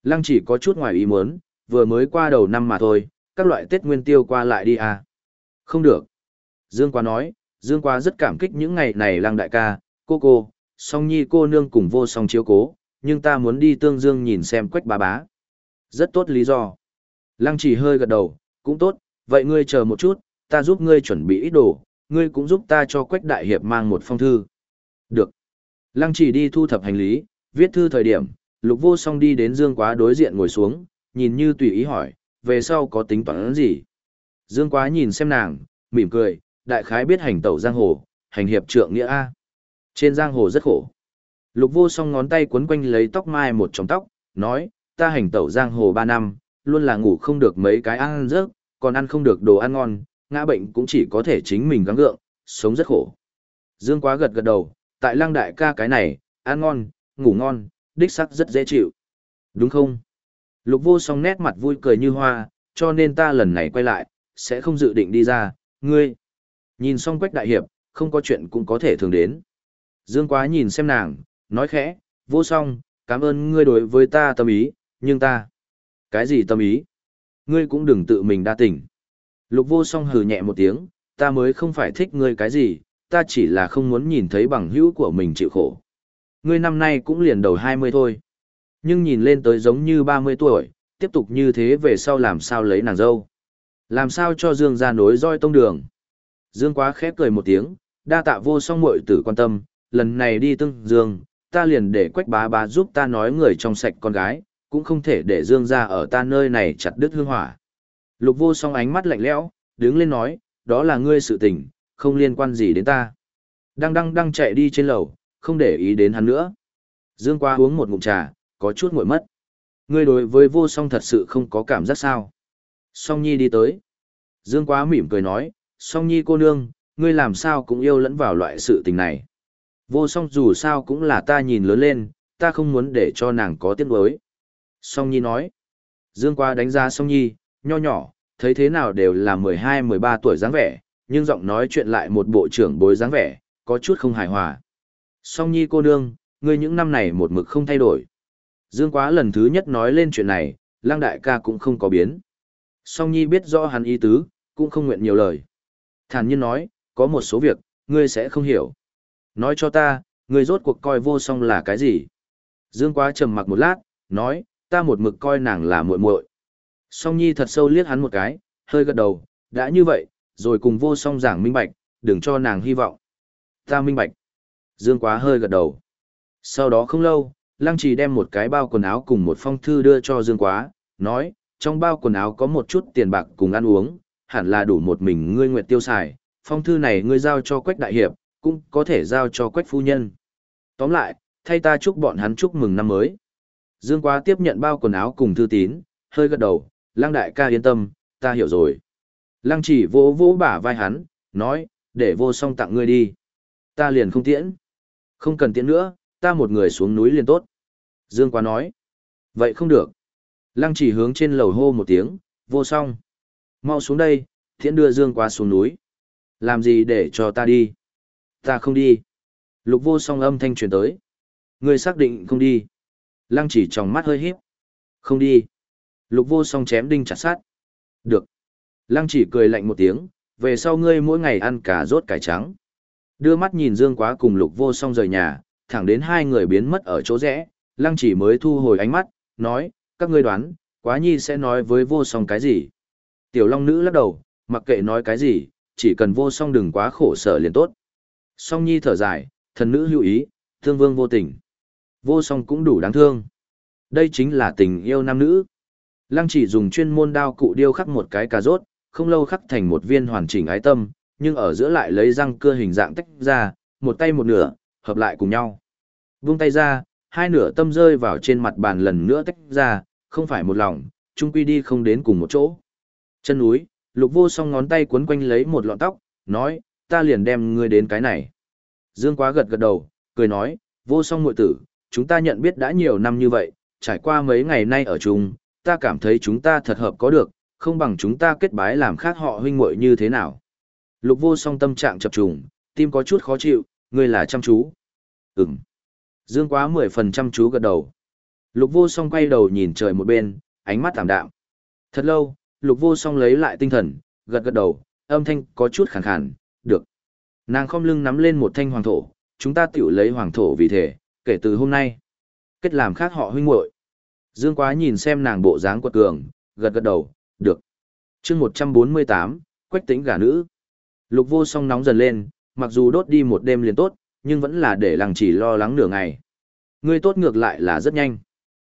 Lăng chỉ có chút ngoài ý muốn, vừa mới qua đầu năm mà thôi, các loại Tết Nguyên Tiêu qua lại đi à. Không được. Dương quá nói, Dương quá rất cảm kích những ngày này lăng đại ca, cô cô, song nhi cô nương cùng vô song chiếu cố, nhưng ta muốn đi tương dương nhìn xem quách bá bá. Rất tốt lý do. Lăng chỉ hơi gật đầu, cũng tốt, vậy ngươi chờ một chút, ta giúp ngươi chuẩn bị ít đồ, ngươi cũng giúp ta cho quách đại hiệp mang một phong thư. Được. Lăng chỉ đi thu thập hành lý, viết thư thời điểm, lục vô song đi đến dương quá đối diện ngồi xuống, nhìn như tùy ý hỏi, về sau có tính toán gì? Dương quá nhìn xem nàng, mỉm cười, đại khái biết hành tẩu giang hồ, hành hiệp trượng nghĩa A. Trên giang hồ rất khổ. Lục vô song ngón tay quấn quanh lấy tóc mai một chồng tóc, nói, ta hành tẩu giang hồ ba năm, luôn là ngủ không được mấy cái ăn rớt, còn ăn không được đồ ăn ngon, ngã bệnh cũng chỉ có thể chính mình gắng gượng, sống rất khổ. Dương quá gật gật đầu, tại lăng đại ca cái này, ăn ngon, ngủ ngon, đích sắc rất dễ chịu. Đúng không? Lục vô song nét mặt vui cười như hoa, cho nên ta lần này quay lại, sẽ không dự định đi ra, ngươi. Nhìn xong quách đại hiệp, không có chuyện cũng có thể thường đến. Dương quá nhìn xem nàng, nói khẽ, vô song, cảm ơn ngươi đối với ta tâm ý, nhưng ta... Cái gì tâm ý? Ngươi cũng đừng tự mình đa tình. Lục vô song hừ nhẹ một tiếng, ta mới không phải thích ngươi cái gì, ta chỉ là không muốn nhìn thấy bằng hữu của mình chịu khổ. Ngươi năm nay cũng liền đầu 20 thôi. Nhưng nhìn lên tới giống như 30 tuổi, tiếp tục như thế về sau làm sao lấy nàng dâu. Làm sao cho Dương ra nối roi tông đường. Dương quá khép cười một tiếng, đa tạ vô song muội tử quan tâm, lần này đi tương Dương, ta liền để quách bá bá giúp ta nói người trong sạch con gái, cũng không thể để Dương ra ở ta nơi này chặt đứt hương hỏa. Lục vô song ánh mắt lạnh lẽo, đứng lên nói, đó là ngươi sự tình, không liên quan gì đến ta. Đang đang đang chạy đi trên lầu, không để ý đến hắn nữa. Dương Quá uống một ngụm trà, có chút nguội mất. Ngươi đối với vô song thật sự không có cảm giác sao. Song Nhi đi tới. Dương Quá mỉm cười nói, Song Nhi cô nương, ngươi làm sao cũng yêu lẫn vào loại sự tình này. Vô song dù sao cũng là ta nhìn lớn lên, ta không muốn để cho nàng có tiếc nuối. Song Nhi nói. Dương Quá đánh giá Song Nhi, nho nhỏ, thấy thế nào đều là 12-13 tuổi dáng vẻ, nhưng giọng nói chuyện lại một bộ trưởng bối dáng vẻ, có chút không hài hòa. Song Nhi cô nương, ngươi những năm này một mực không thay đổi. Dương Quá lần thứ nhất nói lên chuyện này, Lang Đại ca cũng không có biến. Song Nhi biết rõ hắn ý tứ, cũng không nguyện nhiều lời. Thản nhiên nói, có một số việc, ngươi sẽ không hiểu. Nói cho ta, ngươi rốt cuộc coi vô song là cái gì? Dương Quá trầm mặc một lát, nói, ta một mực coi nàng là muội muội. Song Nhi thật sâu liếc hắn một cái, hơi gật đầu, đã như vậy, rồi cùng vô song giảng minh bạch, đừng cho nàng hy vọng. Ta minh bạch. Dương Quá hơi gật đầu. Sau đó không lâu, Lăng Trì đem một cái bao quần áo cùng một phong thư đưa cho Dương Quá, nói, trong bao quần áo có một chút tiền bạc cùng ăn uống, hẳn là đủ một mình ngươi nguyện tiêu xài, phong thư này ngươi giao cho Quách Đại Hiệp, cũng có thể giao cho Quách Phu Nhân. Tóm lại, thay ta chúc bọn hắn chúc mừng năm mới. Dương Quá tiếp nhận bao quần áo cùng thư tín, hơi gật đầu, Lăng Đại ca yên tâm, ta hiểu rồi. Lăng chỉ vỗ vỗ bả vai hắn, nói, để vô song tặng ngươi đi. Ta liền không tiễn. Không cần tiễn nữa, ta một người xuống núi liền tốt. Dương Quá nói. Vậy không được. Lăng chỉ hướng trên lầu hô một tiếng, vô song. Mau xuống đây, thiện đưa Dương Quá xuống núi. Làm gì để cho ta đi? Ta không đi. Lục vô song âm thanh truyền tới. Ngươi xác định không đi. Lăng chỉ trong mắt hơi híp. Không đi. Lục vô song chém đinh chặt sát. Được. Lăng chỉ cười lạnh một tiếng, về sau ngươi mỗi ngày ăn cà rốt cải trắng. Đưa mắt nhìn Dương Quá cùng Lục Vô Song rời nhà, thẳng đến hai người biến mất ở chỗ rẽ, Lăng chỉ mới thu hồi ánh mắt, nói, các ngươi đoán, Quá Nhi sẽ nói với Vô Song cái gì? Tiểu Long Nữ lắc đầu, mặc kệ nói cái gì, chỉ cần Vô Song đừng quá khổ sở liền tốt. Song Nhi thở dài, thần nữ hữu ý, thương vương vô tình. Vô Song cũng đủ đáng thương. Đây chính là tình yêu nam nữ. Lăng chỉ dùng chuyên môn đao cụ điêu khắc một cái cà rốt, không lâu khắc thành một viên hoàn chỉnh ái tâm, nhưng ở giữa lại lấy răng cưa hình dạng tách ra, một tay một nửa, hợp lại cùng nhau. Vung tay ra, hai nửa tâm rơi vào trên mặt bàn lần nữa tách ra, không phải một lòng, chung quy đi không đến cùng một chỗ. Chân núi, lục vô song ngón tay cuốn quanh lấy một lọn tóc, nói, ta liền đem ngươi đến cái này. Dương quá gật gật đầu, cười nói, vô song muội tử, chúng ta nhận biết đã nhiều năm như vậy, trải qua mấy ngày nay ở chung, ta cảm thấy chúng ta thật hợp có được, không bằng chúng ta kết bái làm khác họ huynh muội như thế nào. Lục vô song tâm trạng chập trùng, tim có chút khó chịu, ngươi là chăm chú. Ừm. Dương quá mười phần chăm chú gật đầu. Lục vô song quay đầu nhìn trời một bên, ánh mắt tạm đạm. Thật lâu, lục vô song lấy lại tinh thần, gật gật đầu, âm thanh có chút khàn khàn, được. Nàng khom lưng nắm lên một thanh hoàng thổ, chúng ta tiểu lấy hoàng thổ vì thể, kể từ hôm nay. Kết làm khác họ huynh muội. Dương quá nhìn xem nàng bộ dáng quật cường, gật gật đầu, được. chương 148, quách tính gà nữ. Lục vô song nóng dần lên, mặc dù đốt đi một đêm liền tốt, nhưng vẫn là để làng chỉ lo lắng nửa ngày. Ngươi tốt ngược lại là rất nhanh.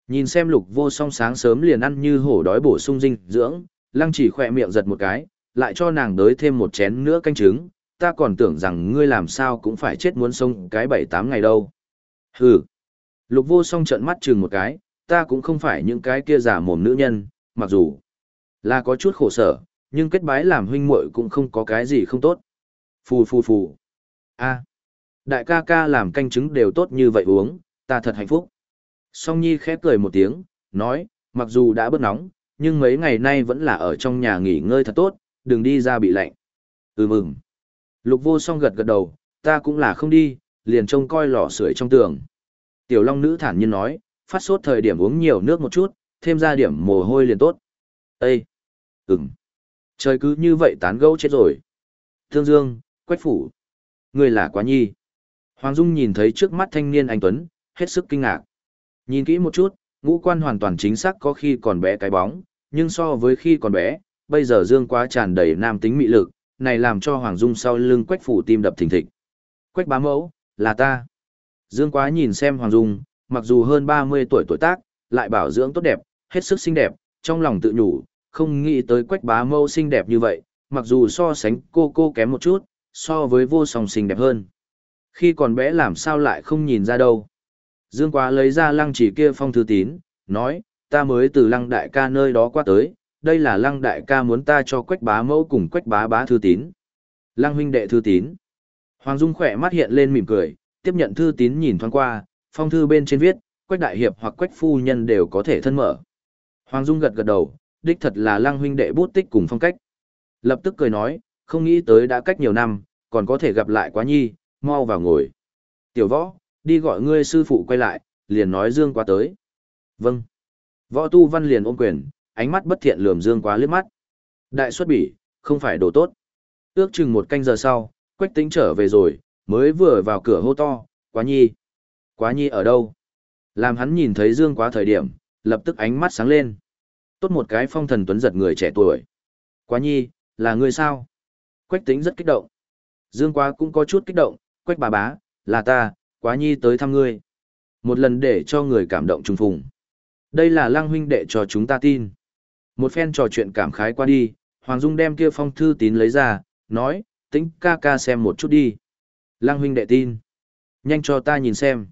Nhìn xem lục vô song sáng sớm liền ăn như hổ đói bổ sung dinh dưỡng, lăng chỉ khỏe miệng giật một cái, lại cho nàng đới thêm một chén nữa canh trứng, ta còn tưởng rằng ngươi làm sao cũng phải chết muốn sống cái bảy tám ngày đâu. Hừ. Lục vô song trợn mắt chừng một cái, ta cũng không phải những cái kia giả mồm nữ nhân, mặc dù là có chút khổ sở, nhưng kết bái làm huynh muội cũng không có cái gì không tốt. Phù phù phù. A. Đại ca ca làm canh trứng đều tốt như vậy uống, ta thật hạnh phúc. Song Nhi khép cười một tiếng, nói, mặc dù đã bớt nóng, nhưng mấy ngày nay vẫn là ở trong nhà nghỉ ngơi thật tốt, đừng đi ra bị lạnh. Ừ mừng. Lục vô song gật gật đầu, ta cũng là không đi, liền trông coi lò sưởi trong tường. Tiểu Long Nữ thản nhiên nói, phát sốt thời điểm uống nhiều nước một chút, thêm ra điểm mồ hôi liền tốt. Ê! Ừm! Trời cứ như vậy tán gẫu chết rồi. Thương Dương, Quách Phủ. Người là quá nhi. Hoàng Dung nhìn thấy trước mắt thanh niên anh Tuấn, hết sức kinh ngạc. Nhìn kỹ một chút, ngũ quan hoàn toàn chính xác có khi còn bé cái bóng, nhưng so với khi còn bé, bây giờ Dương quá tràn đầy nam tính mị lực, này làm cho Hoàng Dung sau lưng Quách Phủ tim đập thình thịch. Quách bá mẫu, là ta. Dương quá nhìn xem Hoàng Dung, mặc dù hơn 30 tuổi tuổi tác, lại bảo dưỡng tốt đẹp, hết sức xinh đẹp, trong lòng tự nhủ, không nghĩ tới quách bá Mẫu xinh đẹp như vậy, mặc dù so sánh cô cô kém một chút, so với vô song xinh đẹp hơn. Khi còn bé làm sao lại không nhìn ra đâu. Dương Quá lấy ra lăng chỉ kia phong thư tín, nói, ta mới từ lăng đại ca nơi đó qua tới, đây là lăng đại ca muốn ta cho quách bá mẫu cùng quách bá bá thư tín. Lăng huynh đệ thư tín. Hoàng Dung khỏe mắt hiện lên mỉm cười, tiếp nhận thư tín nhìn thoáng qua, phong thư bên trên viết, quách đại hiệp hoặc quách phu nhân đều có thể thân mở. Hoàng Dung gật gật đầu, đích thật là lăng huynh đệ bút tích cùng phong cách. Lập tức cười nói, không nghĩ tới đã cách nhiều năm, còn có thể gặp lại quá nhi, mau vào ngồi. Tiểu võ, đi gọi ngươi sư phụ quay lại, liền nói Dương quá tới. Vâng. Võ tu văn liền ôm quyền, ánh mắt bất thiện lườm Dương quá liếc mắt. Đại xuất bỉ, không phải đồ tốt. Ước chừng một canh giờ sau, Quách Tĩnh trở về rồi, mới vừa vào cửa hô to, quá nhi. Quá nhi ở đâu? Làm hắn nhìn thấy Dương quá thời điểm, lập tức ánh mắt sáng lên. Tốt một cái phong thần tuấn giật người trẻ tuổi. Quá nhi, là người sao? Quách Tĩnh rất kích động. Dương quá cũng có chút kích động, Quách bà bá, là ta, quá nhi tới thăm ngươi. Một lần để cho người cảm động trùng phùng. Đây là lăng huynh đệ cho chúng ta tin. Một phen trò chuyện cảm khái qua đi, Hoàng Dung đem kia phong thư tín lấy ra, nói, tính ca ca xem một chút đi. Lăng huynh đệ tin. Nhanh cho ta nhìn xem.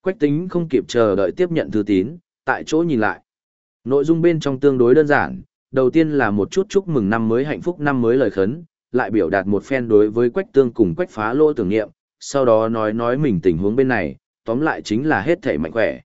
Quách tính không kịp chờ đợi tiếp nhận thư tín, tại chỗ nhìn lại. Nội dung bên trong tương đối đơn giản, đầu tiên là một chút chúc mừng năm mới hạnh phúc năm mới lời khấn, lại biểu đạt một phen đối với quách tương cùng quách phá lô tưởng niệm, sau đó nói nói mình tình huống bên này, tóm lại chính là hết thể mạnh khỏe.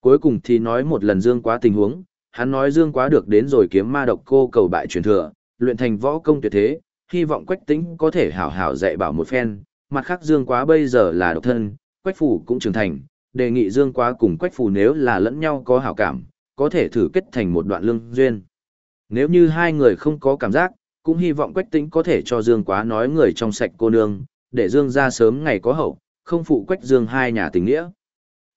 Cuối cùng thì nói một lần Dương Quá tình huống, hắn nói Dương Quá được đến rồi kiếm ma độc cô cầu bại truyền thừa, luyện thành võ công tuyệt thế, hy vọng Quách Tĩnh có thể hảo hảo dạy bảo một phen, mặt khác Dương Quá bây giờ là độc thân, Quách Phủ cũng trưởng thành, đề nghị Dương Quá cùng Quách Phủ nếu là lẫn nhau có hảo cảm, có thể thử kết thành một đoạn lương duyên. Nếu như hai người không có cảm giác, cũng hy vọng Quách Tĩnh có thể cho Dương Quá nói người trong sạch cô nương, để Dương ra sớm ngày có hậu, không phụ Quách Dương hai nhà tình nghĩa.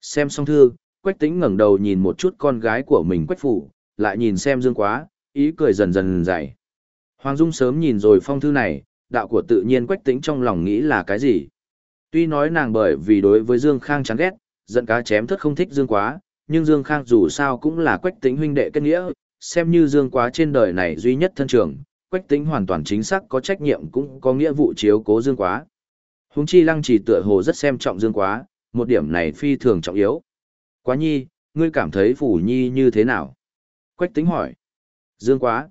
Xem xong thư, Quách Tĩnh ngẩng đầu nhìn một chút con gái của mình Quách Phủ, lại nhìn xem Dương Quá, ý cười dần dần dày. Hoàng Dung sớm nhìn rồi phong thư này, đạo của tự nhiên Quách Tĩnh trong lòng nghĩ là cái gì. Tuy nói nàng bởi vì đối với Dương Khang chán ghét, giận cá chém thất không thích Dương Quá, nhưng Dương Khang dù sao cũng là Quách Tĩnh huynh đệ kết nghĩa, xem như Dương Quá trên đời này duy nhất thân trường, Quách Tĩnh hoàn toàn chính xác có trách nhiệm cũng có nghĩa vụ chiếu cố Dương Quá. Huống chi lăng chỉ tựa hồ rất xem trọng Dương Quá, một điểm này phi thường trọng yếu. Quá nhi, ngươi cảm thấy Phủ Nhi như thế nào? Quách tính hỏi. Dương Quá.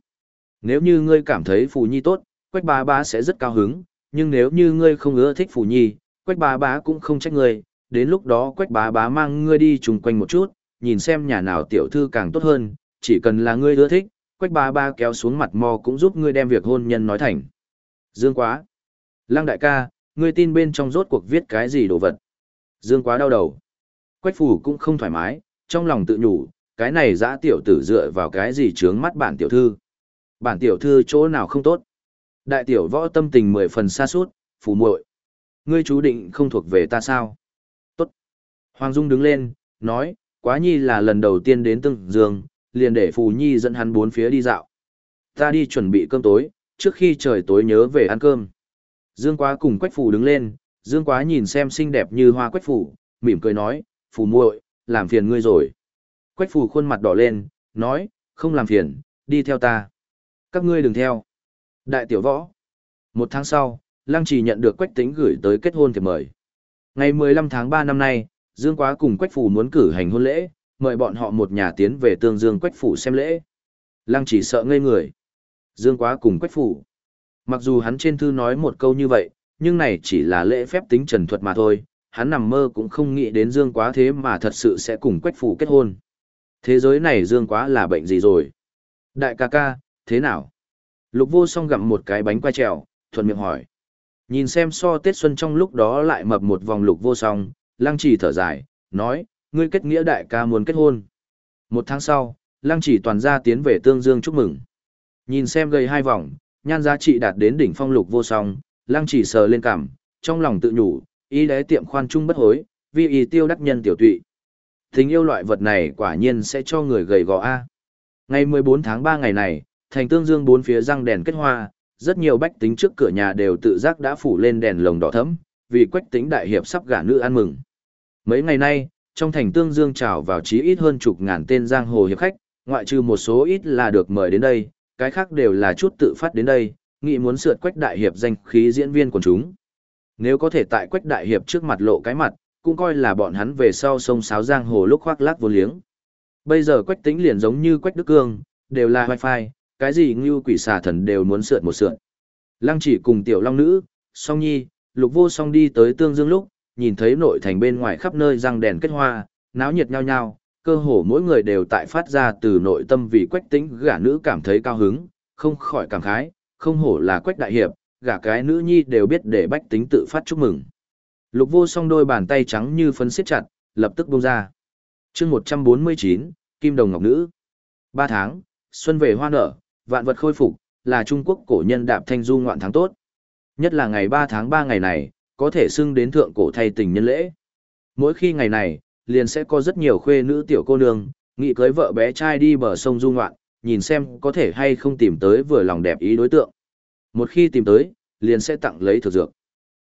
Nếu như ngươi cảm thấy Phủ Nhi tốt, Quách bá bá sẽ rất cao hứng, nhưng nếu như ngươi không ưa thích Phủ Nhi, Quách bá bá cũng không trách ngươi, đến lúc đó Quách bá bá mang ngươi đi chung quanh một chút, nhìn xem nhà nào tiểu thư càng tốt hơn, chỉ cần là ngươi ưa thích, Quách bá bá kéo xuống mặt mò cũng giúp ngươi đem việc hôn nhân nói thành. Dương Quá. Lăng đại ca, ngươi tin bên trong rốt cuộc viết cái gì đồ vật. Dương quá đau đầu. Quách phủ cũng không thoải mái, trong lòng tự nhủ, cái này dã tiểu tử dựa vào cái gì trướng mắt bản tiểu thư. Bản tiểu thư chỗ nào không tốt. Đại tiểu võ tâm tình mười phần xa suốt, phủ muội Ngươi chú định không thuộc về ta sao? Tốt. Hoàng Dung đứng lên, nói, quá nhi là lần đầu tiên đến tương dương, liền để phù nhi dẫn hắn bốn phía đi dạo. Ta đi chuẩn bị cơm tối, trước khi trời tối nhớ về ăn cơm. Dương Quá cùng Quách Phủ đứng lên, Dương Quá nhìn xem xinh đẹp như hoa Quách Phủ, mỉm cười nói, Phủ muội, làm phiền ngươi rồi. Quách Phủ khuôn mặt đỏ lên, nói, không làm phiền, đi theo ta. Các ngươi đừng theo. Đại tiểu võ. Một tháng sau, Lăng Trì nhận được Quách Tĩnh gửi tới kết hôn thiệp mời. Ngày 15 tháng 3 năm nay, Dương Quá cùng Quách Phủ muốn cử hành hôn lễ, mời bọn họ một nhà tiến về tương dương Quách Phủ xem lễ. Lăng Trì sợ ngây người. Dương Quá cùng Quách Phủ. Mặc dù hắn trên thư nói một câu như vậy, nhưng này chỉ là lễ phép tính trần thuật mà thôi, hắn nằm mơ cũng không nghĩ đến Dương Quá thế mà thật sự sẽ cùng Quách Phủ kết hôn. Thế giới này Dương Quá là bệnh gì rồi? Đại ca ca, thế nào? Lục vô song gặm một cái bánh quai trèo, thuận miệng hỏi. Nhìn xem so Tết Xuân trong lúc đó lại mập một vòng lục vô song, lăng chỉ thở dài, nói, ngươi kết nghĩa đại ca muốn kết hôn. Một tháng sau, lăng chỉ toàn gia tiến về Tương Dương chúc mừng. Nhìn xem gầy hai vòng, nhan giá trị đạt đến đỉnh phong lục vô song, lăng chỉ sờ lên cảm, trong lòng tự nhủ, ý đế tiệm khoan trung bất hối, vì ý tiêu đắc nhân tiểu tụy. Tình yêu loại vật này quả nhiên sẽ cho người gầy gò A. Ngày 14 tháng 3 ngày này, thành tương dương bốn phía răng đèn kết hoa, rất nhiều bách tính trước cửa nhà đều tự giác đã phủ lên đèn lồng đỏ thẫm, vì quách tính đại hiệp sắp gả nữ ăn mừng. Mấy ngày nay, trong thành tương dương trào vào chí ít hơn chục ngàn tên giang hồ hiệp khách, ngoại trừ một số ít là được mời đến đây, cái khác đều là chút tự phát đến đây, nghĩ muốn sượt quách đại hiệp danh khí diễn viên của chúng. Nếu có thể tại quách đại hiệp trước mặt lộ cái mặt, cũng coi là bọn hắn về sau sông sáo giang hồ lúc khoác lác vô liếng. Bây giờ quách tính liền giống như quách đức cương, đều là wifi, cái gì như quỷ xà thần đều muốn sượt một sượt. Lăng chỉ cùng tiểu long nữ, song nhi, lục vô song đi tới tương dương lúc, nhìn thấy nội thành bên ngoài khắp nơi răng đèn kết hoa, náo nhiệt nhau nhau, cơ hồ mỗi người đều tại phát ra từ nội tâm vì quách tính gả nữ cảm thấy cao hứng, không khỏi cảm khái, không hổ là quách đại hiệp, gả cái nữ nhi đều biết để bách tính tự phát chúc mừng. Lục vô song đôi bàn tay trắng như phấn siết chặt, lập tức buông ra. chương 149, Kim Đồng Ngọc Nữ. Ba tháng, xuân về hoa nở, vạn vật khôi phục, là Trung Quốc cổ nhân đạp thanh du ngoạn tháng tốt. Nhất là ngày 3 tháng 3 ngày này, có thể xưng đến thượng cổ thay tình nhân lễ. Mỗi khi ngày này, liền sẽ có rất nhiều khuê nữ tiểu cô nương, nghị cưới vợ bé trai đi bờ sông du ngoạn, nhìn xem có thể hay không tìm tới vừa lòng đẹp ý đối tượng. Một khi tìm tới, liền sẽ tặng lấy thực dược.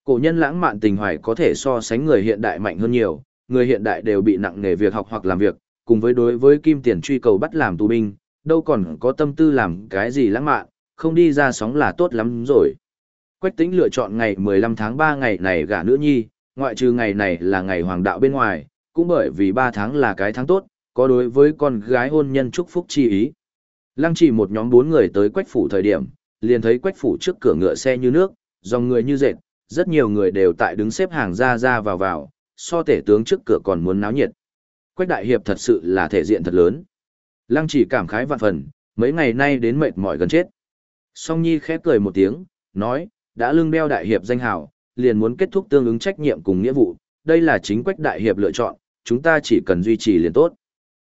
Cổ nhân lãng mạn tình hoài có thể so sánh người hiện đại mạnh hơn nhiều, người hiện đại đều bị nặng nề việc học hoặc làm việc, cùng với đối với kim tiền truy cầu bắt làm tù binh, đâu còn có tâm tư làm cái gì lãng mạn, không đi ra sóng là tốt lắm rồi. Quách tính lựa chọn ngày 15 tháng 3 ngày này gả nữ nhi, ngoại trừ ngày này là ngày hoàng đạo bên ngoài, cũng bởi vì 3 tháng là cái tháng tốt, có đối với con gái hôn nhân chúc phúc chi ý. Lăng chỉ một nhóm bốn người tới quách phủ thời điểm, liền thấy quách phủ trước cửa ngựa xe như nước, dòng người như dệt, rất nhiều người đều tại đứng xếp hàng ra ra vào vào, so tể tướng trước cửa còn muốn náo nhiệt. Quách đại hiệp thật sự là thể diện thật lớn. Lăng chỉ cảm khái vạn phần, mấy ngày nay đến mệt mỏi gần chết. Song Nhi khẽ cười một tiếng, nói, đã lưng đeo đại hiệp danh hào, liền muốn kết thúc tương ứng trách nhiệm cùng nghĩa vụ, đây là chính quách đại hiệp lựa chọn, chúng ta chỉ cần duy trì liền tốt.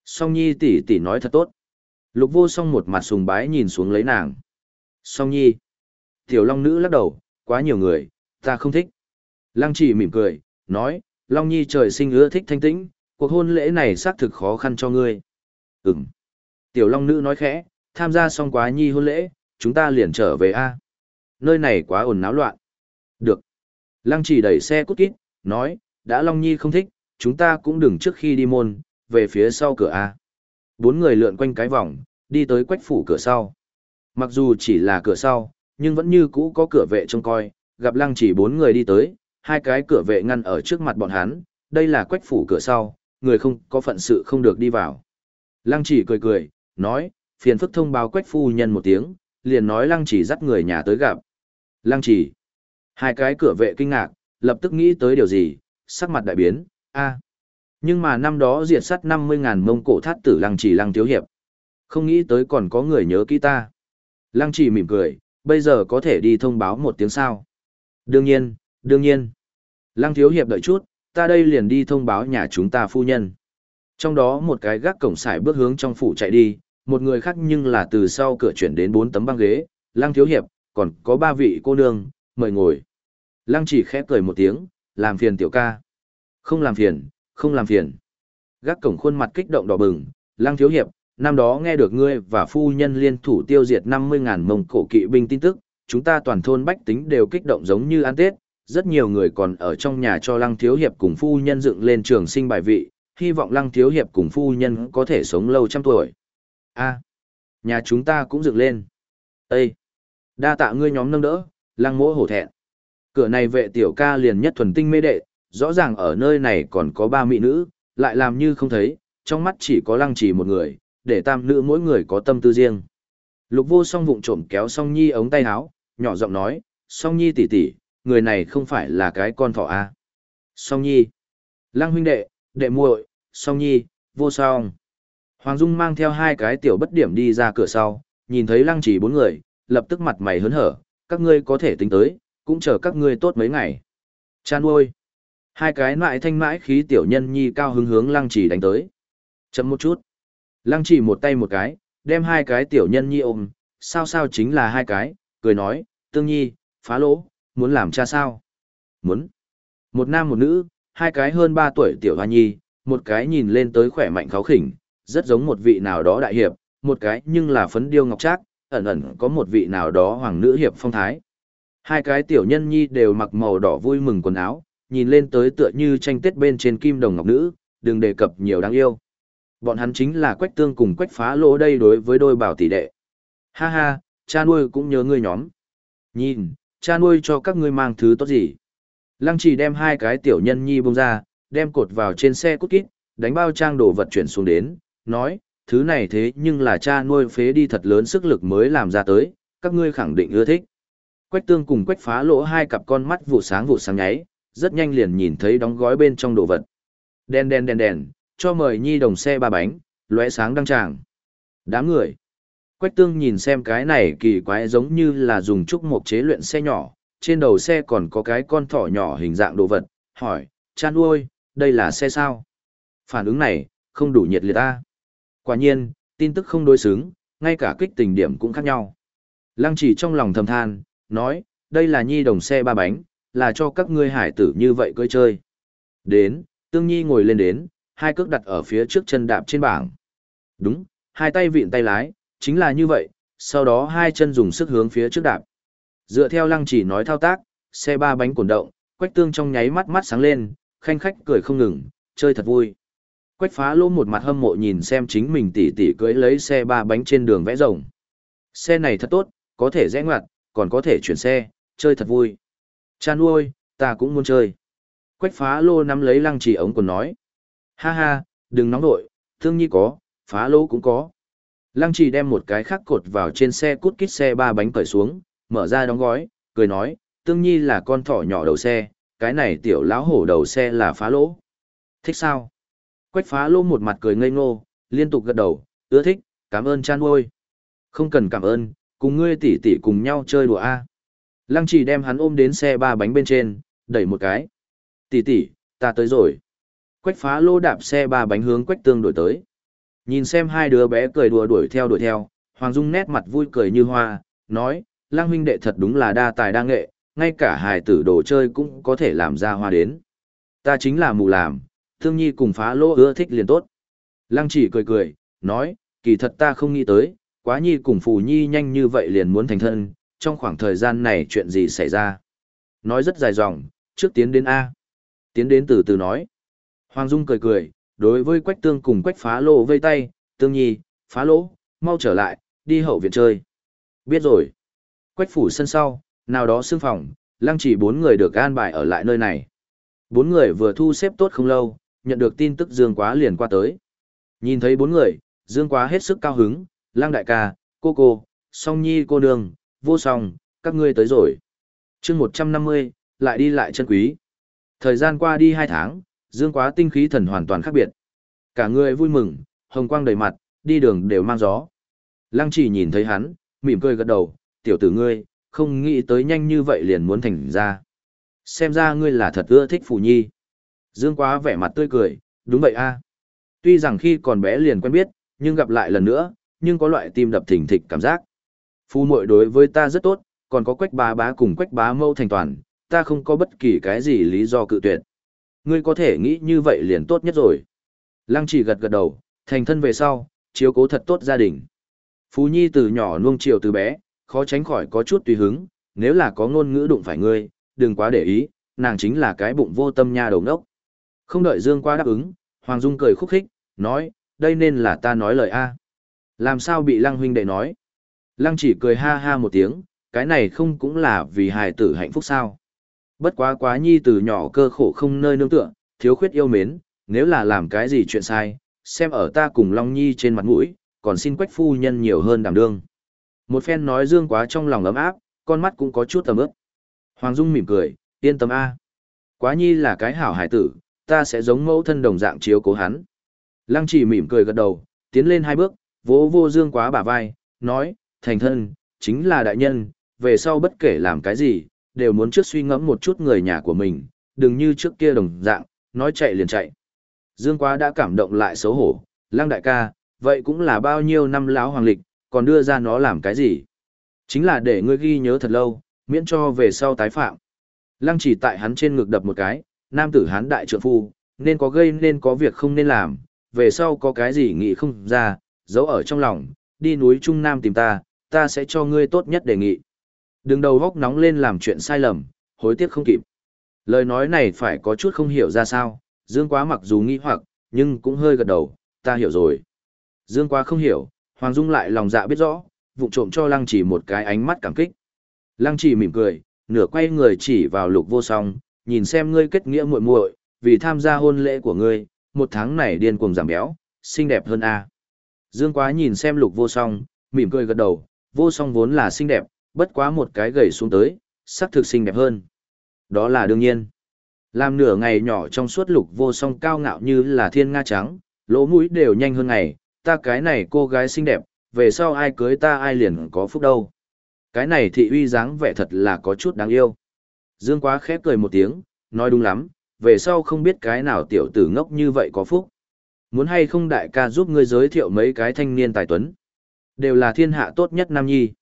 Song Nhi tỷ tỷ nói thật tốt. Lục vô song một mặt sùng bái nhìn xuống lấy nàng. Song Nhi. Tiểu Long Nữ lắc đầu, quá nhiều người, ta không thích. Lăng chỉ mỉm cười, nói, Long Nhi trời sinh ưa thích thanh tĩnh, cuộc hôn lễ này xác thực khó khăn cho ngươi. Ừm. Tiểu Long Nữ nói khẽ, tham gia xong quá Nhi hôn lễ, chúng ta liền trở về A. Nơi này quá ồn náo loạn. Được. Lăng chỉ đẩy xe cút kít, nói, đã Long Nhi không thích, chúng ta cũng đừng trước khi đi môn, về phía sau cửa A. Bốn người lượn quanh cái vòng, đi tới quách phủ cửa sau. Mặc dù chỉ là cửa sau, nhưng vẫn như cũ có cửa vệ trông coi, gặp lăng chỉ bốn người đi tới, hai cái cửa vệ ngăn ở trước mặt bọn hắn, đây là quách phủ cửa sau, người không có phận sự không được đi vào. Lăng chỉ cười cười, nói, phiền phức thông báo quách phu nhân một tiếng, liền nói lăng chỉ dắt người nhà tới gặp. Lăng chỉ. Hai cái cửa vệ kinh ngạc, lập tức nghĩ tới điều gì, sắc mặt đại biến, a Nhưng mà năm đó diệt sát 50.000 mông cổ thát tử lăng chỉ lăng thiếu hiệp. Không nghĩ tới còn có người nhớ kỹ ta. Lăng chỉ mỉm cười, bây giờ có thể đi thông báo một tiếng sao. Đương nhiên, đương nhiên. Lăng thiếu hiệp đợi chút, ta đây liền đi thông báo nhà chúng ta phu nhân. Trong đó một cái gác cổng xài bước hướng trong phủ chạy đi, một người khác nhưng là từ sau cửa chuyển đến bốn tấm băng ghế, lăng thiếu hiệp, còn có ba vị cô nương, mời ngồi. Lăng chỉ khẽ cười một tiếng, làm phiền tiểu ca. Không làm phiền, không làm phiền. Gác cổng khuôn mặt kích động đỏ bừng, lăng thiếu hiệp, năm đó nghe được ngươi và phu nhân liên thủ tiêu diệt 50.000 mông cổ kỵ binh tin tức, chúng ta toàn thôn bách tính đều kích động giống như ăn Tết, rất nhiều người còn ở trong nhà cho lăng thiếu hiệp cùng phu nhân dựng lên trường sinh bài vị, hy vọng lăng thiếu hiệp cùng phu nhân có thể sống lâu trăm tuổi. a nhà chúng ta cũng dựng lên. Ê! Đa tạ ngươi nhóm nâng đỡ, lăng mỗ hổ thẹn. Cửa này vệ tiểu ca liền nhất thuần tinh mê đệ, rõ ràng ở nơi này còn có ba mỹ nữ, lại làm như không thấy, trong mắt chỉ có lăng chỉ một người, để tam nữ mỗi người có tâm tư riêng. Lục vô song vụng trộm kéo song nhi ống tay áo, nhỏ giọng nói, song nhi tỷ tỷ, người này không phải là cái con thỏ à. Song nhi, lăng huynh đệ, đệ muội, song nhi, vô song. Hoàng Dung mang theo hai cái tiểu bất điểm đi ra cửa sau, nhìn thấy lăng chỉ bốn người, lập tức mặt mày hớn hở, các ngươi có thể tính tới, cũng chờ các ngươi tốt mấy ngày. Chan ôi! Hai cái mại thanh mãi khí tiểu nhân nhi cao hứng hướng lăng chỉ đánh tới. Chậm một chút. Lăng chỉ một tay một cái, đem hai cái tiểu nhân nhi ôm, sao sao chính là hai cái, cười nói, tương nhi, phá lỗ, muốn làm cha sao? Muốn. Một nam một nữ, hai cái hơn ba tuổi tiểu hoa nhi, một cái nhìn lên tới khỏe mạnh kháo khỉnh, rất giống một vị nào đó đại hiệp, một cái nhưng là phấn điêu ngọc trác, ẩn ẩn có một vị nào đó hoàng nữ hiệp phong thái. Hai cái tiểu nhân nhi đều mặc màu đỏ vui mừng quần áo, nhìn lên tới tựa như tranh tết bên trên kim đồng ngọc nữ, đừng đề cập nhiều đáng yêu. Bọn hắn chính là quách tương cùng quách phá lỗ đây đối với đôi bảo tỷ đệ. Ha ha, cha nuôi cũng nhớ ngươi nhóm. Nhìn, cha nuôi cho các ngươi mang thứ tốt gì. Lăng chỉ đem hai cái tiểu nhân nhi bông ra, đem cột vào trên xe cút kít, đánh bao trang đồ vật chuyển xuống đến, nói, thứ này thế nhưng là cha nuôi phế đi thật lớn sức lực mới làm ra tới, các ngươi khẳng định ưa thích. Quách tương cùng quách phá lỗ hai cặp con mắt vụ sáng vụ sáng nháy, rất nhanh liền nhìn thấy đóng gói bên trong đồ vật. Đen đen đen đen, cho mời nhi đồng xe ba bánh, lóe sáng đăng tràng. Đám người. Quách tương nhìn xem cái này kỳ quái giống như là dùng trúc mộc chế luyện xe nhỏ, trên đầu xe còn có cái con thỏ nhỏ hình dạng đồ vật, hỏi, chan uôi, đây là xe sao? Phản ứng này, không đủ nhiệt liệt ta. Quả nhiên, tin tức không đối xứng, ngay cả kích tình điểm cũng khác nhau. Lăng chỉ trong lòng thầm than, nói, đây là nhi đồng xe ba bánh, là cho các ngươi hải tử như vậy cưỡi chơi. Đến, tương nhi ngồi lên đến, hai cước đặt ở phía trước chân đạp trên bảng. Đúng, hai tay vịn tay lái, chính là như vậy, sau đó hai chân dùng sức hướng phía trước đạp. Dựa theo lăng chỉ nói thao tác, xe ba bánh cuộn động, quách tương trong nháy mắt mắt sáng lên, khanh khách cười không ngừng, chơi thật vui. Quách phá lỗ một mặt hâm mộ nhìn xem chính mình tỉ tỉ cưỡi lấy xe ba bánh trên đường vẽ rồng. Xe này thật tốt, có thể rẽ ngoặt, còn có thể chuyển xe, chơi thật vui. Cha nuôi, ta cũng muốn chơi. Quách phá lô nắm lấy lăng chỉ ống còn nói. Ha ha, đừng nóng nội, thương nhi có, phá lô cũng có. Lăng chỉ đem một cái khác cột vào trên xe cút kít xe ba bánh cởi xuống, mở ra đóng gói, cười nói, tương nhi là con thỏ nhỏ đầu xe, cái này tiểu lão hổ đầu xe là phá lỗ. Thích sao? Quách phá lỗ một mặt cười ngây ngô, liên tục gật đầu, ưa thích, cảm ơn chan nuôi. Không cần cảm ơn, cùng ngươi tỷ tỷ cùng nhau chơi đùa a. Lăng chỉ đem hắn ôm đến xe ba bánh bên trên, đẩy một cái. Tỷ tỷ, ta tới rồi. Quách phá lô đạp xe ba bánh hướng quách tương đổi tới. Nhìn xem hai đứa bé cười đùa đuổi theo đuổi theo, Hoàng Dung nét mặt vui cười như hoa, nói, lang huynh đệ thật đúng là đa tài đa nghệ, ngay cả hài tử đồ chơi cũng có thể làm ra hoa đến. Ta chính là mù làm, thương nhi cùng phá lô ưa thích liền tốt. Lăng chỉ cười cười, nói, kỳ thật ta không nghĩ tới, quá nhi cùng phù nhi nhanh như vậy liền muốn thành thân, trong khoảng thời gian này chuyện gì xảy ra. Nói rất dài dòng, trước tiến đến A. Tiến đến từ từ nói. Hoàng Dung cười cười, đối với quách tương cùng quách phá lô vây tay, tương nhi, phá lỗ, mau trở lại, đi hậu viện chơi. Biết rồi. Quách phủ sân sau, nào đó xương phòng, lăng chỉ bốn người được an bài ở lại nơi này. Bốn người vừa thu xếp tốt không lâu, nhận được tin tức Dương Quá liền qua tới. Nhìn thấy bốn người, Dương Quá hết sức cao hứng, Lang đại ca, cô cô, song nhi cô nương, vô song, các ngươi tới rồi. chương 150, lại đi lại chân quý. Thời gian qua đi hai tháng, Dương Quá tinh khí thần hoàn toàn khác biệt. Cả người vui mừng, hồng quang đầy mặt, đi đường đều mang gió. Lăng chỉ nhìn thấy hắn, mỉm cười gật đầu, tiểu tử ngươi, không nghĩ tới nhanh như vậy liền muốn thành ra. Xem ra ngươi là thật ưa thích Phù Nhi. Dương Quá vẻ mặt tươi cười, đúng vậy a. Tuy rằng khi còn bé liền quen biết, nhưng gặp lại lần nữa, nhưng có loại tim đập thình thịch cảm giác. Phu muội đối với ta rất tốt, còn có quách bá bá cùng quách bá mâu thành toàn, ta không có bất kỳ cái gì lý do cự tuyệt. Ngươi có thể nghĩ như vậy liền tốt nhất rồi. Lăng chỉ gật gật đầu, thành thân về sau, chiếu cố thật tốt gia đình. Phú Nhi từ nhỏ nuông chiều từ bé, khó tránh khỏi có chút tùy hứng, nếu là có ngôn ngữ đụng phải ngươi, đừng quá để ý, nàng chính là cái bụng vô tâm nha đầu ngốc. Không đợi Dương qua đáp ứng, Hoàng Dung cười khúc khích, nói, đây nên là ta nói lời A. Làm sao bị Lăng huynh đệ nói? Lăng chỉ cười ha ha một tiếng, cái này không cũng là vì hài tử hạnh phúc sao? Bất quá quá nhi từ nhỏ cơ khổ không nơi nương tựa, thiếu khuyết yêu mến, nếu là làm cái gì chuyện sai, xem ở ta cùng Long Nhi trên mặt mũi, còn xin quách phu nhân nhiều hơn đảm đương. Một phen nói dương quá trong lòng ấm áp, con mắt cũng có chút tầm ướp. Hoàng Dung mỉm cười, yên tâm A. Quá nhi là cái hảo hải tử, ta sẽ giống mẫu thân đồng dạng chiếu cố hắn. Lăng chỉ mỉm cười gật đầu, tiến lên hai bước, vỗ vô dương quá bả vai, nói, thành thân, chính là đại nhân, về sau bất kể làm cái gì, đều muốn trước suy ngẫm một chút người nhà của mình, đừng như trước kia đồng dạng, nói chạy liền chạy. Dương quá đã cảm động lại xấu hổ, Lang đại ca, vậy cũng là bao nhiêu năm láo hoàng lịch, còn đưa ra nó làm cái gì? Chính là để ngươi ghi nhớ thật lâu, miễn cho về sau tái phạm. Lăng chỉ tại hắn trên ngực đập một cái, nam tử hắn đại trượng phu, nên có gây nên có việc không nên làm, về sau có cái gì nghĩ không ra, giấu ở trong lòng, đi núi Trung Nam tìm ta, ta sẽ cho ngươi tốt nhất đề nghị. Đừng đầu góc nóng lên làm chuyện sai lầm, hối tiếc không kịp. Lời nói này phải có chút không hiểu ra sao, Dương Quá mặc dù nghi hoặc, nhưng cũng hơi gật đầu, ta hiểu rồi. Dương Quá không hiểu, Hoàng Dung lại lòng dạ biết rõ, vụ trộm cho Lăng chỉ một cái ánh mắt cảm kích. Lăng chỉ mỉm cười, nửa quay người chỉ vào lục vô song, nhìn xem ngươi kết nghĩa muội muội, vì tham gia hôn lễ của ngươi, một tháng này điên cuồng giảm béo, xinh đẹp hơn a. Dương Quá nhìn xem lục vô song, mỉm cười gật đầu, vô song vốn là xinh đẹp, bất quá một cái gầy xuống tới, sắc thực xinh đẹp hơn. Đó là đương nhiên. Làm nửa ngày nhỏ trong suốt lục vô song cao ngạo như là thiên nga trắng, lỗ mũi đều nhanh hơn ngày, ta cái này cô gái xinh đẹp, về sau ai cưới ta ai liền có phúc đâu. Cái này thị uy dáng vẻ thật là có chút đáng yêu. Dương quá khép cười một tiếng, nói đúng lắm, về sau không biết cái nào tiểu tử ngốc như vậy có phúc. Muốn hay không đại ca giúp ngươi giới thiệu mấy cái thanh niên tài tuấn. Đều là thiên hạ tốt nhất nam nhi.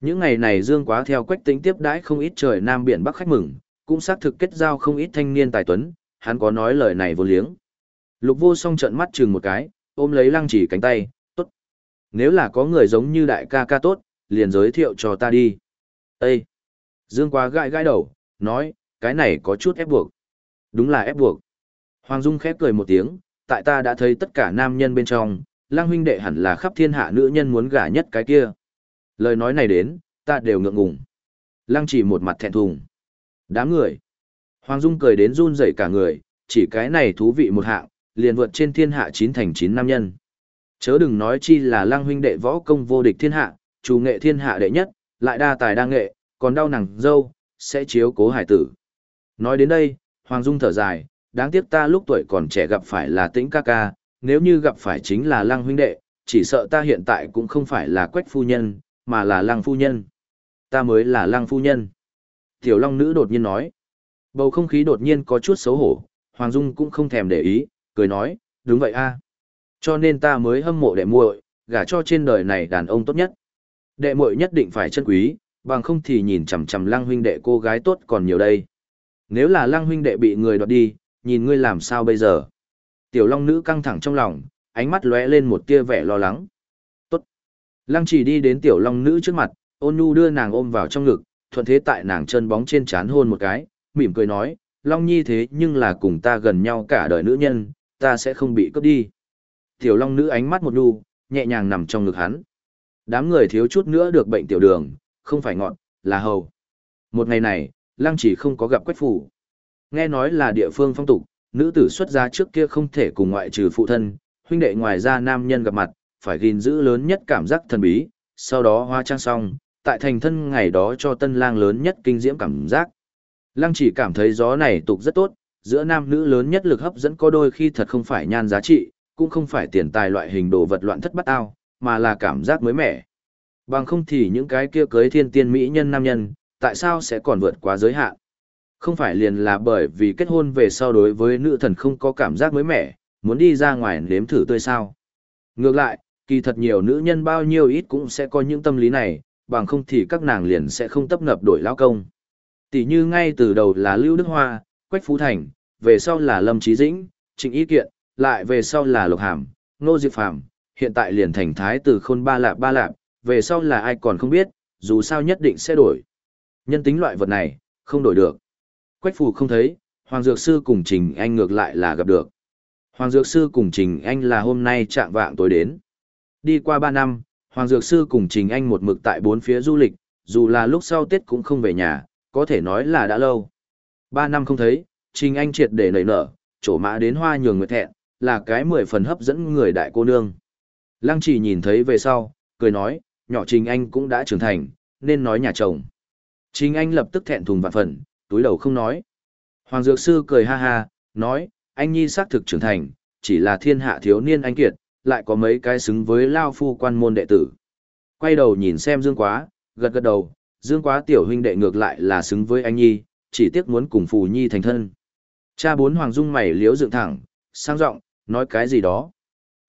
Những ngày này Dương quá theo quách tính tiếp đãi không ít trời nam biển bắc khách mừng, cũng xác thực kết giao không ít thanh niên tài tuấn, hắn có nói lời này vô liếng. Lục vô song trận mắt chừng một cái, ôm lấy lăng chỉ cánh tay, tốt. Nếu là có người giống như đại ca ca tốt, liền giới thiệu cho ta đi. Ê! Dương quá gãi gãi đầu, nói, cái này có chút ép buộc. Đúng là ép buộc. Hoàng Dung khép cười một tiếng, tại ta đã thấy tất cả nam nhân bên trong, lang huynh đệ hẳn là khắp thiên hạ nữ nhân muốn gả nhất cái kia. Lời nói này đến, ta đều ngượng ngùng. Lang chỉ một mặt thẹn thùng. Đám người. Hoàng Dung cười đến run rẩy cả người, chỉ cái này thú vị một hạng, liền vượt trên thiên hạ chín thành chín nam nhân. Chớ đừng nói chi là Lang huynh đệ võ công vô địch thiên hạ, chủ nghệ thiên hạ đệ nhất, lại đa tài đa nghệ, còn đau nàng dâu, sẽ chiếu cố hải tử. Nói đến đây, Hoàng Dung thở dài, đáng tiếc ta lúc tuổi còn trẻ gặp phải là tĩnh ca ca, nếu như gặp phải chính là lăng huynh đệ, chỉ sợ ta hiện tại cũng không phải là quách phu nhân, mà là lăng phu nhân. Ta mới là lăng phu nhân. Tiểu Long Nữ đột nhiên nói. Bầu không khí đột nhiên có chút xấu hổ, Hoàng Dung cũng không thèm để ý, cười nói, đúng vậy a Cho nên ta mới hâm mộ đệ muội, gả cho trên đời này đàn ông tốt nhất. Đệ muội nhất định phải chân quý, bằng không thì nhìn chằm chằm lăng huynh đệ cô gái tốt còn nhiều đây. Nếu là lăng huynh đệ bị người đoạt đi, nhìn ngươi làm sao bây giờ? Tiểu Long Nữ căng thẳng trong lòng, ánh mắt lóe lên một tia vẻ lo lắng. Tốt. Lăng chỉ đi đến Tiểu Long Nữ trước mặt, ôn nhu đưa nàng ôm vào trong ngực, thuận thế tại nàng chân bóng trên chán hôn một cái, mỉm cười nói, Long Nhi thế nhưng là cùng ta gần nhau cả đời nữ nhân, ta sẽ không bị cướp đi. Tiểu Long nữ ánh mắt một nhu, nhẹ nhàng nằm trong ngực hắn. Đám người thiếu chút nữa được bệnh tiểu đường, không phải ngọn, là hầu. Một ngày này, Lăng chỉ không có gặp quách phủ. Nghe nói là địa phương phong tục, nữ tử xuất gia trước kia không thể cùng ngoại trừ phụ thân, huynh đệ ngoài ra nam nhân gặp mặt, phải gìn giữ lớn nhất cảm giác thần bí, sau đó hoa trang xong, tại thành thân ngày đó cho tân lang lớn nhất kinh diễm cảm giác. Lăng chỉ cảm thấy gió này tục rất tốt, giữa nam nữ lớn nhất lực hấp dẫn có đôi khi thật không phải nhan giá trị, cũng không phải tiền tài loại hình đồ vật loạn thất bắt ao, mà là cảm giác mới mẻ. Bằng không thì những cái kia cưới thiên tiên mỹ nhân nam nhân, tại sao sẽ còn vượt quá giới hạn? Không phải liền là bởi vì kết hôn về sau đối với nữ thần không có cảm giác mới mẻ, muốn đi ra ngoài nếm thử tươi sao. Ngược lại, kỳ thật nhiều nữ nhân bao nhiêu ít cũng sẽ có những tâm lý này, bằng không thì các nàng liền sẽ không tấp nập đổi lao công. Tỷ như ngay từ đầu là Lưu Đức Hoa, Quách Phú Thành, về sau là Lâm Trí Dĩnh, Trịnh Ý Kiện, lại về sau là Lục Hàm, Nô Diệp Phàm hiện tại liền thành thái từ khôn ba lạp ba lạp, về sau là ai còn không biết, dù sao nhất định sẽ đổi. Nhân tính loại vật này, không đổi được. Quách Phù không thấy, Hoàng Dược Sư cùng Trình Anh ngược lại là gặp được. Hoàng Dược Sư cùng Trình Anh là hôm nay chạm vạng tối đến. Đi qua 3 năm, Hoàng Dược Sư cùng Trình Anh một mực tại bốn phía du lịch, dù là lúc sau Tết cũng không về nhà, có thể nói là đã lâu. Ba năm không thấy, Trình Anh triệt để nảy nở, trổ mã đến hoa nhường người thẹn, là cái mười phần hấp dẫn người đại cô nương. Lăng chỉ nhìn thấy về sau, cười nói, nhỏ Trình Anh cũng đã trưởng thành, nên nói nhà chồng. Trình Anh lập tức thẹn thùng vạn phần, túi đầu không nói. Hoàng Dược Sư cười ha ha, nói, anh nhi xác thực trưởng thành, chỉ là thiên hạ thiếu niên anh kiệt, lại có mấy cái xứng với Lao Phu quan môn đệ tử. Quay đầu nhìn xem Dương Quá, gật gật đầu, Dương Quá tiểu huynh đệ ngược lại là xứng với anh nhi, chỉ tiếc muốn cùng Phù Nhi thành thân. Cha bốn Hoàng Dung mày liếu dựng thẳng, sang giọng nói cái gì đó.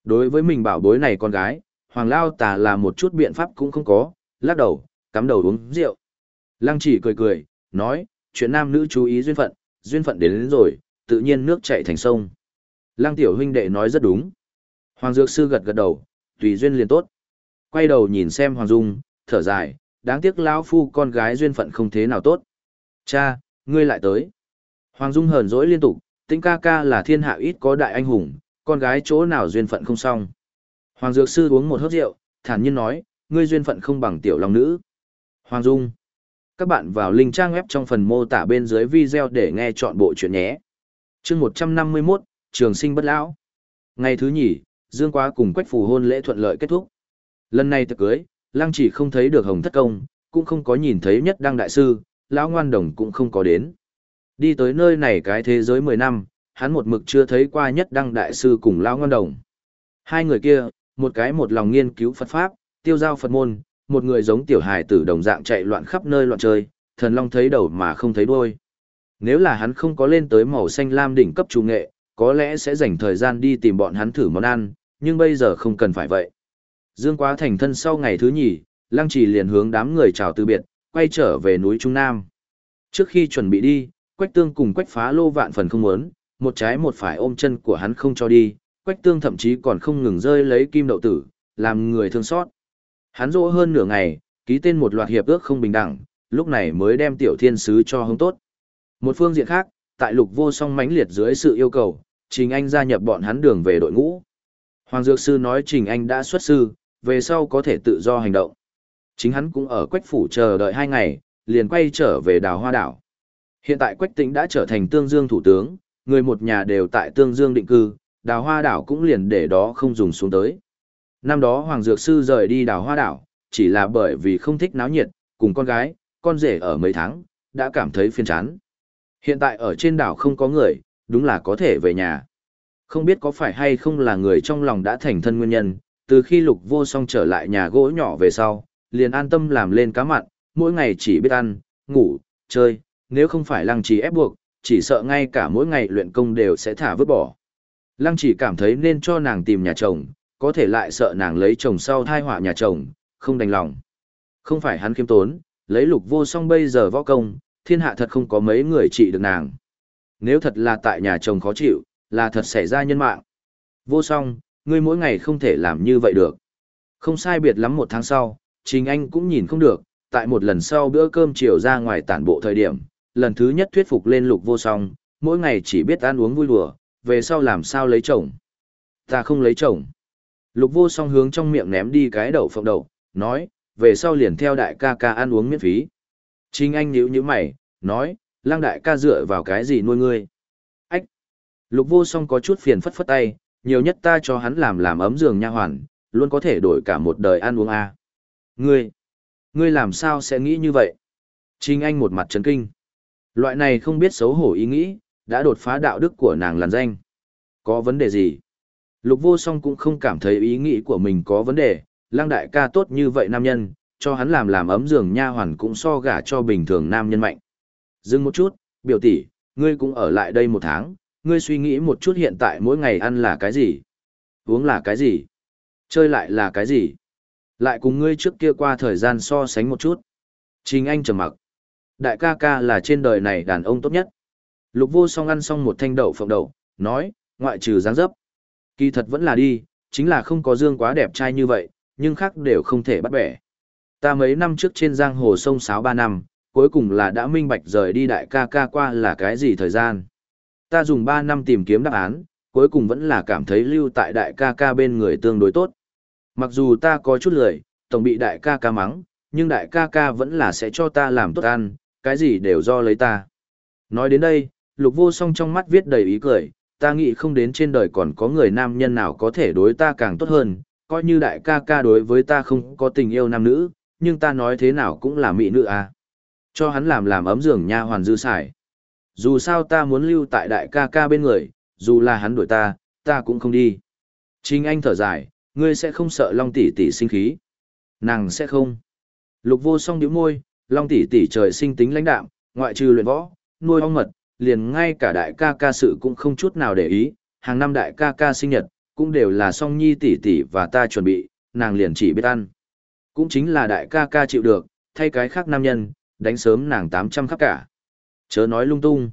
Đối với mình bảo bối này con gái, Hoàng Lao tà là một chút biện pháp cũng không có, lắc đầu, cắm đầu uống rượu. Lăng chỉ cười cười, nói, chuyện nam nữ chú ý duyên phận, duyên phận đến, đến rồi, tự nhiên nước chảy thành sông. Lăng tiểu huynh đệ nói rất đúng. Hoàng Dược Sư gật gật đầu, tùy duyên liền tốt. Quay đầu nhìn xem Hoàng Dung, thở dài, đáng tiếc lão phu con gái duyên phận không thế nào tốt. Cha, ngươi lại tới. Hoàng Dung hờn dỗi liên tục, tĩnh ca ca là thiên hạ ít có đại anh hùng, con gái chỗ nào duyên phận không xong. Hoàng Dược Sư uống một hớp rượu, thản nhiên nói, ngươi duyên phận không bằng tiểu long nữ. Hoàng Dung. Các bạn vào link trang web trong phần mô tả bên dưới video để nghe chọn bộ chuyện nhé. chương 151, Trường sinh bất lão. Ngày thứ nhì, Dương Quá cùng Quách Phù hôn lễ thuận lợi kết thúc. Lần này tiệc cưới, Lăng chỉ không thấy được Hồng Thất Công, cũng không có nhìn thấy nhất đăng đại sư, lão ngoan đồng cũng không có đến. Đi tới nơi này cái thế giới 10 năm, hắn một mực chưa thấy qua nhất đăng đại sư cùng lão ngoan đồng. Hai người kia, một cái một lòng nghiên cứu Phật Pháp, tiêu giao Phật môn, một người giống tiểu hài tử đồng dạng chạy loạn khắp nơi loạn chơi, thần long thấy đầu mà không thấy đuôi. Nếu là hắn không có lên tới màu xanh lam đỉnh cấp trung nghệ, có lẽ sẽ dành thời gian đi tìm bọn hắn thử món ăn, nhưng bây giờ không cần phải vậy. Dương Quá thành thân sau ngày thứ nhì, Lăng Trì liền hướng đám người chào từ biệt, quay trở về núi Trung Nam. Trước khi chuẩn bị đi, Quách Tương cùng Quách Phá Lô vạn phần không muốn, một trái một phải ôm chân của hắn không cho đi, Quách Tương thậm chí còn không ngừng rơi lấy kim đậu tử, làm người thương xót. Hắn dỗ hơn nửa ngày, ký tên một loạt hiệp ước không bình đẳng, lúc này mới đem tiểu thiên sứ cho hứng tốt. Một phương diện khác, tại lục vô song mãnh liệt dưới sự yêu cầu, Trình Anh gia nhập bọn hắn đường về đội ngũ. Hoàng Dược Sư nói Trình Anh đã xuất sư, về sau có thể tự do hành động. Chính hắn cũng ở Quách Phủ chờ đợi hai ngày, liền quay trở về đào hoa đảo. Hiện tại Quách Tĩnh đã trở thành tương dương thủ tướng, người một nhà đều tại tương dương định cư, đào hoa đảo cũng liền để đó không dùng xuống tới. Năm đó Hoàng Dược Sư rời đi đảo hoa đảo, chỉ là bởi vì không thích náo nhiệt, cùng con gái, con rể ở mấy tháng, đã cảm thấy phiền chán. Hiện tại ở trên đảo không có người, đúng là có thể về nhà. Không biết có phải hay không là người trong lòng đã thành thân nguyên nhân, từ khi lục vô song trở lại nhà gỗ nhỏ về sau, liền an tâm làm lên cá mặn, mỗi ngày chỉ biết ăn, ngủ, chơi, nếu không phải lăng trì ép buộc, chỉ sợ ngay cả mỗi ngày luyện công đều sẽ thả vứt bỏ. Lăng chỉ cảm thấy nên cho nàng tìm nhà chồng, có thể lại sợ nàng lấy chồng sau thai họa nhà chồng, không đành lòng. Không phải hắn khiêm tốn, lấy lục vô song bây giờ võ công, thiên hạ thật không có mấy người trị được nàng. Nếu thật là tại nhà chồng khó chịu, là thật xảy ra nhân mạng. Vô song, ngươi mỗi ngày không thể làm như vậy được. Không sai biệt lắm một tháng sau, Trình Anh cũng nhìn không được, tại một lần sau bữa cơm chiều ra ngoài tản bộ thời điểm, lần thứ nhất thuyết phục lên lục vô song, mỗi ngày chỉ biết ăn uống vui đùa, về sau làm sao lấy chồng. Ta không lấy chồng. Lục vô song hướng trong miệng ném đi cái đậu phộng đậu, nói, về sau liền theo đại ca ca ăn uống miễn phí. Trình Anh nhíu nhíu mày, nói, lang đại ca dựa vào cái gì nuôi ngươi. Ách! Lục vô song có chút phiền phất phất tay, nhiều nhất ta cho hắn làm làm ấm giường nha hoàn, luôn có thể đổi cả một đời ăn uống a. À. Ngươi! Ngươi làm sao sẽ nghĩ như vậy? Trình Anh một mặt chấn kinh. Loại này không biết xấu hổ ý nghĩ, đã đột phá đạo đức của nàng làn danh. Có vấn đề gì? Lục vô song cũng không cảm thấy ý nghĩ của mình có vấn đề, lang đại ca tốt như vậy nam nhân, cho hắn làm làm ấm giường nha hoàn cũng so gả cho bình thường nam nhân mạnh. Dừng một chút, biểu tỷ, ngươi cũng ở lại đây một tháng, ngươi suy nghĩ một chút hiện tại mỗi ngày ăn là cái gì? Uống là cái gì? Chơi lại là cái gì? Lại cùng ngươi trước kia qua thời gian so sánh một chút. Trình Anh trầm mặc. Đại ca ca là trên đời này đàn ông tốt nhất. Lục vô song ăn xong một thanh đậu phộng đậu, nói, ngoại trừ dáng dấp. Kỳ thật vẫn là đi, chính là không có dương quá đẹp trai như vậy, nhưng khác đều không thể bắt bẻ. Ta mấy năm trước trên giang hồ sông sáo ba năm, cuối cùng là đã minh bạch rời đi đại ca ca qua là cái gì thời gian. Ta dùng ba năm tìm kiếm đáp án, cuối cùng vẫn là cảm thấy lưu tại đại ca ca bên người tương đối tốt. Mặc dù ta có chút lười, tổng bị đại ca ca mắng, nhưng đại ca ca vẫn là sẽ cho ta làm tốt ăn, cái gì đều do lấy ta. Nói đến đây, lục vô song trong mắt viết đầy ý cười, ta nghĩ không đến trên đời còn có người nam nhân nào có thể đối ta càng tốt hơn, coi như đại ca ca đối với ta không có tình yêu nam nữ, nhưng ta nói thế nào cũng là mỹ nữ à. Cho hắn làm làm ấm giường nha hoàn dư xài. Dù sao ta muốn lưu tại đại ca ca bên người, dù là hắn đuổi ta, ta cũng không đi. Chính anh thở dài, ngươi sẽ không sợ Long tỷ tỷ sinh khí. Nàng sẽ không. Lục vô song nhíu môi, Long tỷ tỷ trời sinh tính lãnh đạm, ngoại trừ luyện võ, nuôi ong mật, liền ngay cả đại ca ca sự cũng không chút nào để ý, hàng năm đại ca ca sinh nhật, cũng đều là song nhi tỷ tỷ và ta chuẩn bị, nàng liền chỉ biết ăn. Cũng chính là đại ca ca chịu được, thay cái khác nam nhân, đánh sớm nàng 800 khắp cả. Chớ nói lung tung.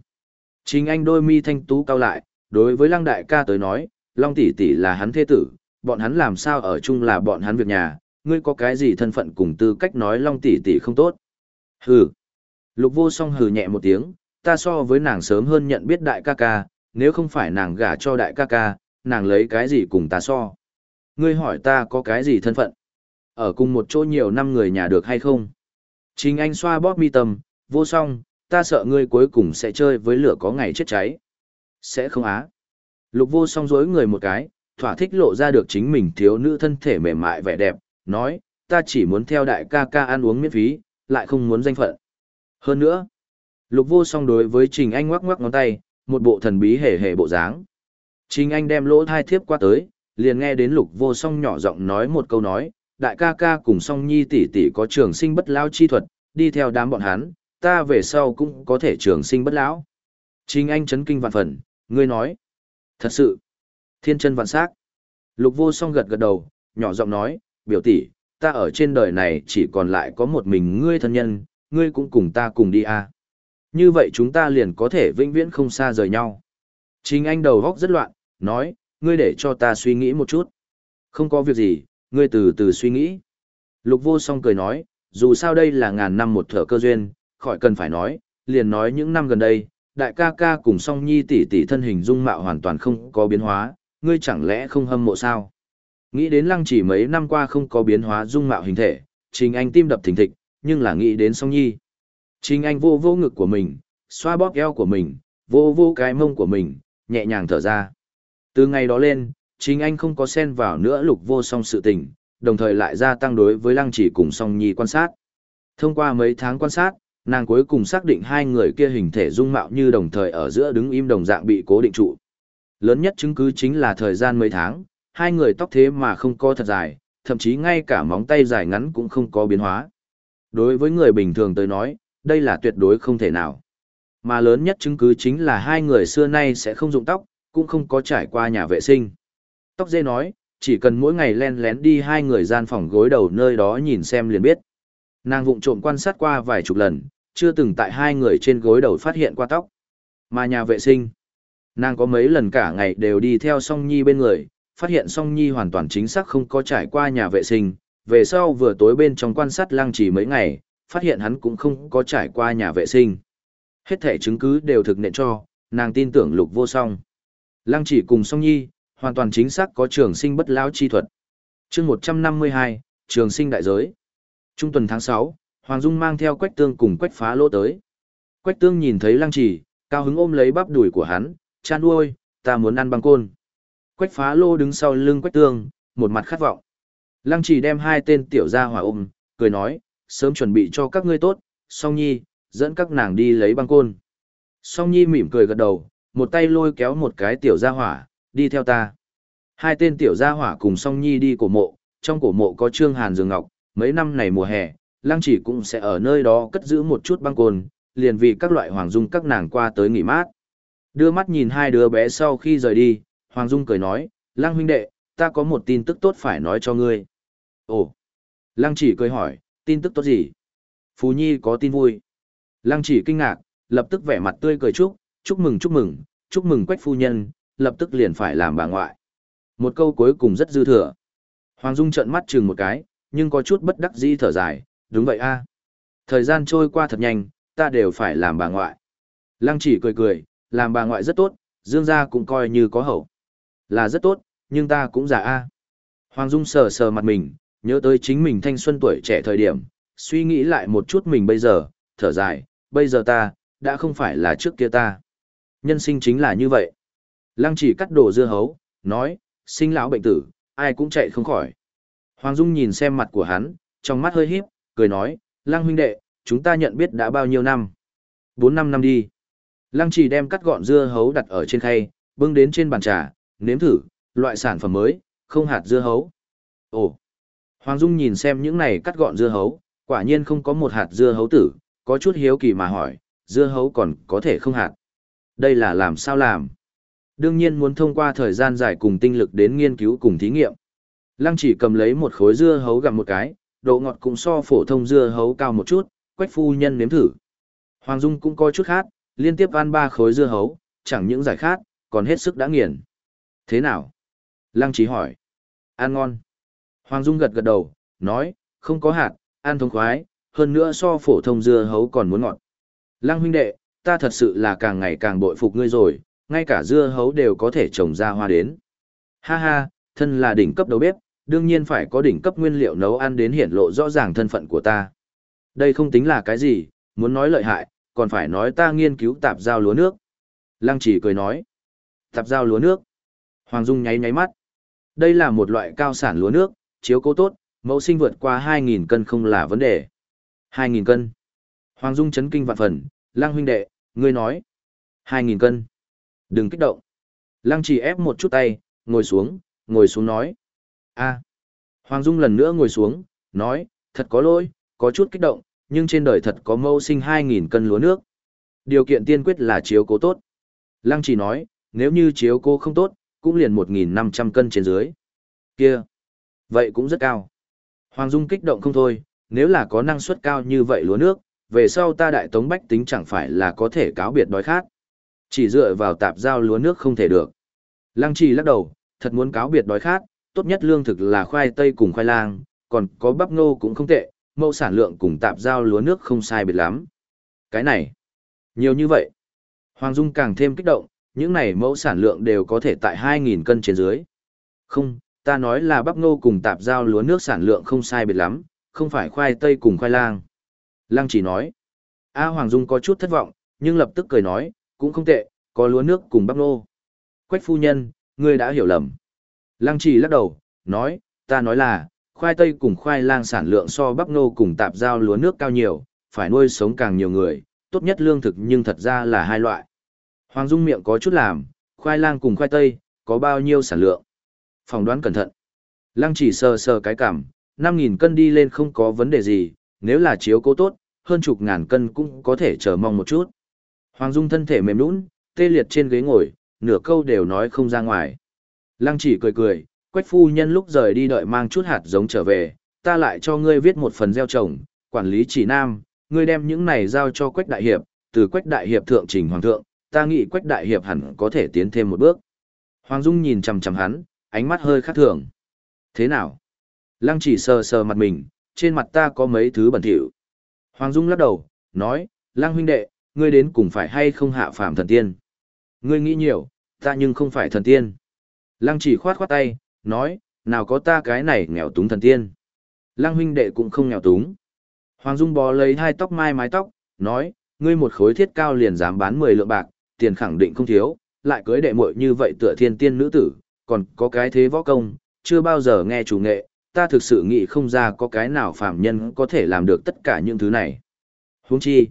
Chính anh đôi mi thanh tú cao lại, đối với lăng đại ca tới nói, long tỷ tỷ là hắn thế tử, bọn hắn làm sao ở chung là bọn hắn việc nhà, ngươi có cái gì thân phận cùng tư cách nói long tỷ tỷ không tốt. Hừ. Lục vô song hừ nhẹ một tiếng, ta so với nàng sớm hơn nhận biết đại ca ca, nếu không phải nàng gả cho đại ca ca, nàng lấy cái gì cùng ta so. Ngươi hỏi ta có cái gì thân phận? Ở cùng một chỗ nhiều năm người nhà được hay không? Chính Anh xoa bóp mi tâm, vô song, ta sợ ngươi cuối cùng sẽ chơi với lửa có ngày chết cháy. Sẽ không á. Lục vô song dối người một cái, thỏa thích lộ ra được chính mình thiếu nữ thân thể mềm mại vẻ đẹp, nói, ta chỉ muốn theo đại ca ca ăn uống miễn phí, lại không muốn danh phận. Hơn nữa, lục vô song đối với Trình Anh ngoắc ngoắc ngón tay, một bộ thần bí hề hề bộ dáng. Trình Anh đem lỗ thai thiếp qua tới, liền nghe đến lục vô song nhỏ giọng nói một câu nói, đại ca ca cùng song nhi tỷ tỷ có trường sinh bất lao chi thuật, đi theo đám bọn hắn, ta về sau cũng có thể trường sinh bất lão. Trình Anh chấn kinh vạn phần, ngươi nói. Thật sự. Thiên chân vạn sắc. Lục vô song gật gật đầu, nhỏ giọng nói, biểu tỷ, ta ở trên đời này chỉ còn lại có một mình ngươi thân nhân, ngươi cũng cùng ta cùng đi à. Như vậy chúng ta liền có thể vĩnh viễn không xa rời nhau. Trình Anh đầu góc rất loạn, nói, ngươi để cho ta suy nghĩ một chút. Không có việc gì, ngươi từ từ suy nghĩ. Lục vô song cười nói, dù sao đây là ngàn năm một thở cơ duyên, khỏi cần phải nói, liền nói những năm gần đây, đại ca ca cùng song nhi tỷ tỷ thân hình dung mạo hoàn toàn không có biến hóa, ngươi chẳng lẽ không hâm mộ sao? Nghĩ đến lăng chỉ mấy năm qua không có biến hóa dung mạo hình thể, trình anh tim đập thình thịch, nhưng là nghĩ đến song nhi. Trình anh vô vô ngực của mình, xoa bóp eo của mình, vô vô cái mông của mình, nhẹ nhàng thở ra. Từ ngày đó lên, trình anh không có xen vào nữa lục vô song sự tình, đồng thời lại gia tăng đối với lăng chỉ cùng song nhi quan sát. Thông qua mấy tháng quan sát, nàng cuối cùng xác định hai người kia hình thể dung mạo như đồng thời ở giữa đứng im đồng dạng bị cố định trụ. Lớn nhất chứng cứ chính là thời gian mấy tháng, hai người tóc thế mà không có thật dài, thậm chí ngay cả móng tay dài ngắn cũng không có biến hóa. Đối với người bình thường tới nói, đây là tuyệt đối không thể nào. Mà lớn nhất chứng cứ chính là hai người xưa nay sẽ không dụng tóc, cũng không có trải qua nhà vệ sinh. Tóc dê nói, chỉ cần mỗi ngày len lén đi hai người gian phòng gối đầu nơi đó nhìn xem liền biết. Nàng vụng trộm quan sát qua vài chục lần, chưa từng tại hai người trên gối đầu phát hiện qua tóc. Mà nhà vệ sinh, nàng có mấy lần cả ngày đều đi theo song nhi bên người, phát hiện song nhi hoàn toàn chính xác không có trải qua nhà vệ sinh, về sau vừa tối bên trong quan sát lăng chỉ mấy ngày, phát hiện hắn cũng không có trải qua nhà vệ sinh. Hết thể chứng cứ đều thực nện cho, nàng tin tưởng lục vô song. Lăng chỉ cùng song nhi, hoàn toàn chính xác có trường sinh bất lão chi thuật. chương 152, trường sinh đại giới. Trung tuần tháng 6, Hoàng Dung mang theo quách tương cùng quách phá lỗ tới. Quách tương nhìn thấy lăng chỉ cao hứng ôm lấy bắp đùi của hắn, chan uôi, ta muốn ăn băng côn. Quách phá lô đứng sau lưng quách tương, một mặt khát vọng. Lăng chỉ đem hai tên tiểu gia hỏa ôm, cười nói, sớm chuẩn bị cho các ngươi tốt, song nhi, dẫn các nàng đi lấy băng côn. Song nhi mỉm cười gật đầu, một tay lôi kéo một cái tiểu gia hỏa, đi theo ta. Hai tên tiểu gia hỏa cùng song nhi đi cổ mộ, trong cổ mộ có trương hàn dương ngọc, mấy năm này mùa hè, lăng chỉ cũng sẽ ở nơi đó cất giữ một chút băng côn, liền vì các loại hoàng dung các nàng qua tới nghỉ mát. Đưa mắt nhìn hai đứa bé sau khi rời đi, Hoàng Dung cười nói, lăng huynh đệ, ta có một tin tức tốt phải nói cho ngươi. Ồ! Lăng chỉ cười hỏi, tin tức tốt gì? Phú Nhi có tin vui. Lăng chỉ kinh ngạc, lập tức vẻ mặt tươi cười chúc, chúc mừng chúc mừng, chúc mừng quách phu nhân, lập tức liền phải làm bà ngoại. Một câu cuối cùng rất dư thừa. Hoàng Dung trợn mắt chừng một cái, nhưng có chút bất đắc dĩ thở dài, đúng vậy a. Thời gian trôi qua thật nhanh, ta đều phải làm bà ngoại. Lăng chỉ cười cười, làm bà ngoại rất tốt, dương gia cũng coi như có hậu. Là rất tốt, nhưng ta cũng già a. Hoàng Dung sờ sờ mặt mình, nhớ tới chính mình thanh xuân tuổi trẻ thời điểm, suy nghĩ lại một chút mình bây giờ, thở dài, bây giờ ta, đã không phải là trước kia ta. Nhân sinh chính là như vậy. Lăng chỉ cắt đồ dưa hấu, nói, sinh lão bệnh tử, ai cũng chạy không khỏi. Hoàng Dung nhìn xem mặt của hắn, trong mắt hơi híp, cười nói, Lăng huynh đệ, chúng ta nhận biết đã bao nhiêu năm? Bốn năm năm đi. Lăng chỉ đem cắt gọn dưa hấu đặt ở trên khay, bưng đến trên bàn trà, nếm thử, loại sản phẩm mới, không hạt dưa hấu. Ồ! Hoàng Dung nhìn xem những này cắt gọn dưa hấu, quả nhiên không có một hạt dưa hấu tử, có chút hiếu kỳ mà hỏi, dưa hấu còn có thể không hạt. Đây là làm sao làm? Đương nhiên muốn thông qua thời gian dài cùng tinh lực đến nghiên cứu cùng thí nghiệm. Lăng chỉ cầm lấy một khối dưa hấu gặm một cái, độ ngọt cũng so phổ thông dưa hấu cao một chút, quách phu nhân nếm thử. Hoàng Dung cũng coi chút khát, liên tiếp ăn ba khối dưa hấu, chẳng những giải khát, còn hết sức đã nghiền. Thế nào? Lăng Chỉ hỏi. Ăn ngon. Hoàng Dung gật gật đầu, nói, không có hạt, ăn thông khoái, hơn nữa so phổ thông dưa hấu còn muốn ngọt. Lăng huynh đệ, ta thật sự là càng ngày càng bội phục ngươi rồi, ngay cả dưa hấu đều có thể trồng ra hoa đến. Ha ha, thân là đỉnh cấp đầu bếp, đương nhiên phải có đỉnh cấp nguyên liệu nấu ăn đến hiển lộ rõ ràng thân phận của ta. Đây không tính là cái gì, muốn nói lợi hại, còn phải nói ta nghiên cứu tạp giao lúa nước. Lăng chỉ cười nói. Tạp giao lúa nước. Hoàng Dung nháy nháy mắt. Đây là một loại cao sản lúa nước, chiếu cố tốt, mẫu sinh vượt qua 2.000 cân không là vấn đề. 2.000 cân. Hoàng Dung chấn kinh vạn phần, Lăng huynh đệ, ngươi nói. 2.000 cân. Đừng kích động. Lăng chỉ ép một chút tay, ngồi xuống, ngồi xuống nói. a Hoàng Dung lần nữa ngồi xuống, nói, thật có lỗi, có chút kích động, nhưng trên đời thật có mẫu sinh 2.000 cân lúa nước. Điều kiện tiên quyết là chiếu cố tốt. Lăng chỉ nói, nếu như chiếu cố không tốt, cũng liền 1.500 cân trên dưới. Kia! Vậy cũng rất cao. Hoàng Dung kích động không thôi, nếu là có năng suất cao như vậy lúa nước, về sau ta đại tống bách tính chẳng phải là có thể cáo biệt đói khát. Chỉ dựa vào tạp giao lúa nước không thể được. Lăng trì lắc đầu, thật muốn cáo biệt đói khát, tốt nhất lương thực là khoai tây cùng khoai lang, còn có bắp ngô cũng không tệ, mẫu sản lượng cùng tạp giao lúa nước không sai biệt lắm. Cái này, nhiều như vậy. Hoàng Dung càng thêm kích động, những này mẫu sản lượng đều có thể tại 2.000 cân trên dưới. Không, ta nói là bắp ngô cùng tạp giao lúa nước sản lượng không sai biệt lắm, không phải khoai tây cùng khoai lang. Lăng chỉ nói. A Hoàng Dung có chút thất vọng, nhưng lập tức cười nói, cũng không tệ, có lúa nước cùng bắp ngô. Quách phu nhân, ngươi đã hiểu lầm. Lăng chỉ lắc đầu, nói, ta nói là, khoai tây cùng khoai lang sản lượng so bắp ngô cùng tạp giao lúa nước cao nhiều, phải nuôi sống càng nhiều người, tốt nhất lương thực nhưng thật ra là hai loại. Hoàng Dung miệng có chút làm, khoai lang cùng khoai tây, có bao nhiêu sản lượng? Phòng đoán cẩn thận. Lăng chỉ sờ sờ cái cảm, 5.000 cân đi lên không có vấn đề gì, nếu là chiếu cố tốt, hơn chục ngàn cân cũng có thể chờ mong một chút. Hoàng Dung thân thể mềm nũng, tê liệt trên ghế ngồi, nửa câu đều nói không ra ngoài. Lăng chỉ cười cười, quách phu nhân lúc rời đi đợi mang chút hạt giống trở về, ta lại cho ngươi viết một phần gieo trồng, quản lý chỉ nam, ngươi đem những này giao cho quách đại hiệp, từ quách đại hiệp thượng trình hoàng thượng, ta nghĩ quách đại hiệp hẳn có thể tiến thêm một bước. Hoàng Dung nhìn chằm chằm hắn, ánh mắt hơi khác thường. Thế nào? Lăng chỉ sờ sờ mặt mình, trên mặt ta có mấy thứ bẩn thỉu. Hoàng Dung lắc đầu, nói, Lăng huynh đệ, ngươi đến cùng phải hay không hạ phàm thần tiên. Ngươi nghĩ nhiều, ta nhưng không phải thần tiên. Lăng chỉ khoát khoát tay, nói, nào có ta cái này nghèo túng thần tiên. Lăng huynh đệ cũng không nghèo túng. Hoàng Dung bò lấy hai tóc mai mái tóc, nói, ngươi một khối thiết cao liền dám bán 10 lượng bạc, tiền khẳng định không thiếu, lại cưới đệ muội như vậy tựa thiên tiên nữ tử, còn có cái thế võ công, chưa bao giờ nghe chủ nghệ, ta thực sự nghĩ không ra có cái nào phàm nhân có thể làm được tất cả những thứ này. Huống chi.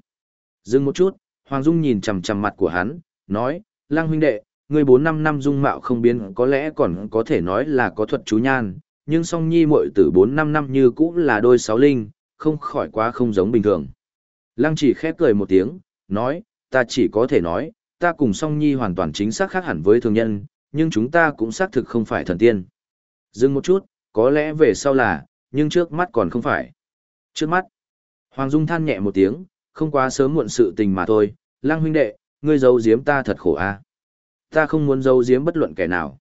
Dừng một chút, Hoàng Dung nhìn chằm chằm mặt của hắn, nói, Lăng huynh đệ, ngươi 4-5 năm dung mạo không biến có lẽ còn có thể nói là có thuật chú nhan, nhưng song nhi muội tử 4-5 năm như cũ là đôi sáu linh, không khỏi quá không giống bình thường. Lăng chỉ khép cười một tiếng, nói, ta chỉ có thể nói, ta cùng song nhi hoàn toàn chính xác khác hẳn với thường nhân, nhưng chúng ta cũng xác thực không phải thần tiên. Dừng một chút, có lẽ về sau là, nhưng trước mắt còn không phải. Trước mắt, Hoàng Dung than nhẹ một tiếng, không quá sớm muộn sự tình mà thôi, lang huynh đệ, ngươi giấu giếm ta thật khổ a. Ta không muốn giấu giếm bất luận kẻ nào.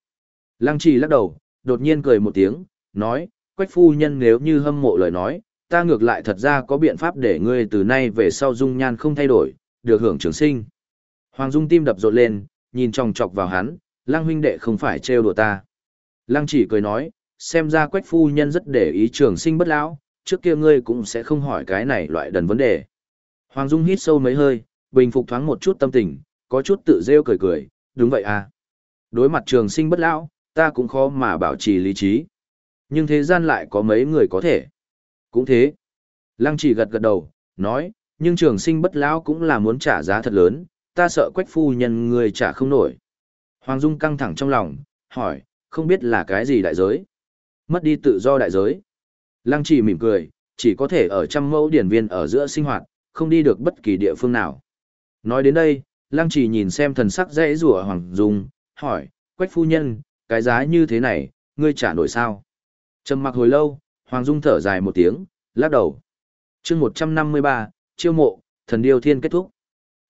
Lăng trì lắc đầu, đột nhiên cười một tiếng, nói, quách phu nhân nếu như hâm mộ lời nói, ta ngược lại thật ra có biện pháp để ngươi từ nay về sau dung nhan không thay đổi, được hưởng trường sinh. Hoàng Dung tim đập rộn lên, nhìn tròng chọc vào hắn, Lăng huynh đệ không phải trêu đùa ta. Lăng chỉ cười nói, xem ra quách phu nhân rất để ý trường sinh bất lão, trước kia ngươi cũng sẽ không hỏi cái này loại đần vấn đề. Hoàng Dung hít sâu mấy hơi, bình phục thoáng một chút tâm tình, có chút tự rêu cười cười, đúng vậy à. Đối mặt trường sinh bất lão, ta cũng khó mà bảo trì lý trí. Nhưng thế gian lại có mấy người có thể. Cũng thế. Lăng chỉ gật gật đầu, nói, nhưng trường sinh bất lão cũng là muốn trả giá thật lớn, ta sợ quách phu nhân người trả không nổi. Hoàng Dung căng thẳng trong lòng, hỏi, không biết là cái gì đại giới? Mất đi tự do đại giới. Lăng chỉ mỉm cười, chỉ có thể ở trăm mẫu điển viên ở giữa sinh hoạt, không đi được bất kỳ địa phương nào. Nói đến đây, Lăng chỉ nhìn xem thần sắc dễ rủa Hoàng Dung, hỏi, quách phu nhân, cái giá như thế này, ngươi trả nổi sao? Trầm mặc hồi lâu, Hoàng Dung thở dài một tiếng, lắc đầu. chương 153, chiêu mộ, thần điêu thiên kết thúc.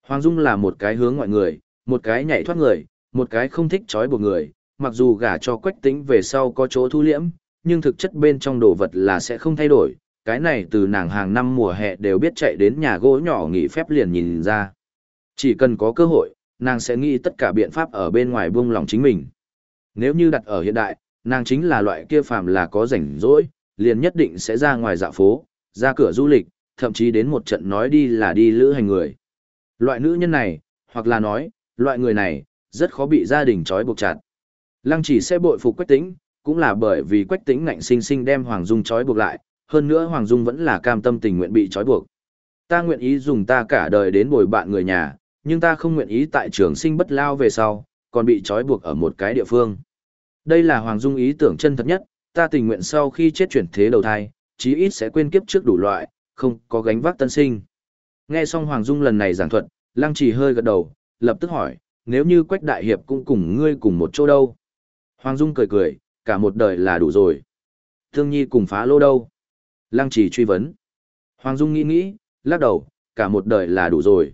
Hoàng Dung là một cái hướng ngoại người, một cái nhảy thoát người, một cái không thích trói buộc người, mặc dù gả cho quách tính về sau có chỗ thu liễm, nhưng thực chất bên trong đồ vật là sẽ không thay đổi. Cái này từ nàng hàng năm mùa hè đều biết chạy đến nhà gỗ nhỏ nghỉ phép liền nhìn ra. Chỉ cần có cơ hội, nàng sẽ nghĩ tất cả biện pháp ở bên ngoài buông lòng chính mình. Nếu như đặt ở hiện đại, nàng chính là loại kia phàm là có rảnh rỗi, liền nhất định sẽ ra ngoài dạo phố, ra cửa du lịch, thậm chí đến một trận nói đi là đi lữ hành người. Loại nữ nhân này, hoặc là nói, loại người này, rất khó bị gia đình trói buộc chặt. Lăng chỉ sẽ bội phục Quách Tĩnh, cũng là bởi vì Quách Tĩnh ngạnh sinh sinh đem Hoàng Dung trói buộc lại, hơn nữa Hoàng Dung vẫn là cam tâm tình nguyện bị trói buộc. Ta nguyện ý dùng ta cả đời đến bồi bạn người nhà, nhưng ta không nguyện ý tại trường sinh bất lao về sau, còn bị trói buộc ở một cái địa phương. Đây là Hoàng Dung ý tưởng chân thật nhất, ta tình nguyện sau khi chết chuyển thế đầu thai, chí ít sẽ quên kiếp trước đủ loại, không có gánh vác tân sinh. Nghe xong Hoàng Dung lần này giảng thuật, Lăng Chỉ hơi gật đầu, lập tức hỏi, nếu như Quách Đại Hiệp cũng cùng ngươi cùng một chỗ đâu? Hoàng Dung cười cười, cả một đời là đủ rồi. Thương Nhi cùng phá lô đâu? Lăng Chỉ truy vấn. Hoàng Dung nghĩ nghĩ, lắc đầu, cả một đời là đủ rồi.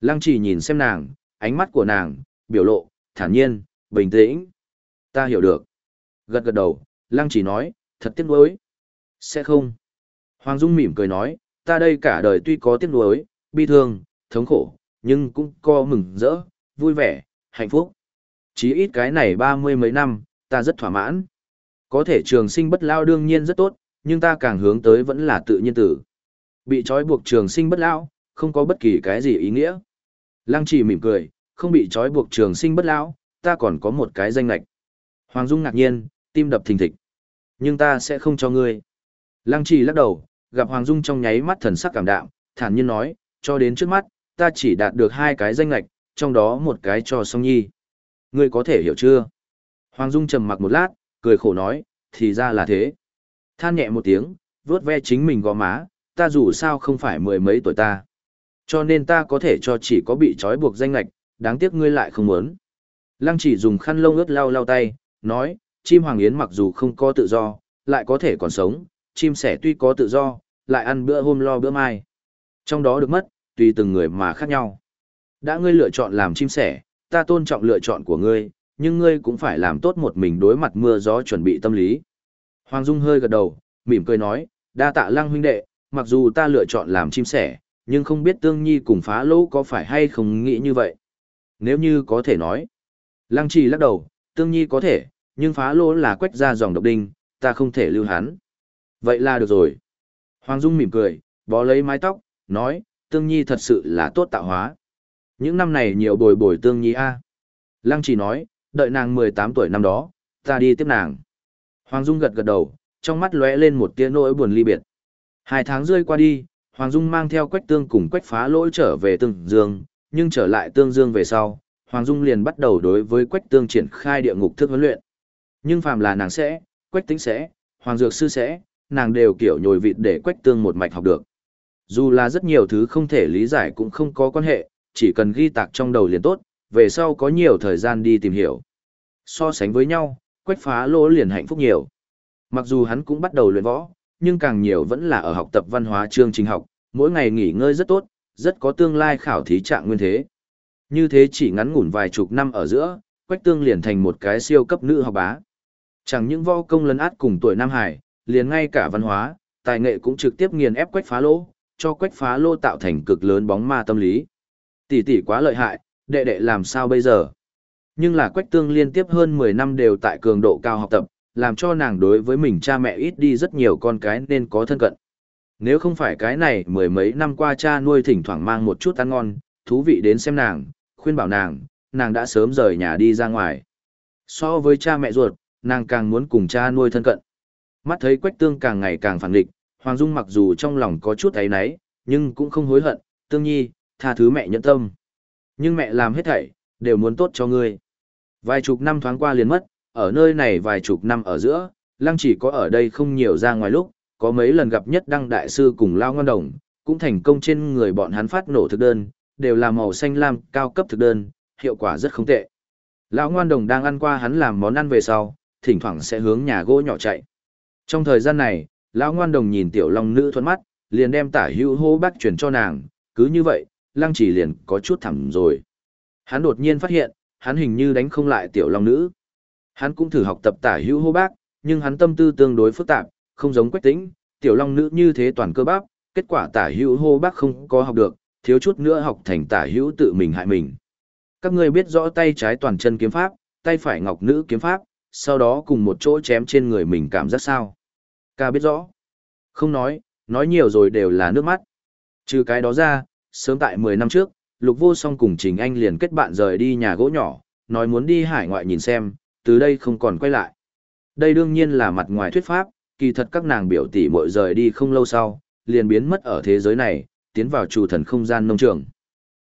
Lăng Chỉ nhìn xem nàng, ánh mắt của nàng, biểu lộ, thản nhiên, bình tĩnh. Ta hiểu được. Gật gật đầu, Lăng Chỉ nói, thật tiếc nuối. Sẽ không. Hoàng Dung mỉm cười nói, ta đây cả đời tuy có tiếc nuối, bi thương, thống khổ, nhưng cũng có mừng rỡ, vui vẻ, hạnh phúc. Chí ít cái này ba mươi mấy năm, ta rất thỏa mãn. Có thể trường sinh bất lao đương nhiên rất tốt, nhưng ta càng hướng tới vẫn là tự nhiên tử. Bị trói buộc trường sinh bất lao, không có bất kỳ cái gì ý nghĩa. Lăng Chỉ mỉm cười, không bị trói buộc trường sinh bất lão, ta còn có một cái danh lạch. Hoàng Dung ngạc nhiên, tim đập thình thịch. Nhưng ta sẽ không cho ngươi. Lăng Chỉ lắc đầu, gặp Hoàng Dung trong nháy mắt thần sắc cảm đạm, thản nhiên nói, cho đến trước mắt, ta chỉ đạt được hai cái danh lạch, trong đó một cái cho song nhi. Ngươi có thể hiểu chưa? Hoàng Dung trầm mặc một lát, cười khổ nói, thì ra là thế. Than nhẹ một tiếng, vuốt ve chính mình gò má, ta dù sao không phải mười mấy tuổi ta. Cho nên ta có thể cho chỉ có bị trói buộc danh lạch, đáng tiếc ngươi lại không muốn. Lăng chỉ dùng khăn lông ướt lau lau tay, nói, chim hoàng yến mặc dù không có tự do, lại có thể còn sống, chim sẻ tuy có tự do, lại ăn bữa hôm lo bữa mai. Trong đó được mất, tùy từng người mà khác nhau. Đã ngươi lựa chọn làm chim sẻ, ta tôn trọng lựa chọn của ngươi, nhưng ngươi cũng phải làm tốt một mình đối mặt mưa gió chuẩn bị tâm lý. Hoàng Dung hơi gật đầu, mỉm cười nói, đa tạ lăng huynh đệ, mặc dù ta lựa chọn làm chim sẻ, nhưng không biết tương nhi cùng phá lỗ có phải hay không nghĩ như vậy. Nếu như có thể nói. Lăng trì lắc đầu, tương nhi có thể, nhưng phá lỗ là quách ra dòng độc đinh, ta không thể lưu hắn. Vậy là được rồi. Hoàng Dung mỉm cười, bó lấy mái tóc, nói, tương nhi thật sự là tốt tạo hóa. Những năm này nhiều bồi bồi tương nhi a. Lăng chỉ nói, đợi nàng 18 tuổi năm đó, ta đi tiếp nàng. Hoàng Dung gật gật đầu, trong mắt lóe lên một tia nỗi buồn ly biệt. Hai tháng rơi qua đi, Hoàng Dung mang theo quách tương cùng quách phá lỗi trở về tương dương, nhưng trở lại tương dương về sau, Hoàng Dung liền bắt đầu đối với quách tương triển khai địa ngục thức huấn luyện. Nhưng phàm là nàng sẽ, quách tính sẽ, Hoàng Dược Sư sẽ, nàng đều kiểu nhồi vịt để quách tương một mạch học được. Dù là rất nhiều thứ không thể lý giải cũng không có quan hệ, chỉ cần ghi tạc trong đầu liền tốt, về sau có nhiều thời gian đi tìm hiểu. So sánh với nhau, quách phá lỗ liền hạnh phúc nhiều. Mặc dù hắn cũng bắt đầu luyện võ, nhưng càng nhiều vẫn là ở học tập văn hóa chương trình học, mỗi ngày nghỉ ngơi rất tốt, rất có tương lai khảo thí trạng nguyên thế. Như thế chỉ ngắn ngủn vài chục năm ở giữa, Quách Tương liền thành một cái siêu cấp nữ học bá. Chẳng những võ công lấn át cùng tuổi Nam Hải, liền ngay cả văn hóa, tài nghệ cũng trực tiếp nghiền ép Quách Phá Lô, cho Quách Phá Lô tạo thành cực lớn bóng ma tâm lý. Tỷ tỷ quá lợi hại, đệ đệ làm sao bây giờ? Nhưng là Quách Tương liên tiếp hơn 10 năm đều tại cường độ cao học tập, làm cho nàng đối với mình cha mẹ ít đi rất nhiều con cái nên có thân cận. Nếu không phải cái này mười mấy năm qua cha nuôi thỉnh thoảng mang một chút ăn ngon, thú vị đến xem nàng, khuyên bảo nàng, nàng đã sớm rời nhà đi ra ngoài. So với cha mẹ ruột, nàng càng muốn cùng cha nuôi thân cận. Mắt thấy Quách Tương càng ngày càng phản nghịch, Hoàng Dung mặc dù trong lòng có chút ấy náy, nhưng cũng không hối hận, Tương Nhi, tha thứ mẹ nhẫn tâm. Nhưng mẹ làm hết thảy, đều muốn tốt cho ngươi. Vài chục năm thoáng qua liền mất, ở nơi này vài chục năm ở giữa, Lăng chỉ có ở đây không nhiều ra ngoài lúc, có mấy lần gặp nhất Đăng Đại Sư cùng Lao Ngon Đồng, cũng thành công trên người bọn hắn phát nổ thực đơn, đều là màu xanh lam, cao cấp thực đơn, hiệu quả rất không tệ. Lão Ngoan Đồng đang ăn qua hắn làm món ăn về sau, thỉnh thoảng sẽ hướng nhà gỗ nhỏ chạy. Trong thời gian này, Lão Ngoan Đồng nhìn Tiểu Long Nữ thuẫn mắt, liền đem tả hữu hô bác chuyển cho nàng, cứ như vậy, Lăng chỉ liền có chút thẳm rồi. Hắn đột nhiên phát hiện, hắn hình như đánh không lại Tiểu Long Nữ. Hắn cũng thử học tập tả hữu hô bác, nhưng hắn tâm tư tương đối phức tạp, không giống quách tĩnh, tiểu long nữ như thế toàn cơ bắp, kết quả tả hữu hô bác không có học được, thiếu chút nữa học thành tả hữu tự mình hại mình. Các ngươi biết rõ tay trái toàn chân kiếm pháp, tay phải ngọc nữ kiếm pháp, sau đó cùng một chỗ chém trên người mình cảm giác sao. Ca biết rõ. Không nói, nói nhiều rồi đều là nước mắt, Trừ cái đó ra, sớm tại 10 năm trước, Lục Vô Song cùng Trình Anh liền kết bạn rời đi nhà gỗ nhỏ, nói muốn đi hải ngoại nhìn xem, từ đây không còn quay lại. Đây đương nhiên là mặt ngoài thuyết pháp, kỳ thật các nàng biểu tỷ muội rời đi không lâu sau, liền biến mất ở thế giới này, tiến vào chủ thần không gian nông trường.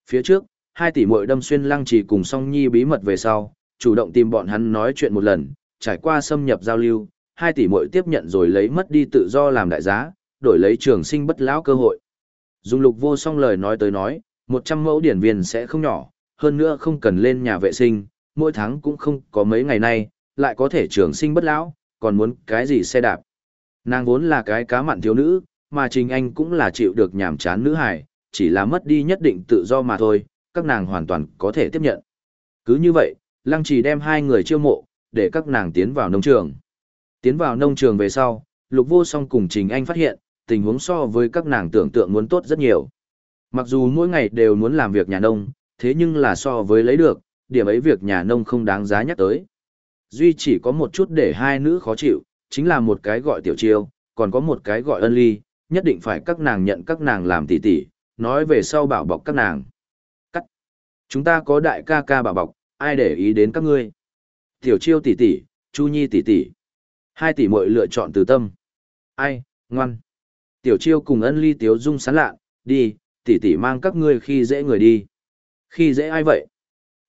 Phía trước, hai tỷ muội đâm xuyên lăng trì cùng song nhi bí mật về sau, chủ động tìm bọn hắn nói chuyện một lần, trải qua xâm nhập giao lưu, hai tỷ muội tiếp nhận rồi lấy mất đi tự do làm đại giá, đổi lấy trường sinh bất lão cơ hội. Dùng lục vô song lời nói tới nói, 100 mẫu điển viên sẽ không nhỏ, hơn nữa không cần lên nhà vệ sinh, mỗi tháng cũng không có mấy ngày nay, lại có thể trường sinh bất lão, còn muốn cái gì xe đạp. Nàng vốn là cái cá mặn thiếu nữ, mà Trình Anh cũng là chịu được nhàm chán nữ hài, chỉ là mất đi nhất định tự do mà thôi, các nàng hoàn toàn có thể tiếp nhận. Cứ như vậy, Lăng Chỉ đem hai người chiêu mộ, để các nàng tiến vào nông trường. Tiến vào nông trường về sau, Lục Vô Song cùng Trình Anh phát hiện, tình huống so với các nàng tưởng tượng muốn tốt rất nhiều. Mặc dù mỗi ngày đều muốn làm việc nhà nông, thế nhưng là so với lấy được, điểm ấy việc nhà nông không đáng giá nhắc tới. Duy chỉ có một chút để hai nữ khó chịu, chính là một cái gọi tiểu chiêu, còn có một cái gọi ân ly, nhất định phải các nàng nhận các nàng làm tỷ tỷ, nói về sau bảo bọc các nàng. Cắt. Chúng ta có đại ca ca bảo bọc, ai để ý đến các ngươi. Tiểu chiêu tỷ tỷ, Chu Nhi tỷ tỷ. Hai tỷ muội lựa chọn từ tâm. Ai, ngoan. Tiểu chiêu cùng ân ly tiếu dung sán lạ, đi, tỷ tỷ mang các ngươi khi dễ người đi. Khi dễ ai vậy?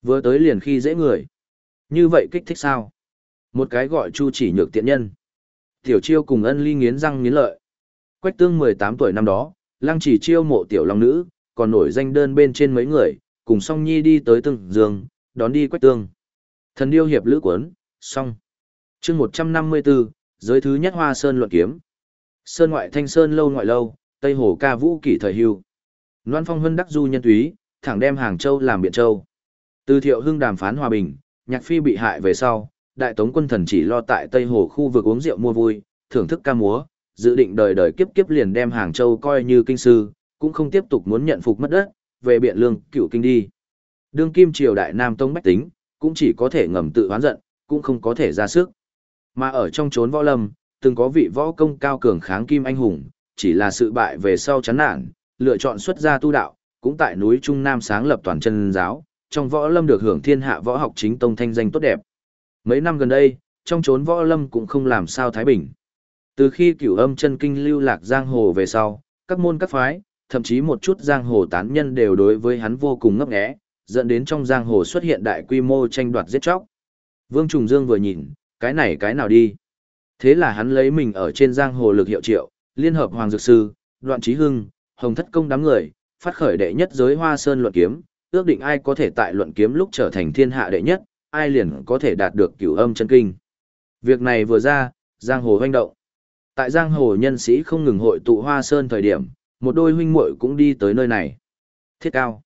Vừa tới liền khi dễ người. Như vậy kích thích sao? Một cái gọi chu chỉ nhược tiện nhân. Tiểu chiêu cùng ân ly nghiến răng nghiến lợi. Quách tương 18 tuổi năm đó, lăng chỉ chiêu mộ tiểu long nữ, còn nổi danh đơn bên trên mấy người, cùng song nhi đi tới từng giường, đón đi quách tương. Thần điêu hiệp lữ cuốn, song. chương 154, giới thứ nhất hoa sơn luận kiếm. Sơn ngoại thanh sơn lâu ngoại lâu, Tây Hồ ca vũ kỷ thời hưu. Loan phong hân đắc du nhân túy, thẳng đem Hàng Châu làm Biện Châu. Từ thiệu hưng đàm phán hòa bình, nhạc phi bị hại về sau, đại tống quân thần chỉ lo tại Tây Hồ khu vực uống rượu mua vui, thưởng thức ca múa, dự định đời đời kiếp kiếp liền đem Hàng Châu coi như kinh sư, cũng không tiếp tục muốn nhận phục mất đất, về biện lương, cựu kinh đi. Đương kim triều đại Nam Tông Bách Tính, cũng chỉ có thể ngầm tự oán giận, cũng không có thể ra sức. Mà ở trong chốn võ lâm, từng có vị võ công cao cường kháng kim anh hùng, chỉ là sự bại về sau chán nản, lựa chọn xuất gia tu đạo, cũng tại núi Trung Nam sáng lập toàn chân giáo, trong võ lâm được hưởng thiên hạ võ học chính tông thanh danh tốt đẹp. Mấy năm gần đây, trong chốn võ lâm cũng không làm sao thái bình. Từ khi cửu âm chân kinh lưu lạc giang hồ về sau, các môn các phái, thậm chí một chút giang hồ tán nhân đều đối với hắn vô cùng ngấp nghé, dẫn đến trong giang hồ xuất hiện đại quy mô tranh đoạt giết chóc. Vương Trùng Dương vừa nhìn, cái này cái nào đi. Thế là hắn lấy mình ở trên giang hồ lực hiệu triệu, liên hợp Hoàng Dược Sư, Đoạn Trí Hưng, Hồng Thất Công đám người, phát khởi đệ nhất giới Hoa Sơn luận kiếm, ước định ai có thể tại luận kiếm lúc trở thành thiên hạ đệ nhất, ai liền có thể đạt được cửu âm chân kinh. Việc này vừa ra, giang hồ hoành động. Tại giang hồ nhân sĩ không ngừng hội tụ Hoa Sơn thời điểm, một đôi huynh muội cũng đi tới nơi này. Thiết cao.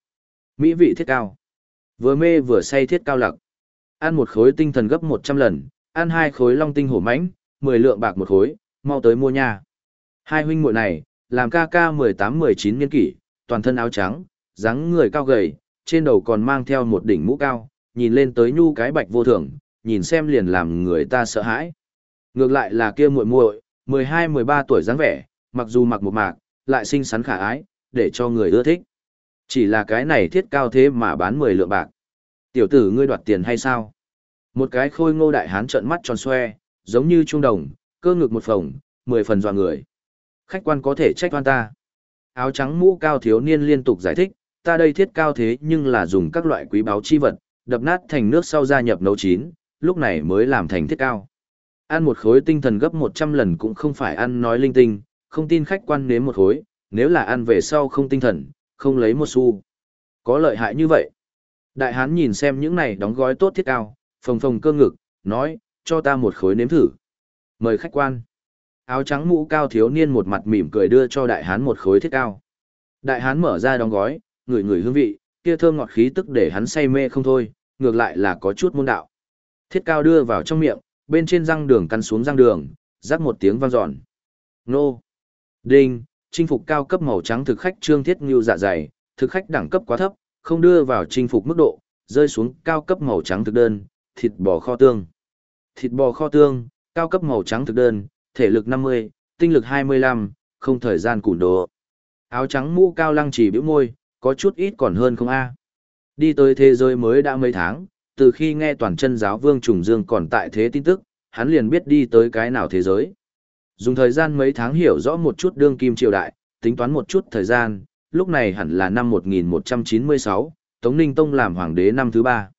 Mỹ vị thiết cao. Vừa mê vừa say thiết cao lặc. Ăn một khối tinh thần gấp 100 lần, ăn hai khối long tinh hổ mãnh, 10 lượng bạc một khối, mau tới mua nha. Hai huynh muội này, làm ca ca 18-19 niên kỷ, toàn thân áo trắng, dáng người cao gầy, trên đầu còn mang theo một đỉnh mũ cao, nhìn lên tới nhu cái bạch vô thường, nhìn xem liền làm người ta sợ hãi. Ngược lại là kia muội muội, 12-13 tuổi dáng vẻ, mặc dù mặc một mạc, lại xinh xắn khả ái, để cho người ưa thích. Chỉ là cái này thiết cao thế mà bán 10 lượng bạc. Tiểu tử ngươi đoạt tiền hay sao? Một cái khôi ngô đại hán trợn mắt tròn xoe, giống như trung đồng, cơ ngực một phồng, 10 phần dọa người. Khách quan có thể trách oan ta. Áo trắng mũ cao thiếu niên liên tục giải thích, ta đây thiết cao thế nhưng là dùng các loại quý báu chi vật, đập nát thành nước sau gia nhập nấu chín, lúc này mới làm thành thiết cao. Ăn một khối tinh thần gấp 100 lần cũng không phải ăn nói linh tinh, không tin khách quan nếm một khối, nếu là ăn về sau không tinh thần, không lấy một xu. Có lợi hại như vậy. Đại hán nhìn xem những này đóng gói tốt thiết cao, phồng phồng cơ ngực, nói, cho ta một khối nếm thử. Mời khách quan. Áo trắng mũ cao thiếu niên một mặt mỉm cười đưa cho đại hán một khối thiết cao. Đại hán mở ra đóng gói, ngửi ngửi hương vị, kia thơm ngọt khí tức để hắn say mê không thôi, ngược lại là có chút môn đạo. Thiết cao đưa vào trong miệng, bên trên răng đường căn xuống răng đường, rắc một tiếng vang dọn. Nô. Đinh, chinh phục cao cấp màu trắng thực khách trương thiết như dạ dày, thực khách đẳng cấp quá thấp, không đưa vào chinh phục mức độ, rơi xuống cao cấp màu trắng thực đơn, thịt bò kho tương. Thịt bò kho tương, cao cấp màu trắng thực đơn, thể lực 50, tinh lực 25, không thời gian củ đồ. Áo trắng mũ cao lăng chỉ biểu môi, có chút ít còn hơn không a. Đi tới thế giới mới đã mấy tháng, từ khi nghe toàn chân giáo vương trùng dương còn tại thế tin tức, hắn liền biết đi tới cái nào thế giới. Dùng thời gian mấy tháng hiểu rõ một chút đương kim triều đại, tính toán một chút thời gian, lúc này hẳn là năm 1196, Tống Ninh Tông làm hoàng đế năm thứ ba.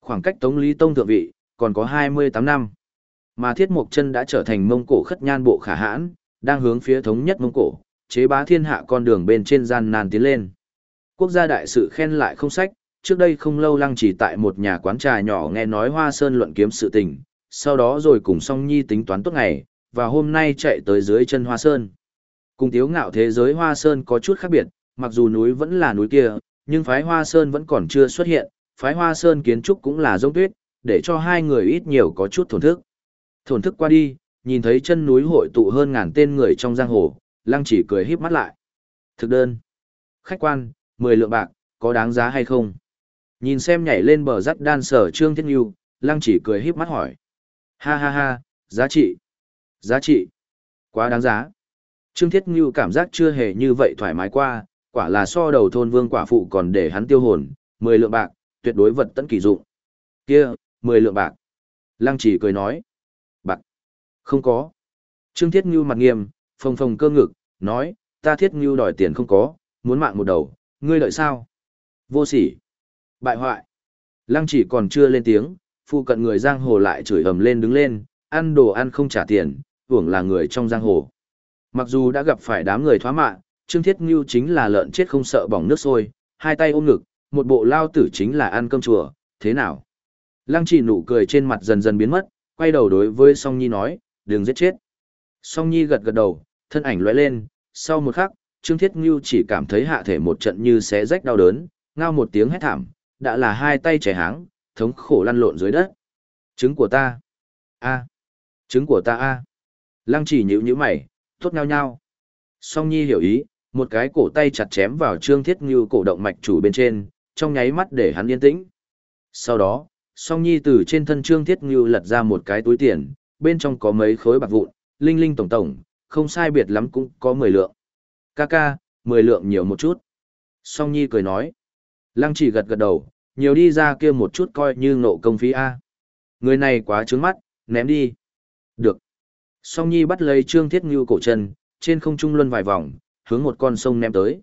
Khoảng cách Tống Lý Tông thượng vị, còn có 28 năm. Mà Thiết Mộc Chân đã trở thành Mông Cổ khất nhan bộ khả hãn, đang hướng phía thống nhất Mông Cổ, chế bá thiên hạ con đường bên trên gian nan tiến lên. Quốc gia đại sự khen lại không sách, trước đây không lâu lăng chỉ tại một nhà quán trà nhỏ nghe nói Hoa Sơn luận kiếm sự tình, sau đó rồi cùng song nhi tính toán tốt ngày, và hôm nay chạy tới dưới chân Hoa Sơn. Cùng tiếu ngạo thế giới Hoa Sơn có chút khác biệt, mặc dù núi vẫn là núi kia, nhưng phái Hoa Sơn vẫn còn chưa xuất hiện, phái Hoa Sơn kiến trúc cũng là giống tuyết, để cho hai người ít nhiều có chút thổn thức. Thổn thức qua đi, nhìn thấy chân núi hội tụ hơn ngàn tên người trong giang hồ, lăng chỉ cười híp mắt lại. Thực đơn. Khách quan, 10 lượng bạc, có đáng giá hay không? Nhìn xem nhảy lên bờ rắt đan sở Trương Thiết Nhu, lăng chỉ cười híp mắt hỏi. Ha ha ha, giá trị. Giá trị. Quá đáng giá. Trương Thiết Nhu cảm giác chưa hề như vậy thoải mái qua, quả là so đầu thôn vương quả phụ còn để hắn tiêu hồn, 10 lượng bạc, tuyệt đối vật tận kỳ dụng. Kia, 10 lượng bạc. Lăng chỉ cười nói. Bạc. Không có. Trương Thiết Ngưu mặt nghiêm, phồng phồng cơ ngực, nói, ta Thiết Ngưu đòi tiền không có, muốn mạng một đầu, ngươi đợi sao? Vô sỉ. Bại hoại. Lăng chỉ còn chưa lên tiếng, phụ cận người giang hồ lại chửi ầm lên đứng lên, ăn đồ ăn không trả tiền, hưởng là người trong giang hồ. Mặc dù đã gặp phải đám người thoá mạ, Trương Thiết Ngưu chính là lợn chết không sợ bỏng nước sôi, hai tay ôm ngực, một bộ lao tử chính là ăn cơm chùa, thế nào? Lăng chỉ nụ cười trên mặt dần dần biến mất, quay đầu đối với Song Nhi nói, đừng giết chết. Song Nhi gật gật đầu, thân ảnh lóe lên, sau một khắc, Trương Thiết Ngưu chỉ cảm thấy hạ thể một trận như xé rách đau đớn, ngao một tiếng hét thảm, đã là hai tay chảy háng, thống khổ lăn lộn dưới đất. Trứng của ta. a Trứng của ta a Lăng chỉ nhữ nhữ mày, tốt nhau nhau. Song Nhi hiểu ý, một cái cổ tay chặt chém vào Trương Thiết Ngưu cổ động mạch chủ bên trên, trong nháy mắt để hắn yên tĩnh. Sau đó, Song Nhi từ trên thân Trương Thiết Ngưu lật ra một cái túi tiền, bên trong có mấy khối bạc vụn, linh linh tổng tổng, không sai biệt lắm cũng có 10 lượng. Ca ca, 10 lượng nhiều một chút. Song Nhi cười nói. Lăng chỉ gật gật đầu, nhiều đi ra kia một chút coi như nộ công phí A. Người này quá trướng mắt, ném đi. Được. Song Nhi bắt lấy Trương Thiết Ngưu cổ chân, trên không trung luân vài vòng, hướng một con sông ném tới.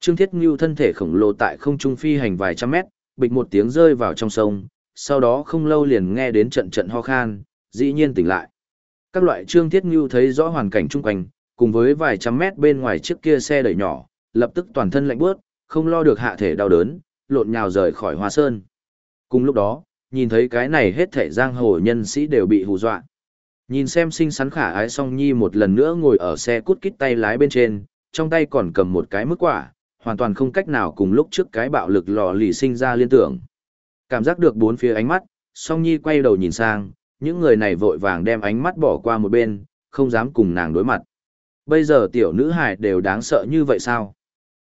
Trương Thiết Ngưu thân thể khổng lồ tại không trung phi hành vài trăm mét, bịch một tiếng rơi vào trong sông, sau đó không lâu liền nghe đến trận trận ho khan, dĩ nhiên tỉnh lại. Các loại Trương Thiết Ngưu thấy rõ hoàn cảnh chung quanh, cùng với vài trăm mét bên ngoài chiếc kia xe đẩy nhỏ, lập tức toàn thân lạnh bước, không lo được hạ thể đau đớn, lộn nhào rời khỏi Hoa Sơn. Cùng lúc đó, nhìn thấy cái này hết thể giang hồ nhân sĩ đều bị hù dọa. Nhìn xem xinh xắn khả ái song nhi một lần nữa ngồi ở xe cút kít tay lái bên trên, trong tay còn cầm một cái mức quả, hoàn toàn không cách nào cùng lúc trước cái bạo lực lò lì sinh ra liên tưởng. Cảm giác được bốn phía ánh mắt, song nhi quay đầu nhìn sang, những người này vội vàng đem ánh mắt bỏ qua một bên, không dám cùng nàng đối mặt. Bây giờ tiểu nữ hải đều đáng sợ như vậy sao?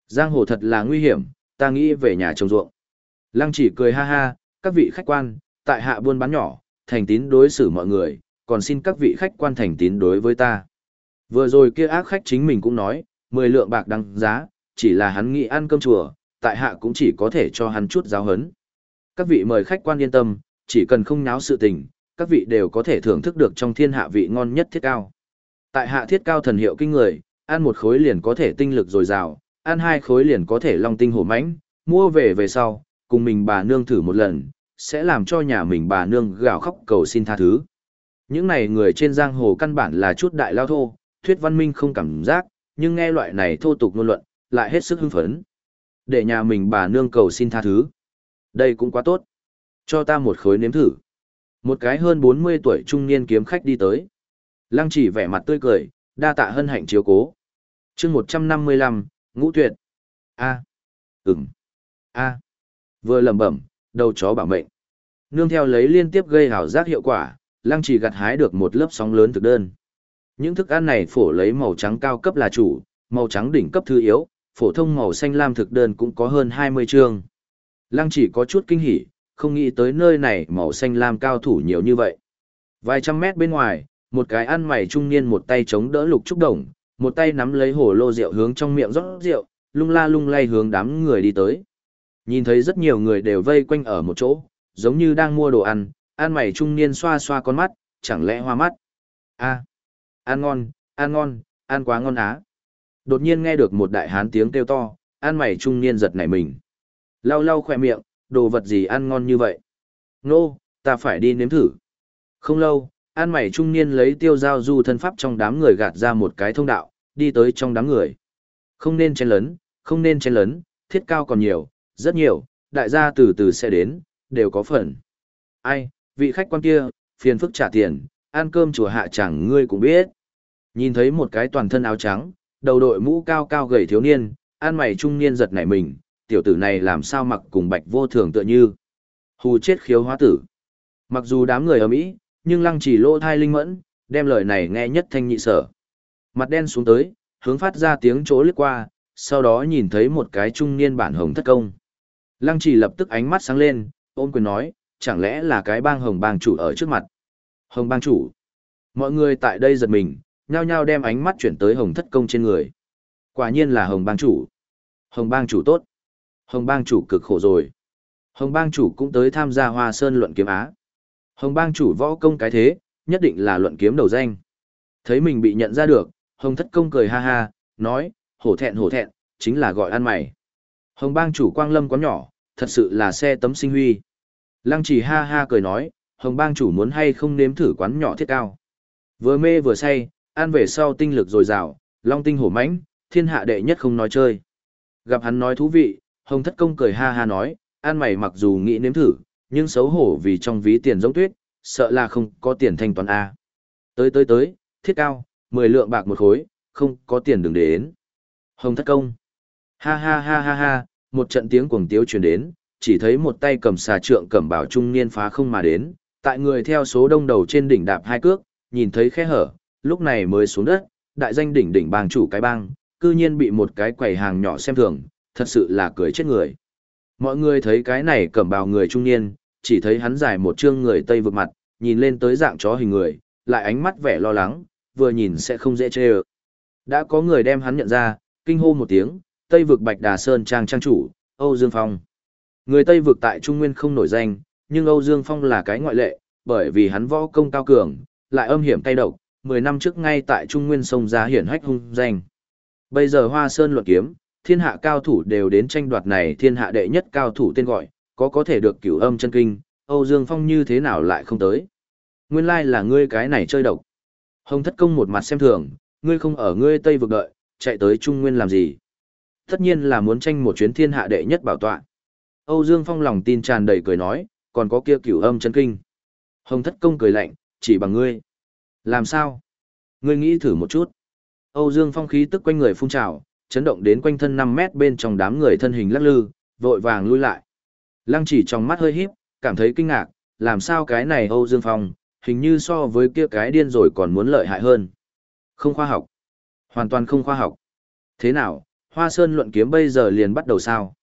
Giang hồ thật là nguy hiểm, ta nghĩ về nhà trồng ruộng. Lăng chỉ cười ha ha, các vị khách quan, tại hạ buôn bán nhỏ, thành tín đối xử mọi người, còn xin các vị khách quan thành tín đối với ta. Vừa rồi kia ác khách chính mình cũng nói, 10 lượng bạc đăng giá, chỉ là hắn nghĩ ăn cơm chùa, tại hạ cũng chỉ có thể cho hắn chút giáo hấn. Các vị mời khách quan yên tâm, chỉ cần không náo sự tình, các vị đều có thể thưởng thức được trong thiên hạ vị ngon nhất thiết cao. Tại hạ thiết cao thần hiệu kinh người, ăn một khối liền có thể tinh lực dồi dào, ăn hai khối liền có thể long tinh hổ mãnh, mua về về sau, cùng mình bà nương thử một lần, sẽ làm cho nhà mình bà nương gào khóc cầu xin tha thứ. Những này người trên giang hồ căn bản là chút đại lao thô, thuyết văn minh không cảm giác, nhưng nghe loại này thô tục ngôn luận, lại hết sức hưng phấn. Để nhà mình bà nương cầu xin tha thứ. Đây cũng quá tốt. Cho ta một khối nếm thử. Một cái hơn 40 tuổi trung niên kiếm khách đi tới. Lăng chỉ vẻ mặt tươi cười, đa tạ hân hạnh chiếu cố. chương 155, ngũ tuyệt. A. Ừm. A. Vừa lẩm bẩm, đầu chó bảo mệnh. Nương theo lấy liên tiếp gây hào giác hiệu quả, lăng chỉ gặt hái được một lớp sóng lớn thực đơn. Những thức ăn này phổ lấy màu trắng cao cấp là chủ, màu trắng đỉnh cấp thứ yếu, phổ thông màu xanh lam thực đơn cũng có hơn 20 chương. Lăng chỉ có chút kinh hỉ, không nghĩ tới nơi này màu xanh lam cao thủ nhiều như vậy. Vài trăm mét bên ngoài, một cái ăn mày trung niên một tay chống đỡ lục trúc đồng, một tay nắm lấy hồ lô rượu hướng trong miệng rót rượu, lung la lung lay hướng đám người đi tới. Nhìn thấy rất nhiều người đều vây quanh ở một chỗ, giống như đang mua đồ ăn, ăn mày trung niên xoa xoa con mắt, chẳng lẽ hoa mắt. a ăn ngon, ăn ngon, ăn quá ngon á. Đột nhiên nghe được một đại hán tiếng kêu to, ăn mày trung niên giật nảy mình. Lau lau khỏe miệng, đồ vật gì ăn ngon như vậy. Nô, ta phải đi nếm thử. Không lâu, an mày trung niên lấy tiêu giao du thân pháp trong đám người gạt ra một cái thông đạo, đi tới trong đám người. Không nên chen lấn, không nên chen lấn, thiết cao còn nhiều, rất nhiều, đại gia từ từ sẽ đến, đều có phần. Ai, vị khách quan kia, phiền phức trả tiền, ăn cơm chùa hạ chẳng ngươi cũng biết. Nhìn thấy một cái toàn thân áo trắng, đầu đội mũ cao cao gầy thiếu niên, an mày trung niên giật nảy mình, tiểu tử này làm sao mặc cùng bạch vô thường tựa như. Hù chết khiếu hóa tử. Mặc dù đám người ở Mỹ, nhưng lăng chỉ lỗ thai linh mẫn, đem lời này nghe nhất thanh nhị sở. Mặt đen xuống tới, hướng phát ra tiếng chỗ lướt qua, sau đó nhìn thấy một cái trung niên bản hồng thất công. Lăng chỉ lập tức ánh mắt sáng lên, ôm quyền nói, chẳng lẽ là cái bang hồng bang chủ ở trước mặt. Hồng bang chủ. Mọi người tại đây giật mình, nhao nhao đem ánh mắt chuyển tới hồng thất công trên người. Quả nhiên là hồng bang chủ. Hồng bang chủ tốt. Hồng bang chủ cực khổ rồi. Hồng bang chủ cũng tới tham gia hoa sơn luận kiếm á. Hồng bang chủ võ công cái thế, nhất định là luận kiếm đầu danh. Thấy mình bị nhận ra được, hồng thất công cười ha ha, nói, hổ thẹn hổ thẹn, chính là gọi ăn mày. Hồng bang chủ quang lâm quán nhỏ, thật sự là xe tấm sinh huy. Lăng chỉ ha ha cười nói, hồng bang chủ muốn hay không nếm thử quán nhỏ thiết cao. Vừa mê vừa say, ăn về sau tinh lực dồi dào, long tinh hổ mãnh, thiên hạ đệ nhất không nói chơi. Gặp hắn nói thú vị, hồng thất công cười ha ha nói, an mày mặc dù nghĩ nếm thử, nhưng xấu hổ vì trong ví tiền giống tuyết, sợ là không có tiền thanh toán A. Tới tới tới, thiết cao, 10 lượng bạc một khối, không có tiền đừng đến. Hồng thất công. Ha ha ha ha ha, một trận tiếng cuồng tiếu truyền đến, chỉ thấy một tay cầm xà trượng cầm bảo trung niên phá không mà đến, tại người theo số đông đầu trên đỉnh đạp hai cước, nhìn thấy khe hở, lúc này mới xuống đất, đại danh đỉnh đỉnh bang chủ cái bang, cư nhiên bị một cái quầy hàng nhỏ xem thường, thật sự là cười chết người. Mọi người thấy cái này cẩm bào người trung niên, chỉ thấy hắn dài một trương người tây vực mặt, nhìn lên tới dạng chó hình người, lại ánh mắt vẻ lo lắng, vừa nhìn sẽ không dễ chê ơ. Đã có người đem hắn nhận ra, kinh hô một tiếng, Tây vực Bạch Đà Sơn trang trang chủ, Âu Dương Phong. Người Tây vực tại Trung Nguyên không nổi danh, nhưng Âu Dương Phong là cái ngoại lệ, bởi vì hắn võ công cao cường, lại âm hiểm tay độc, 10 năm trước ngay tại Trung Nguyên sông ra hiển hách hung danh. Bây giờ Hoa Sơn luận kiếm, thiên hạ cao thủ đều đến tranh đoạt này thiên hạ đệ nhất cao thủ tên gọi, có có thể được cửu âm chân kinh, Âu Dương Phong như thế nào lại không tới. Nguyên lai là ngươi cái này chơi độc. Hồng thất công một mặt xem thường, ngươi không ở ngươi Tây vực đợi, chạy tới Trung Nguyên làm gì. Tất nhiên là muốn tranh một chuyến thiên hạ đệ nhất bảo tọa. Âu Dương Phong lòng tin tràn đầy cười nói, còn có kia cửu âm chân kinh. Hồng thất công cười lạnh, chỉ bằng ngươi. Làm sao? Ngươi nghĩ thử một chút. Âu Dương Phong khí tức quanh người phun trào, chấn động đến quanh thân 5 mét bên trong đám người thân hình lắc lư, vội vàng lui lại. Lăng chỉ trong mắt hơi híp, cảm thấy kinh ngạc, làm sao cái này Âu Dương Phong, hình như so với kia cái điên rồi còn muốn lợi hại hơn. Không khoa học. Hoàn toàn không khoa học. Thế nào, Hoa Sơn luận kiếm bây giờ liền bắt đầu sao?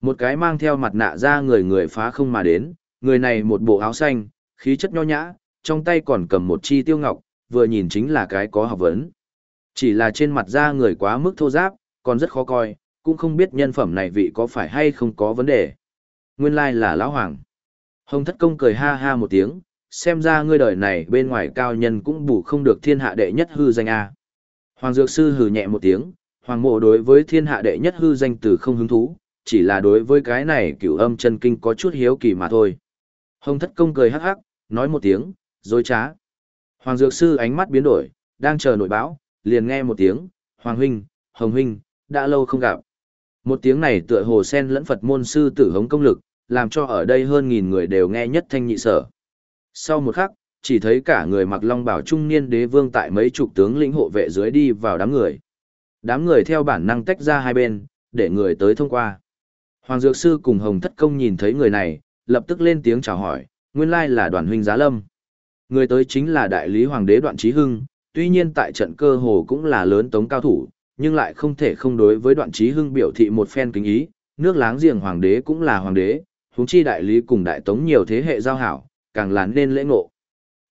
Một cái mang theo mặt nạ ra người người phá không mà đến, người này một bộ áo xanh, khí chất nho nhã, trong tay còn cầm một chi tiêu ngọc, vừa nhìn chính là cái có học vấn. Chỉ là trên mặt da người quá mức thô giáp, còn rất khó coi, cũng không biết nhân phẩm này vị có phải hay không có vấn đề. Nguyên lai là lão hoàng. Hồng thất công cười ha ha một tiếng, xem ra ngươi đời này bên ngoài cao nhân cũng bù không được thiên hạ đệ nhất hư danh A. Hoàng Dược Sư hừ nhẹ một tiếng, Hoàng mộ đối với thiên hạ đệ nhất hư danh từ không hứng thú, chỉ là đối với cái này cửu âm chân kinh có chút hiếu kỳ mà thôi. Hồng thất công cười hắc hắc, nói một tiếng, dối trá. Hoàng Dược Sư ánh mắt biến đổi, đang chờ nội báo, liền nghe một tiếng, Hoàng Huynh, Hồng Huynh, đã lâu không gặp. Một tiếng này tựa hồ sen lẫn Phật môn sư tử hống công lực, làm cho ở đây hơn nghìn người đều nghe nhất thanh nhị sở. Sau một khắc, chỉ thấy cả người mặc long bảo trung niên đế vương tại mấy chục tướng lĩnh hộ vệ dưới đi vào đám người. Đám người theo bản năng tách ra hai bên, để người tới thông qua. Hoàng Dược Sư cùng Hồng Thất Công nhìn thấy người này, lập tức lên tiếng chào hỏi, nguyên lai là đoàn huynh giá lâm. Người tới chính là đại lý hoàng đế đoạn trí hưng, tuy nhiên tại trận cơ hồ cũng là lớn tống cao thủ, nhưng lại không thể không đối với đoạn trí hưng biểu thị một phen kính ý, nước láng giềng hoàng đế cũng là hoàng đế, huống chi đại lý cùng đại tống nhiều thế hệ giao hảo, càng là nên lễ ngộ.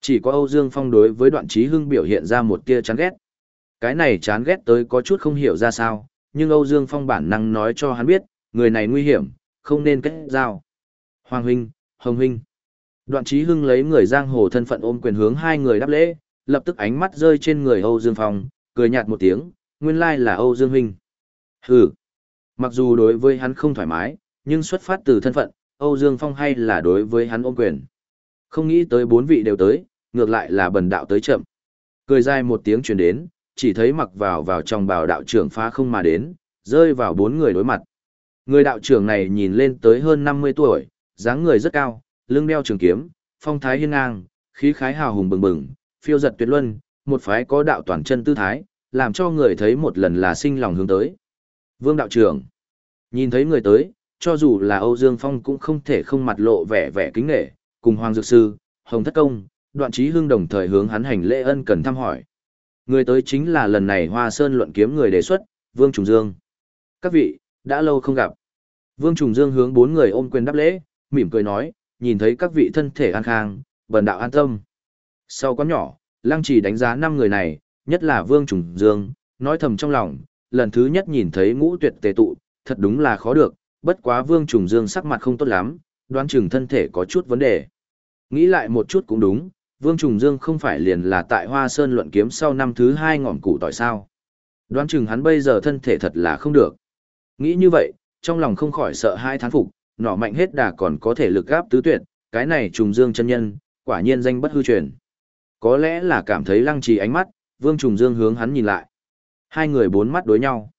Chỉ có Âu Dương Phong đối với đoạn trí hưng biểu hiện ra một tia chán ghét. Cái này chán ghét tới có chút không hiểu ra sao, nhưng Âu Dương Phong bản năng nói cho hắn biết, người này nguy hiểm, không nên kết giao. Hoàng huynh, Hồng huynh. Đoạn trí Hưng lấy người giang hồ thân phận ôm quyền hướng hai người đáp lễ, lập tức ánh mắt rơi trên người Âu Dương Phong, cười nhạt một tiếng, nguyên lai là Âu Dương huynh. Hừ. Mặc dù đối với hắn không thoải mái, nhưng xuất phát từ thân phận, Âu Dương Phong hay là đối với hắn ôm quyền. Không nghĩ tới bốn vị đều tới, ngược lại là bần đạo tới chậm. Cười dài một tiếng truyền đến, chỉ thấy mặc vào vào trong bào đạo trưởng phá không mà đến, rơi vào bốn người đối mặt. Người đạo trưởng này nhìn lên tới hơn 50 tuổi, dáng người rất cao, lưng đeo trường kiếm, phong thái hiên ngang, khí khái hào hùng bừng bừng, phiêu giật tuyệt luân, một phái có đạo toàn chân tư thái, làm cho người thấy một lần là sinh lòng hướng tới. Vương đạo trưởng, nhìn thấy người tới, cho dù là Âu Dương Phong cũng không thể không mặt lộ vẻ vẻ kính nghệ, cùng Hoàng Dược Sư, Hồng Thất Công, đoạn trí hưng đồng thời hướng hắn hành lễ ân cần thăm hỏi. Người tới chính là lần này Hoa Sơn luận kiếm người đề xuất, Vương Trùng Dương. Các vị, đã lâu không gặp. Vương Trùng Dương hướng bốn người ôm quyền đáp lễ, mỉm cười nói, nhìn thấy các vị thân thể an khang, bần đạo an tâm. Sau quán nhỏ, Lăng trì đánh giá năm người này, nhất là Vương Trùng Dương, nói thầm trong lòng, lần thứ nhất nhìn thấy ngũ tuyệt tề tụ, thật đúng là khó được, bất quá Vương Trùng Dương sắc mặt không tốt lắm, đoán chừng thân thể có chút vấn đề. Nghĩ lại một chút cũng đúng, Vương Trùng Dương không phải liền là tại Hoa Sơn luận kiếm sau năm thứ hai ngọn củ tỏi sao. Đoán chừng hắn bây giờ thân thể thật là không được. Nghĩ như vậy, trong lòng không khỏi sợ hai thán phục, nọ mạnh hết đà còn có thể lực gáp tứ tuyệt, cái này Trùng Dương chân nhân, quả nhiên danh bất hư truyền. Có lẽ là cảm thấy lăng trì ánh mắt, Vương Trùng Dương hướng hắn nhìn lại. Hai người bốn mắt đối nhau.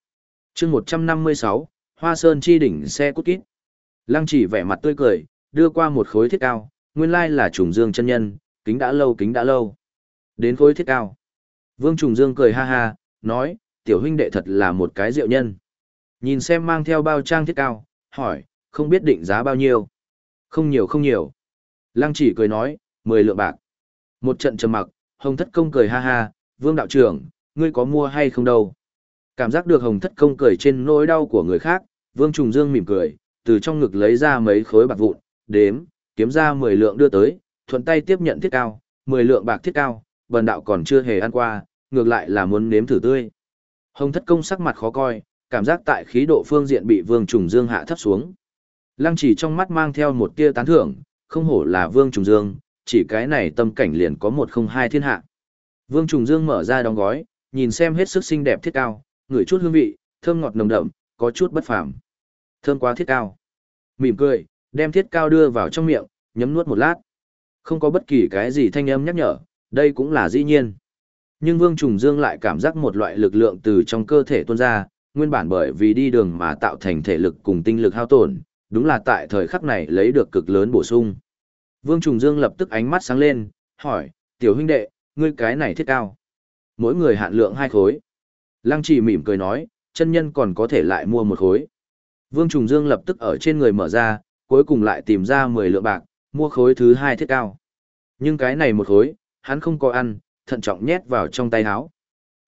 chương 156, Hoa Sơn chi đỉnh xe cút kít. Lăng trì vẻ mặt tươi cười, đưa qua một khối thiết cao, nguyên lai là trùng dương chân nhân, kính đã lâu kính đã lâu. Đến khối thiết cao. Vương trùng dương cười ha ha, nói, tiểu huynh đệ thật là một cái diệu nhân. Nhìn xem mang theo bao trang thiết cao, hỏi, không biết định giá bao nhiêu. Không nhiều không nhiều. Lăng chỉ cười nói, mười lượng bạc. Một trận trầm mặc, hồng thất công cười ha ha, vương đạo trưởng, ngươi có mua hay không đâu. Cảm giác được hồng thất công cười trên nỗi đau của người khác, vương trùng dương mỉm cười, từ trong ngực lấy ra mấy khối bạc vụn, đếm, kiếm ra 10 lượng đưa tới, thuận tay tiếp nhận thiết cao, 10 lượng bạc thiết cao, bần đạo còn chưa hề ăn qua, ngược lại là muốn nếm thử tươi. Hồng thất công sắc mặt khó coi, cảm giác tại khí độ phương diện bị vương trùng dương hạ thấp xuống. Lăng chỉ trong mắt mang theo một tia tán thưởng, không hổ là vương trùng dương, chỉ cái này tâm cảnh liền có một không hai thiên hạ. Vương trùng dương mở ra đóng gói, nhìn xem hết sức xinh đẹp thiết cao, ngửi chút hương vị, thơm ngọt nồng đậm, có chút bất phàm. Thơm quá thiết cao. Mỉm cười, đem thiết cao đưa vào trong miệng, nhấm nuốt một lát. Không có bất kỳ cái gì thanh âm nhắc nhở, đây cũng là dĩ nhiên. Nhưng Vương Trùng Dương lại cảm giác một loại lực lượng từ trong cơ thể tuôn ra, nguyên bản bởi vì đi đường mà tạo thành thể lực cùng tinh lực hao tổn, đúng là tại thời khắc này lấy được cực lớn bổ sung. Vương Trùng Dương lập tức ánh mắt sáng lên, hỏi, tiểu huynh đệ, ngươi cái này thiết cao. Mỗi người hạn lượng hai khối. Lăng chỉ mỉm cười nói, chân nhân còn có thể lại mua một khối. Vương Trùng Dương lập tức ở trên người mở ra, cuối cùng lại tìm ra 10 lượng bạc, mua khối thứ hai thiết cao. Nhưng cái này một khối, hắn không có ăn, thận trọng nhét vào trong tay áo.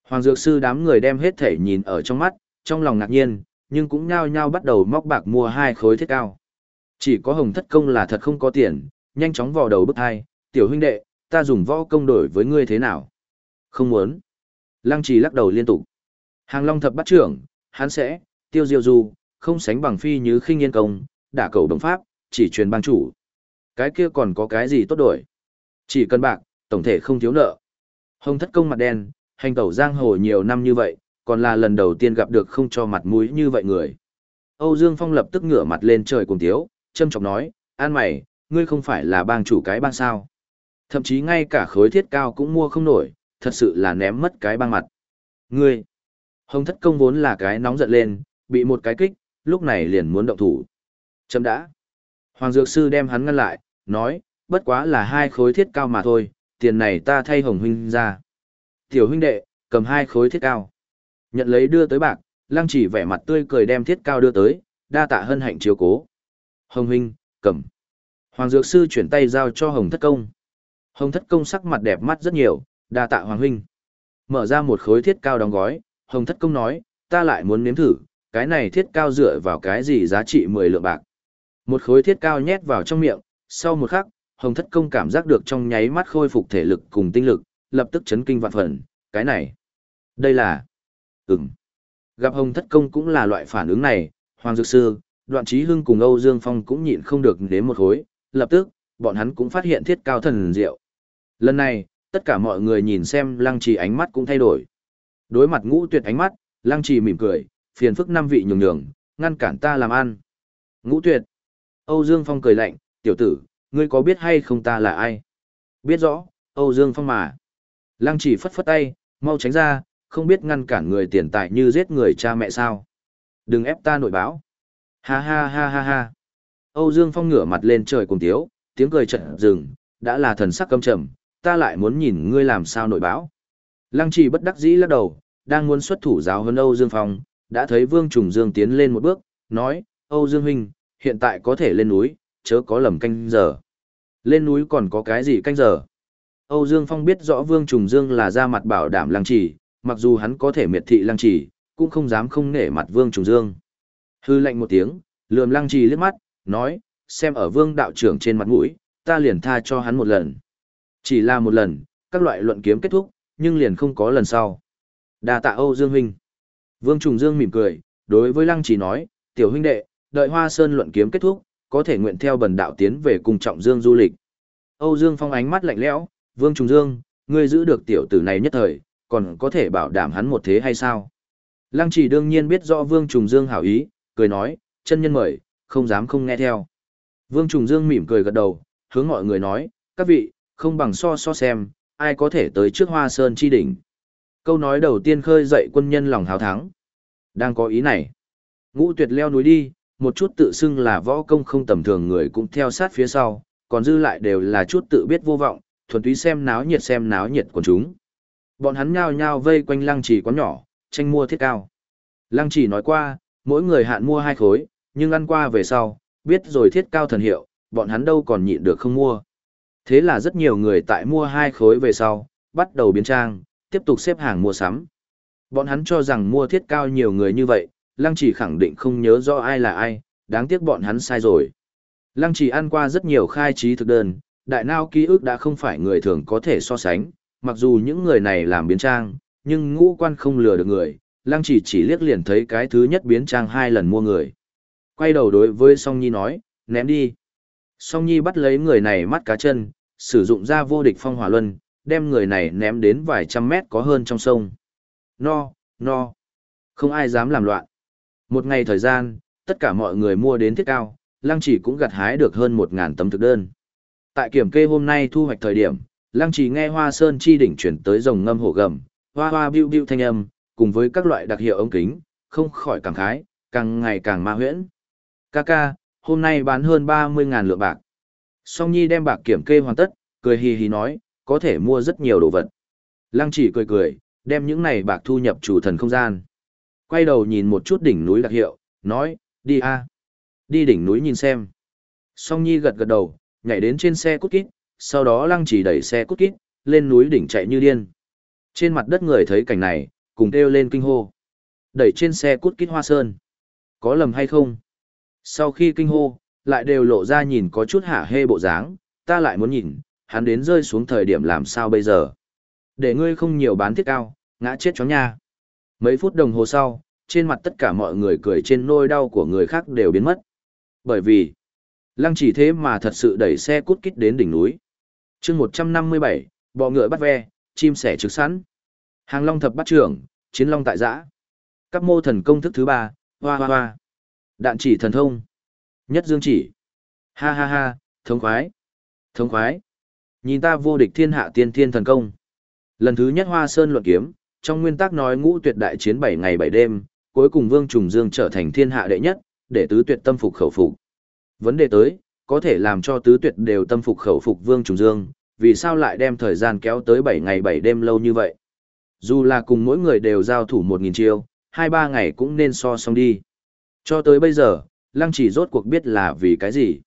Hoàng Dược Sư đám người đem hết thể nhìn ở trong mắt, trong lòng ngạc nhiên, nhưng cũng nhao nhao bắt đầu móc bạc mua hai khối thiết cao. Chỉ có Hồng Thất Công là thật không có tiền, nhanh chóng vào đầu bức hai, tiểu huynh đệ, ta dùng võ công đổi với ngươi thế nào? Không muốn. Lăng trì lắc đầu liên tục. Hàng Long thập bắt trưởng, hắn sẽ, tiêu diêu du, không sánh bằng phi như khinh yên công, đả cầu đồng pháp, chỉ truyền bang chủ. Cái kia còn có cái gì tốt đổi? Chỉ cần bạc, tổng thể không thiếu nợ. Hồng thất công mặt đen, hành tẩu giang hồ nhiều năm như vậy, còn là lần đầu tiên gặp được không cho mặt mũi như vậy người. Âu Dương Phong lập tức ngửa mặt lên trời cùng tiếu, châm chọc nói, an mày, ngươi không phải là bang chủ cái bang sao. Thậm chí ngay cả khối thiết cao cũng mua không nổi, thật sự là ném mất cái bang mặt. Ngươi, hồng thất công vốn là cái nóng giận lên, bị một cái kích, lúc này liền muốn động thủ. Chấm đã. Hoàng Dược Sư đem hắn ngăn lại, nói, bất quá là hai khối thiết cao mà thôi, tiền này ta thay Hồng Huynh ra. Tiểu huynh đệ, cầm hai khối thiết cao. Nhận lấy đưa tới bạc, lăng chỉ vẻ mặt tươi cười đem thiết cao đưa tới, đa tạ hân hạnh chiếu cố. Hồng Huynh, cầm. Hoàng Dược Sư chuyển tay giao cho Hồng Thất Công. Hồng Thất Công sắc mặt đẹp mắt rất nhiều, đa tạ Hoàng Huynh. Mở ra một khối thiết cao đóng gói, Hồng Thất Công nói, ta lại muốn nếm thử, cái này thiết cao dựa vào cái gì giá trị 10 lượng bạc. Một khối thiết cao nhét vào trong miệng, sau một khắc, Hồng Thất Công cảm giác được trong nháy mắt khôi phục thể lực cùng tinh lực, lập tức chấn kinh vạn phần, cái này. Đây là... Ừm. Gặp Hồng Thất Công cũng là loại phản ứng này, Hoàng Dược Sư, Đoạn Trí Hưng cùng Âu Dương Phong cũng nhịn không được đến một hối, lập tức, bọn hắn cũng phát hiện thiết cao thần diệu. Lần này, tất cả mọi người nhìn xem lăng trì ánh mắt cũng thay đổi. Đối mặt ngũ tuyệt ánh mắt, lăng trì mỉm cười, phiền phức năm vị nhường nhường, ngăn cản ta làm ăn. Ngũ tuyệt. Âu Dương Phong cười lạnh, tiểu tử, ngươi có biết hay không ta là ai? Biết rõ, Âu Dương Phong mà. Lăng trì phất phất tay, mau tránh ra, không biết ngăn cản người tiền tài như giết người cha mẹ sao. Đừng ép ta nội báo. Ha ha ha ha ha. Âu Dương Phong ngửa mặt lên trời cùng tiếu, tiếng cười trận rừng, đã là thần sắc căm trầm, ta lại muốn nhìn ngươi làm sao nội báo. Lăng trì bất đắc dĩ lắc đầu, đang muốn xuất thủ giáo hơn Âu Dương Phong, đã thấy Vương Trùng Dương tiến lên một bước, nói, Âu Dương Huynh, hiện tại có thể lên núi, chớ có lầm canh giờ. Lên núi còn có cái gì canh giờ? Âu Dương Phong biết rõ Vương Trùng Dương là ra mặt bảo đảm lăng trì, mặc dù hắn có thể miệt thị lăng trì, cũng không dám không nể mặt Vương Trùng Dương. Hư lệnh một tiếng, lườm lăng trì liếc mắt, nói, xem ở Vương đạo trưởng trên mặt mũi, ta liền tha cho hắn một lần. Chỉ là một lần, các loại luận kiếm kết thúc, nhưng liền không có lần sau. Đa tạ Âu Dương huynh. Vương Trùng Dương mỉm cười, đối với Lăng Chỉ nói, tiểu huynh đệ, đợi Hoa Sơn luận kiếm kết thúc, có thể nguyện theo bần đạo tiến về cùng trọng Dương du lịch. Âu Dương Phong ánh mắt lạnh lẽo, Vương Trùng Dương, ngươi giữ được tiểu tử này nhất thời, còn có thể bảo đảm hắn một thế hay sao? Lăng Chỉ đương nhiên biết rõ Vương Trùng Dương hảo ý, cười nói, chân nhân mời, không dám không nghe theo. Vương Trùng Dương mỉm cười gật đầu, hướng mọi người nói, các vị, không bằng so so xem, ai có thể tới trước Hoa Sơn chi đỉnh. Câu nói đầu tiên khơi dậy quân nhân lòng hào thắng. Đang có ý này. Ngũ tuyệt leo núi đi, một chút tự xưng là võ công không tầm thường người cũng theo sát phía sau, còn dư lại đều là chút tự biết vô vọng, thuần túy xem náo nhiệt xem náo nhiệt của chúng. Bọn hắn nhao nhao vây quanh lăng trì quán nhỏ, tranh mua thiết cao. Lăng trì nói qua, mỗi người hạn mua hai khối, nhưng ăn qua về sau, biết rồi thiết cao thần hiệu, bọn hắn đâu còn nhịn được không mua. Thế là rất nhiều người tại mua hai khối về sau, bắt đầu biến trang, tiếp tục xếp hàng mua sắm. Bọn hắn cho rằng mua thiết cao nhiều người như vậy, Lăng Chỉ khẳng định không nhớ rõ ai là ai, đáng tiếc bọn hắn sai rồi. Lăng Chỉ ăn qua rất nhiều khai trí thực đơn, đại nao ký ức đã không phải người thường có thể so sánh, mặc dù những người này làm biến trang, nhưng ngũ quan không lừa được người, Lăng Chỉ chỉ liếc liền thấy cái thứ nhất biến trang hai lần mua người. Quay đầu đối với Song Nhi nói, ném đi. Song Nhi bắt lấy người này mắt cá chân, sử dụng ra vô địch phong hỏa luân, đem người này ném đến vài trăm mét có hơn trong sông. No, no. Không ai dám làm loạn. Một ngày thời gian, tất cả mọi người mua đến thiết cao, Lăng Chỉ cũng gặt hái được hơn một ngàn tấm thực đơn. Tại kiểm kê hôm nay thu hoạch thời điểm, Lăng Chỉ nghe Hoa Sơn chi đỉnh chuyển tới rồng ngâm hổ gầm, hoa hoa biu biu thanh âm, cùng với các loại đặc hiệu ống kính, không khỏi cảm khái, càng ngày càng ma huyễn. Kaka, hôm nay bán hơn 30.000 lượng bạc. Song Nhi đem bạc kiểm kê hoàn tất, cười hì hì nói, có thể mua rất nhiều đồ vật. Lăng chỉ cười cười, đem những này bạc thu nhập chủ thần không gian. Quay đầu nhìn một chút đỉnh núi đặc hiệu, nói, đi a, Đi đỉnh núi nhìn xem. Song Nhi gật gật đầu, nhảy đến trên xe cút kít, sau đó lăng chỉ đẩy xe cút kít, lên núi đỉnh chạy như điên. Trên mặt đất người thấy cảnh này, cùng kêu lên kinh hô. Đẩy trên xe cút kít hoa sơn. Có lầm hay không? Sau khi kinh hô, lại đều lộ ra nhìn có chút hả hê bộ dáng, ta lại muốn nhìn, hắn đến rơi xuống thời điểm làm sao bây giờ. Để ngươi không nhiều bán thiết cao, ngã chết chó nha. Mấy phút đồng hồ sau, trên mặt tất cả mọi người cười trên nôi đau của người khác đều biến mất. Bởi vì, lăng chỉ thế mà thật sự đẩy xe cút kít đến đỉnh núi. chương 157, bọ ngựa bắt ve, chim sẻ trực sẵn. Hàng long thập bắt trưởng, chiến long tại giã. Các mô thần công thức thứ ba, hoa hoa hoa. Đạn chỉ thần thông. Nhất dương chỉ. Ha ha ha, thống khoái. Thống khoái. Nhìn ta vô địch thiên hạ tiên thiên thần công. Lần thứ nhất Hoa Sơn luận kiếm, trong nguyên tắc nói ngũ tuyệt đại chiến 7 ngày 7 đêm, cuối cùng Vương Trùng Dương trở thành thiên hạ đệ nhất, để tứ tuyệt tâm phục khẩu phục. Vấn đề tới, có thể làm cho tứ tuyệt đều tâm phục khẩu phục Vương Trùng Dương, vì sao lại đem thời gian kéo tới 7 ngày 7 đêm lâu như vậy? Dù là cùng mỗi người đều giao thủ 1.000 chiêu, 2-3 ngày cũng nên so xong đi. Cho tới bây giờ, Lăng chỉ rốt cuộc biết là vì cái gì.